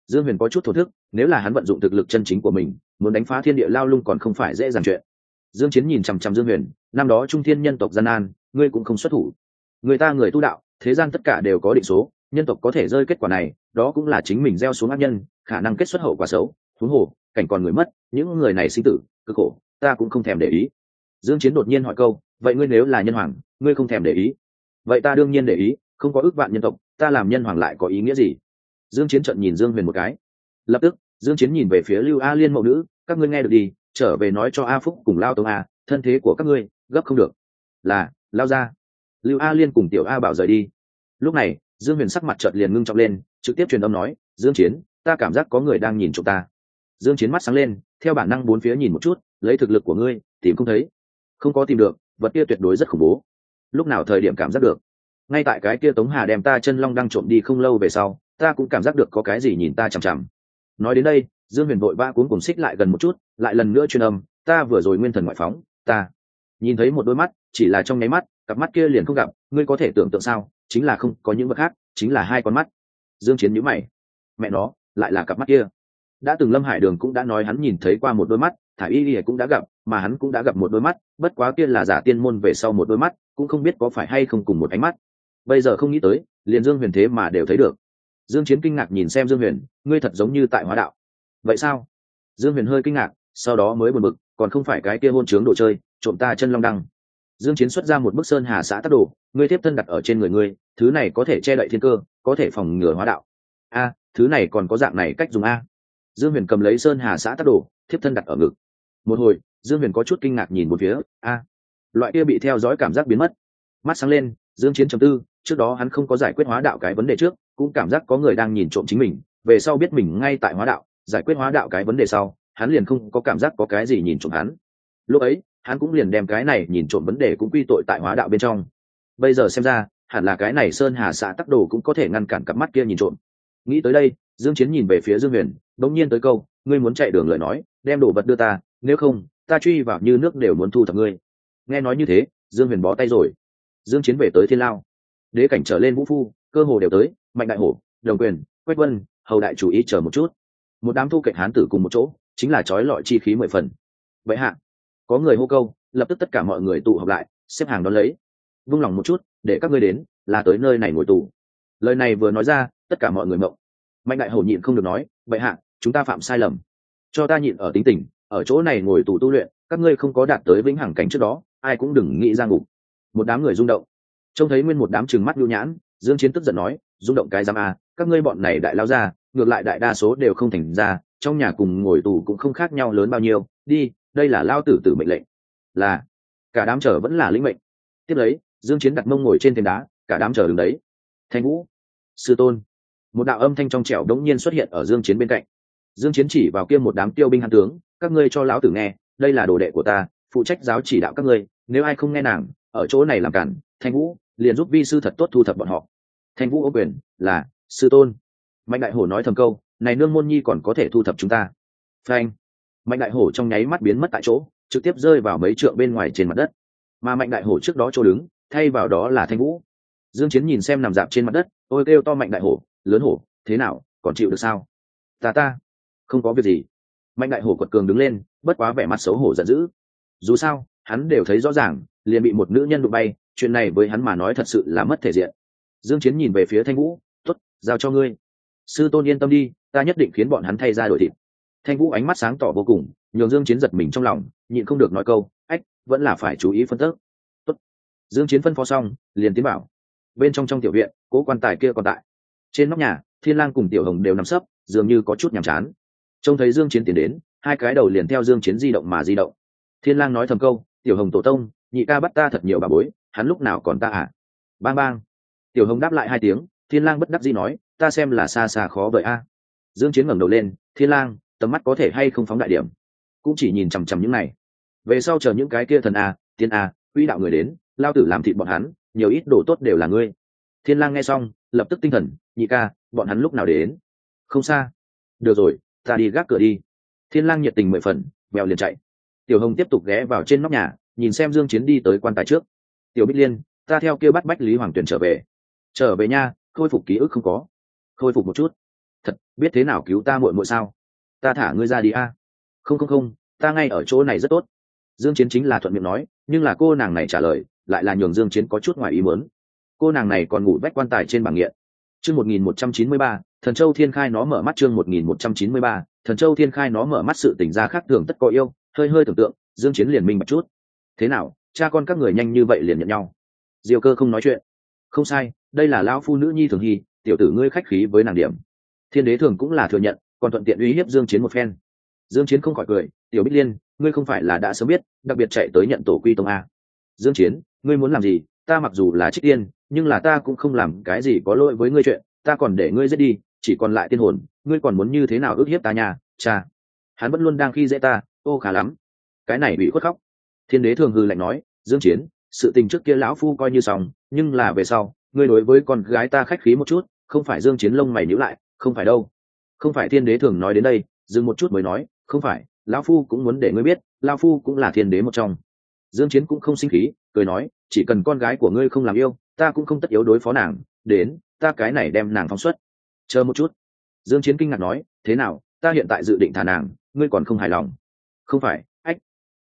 Speaker 1: Dương huyền có chút thổ thức, nếu là hắn vận dụng thực lực chân chính của mình, muốn đánh phá thiên địa lao lung còn không phải dễ dàng chuyện. Dương chiến nhìn chằm chằm dương huyền, năm đó trung thiên nhân tộc gian nan, ngươi cũng không xuất thủ. Người ta người tu đạo, thế gian tất cả đều có định số, nhân tộc có thể rơi kết quả này, đó cũng là chính mình gieo xuống ác nhân khả năng kết xuất hậu quả xấu, thú hồ, cảnh còn người mất, những người này sinh tử, cực khổ, ta cũng không thèm để ý. Dương chiến đột nhiên hỏi câu, vậy ngươi nếu là nhân hoàng, ngươi không thèm để ý? Vậy ta đương nhiên để ý, không có ước vạn nhân tộc, ta làm nhân hoàng lại có ý nghĩa gì? Dương chiến trận nhìn dương huyền một cái. Lập tức, dương chiến nhìn về phía lưu a liên mẫu nữ, các ngươi nghe được đi, trở về nói cho a phúc cùng lao tông a, thân thế của các ngươi, gấp không được. Là, lao ra lưu a liên cùng tiểu a bảo rời đi. Lúc này, dương huyền sắc mặt chợt liền ngưng trọng lên, trực tiếp truyền âm nói, dương chiến ta cảm giác có người đang nhìn chúng ta. Dương chiến mắt sáng lên, theo bản năng bốn phía nhìn một chút, lấy thực lực của ngươi, tìm không thấy. Không có tìm được, vật kia tuyệt đối rất khủng bố. Lúc nào thời điểm cảm giác được? Ngay tại cái kia tống hà đem ta chân long đang trộm đi không lâu về sau, ta cũng cảm giác được có cái gì nhìn ta chằm chằm. Nói đến đây, dương huyền vội ba cuốn cùng xích lại gần một chút, lại lần nữa truyền âm, ta vừa rồi nguyên thần ngoại phóng, ta nhìn thấy một đôi mắt, chỉ là trong nháy mắt, cặp mắt kia liền không gặp, ngươi có thể tưởng tượng sao? Chính là không, có những vật khác, chính là hai con mắt. Dương chiến nhíu mày. Mẹ nó lại là cặp mắt kia. Đã từng lâm hải đường cũng đã nói hắn nhìn thấy qua một đôi mắt thả y y cũng đã gặp, mà hắn cũng đã gặp một đôi mắt, bất quá kia là giả tiên môn về sau một đôi mắt, cũng không biết có phải hay không cùng một ánh mắt. Bây giờ không nghĩ tới, liền dương huyền thế mà đều thấy được. Dương chiến kinh ngạc nhìn xem dương huyền, ngươi thật giống như tại hóa đạo. Vậy sao? Dương huyền hơi kinh ngạc, sau đó mới buồn bực, còn không phải cái kia hôn trướng đồ chơi, trộm ta chân long đăng. Dương chiến xuất ra một bức sơn hà xã tác đồ, ngươi tiếp thân đặt ở trên người ngươi, thứ này có thể che đậy thiên cơ, có thể phòng ngừa hóa đạo. A thứ này còn có dạng này cách dùng a. Dương huyền cầm lấy sơn hà xã tắc đồ, thiếp thân đặt ở ngực. Một hồi, dương huyền có chút kinh ngạc nhìn một phía, a. Loại kia bị theo dõi cảm giác biến mất. Mắt sáng lên, dương chiến chấm tư, trước đó hắn không có giải quyết hóa đạo cái vấn đề trước, cũng cảm giác có người đang nhìn trộm chính mình, về sau biết mình ngay tại hóa đạo, giải quyết hóa đạo cái vấn đề sau, hắn liền không có cảm giác có cái gì nhìn trộm hắn. Lúc ấy, hắn cũng liền đem cái này nhìn trộm vấn đề cũng quy tội tại hóa đạo bên trong. Bây giờ xem ra, hẳn là cái này sơn hà xã tắc đồ cũng có thể ngăn cản cặp mắt kia nhìn trộm nghĩ tới đây, dương chiến nhìn về phía dương huyền đống nhiên tới câu, ngươi muốn chạy đường lời nói, đem đồ vật đưa ta, nếu không, ta truy vào như nước đều muốn thu thập ngươi. Nghe nói như thế, dương huyền bó tay rồi. Dương chiến về tới thiên lao. Đế cảnh trở lên vũ phu, cơ hồ đều tới, mạnh đại hổ, đồng quyền, quách vân hầu đại chủ ý chờ một chút. Một đám thu kệ hán tử cùng một chỗ, chính là trói lọi chi khí mười phần. Vậy hạ, có người hô câu, lập tức tất cả mọi người tụ họp lại, xếp hàng đón lấy. Vung lòng một chút, để các ngươi đến, là tới nơi này ngồi tù. Lời này vừa nói ra tất cả mọi người mộng. Mạnh đại hầu nhịn không được nói vậy hạ, chúng ta phạm sai lầm. Cho ta nhịn ở tính tình, ở chỗ này ngồi tù tu luyện, các ngươi không có đạt tới vĩnh hằng cảnh trước đó, ai cũng đừng nghĩ ra ngục. Một đám người rung động. Trông thấy nguyên một đám trừng mắt nhu nhãn, dương chiến tức giận nói, rung động cái giam a, các ngươi bọn này đại lao ra, ngược lại đại đa số đều không thành ra, trong nhà cùng ngồi tù cũng không khác nhau lớn bao nhiêu, đi, đây là lao tử tử mệnh lệnh. Là, cả đám chờ vẫn là lĩnh mệnh. Tiếp lấy, dương chiến đặt mông ngồi trên thềm đá, cả đám chờ đứng đấy. Thanh vũ, sư tôn một đạo âm thanh trong trẻo đống nhiên xuất hiện ở dương chiến bên cạnh. Dương chiến chỉ vào kia một đám tiêu binh hàn tướng, các ngươi cho lão tử nghe, đây là đồ đệ của ta, phụ trách giáo chỉ đạo các ngươi, nếu ai không nghe nàng, ở chỗ này làm cản, thanh vũ liền giúp vi sư thật tốt thu thập bọn họ. Thanh vũ ô quyền, là, sư tôn. Mạnh đại hổ nói thầm câu, này nương môn nhi còn có thể thu thập chúng ta. Phanh. Mạnh đại hổ trong nháy mắt biến mất tại chỗ, trực tiếp rơi vào mấy trượng bên ngoài trên mặt đất. Mà mạnh đại hổ trước đó chỗ đứng, thay vào đó là thanh vũ. Dương chiến nhìn xem nằm dạp trên mặt đất, ôi kêu to mạnh đại hổ lớn hổ, thế nào, còn chịu được sao? Ta ta, không có việc gì. Mạnh đại hổ quật cường đứng lên, bất quá vẻ mặt xấu hổ giận dữ. Dù sao, hắn đều thấy rõ ràng, liền bị một nữ nhân đụng bay, chuyện này với hắn mà nói thật sự là mất thể diện. Dương chiến nhìn về phía thanh vũ, tốt, giao cho ngươi. Sư tôn yên tâm đi, ta nhất định khiến bọn hắn thay ra đổi thịt. Thanh vũ ánh mắt sáng tỏ vô cùng, nhường dương chiến giật mình trong lòng, nhịn không được nói câu, ách, vẫn là phải chú ý phân tích. Tốt. Dương chiến phân phó xong, liền tiến bảo. Bên trong trong tiểu viện, cố quan tài kia còn tại trên nóc nhà, thiên lang cùng tiểu hồng đều nằm sấp, dường như có chút nhàm chán. Trông thấy dương chiến tiến đến, hai cái đầu liền theo dương chiến di động mà di động. Thiên lang nói thầm câu, tiểu hồng tổ tông, nhị ca bắt ta thật nhiều bà bối, hắn lúc nào còn ta à? Bang bang. Tiểu hồng đáp lại hai tiếng, thiên lang bất đắc dĩ nói, ta xem là xa xa khó vậy a. Dương chiến ngẩng đầu lên, thiên lang, tầm mắt có thể hay không phóng đại điểm? Cũng chỉ nhìn chằm chằm những này. Về sau chờ những cái kia thần a, tiên a, quỹ đạo người đến, lao tử làm thịt bọn hắn, nhiều ít đồ tốt đều là ngươi. Thiên lang nghe xong lập tức tinh thần, nhị ca, bọn hắn lúc nào đến? Không xa. Được rồi, ta đi gác cửa đi. Thiên lang nhiệt tình mười phần vèo liền chạy. Tiểu hồng tiếp tục ghé vào trên nóc nhà, nhìn xem dương chiến đi tới quan tài trước. Tiểu bích liên, ta theo kia bắt bách lý hoàng tuyển trở về. Trở về nha, khôi phục ký ức không có. Khôi phục một chút. Thật, biết thế nào cứu ta muội muội sao? Ta thả ngươi ra đi a. Không không không, ta ngay ở chỗ này rất tốt. Dương chiến chính là thuận miệng nói, nhưng là cô nàng này trả lời, lại là nhường dương chiến có chút ngoài ý muốn cô nàng này còn ngủ bách quan tài trên bảng nghiện. Chương 1193, thần châu thiên khai nó mở mắt chương 1193, thần châu thiên khai nó mở mắt sự tỉnh ra khác thường tất có yêu hơi hơi tưởng tượng dương chiến liền minh một chút. Thế nào cha con các người nhanh như vậy liền nhận nhau? Diêu cơ không nói chuyện. Không sai đây là lão phu nữ nhi thường hy tiểu tử ngươi khách khí với nàng điểm. Thiên đế thường cũng là thừa nhận còn thuận tiện uy hiếp dương chiến một phen. Dương chiến không khỏi cười tiểu bích liên ngươi không phải là đã sớm biết đặc biệt chạy tới nhận tổ quy tông a. Dương chiến ngươi muốn làm gì? Ta mặc dù là trích tiên, nhưng là ta cũng không làm cái gì có lỗi với ngươi chuyện, ta còn để ngươi giết đi, chỉ còn lại tiên hồn, ngươi còn muốn như thế nào ước hiếp ta nhà cha. Hắn vẫn luôn đang khi dễ ta, ô khá lắm. Cái này bị khuất khóc. Thiên đế thường hư lạnh nói, dương chiến, sự tình trước kia lão phu coi như xong, nhưng là về sau, ngươi đối với con gái ta khách khí một chút, không phải dương chiến lông mày nhíu lại, không phải đâu. Không phải thiên đế thường nói đến đây, dừng một chút mới nói, không phải, lão phu cũng muốn để ngươi biết, lão phu cũng là thiên đế một trong. Dương chiến cũng không sinh khí cười nói, chỉ cần con gái của ngươi không làm yêu, ta cũng không tất yếu đối phó nàng, đến, ta cái này đem nàng phóng xuất. Chờ một chút. Dương chiến kinh ngạc nói, thế nào, ta hiện tại dự định thả nàng, ngươi còn không hài lòng. Không phải, ách,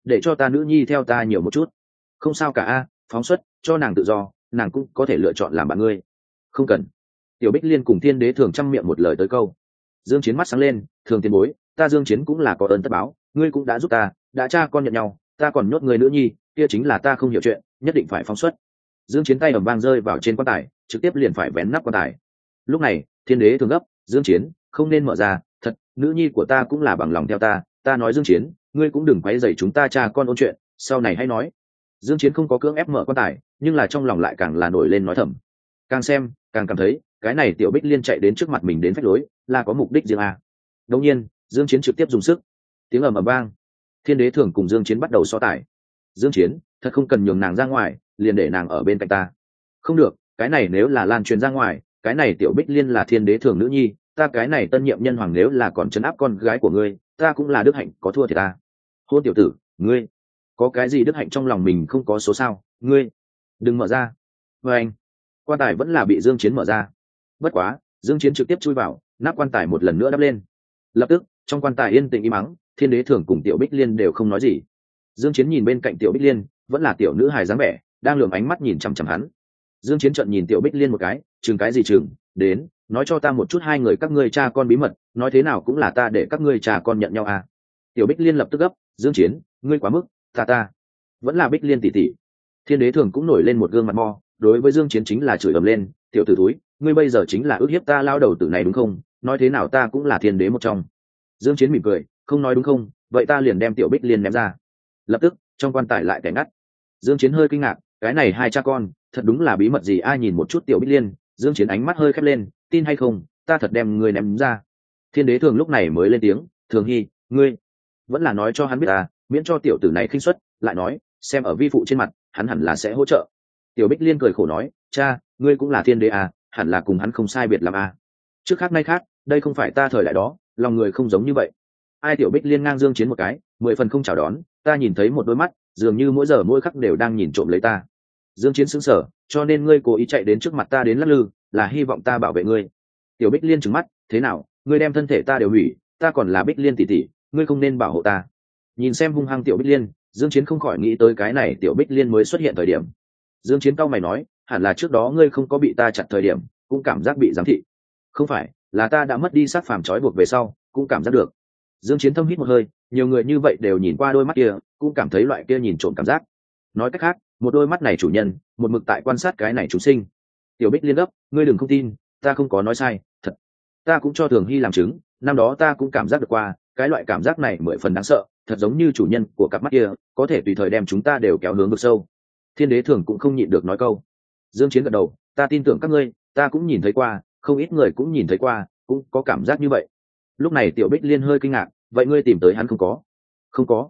Speaker 1: để cho ta nữ nhi theo ta nhiều một chút. Không sao cả a, phóng xuất, cho nàng tự do, nàng cũng có thể lựa chọn làm bạn ngươi. Không cần. Tiểu bích liên cùng thiên đế thường chăm miệng một lời tới câu. Dương chiến mắt sáng lên, thường tiền bối, ta dương chiến cũng là có ơn tất báo, ngươi cũng đã giúp ta, đã cha con nhận nhau, ta còn nhốt người nữ nhi kia chính là ta không hiểu chuyện, nhất định phải phóng xuất. Dương chiến tay ầm vang rơi vào trên quan tài, trực tiếp liền phải vén nắp quan tài. Lúc này, thiên đế thường gấp, dương chiến, không nên mở ra, thật, nữ nhi của ta cũng là bằng lòng theo ta ta nói dương chiến, ngươi cũng đừng quấy rầy chúng ta cha con ôn chuyện, sau này hãy nói. Dương chiến không có cưỡng ép mở quan tài, nhưng là trong lòng lại càng là nổi lên nói thầm. Càng xem, càng cảm thấy, cái này tiểu bích liên chạy đến trước mặt mình đến phách lối, là có mục đích riêng à. đương nhiên, dương chiến trực tiếp dùng sức. Tiếng ầm ầm vang. Thiên đế thường cùng dương chiến bắt đầu so tài dương chiến, thật không cần nhường nàng ra ngoài, liền để nàng ở bên cạnh ta. Không được, cái này nếu là lan truyền ra ngoài, cái này tiểu bích liên là thiên đế thường nữ nhi, ta cái này tân nhiệm nhân hoàng nếu là còn chấn áp con gái của ngươi, ta cũng là đức hạnh, có thua thì ta. Hôn tiểu tử, ngươi, có cái gì đức hạnh trong lòng mình không có số sao? Ngươi, đừng mở ra. Vê anh, quan tài vẫn là bị dương chiến mở ra. Bất quá, dương chiến trực tiếp chui vào, nắp quan tài một lần nữa đắp lên. Lập tức, trong quan tài yên tĩnh im mắng thiên đế thường cùng tiểu bích liên đều không nói gì dương chiến nhìn bên cạnh tiểu bích liên, vẫn là tiểu nữ hài dáng vẻ, đang lườm ánh mắt nhìn chằm chằm hắn. Dương chiến chợt nhìn tiểu bích liên một cái, chừng cái gì chừng? Đến, nói cho ta một chút hai người các ngươi cha con bí mật, nói thế nào cũng là ta để các ngươi cha con nhận nhau à? Tiểu bích liên lập tức gấp, dương chiến, ngươi quá mức, ta ta. Vẫn là bích liên tỷ tỷ thiên đế thường cũng nổi lên một gương mặt mo, đối với dương chiến chính là chửi ầm lên, tiểu tử túi ngươi bây giờ chính là ước hiếp ta lao đầu tử này đúng không? Nói thế nào ta cũng là thiên đế một trong. Dương chiến mỉm cười, không nói đúng không? Vậy ta liền đem tiểu bích liên ném ra lập tức, trong quan tài lại tẻ ngắt. Dương chiến hơi kinh ngạc, cái này hai cha con, thật đúng là bí mật gì, ai nhìn một chút tiểu bích liên. Dương chiến ánh mắt hơi khép lên, tin hay không, ta thật đem ngươi ném ra. Thiên đế thường lúc này mới lên tiếng, thường hy, ngươi vẫn là nói cho hắn biết à miễn cho tiểu tử này khinh suất, lại nói, xem ở vi phụ trên mặt, hắn hẳn là sẽ hỗ trợ. Tiểu bích liên cười khổ nói, cha, ngươi cũng là thiên đế à hẳn là cùng hắn không sai biệt làm à. Trước khác nay khác, đây không phải ta thời đại đó, lòng người không giống như vậy. Ai tiểu bích liên ngang dương chiến một cái, mười phần không chào đón ta nhìn thấy một đôi mắt, dường như mỗi giờ mỗi khắc đều đang nhìn trộm lấy ta. Dương chiến sững sờ, cho nên ngươi cố ý chạy đến trước mặt ta đến lắc lư, là hy vọng ta bảo vệ ngươi. Tiểu bích liên trừng mắt, thế nào, ngươi đem thân thể ta đều hủy, ta còn là bích liên tỷ tỷ, ngươi không nên bảo hộ ta. Nhìn xem hung hăng tiểu bích liên, dương chiến không khỏi nghĩ tới cái này tiểu bích liên mới xuất hiện thời điểm. Dương chiến cao mày nói, hẳn là trước đó ngươi không có bị ta chặt thời điểm, cũng cảm giác bị giám thị. Không phải, là ta đã mất đi sát phàm trói buộc về sau, cũng cảm giác được dương chiến thâm hít một hơi, nhiều người như vậy đều nhìn qua đôi mắt kia, cũng cảm thấy loại kia nhìn trộm cảm giác. Nói cách khác, một đôi mắt này chủ nhân, một mực tại quan sát cái này chúng sinh. Tiểu bích liên gấp, ngươi đừng không tin, ta không có nói sai, thật. Ta cũng cho thường hy làm chứng, năm đó ta cũng cảm giác được qua, cái loại cảm giác này mười phần đáng sợ, thật giống như chủ nhân của cặp mắt kia, có thể tùy thời đem chúng ta đều kéo hướng vực sâu. Thiên đế thường cũng không nhịn được nói câu. Dương chiến gật đầu, ta tin tưởng các ngươi, ta cũng nhìn thấy qua, không ít người cũng nhìn thấy qua, cũng có cảm giác như vậy. Lúc này tiểu bích liên hơi kinh ngạc vậy ngươi tìm tới hắn không có? Không có.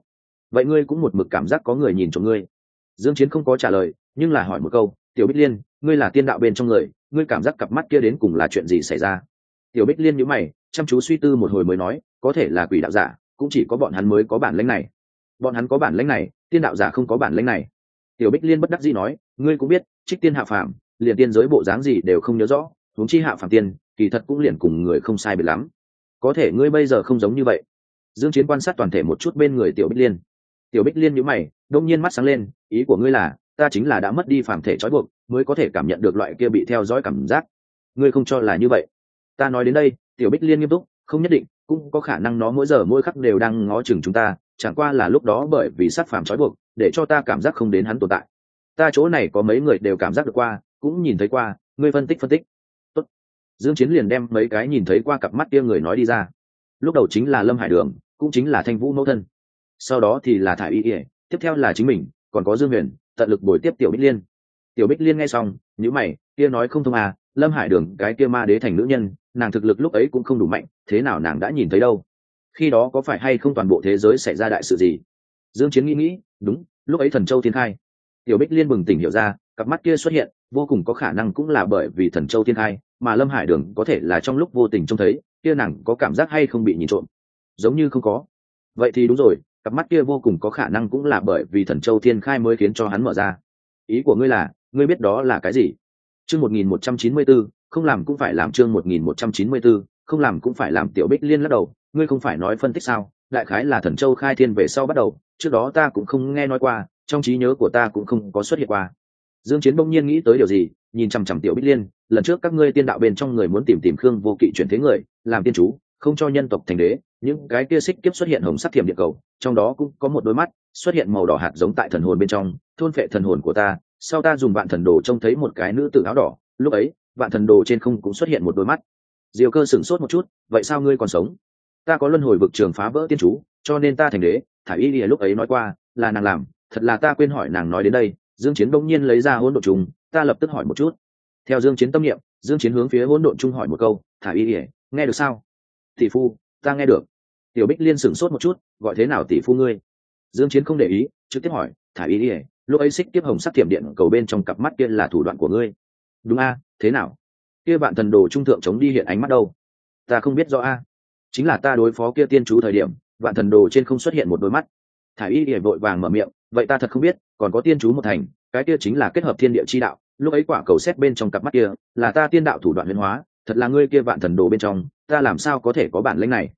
Speaker 1: Vậy ngươi cũng một mực cảm giác có người nhìn trộm ngươi? Dương chiến không có trả lời, nhưng là hỏi một câu, tiểu bích liên, ngươi là tiên đạo bên trong người, ngươi cảm giác cặp mắt kia đến cùng là chuyện gì xảy ra? Tiểu bích liên nhíu mày, chăm chú suy tư một hồi mới nói, có thể là quỷ đạo giả, cũng chỉ có bọn hắn mới có bản lĩnh này. Bọn hắn có bản lĩnh này, tiên đạo giả không có bản lĩnh này. Tiểu bích liên bất đắc dĩ nói, ngươi cũng biết, trích tiên hạ phàm, liền tiên giới bộ dáng gì đều không nhớ rõ, huống chi hạ phàm tiên, kỳ thật cũng liền cùng người không sai biệt lắm. Có thể ngươi bây giờ không giống như vậy dương chiến quan sát toàn thể một chút bên người tiểu bích liên. Tiểu bích liên nhíu mày, đông nhiên mắt sáng lên, ý của ngươi là, ta chính là đã mất đi phàm thể trói buộc, mới có thể cảm nhận được loại kia bị theo dõi cảm giác. Ngươi không cho là như vậy. Ta nói đến đây, tiểu bích liên nghiêm túc, không nhất định, cũng có khả năng nó mỗi giờ mỗi khắc đều đang ngó chừng chúng ta, chẳng qua là lúc đó bởi vì sát phàm trói buộc, để cho ta cảm giác không đến hắn tồn tại. Ta chỗ này có mấy người đều cảm giác được qua, cũng nhìn thấy qua, ngươi phân tích phân tích. Tốt. dương chiến liền đem mấy cái nhìn thấy qua cặp mắt kia người nói đi ra. Lúc đầu chính là lâm hải đường cũng chính là thanh vũ mẫu thân. Sau đó thì là thải y ỉa tiếp theo là chính mình, còn có dương huyền, tận lực bồi tiếp tiểu bích liên. Tiểu bích liên nghe xong nhữ mày, kia nói không thông à lâm hải đường, cái kia ma đế thành nữ nhân, nàng thực lực lúc ấy cũng không đủ mạnh, thế nào nàng đã nhìn thấy đâu? Khi đó có phải hay không toàn bộ thế giới xảy ra đại sự gì? Dương chiến nghĩ nghĩ, đúng, lúc ấy thần châu thiên khai. Tiểu bích liên bừng tỉnh hiểu ra, cặp mắt kia xuất hiện, vô cùng có khả năng cũng là bởi vì thần châu thiên khai, mà lâm hải đường có thể là trong lúc vô tình trông thấy, kia nàng có cảm giác hay không bị nhìn trộm? Giống như không có. Vậy thì đúng rồi, cặp mắt kia vô cùng có khả năng cũng là bởi vì thần châu thiên khai mới khiến cho hắn mở ra. Ý của ngươi là, ngươi biết đó là cái gì? Chương một nghìn một trăm chín mươi bốn không làm cũng phải làm chương một nghìn một trăm chín mươi bốn không làm cũng phải làm tiểu bích liên lắc đầu, ngươi không phải nói phân tích sao? Đại khái là thần châu khai thiên về sau bắt đầu, trước đó ta cũng không nghe nói qua, trong trí nhớ của ta cũng không có xuất hiện qua. Dương chiến bỗng nhiên nghĩ tới điều gì, nhìn chằm chằm tiểu bích liên, lần trước các ngươi tiên đạo bên trong người muốn tìm tìm khương vô kỵ chuyển thế người, làm tiên chú, không cho nhân tộc thành đế những cái kia xích kiếp xuất hiện hồng sắc thiểm địa cầu, trong đó cũng có một đôi mắt, xuất hiện màu đỏ hạt giống tại thần hồn bên trong, thôn phệ thần hồn của ta. Sau ta dùng vạn thần đồ trông thấy một cái nữ tử áo đỏ, lúc ấy, vạn thần đồ trên không cũng xuất hiện một đôi mắt. Diều cơ sửng sốt một chút, vậy sao ngươi còn sống? Ta có luân hồi vực trường phá vỡ tiên chú, cho nên ta thành đế. Thả y lìa lúc ấy nói qua, là nàng làm, thật là ta quên hỏi nàng nói đến đây. Dương chiến đông nhiên lấy ra hỗn độn trùng, ta lập tức hỏi một chút. Theo dương chiến tâm niệm, dương chiến hướng phía hỗn độn trung hỏi một câu, thả y lìa nghe được sao? Tỷ phu, ta nghe được tiểu bích liên sửng sốt một chút, gọi thế nào tỷ phu ngươi? Dương chiến không để ý, trực tiếp hỏi, thả ý lìa lúc ấy xích tiếp hồng sắc thiểm điện cầu bên trong cặp mắt kia là thủ đoạn của ngươi. Đúng a, thế nào? Kia bạn thần đồ trung thượng chống đi hiện ánh mắt đâu? Ta không biết rõ a. Chính là ta đối phó kia tiên chú thời điểm, vạn thần đồ trên không xuất hiện một đôi mắt. Thả ý ỉa vội vàng mở miệng, vậy ta thật không biết, còn có tiên chú một thành, cái kia chính là kết hợp thiên địa chi đạo, lúc ấy quả cầu xét bên trong cặp mắt kia, là ta tiên đạo thủ đoạn huyền hóa, thật là ngươi kia vạn thần đồ bên trong, ta làm sao có thể có bản lĩnh này?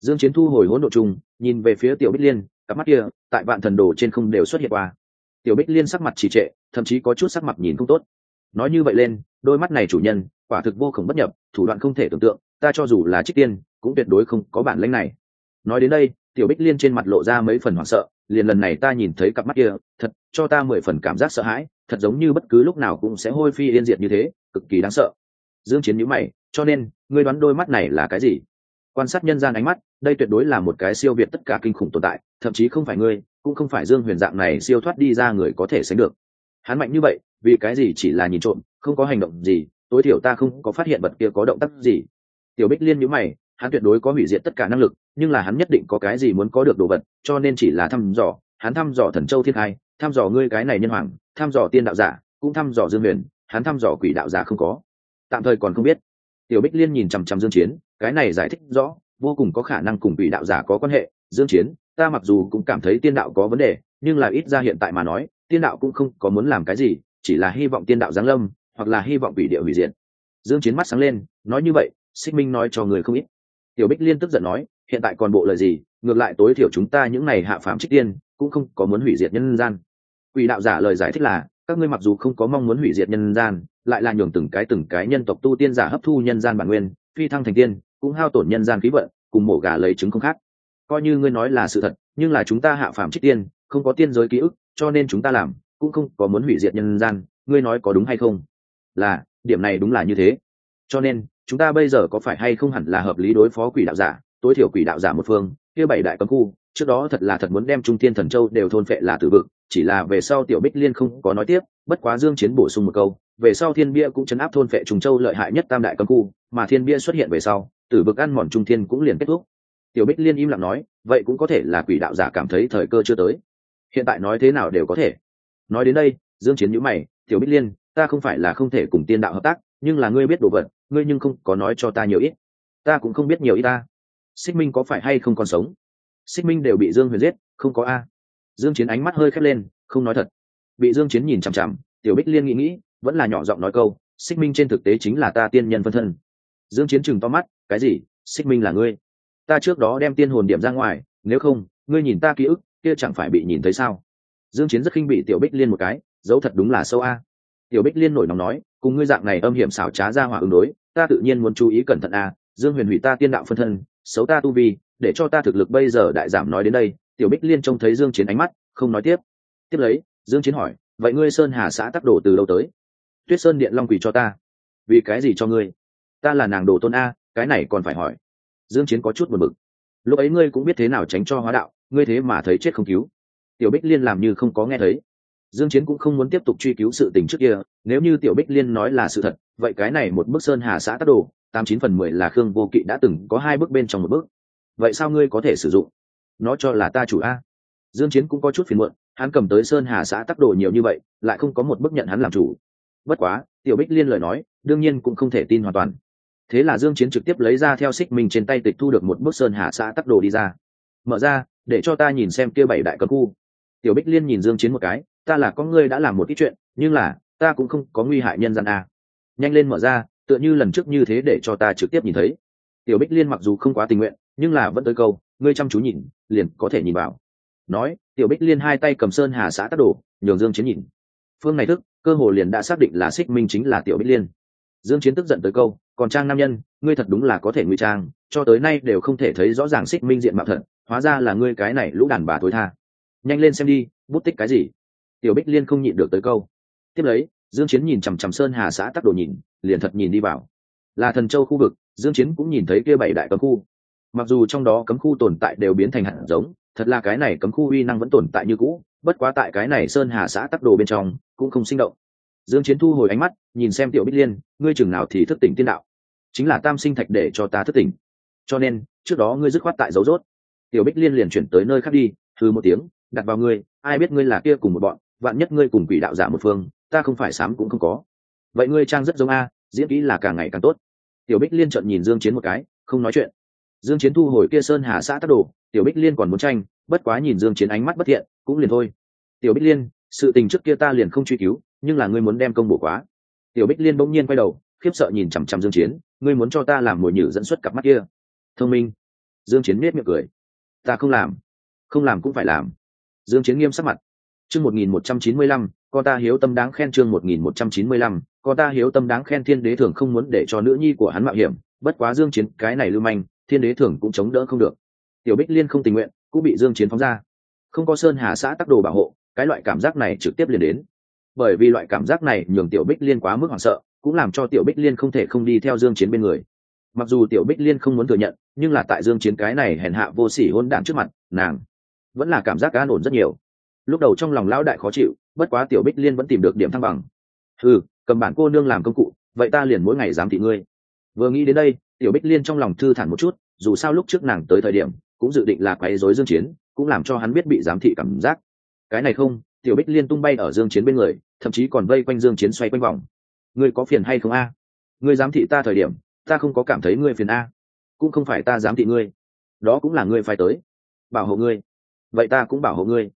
Speaker 1: Dương chiến thu hồi hỗn độ trùng, nhìn về phía tiểu bích liên cặp mắt kia tại vạn thần đồ trên không đều xuất hiện qua. Tiểu bích liên sắc mặt trì trệ thậm chí có chút sắc mặt nhìn không tốt. Nói như vậy lên đôi mắt này chủ nhân quả thực vô cùng bất nhập thủ đoạn không thể tưởng tượng ta cho dù là trích tiên cũng tuyệt đối không có bản lĩnh này. Nói đến đây tiểu bích liên trên mặt lộ ra mấy phần hoảng sợ liền lần này ta nhìn thấy cặp mắt kia thật cho ta mười phần cảm giác sợ hãi thật giống như bất cứ lúc nào cũng sẽ hôi phi yên diệt như thế cực kỳ đáng sợ. Dương chiến nhíu mày cho nên ngươi đoán đôi mắt này là cái gì? Quan sát nhân gian ánh mắt đây tuyệt đối là một cái siêu việt tất cả kinh khủng tồn tại, thậm chí không phải ngươi, cũng không phải dương huyền dạng này siêu thoát đi ra người có thể sánh được. Hắn mạnh như vậy, vì cái gì chỉ là nhìn trộm, không có hành động gì, tối thiểu ta không có phát hiện vật kia có động tác gì. Tiểu bích liên nhíu mày, hắn tuyệt đối có hủy diệt tất cả năng lực, nhưng là hắn nhất định có cái gì muốn có được đồ vật, cho nên chỉ là thăm dò, hắn thăm dò thần châu thiên hai thăm dò ngươi cái này nhân hoàng, thăm dò tiên đạo giả, cũng thăm dò dương huyền, hắn thăm dò quỷ đạo giả không có. Tạm thời còn không biết. Tiểu bích liên nhìn chằm chằm dương chiến, cái này giải thích rõ vô cùng có khả năng cùng quỷ đạo giả có quan hệ, dương chiến, ta mặc dù cũng cảm thấy tiên đạo có vấn đề, nhưng là ít ra hiện tại mà nói, tiên đạo cũng không có muốn làm cái gì, chỉ là hy vọng tiên đạo giáng lâm, hoặc là hy vọng quỷ địa hủy diệt. Dương chiến mắt sáng lên, nói như vậy, xích minh nói cho người không ít. Tiểu bích liên tức giận nói, hiện tại còn bộ lời gì, ngược lại tối thiểu chúng ta những này hạ phàm trích tiên, cũng không có muốn hủy diệt nhân gian. Quỷ đạo giả lời giải thích là, các ngươi mặc dù không có mong muốn hủy diệt nhân gian, lại là nhường từng cái từng cái nhân tộc tu tiên giả hấp thu nhân gian bản nguyên, phi thăng thành tiên cũng hao tổn nhân gian khí vận, cùng mổ gà lấy trứng không khác. Coi như ngươi nói là sự thật, nhưng là chúng ta hạ phàm trích tiên, không có tiên giới ký ức, cho nên chúng ta làm, cũng không có muốn hủy diệt nhân gian, ngươi nói có đúng hay không? Là, điểm này đúng là như thế. Cho nên, chúng ta bây giờ có phải hay không hẳn là hợp lý đối phó quỷ đạo giả, tối thiểu quỷ đạo giả một phương, kia bảy đại cấm khu, trước đó thật là thật muốn đem trung thiên thần châu đều thôn phệ là tử vực, chỉ là về sau tiểu bích liên không có nói tiếp, bất quá dương chiến bổ sung một câu, về sau thiên bia cũng chấn áp thôn phệ trùng châu lợi hại nhất tam đại cấm khu, mà thiên bia xuất hiện về sau tử vực ăn mòn trung thiên cũng liền kết thúc. Tiểu bích liên im lặng nói, vậy cũng có thể là quỷ đạo giả cảm thấy thời cơ chưa tới. Hiện tại nói thế nào đều có thể. Nói đến đây, dương chiến nhíu mày, tiểu bích liên, ta không phải là không thể cùng tiên đạo hợp tác, nhưng là ngươi biết đồ vật, ngươi nhưng không có nói cho ta nhiều ít. Ta cũng không biết nhiều ít ta. Xích minh có phải hay không còn sống? Xích minh đều bị dương huyền giết, không có a. Dương chiến ánh mắt hơi khép lên, không nói thật. Bị dương chiến nhìn chằm chằm, tiểu bích liên nghĩ nghĩ, vẫn là nhỏ giọng nói câu, xích minh trên thực tế chính là ta tiên nhân phân thân dương chiến chừng to mắt, cái gì? Xích minh là ngươi? Ta trước đó đem tiên hồn điểm ra ngoài, nếu không, ngươi nhìn ta ký ức, kia chẳng phải bị nhìn thấy sao? Dương chiến rất khinh bị tiểu bích liên một cái dấu thật đúng là sâu a. Tiểu bích liên nổi nóng nói, cùng ngươi dạng này âm hiểm xảo trá ra hỏa ứng đối, ta tự nhiên muốn chú ý cẩn thận a, dương huyền hủy ta tiên đạo phân thân, xấu ta tu vi, để cho ta thực lực bây giờ đại giảm nói đến đây. Tiểu bích liên trông thấy dương chiến ánh mắt, không nói tiếp. Tiếp lấy, dương chiến hỏi, vậy ngươi sơn hà xã tác đổ từ đâu tới? Tuyết sơn điện long quỷ cho ta. Vì cái gì cho ngươi? Ta là nàng đồ tôn a, cái này còn phải hỏi. Dương chiến có chút buồn bực. Lúc ấy ngươi cũng biết thế nào tránh cho hóa đạo, ngươi thế mà thấy chết không cứu. Tiểu bích liên làm như không có nghe thấy. Dương chiến cũng không muốn tiếp tục truy cứu sự tình trước kia, nếu như tiểu bích liên nói là sự thật, vậy cái này một bức sơn hà xã tác đồ, tám chín phần mười là khương vô kỵ đã từng có hai bước bên trong một bước. Vậy sao ngươi có thể sử dụng? Nó cho là ta chủ a. Dương chiến cũng có chút phiền muộn, hắn cầm tới sơn hà xã tác đồ nhiều như vậy, lại không có một bước nhận hắn làm chủ. Bất quá, tiểu bích liên lời nói, đương nhiên cũng không thể tin hoàn toàn thế là dương chiến trực tiếp lấy ra theo xích mình trên tay tịch thu được một bức sơn hà xã tắc đồ đi ra. Mở ra, để cho ta nhìn xem kia bảy đại cấm khu. Tiểu bích liên nhìn dương chiến một cái, ta là có ngươi đã làm một ít chuyện, nhưng là, ta cũng không có nguy hại nhân dân à nhanh lên mở ra, tựa như lần trước như thế để cho ta trực tiếp nhìn thấy. Tiểu bích liên mặc dù không quá tình nguyện, nhưng là vẫn tới câu, ngươi chăm chú nhìn, liền có thể nhìn vào. Nói, tiểu bích liên hai tay cầm sơn hà xã tắc đồ, nhường dương chiến nhìn. Phương này thức, cơ hồ liền đã xác định là xích minh chính là tiểu bích liên dương chiến tức giận tới câu, còn trang nam nhân, ngươi thật đúng là có thể ngụy trang, cho tới nay đều không thể thấy rõ ràng xích minh diện mạo thật, hóa ra là ngươi cái này lũ đàn bà tối tha. Nhanh lên xem đi, bút tích cái gì? Tiểu bích liên không nhịn được tới câu. Tiếp lấy, dương chiến nhìn chằm chằm sơn hà xã tắc đồ nhìn, liền thật nhìn đi vào. Là thần châu khu vực, dương chiến cũng nhìn thấy kia bảy đại cấm khu. Mặc dù trong đó cấm khu tồn tại đều biến thành hạt giống, thật là cái này cấm khu uy năng vẫn tồn tại như cũ, bất quá tại cái này sơn hà xã tắc đồ bên trong, cũng không sinh động dương chiến thu hồi ánh mắt, nhìn xem tiểu bích liên, ngươi chừng nào thì thức tỉnh tiên đạo. Chính là tam sinh thạch để cho ta thức tỉnh. Cho nên, trước đó ngươi dứt khoát tại dấu rốt. Tiểu bích liên liền chuyển tới nơi khác đi thư một tiếng, đặt vào ngươi, ai biết ngươi là kia cùng một bọn, vạn nhất ngươi cùng quỷ đạo giả một phương, ta không phải sám cũng không có. Vậy ngươi trang rất giống a, diễn kỹ là càng ngày càng tốt. Tiểu bích liên trợn nhìn dương chiến một cái, không nói chuyện. Dương chiến thu hồi kia sơn hà xã tác đồ, tiểu bích liên còn muốn tranh, bất quá nhìn dương chiến ánh mắt bất thiện, cũng liền thôi. Tiểu bích liên, sự tình trước kia ta liền không truy cứu nhưng là ngươi muốn đem công bổ quá. Tiểu bích liên bỗng nhiên quay đầu khiếp sợ nhìn chằm chằm dương chiến ngươi muốn cho ta làm mồi nhử dẫn xuất cặp mắt kia. Thông minh. Dương chiến biết miệng cười. Ta không làm. Không làm cũng phải làm. Dương chiến nghiêm sắc mặt. Chương 1195, con ta hiếu tâm đáng khen chương 1195, con ta hiếu tâm đáng khen thiên đế thường không muốn để cho nữ nhi của hắn mạo hiểm. Bất quá dương chiến cái này lưu manh thiên đế thường cũng chống đỡ không được. Tiểu bích liên không tình nguyện cũng bị dương chiến phóng ra. Không có sơn hà xã tác đồ bảo hộ cái loại cảm giác này trực tiếp liền đến bởi vì loại cảm giác này nhường tiểu bích liên quá mức hoảng sợ, cũng làm cho tiểu bích liên không thể không đi theo dương chiến bên người. Mặc dù tiểu bích liên không muốn thừa nhận, nhưng là tại dương chiến cái này hèn hạ vô sỉ hôn đản trước mặt, nàng vẫn là cảm giác an ổn rất nhiều. Lúc đầu trong lòng lão đại khó chịu, bất quá tiểu bích liên vẫn tìm được điểm thăng bằng. Ừ cầm bản cô nương làm công cụ, vậy ta liền mỗi ngày giám thị ngươi. Vừa nghĩ đến đây, tiểu bích liên trong lòng thư thản một chút, dù sao lúc trước nàng tới thời điểm, cũng dự định là quấy rối dương chiến, cũng làm cho hắn biết bị giám thị cảm giác. Cái này không tiểu bích liên tung bay ở dương chiến bên người, thậm chí còn vây quanh dương chiến xoay quanh vòng. Ngươi có phiền hay không a? Ngươi giám thị ta thời điểm, ta không có cảm thấy ngươi phiền a. Cũng không phải ta giám thị ngươi. Đó cũng là ngươi phải tới. Bảo hộ ngươi. Vậy ta cũng bảo hộ ngươi.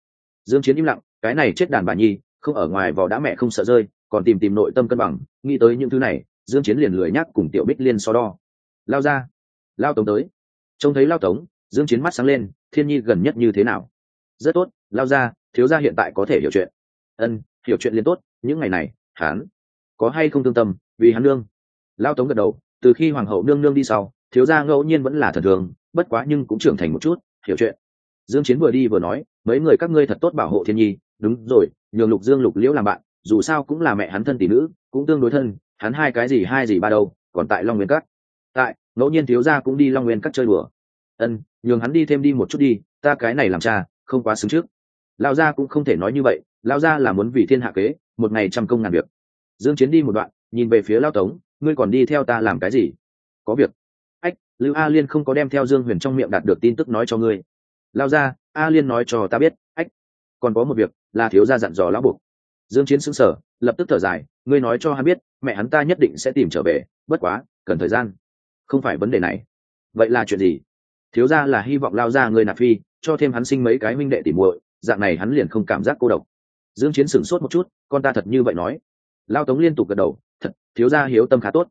Speaker 1: Dương chiến im lặng, cái này chết đàn bà nhi, không ở ngoài vỏ đã mẹ không sợ rơi, còn tìm tìm nội tâm cân bằng, nghĩ tới những thứ này, dương chiến liền lười nhắc cùng tiểu bích liên so đo. Lao ra. Lao tống tới. Trông thấy lao tống, dương chiến mắt sáng lên, thiên nhi gần nhất như thế nào? Rất tốt, lao ra thiếu gia hiện tại có thể hiểu chuyện. Ân, hiểu chuyện liên tốt, những ngày này, hắn có hay không thương tâm, vì hắn nương. Lao tống gật đầu, từ khi hoàng hậu nương nương đi sau, thiếu gia ngẫu nhiên vẫn là thần thường, bất quá nhưng cũng trưởng thành một chút, hiểu chuyện. Dương chiến vừa đi vừa nói, mấy người các ngươi thật tốt bảo hộ thiên nhi, đúng rồi, nhường lục dương lục liễu làm bạn, dù sao cũng là mẹ hắn thân tỷ nữ, cũng tương đối thân, hắn hai cái gì hai gì ba đâu, còn tại long nguyên cát tại, ngẫu nhiên thiếu gia cũng đi long nguyên cát chơi đùa. Ân, nhường hắn đi thêm đi một chút đi, ta cái này làm cha, không quá xứng trước lao gia cũng không thể nói như vậy lao gia là muốn vì thiên hạ kế một ngày trăm công ngàn việc. Dương chiến đi một đoạn nhìn về phía lao tống ngươi còn đi theo ta làm cái gì? Có việc. Ách lưu a liên không có đem theo dương huyền trong miệng đạt được tin tức nói cho ngươi. Lao gia, a liên nói cho ta biết. Ách còn có một việc là thiếu gia dặn dò lão buộc. Dương chiến sững sờ lập tức thở dài ngươi nói cho hắn biết mẹ hắn ta nhất định sẽ tìm trở về bất quá cần thời gian. Không phải vấn đề này. Vậy là chuyện gì? Thiếu gia là hy vọng lao ra người nạp phi cho thêm hắn sinh mấy cái minh đệ tỉ muội dạng này hắn liền không cảm giác cô độc. Dương chiến sửng sốt một chút, con ta thật như vậy nói. Lao tống liên tục gật đầu, thật, thiếu gia hiếu tâm khá tốt.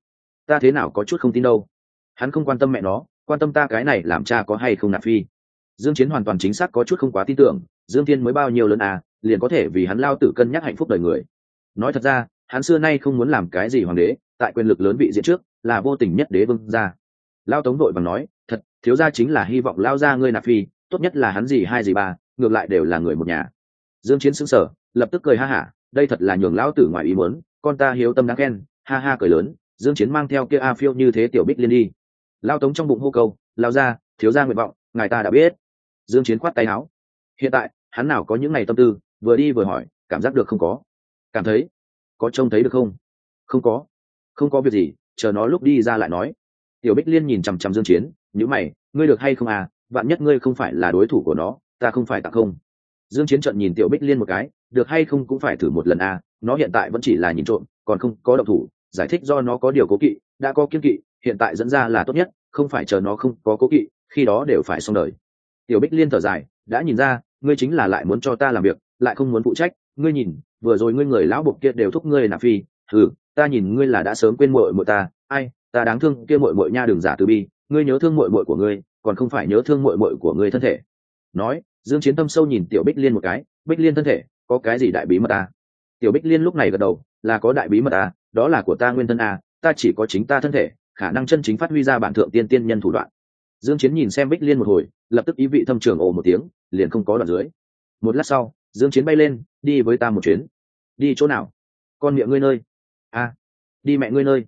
Speaker 1: Ta thế nào có chút không tin đâu. Hắn không quan tâm mẹ nó, quan tâm ta cái này làm cha có hay không nạp phi. Dương chiến hoàn toàn chính xác có chút không quá tin tưởng, dương thiên mới bao nhiêu lớn à liền có thể vì hắn lao tử cân nhắc hạnh phúc đời người. Nói thật ra, hắn xưa nay không muốn làm cái gì hoàng đế, tại quyền lực lớn vị diện trước, là vô tình nhất đế vương gia. Lao tống đội bằng nói, thật, thiếu gia chính là hy vọng lao ra ngươi nạp phi, tốt nhất là hắn gì hai gì ba ngược lại đều là người một nhà. Dương chiến sững sờ, lập tức cười ha hả, đây thật là nhường lão tử ngoài ý muốn, con ta hiếu tâm đáng khen, ha ha cười lớn, dương chiến mang theo kia a phiêu như thế tiểu bích liên đi. Lao tống trong bụng hô câu, lao ra, thiếu gia nguyện vọng, ngài ta đã biết. Dương chiến khoát tay áo. Hiện tại, hắn nào có những ngày tâm tư, vừa đi vừa hỏi, cảm giác được không có. Cảm thấy, có trông thấy được không? Không có. Không có việc gì, chờ nó lúc đi ra lại nói. Tiểu bích liên nhìn chằm chằm dương chiến nhíu mày, ngươi được hay không à? Vạn nhất ngươi không phải là đối thủ của nó ta không phải tặng không. Dương chiến trận nhìn tiểu bích liên một cái, được hay không cũng phải thử một lần à nó hiện tại vẫn chỉ là nhìn trộm, còn không có động thủ, giải thích do nó có điều cố kỵ, đã có kiên kỵ, hiện tại dẫn ra là tốt nhất, không phải chờ nó không có cố kỵ, khi đó đều phải xong đời. Tiểu bích liên thở dài, đã nhìn ra, ngươi chính là lại muốn cho ta làm việc, lại không muốn phụ trách, ngươi nhìn, vừa rồi ngươi người lão bục kia đều thúc ngươi nạp phi thử ta nhìn ngươi là đã sớm quên muội muội ta, ai, ta đáng thương kia muội muội nha đừng giả từ bi, ngươi nhớ thương muội muội của ngươi, còn không phải nhớ thương muội muội của ngươi thân thể. Nói dương chiến tâm sâu nhìn tiểu bích liên một cái bích liên thân thể có cái gì đại bí mật à? tiểu bích liên lúc này gật đầu là có đại bí mật à đó là của ta nguyên thân à ta chỉ có chính ta thân thể khả năng chân chính phát huy ra bản thượng tiên tiên nhân thủ đoạn. Dương chiến nhìn xem bích liên một hồi lập tức ý vị thâm trường ồ một tiếng liền không có đoạn dưới. Một lát sau dương chiến bay lên đi với ta một chuyến. Đi chỗ nào? Con miệng ngươi nơi. A à, đi mẹ ngươi nơi.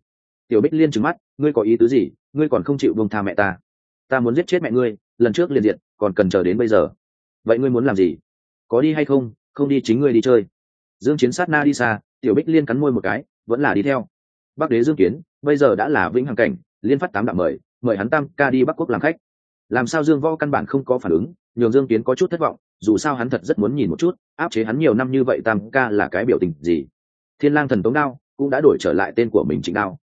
Speaker 1: Tiểu bích liên trừng mắt ngươi có ý tứ gì? Ngươi còn không chịu buông tha mẹ ta. Ta muốn giết chết mẹ ngươi lần trước liền diệt còn cần chờ đến bây giờ vậy ngươi muốn làm gì? Có đi hay không? Không đi chính ngươi đi chơi. Dương chiến sát na đi xa, tiểu bích liên cắn môi một cái, vẫn là đi theo. Bắc đế dương kiến, bây giờ đã là vĩnh hằng cảnh, liên phát tám đạm mời mời hắn tam ca đi bắc quốc làm khách. Làm sao dương võ căn bản không có phản ứng, nhường dương kiến có chút thất vọng, dù sao hắn thật rất muốn nhìn một chút, áp chế hắn nhiều năm như vậy tam ca là cái biểu tình gì? Thiên lang thần tống đao cũng đã đổi trở lại tên của mình chính đao.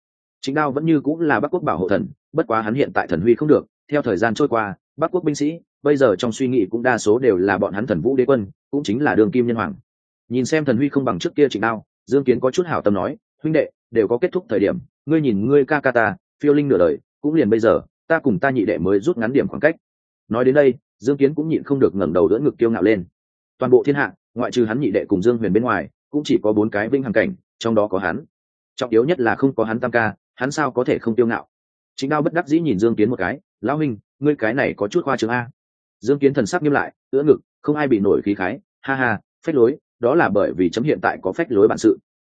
Speaker 1: Chính đao vẫn như cũng là bắc quốc bảo hộ thần, bất quá hắn hiện tại thần huy không được, theo thời gian trôi qua bắc quốc binh sĩ, bây giờ trong suy nghĩ cũng đa số đều là bọn hắn thần vũ đế quân, cũng chính là đường kim nhân hoàng. Nhìn xem thần huy không bằng trước kia trịnh đao, dương kiến có chút hảo tâm nói, huynh đệ, đều có kết thúc thời điểm, ngươi nhìn ngươi ca ca ta, phiêu linh nửa đời, cũng liền bây giờ, ta cùng ta nhị đệ mới rút ngắn điểm khoảng cách. Nói đến đây, dương kiến cũng nhịn không được ngẩng đầu đỡ ngực kiêu ngạo lên. Toàn bộ thiên hạ, ngoại trừ hắn nhị đệ cùng dương huyền bên ngoài, cũng chỉ có bốn cái vinh hằng cảnh, trong đó có hắn. Trọng yếu nhất là không có hắn tam ca, hắn sao có thể không tiêu ngạo? Chính đao bất đắc dĩ nhìn dương kiến một cái, lão huynh ngươi cái này có chút khoa trương a. Dương kiến thần sắc nghiêm lại, ưỡn ngực, không ai bị nổi khí khái, ha ha, phách lối, đó là bởi vì chấm hiện tại có phách lối bản sự.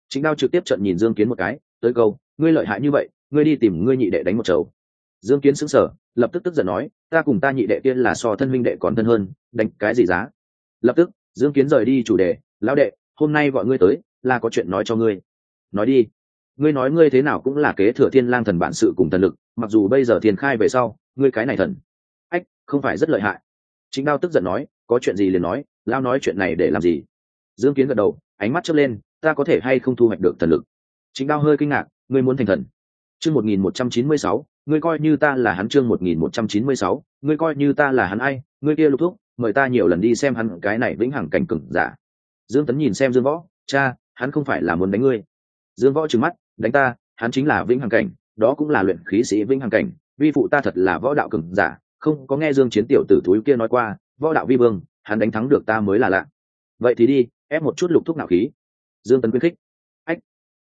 Speaker 1: Chính đao trực tiếp trận nhìn dương kiến một cái, tới câu, ngươi lợi hại như vậy, ngươi đi tìm ngươi nhị đệ đánh một chầu. Dương kiến sững sờ, lập tức tức giận nói, ta cùng ta nhị đệ tiên là so thân huynh đệ còn thân hơn, đánh cái gì giá? Lập tức, dương kiến rời đi chủ đề, lão đệ, hôm nay gọi ngươi tới, là có chuyện nói cho ngươi. Nói đi. Ngươi nói ngươi thế nào cũng là kế thừa thiên lang thần bản sự cùng thần lực, mặc dù bây giờ thiên khai về sau ngươi cái này thần. Ách, không phải rất lợi hại. Chính đao tức giận nói, có chuyện gì liền nói lao nói chuyện này để làm gì? Dương kiến gật đầu, ánh mắt chớp lên, ta có thể hay không thu hoạch được thần lực? Chính đao hơi kinh ngạc, ngươi muốn thành thần. Chương một nghìn một trăm chín mươi sáu, ngươi coi như ta là hắn chương một nghìn một trăm chín mươi sáu, ngươi coi như ta là hắn ai, ngươi kia lục thúc, mời ta nhiều lần đi xem hắn cái này vĩnh hằng cảnh cừng giả. Dương tấn nhìn xem dương võ, cha, hắn không phải là muốn đánh ngươi. Dương võ trừng mắt, đánh ta, hắn chính là vĩnh hằng cảnh, đó cũng là luyện khí sĩ vĩnh hằng cảnh vi phụ ta thật là võ đạo cường giả, không có nghe dương chiến tiểu tử túi kia nói qua, võ đạo vi vương, hắn đánh thắng được ta mới là lạ. Vậy thì đi, ép một chút lục thúc nạo khí. Dương tấn khuyến khích. Ách,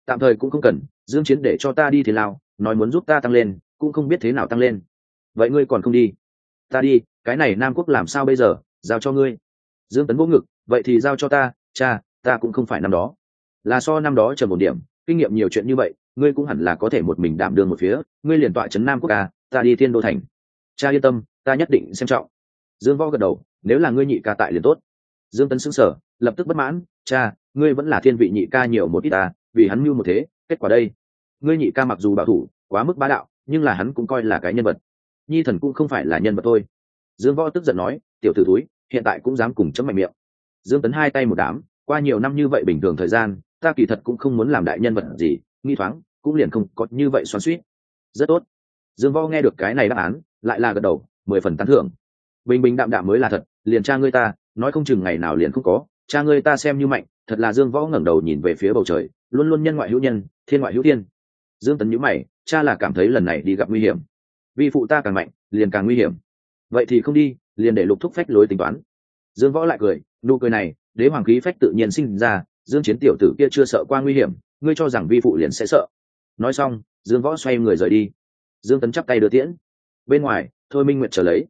Speaker 1: tạm thời cũng không cần, dương chiến để cho ta đi thì lao, nói muốn giúp ta tăng lên, cũng không biết thế nào tăng lên. Vậy ngươi còn không đi? Ta đi, cái này nam quốc làm sao bây giờ, giao cho ngươi. Dương tấn vỗ ngực, vậy thì giao cho ta, cha, ta cũng không phải năm đó. Là so năm đó chờ một điểm, kinh nghiệm nhiều chuyện như vậy, ngươi cũng hẳn là có thể một mình đảm đương một phía, ngươi liền tọa trấn nam quốc ca ta đi thiên đô thành. Cha yên tâm, ta nhất định xem trọng. Dương võ gật đầu, nếu là ngươi nhị ca tại liền tốt. Dương tấn xứng sở lập tức bất mãn, cha, ngươi vẫn là thiên vị nhị ca nhiều một ít ta, vì hắn mưu một thế, kết quả đây. Ngươi nhị ca mặc dù bảo thủ, quá mức bá đạo, nhưng là hắn cũng coi là cái nhân vật. Nhi thần cũng không phải là nhân vật thôi. Dương võ tức giận nói, tiểu t ử túi hiện tại cũng dám cùng chấm mạnh miệng. Dương tấn hai tay một đám, qua nhiều năm như vậy bình thường thời gian, ta kỳ thật cũng không muốn làm đại nhân vật gì, nghi thoáng, cũng liền không có như vậy xoắn suýt rất tốt dương võ nghe được cái này đáp án, lại là gật đầu, mười phần tán thưởng. Bình bình đạm đạm mới là thật, liền cha ngươi ta, nói không chừng ngày nào liền không có, cha ngươi ta xem như mạnh, thật là dương võ ngẩng đầu nhìn về phía bầu trời, luôn luôn nhân ngoại hữu nhân, thiên ngoại hữu thiên. Dương tấn nhữ mày, cha là cảm thấy lần này đi gặp nguy hiểm. Vì phụ ta càng mạnh, liền càng nguy hiểm. Vậy thì không đi, liền để lục thúc phách lối tính toán. Dương võ lại cười, nụ cười này, đế hoàng khí phách tự nhiên sinh ra, dương chiến tiểu tử kia chưa sợ qua nguy hiểm, ngươi cho rằng vi phụ liền sẽ sợ. Nói xong, dương võ xoay người rời đi dương tấn chắp tay đưa tiễn. Bên ngoài, thôi minh nguyệt trở lấy.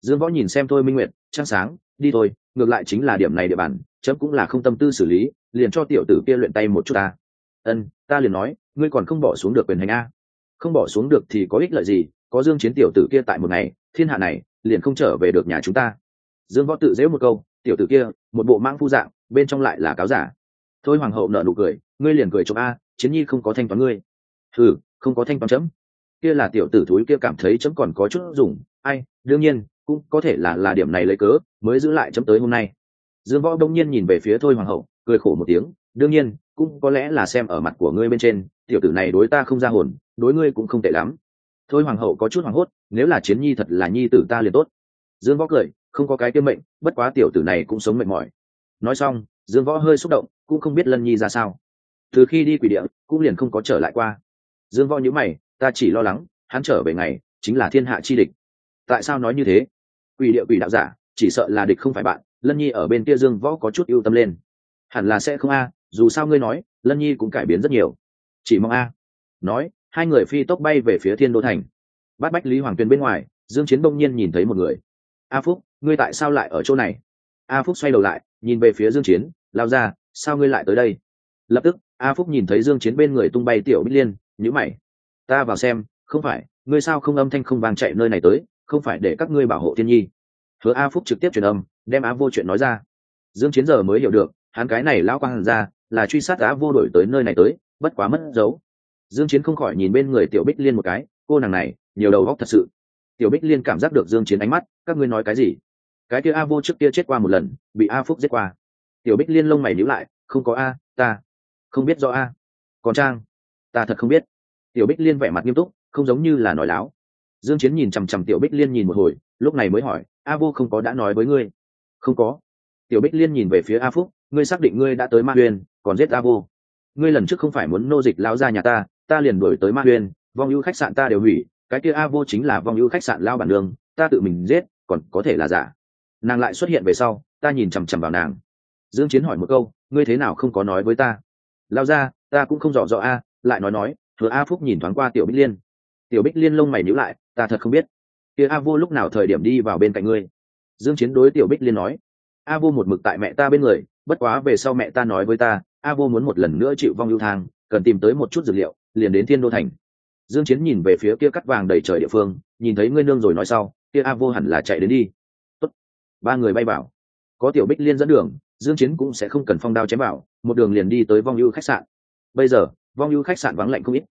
Speaker 1: Dương võ nhìn xem thôi minh nguyệt, trăng sáng, đi thôi, ngược lại chính là điểm này địa bàn, chấm cũng là không tâm tư xử lý, liền cho tiểu tử kia luyện tay một chút ta. Ân, ta liền nói, ngươi còn không bỏ xuống được quyền hành a. Không bỏ xuống được thì có ích lợi gì, có dương chiến tiểu tử kia tại một ngày, thiên hạ này, liền không trở về được nhà chúng ta. Dương võ tự dễ một câu, tiểu tử kia, một bộ mang phu dạng, bên trong lại là cáo giả. Thôi hoàng hậu nợ nụ cười, ngươi liền cười chụp a, chiến nhi không có thanh toán ngươi. Ừ không có thanh toán chấm kia là tiểu tử thúi kia cảm thấy chấm còn có chút dùng. Ai, đương nhiên, cũng có thể là là điểm này lấy cớ, mới giữ lại chấm tới hôm nay. Dương võ đông nhiên nhìn về phía thôi hoàng hậu, cười khổ một tiếng. Đương nhiên, cũng có lẽ là xem ở mặt của ngươi bên trên, tiểu tử này đối ta không ra hồn, đối ngươi cũng không tệ lắm. Thôi hoàng hậu có chút hoảng hốt, nếu là chiến nhi thật là nhi tử ta liền tốt. Dương võ cười, không có cái kiêm mệnh, bất quá tiểu tử này cũng sống mệt mỏi. Nói xong, dương võ hơi xúc động, cũng không biết lân nhi ra sao. Từ khi đi quỷ địa, cũng liền không có trở lại qua. Dương võ nhữ mày ta chỉ lo lắng, hắn trở về ngày, chính là thiên hạ chi địch. Tại sao nói như thế? Quỷ địa quỷ đạo giả, chỉ sợ là địch không phải bạn, lân nhi ở bên kia dương võ có chút ưu tâm lên. Hẳn là sẽ không a, dù sao ngươi nói, lân nhi cũng cải biến rất nhiều. Chỉ mong a. Nói, hai người phi tốc bay về phía thiên đô thành. Bát bách lý hoàng tuyền bên ngoài, dương chiến bỗng nhiên nhìn thấy một người. A phúc, ngươi tại sao lại ở chỗ này? A phúc xoay đầu lại, nhìn về phía dương chiến, lao ra, sao ngươi lại tới đây? Lập tức, a phúc nhìn thấy dương chiến bên người tung bay tiểu bích liên, nhíu mày ta vào xem, không phải, ngươi sao không âm thanh không vang chạy nơi này tới, không phải để các ngươi bảo hộ thiên nhi. Hứa a phúc trực tiếp truyền âm, đem á vô chuyện nói ra. Dương chiến giờ mới hiểu được, hắn cái này lão quang ra, là truy sát á vô đổi tới nơi này tới, bất quá mất dấu. Dương chiến không khỏi nhìn bên người tiểu bích liên một cái, cô nàng này, nhiều đầu óc thật sự. Tiểu bích liên cảm giác được dương chiến ánh mắt, các ngươi nói cái gì? Cái kia a vô trước kia chết qua một lần, bị a phúc giết qua. Tiểu bích liên lông mày nhíu lại, không có a, ta. Không biết do a. Còn trang, ta thật không biết tiểu bích liên vẻ mặt nghiêm túc, không giống như là nói láo. Dương chiến nhìn chằm chằm tiểu bích liên nhìn một hồi, lúc này mới hỏi, a vô không có đã nói với ngươi? Không có. Tiểu bích liên nhìn về phía a phúc, ngươi xác định ngươi đã tới ma huyền, còn giết a vô? Ngươi lần trước không phải muốn nô dịch lao ra nhà ta ta liền đuổi tới ma huyền, vong ưu khách sạn ta đều hủy, cái kia a vô chính là vong ưu khách sạn lao bản đường ta tự mình giết, còn có thể là giả? Nàng lại xuất hiện về sau, ta nhìn chằm chằm vào nàng. Dương chiến hỏi một câu, ngươi thế nào không có nói với ta? Lao ra ta cũng không rõ rõ a, lại nói nói thừa a phúc nhìn thoáng qua tiểu bích liên. Tiểu bích liên lông mày nhíu lại, ta thật không biết. Kia a vô lúc nào thời điểm đi vào bên cạnh ngươi? Dương chiến đối tiểu bích liên nói. A vô một mực tại mẹ ta bên người, bất quá về sau mẹ ta nói với ta, a vô muốn một lần nữa chịu vong ưu thang, cần tìm tới một chút dược liệu, liền đến thiên đô thành. Dương chiến nhìn về phía kia cắt vàng đầy trời địa phương, nhìn thấy ngươi nương rồi nói sau, kia a vô hẳn là chạy đến đi. Tốt. ba người bay bảo có tiểu bích liên dẫn đường, dương chiến cũng sẽ không cần phong đao chém bảo một đường liền đi tới vong ưu khách sạn. Bây giờ vong ưu khách sạn vắng lạnh không ít.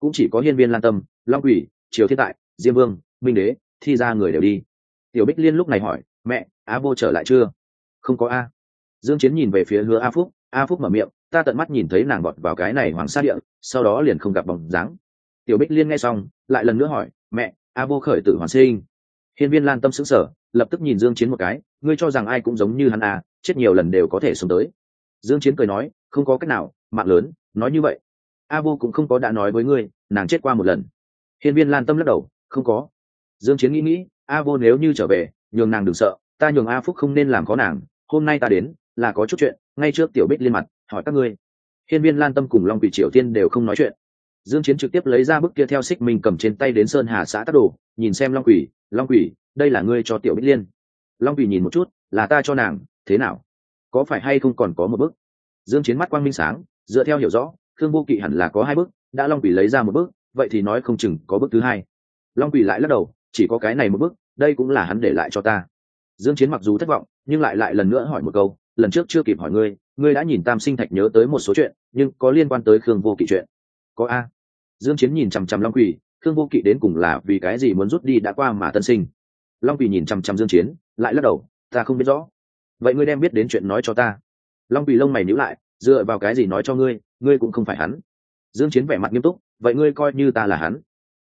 Speaker 1: Cũng chỉ có hiên viên lan tâm, long quỷ, triều thiên tại, diêm vương, minh đế, thi ra người đều đi. Tiểu bích liên lúc này hỏi, mẹ, a vô trở lại chưa? Không có a. Dương chiến nhìn về phía hứa a phúc a phúc mở miệng, ta tận mắt nhìn thấy nàng bọt vào cái này hoàng sa địa, sau đó liền không gặp bóng dáng. Tiểu bích liên nghe xong, lại lần nữa hỏi, mẹ, a vô khởi tử hoàn sinh. Hiên viên lan tâm sững sờ, lập tức nhìn dương chiến một cái, ngươi cho rằng ai cũng giống như hắn à chết nhiều lần đều có thể sống tới. Dương chiến cười nói, không có cách nào, mạng lớn, nói như vậy a vô cũng không có đã nói với ngươi, nàng chết qua một lần. Hiên viên lan tâm lắc đầu, không có. Dương chiến nghĩ nghĩ, a vô nếu như trở về, nhường nàng đừng sợ, ta nhường a phúc không nên làm khó nàng, hôm nay ta đến, là có chút chuyện, ngay trước tiểu bích liên mặt, hỏi các ngươi. Hiên viên lan tâm cùng long quỷ triều tiên đều không nói chuyện. Dương chiến trực tiếp lấy ra bức kia theo xích mình cầm trên tay đến sơn hà xã tác đồ, nhìn xem long quỷ long quỷ, đây là ngươi cho tiểu bích liên. Long quỷ nhìn một chút, là ta cho nàng, thế nào? Có phải hay không còn có một bức? Dương chiến mắt quang minh sáng, dựa theo hiểu rõ thương vô kỵ hẳn là có hai bước, đã long quỷ lấy ra một bước, vậy thì nói không chừng có bước thứ hai. Long quỷ lại lắc đầu chỉ có cái này một bước, đây cũng là hắn để lại cho ta. Dương chiến mặc dù thất vọng nhưng lại lại lần nữa hỏi một câu lần trước chưa kịp hỏi ngươi ngươi đã nhìn tam sinh thạch nhớ tới một số chuyện nhưng có liên quan tới khương vô kỵ chuyện. Có a. Dương chiến nhìn chằm chằm long quỷ khương vô kỵ đến cùng là vì cái gì muốn rút đi đã qua mà tân sinh? Long quỷ nhìn chằm chằm dương chiến lại lắc đầu ta không biết rõ. Vậy ngươi đem biết đến chuyện nói cho ta. Long quỷ lông mày nhíu lại dựa vào cái gì nói cho ngươi ngươi cũng không phải hắn. Dương chiến vẻ mặt nghiêm túc, vậy ngươi coi như ta là hắn.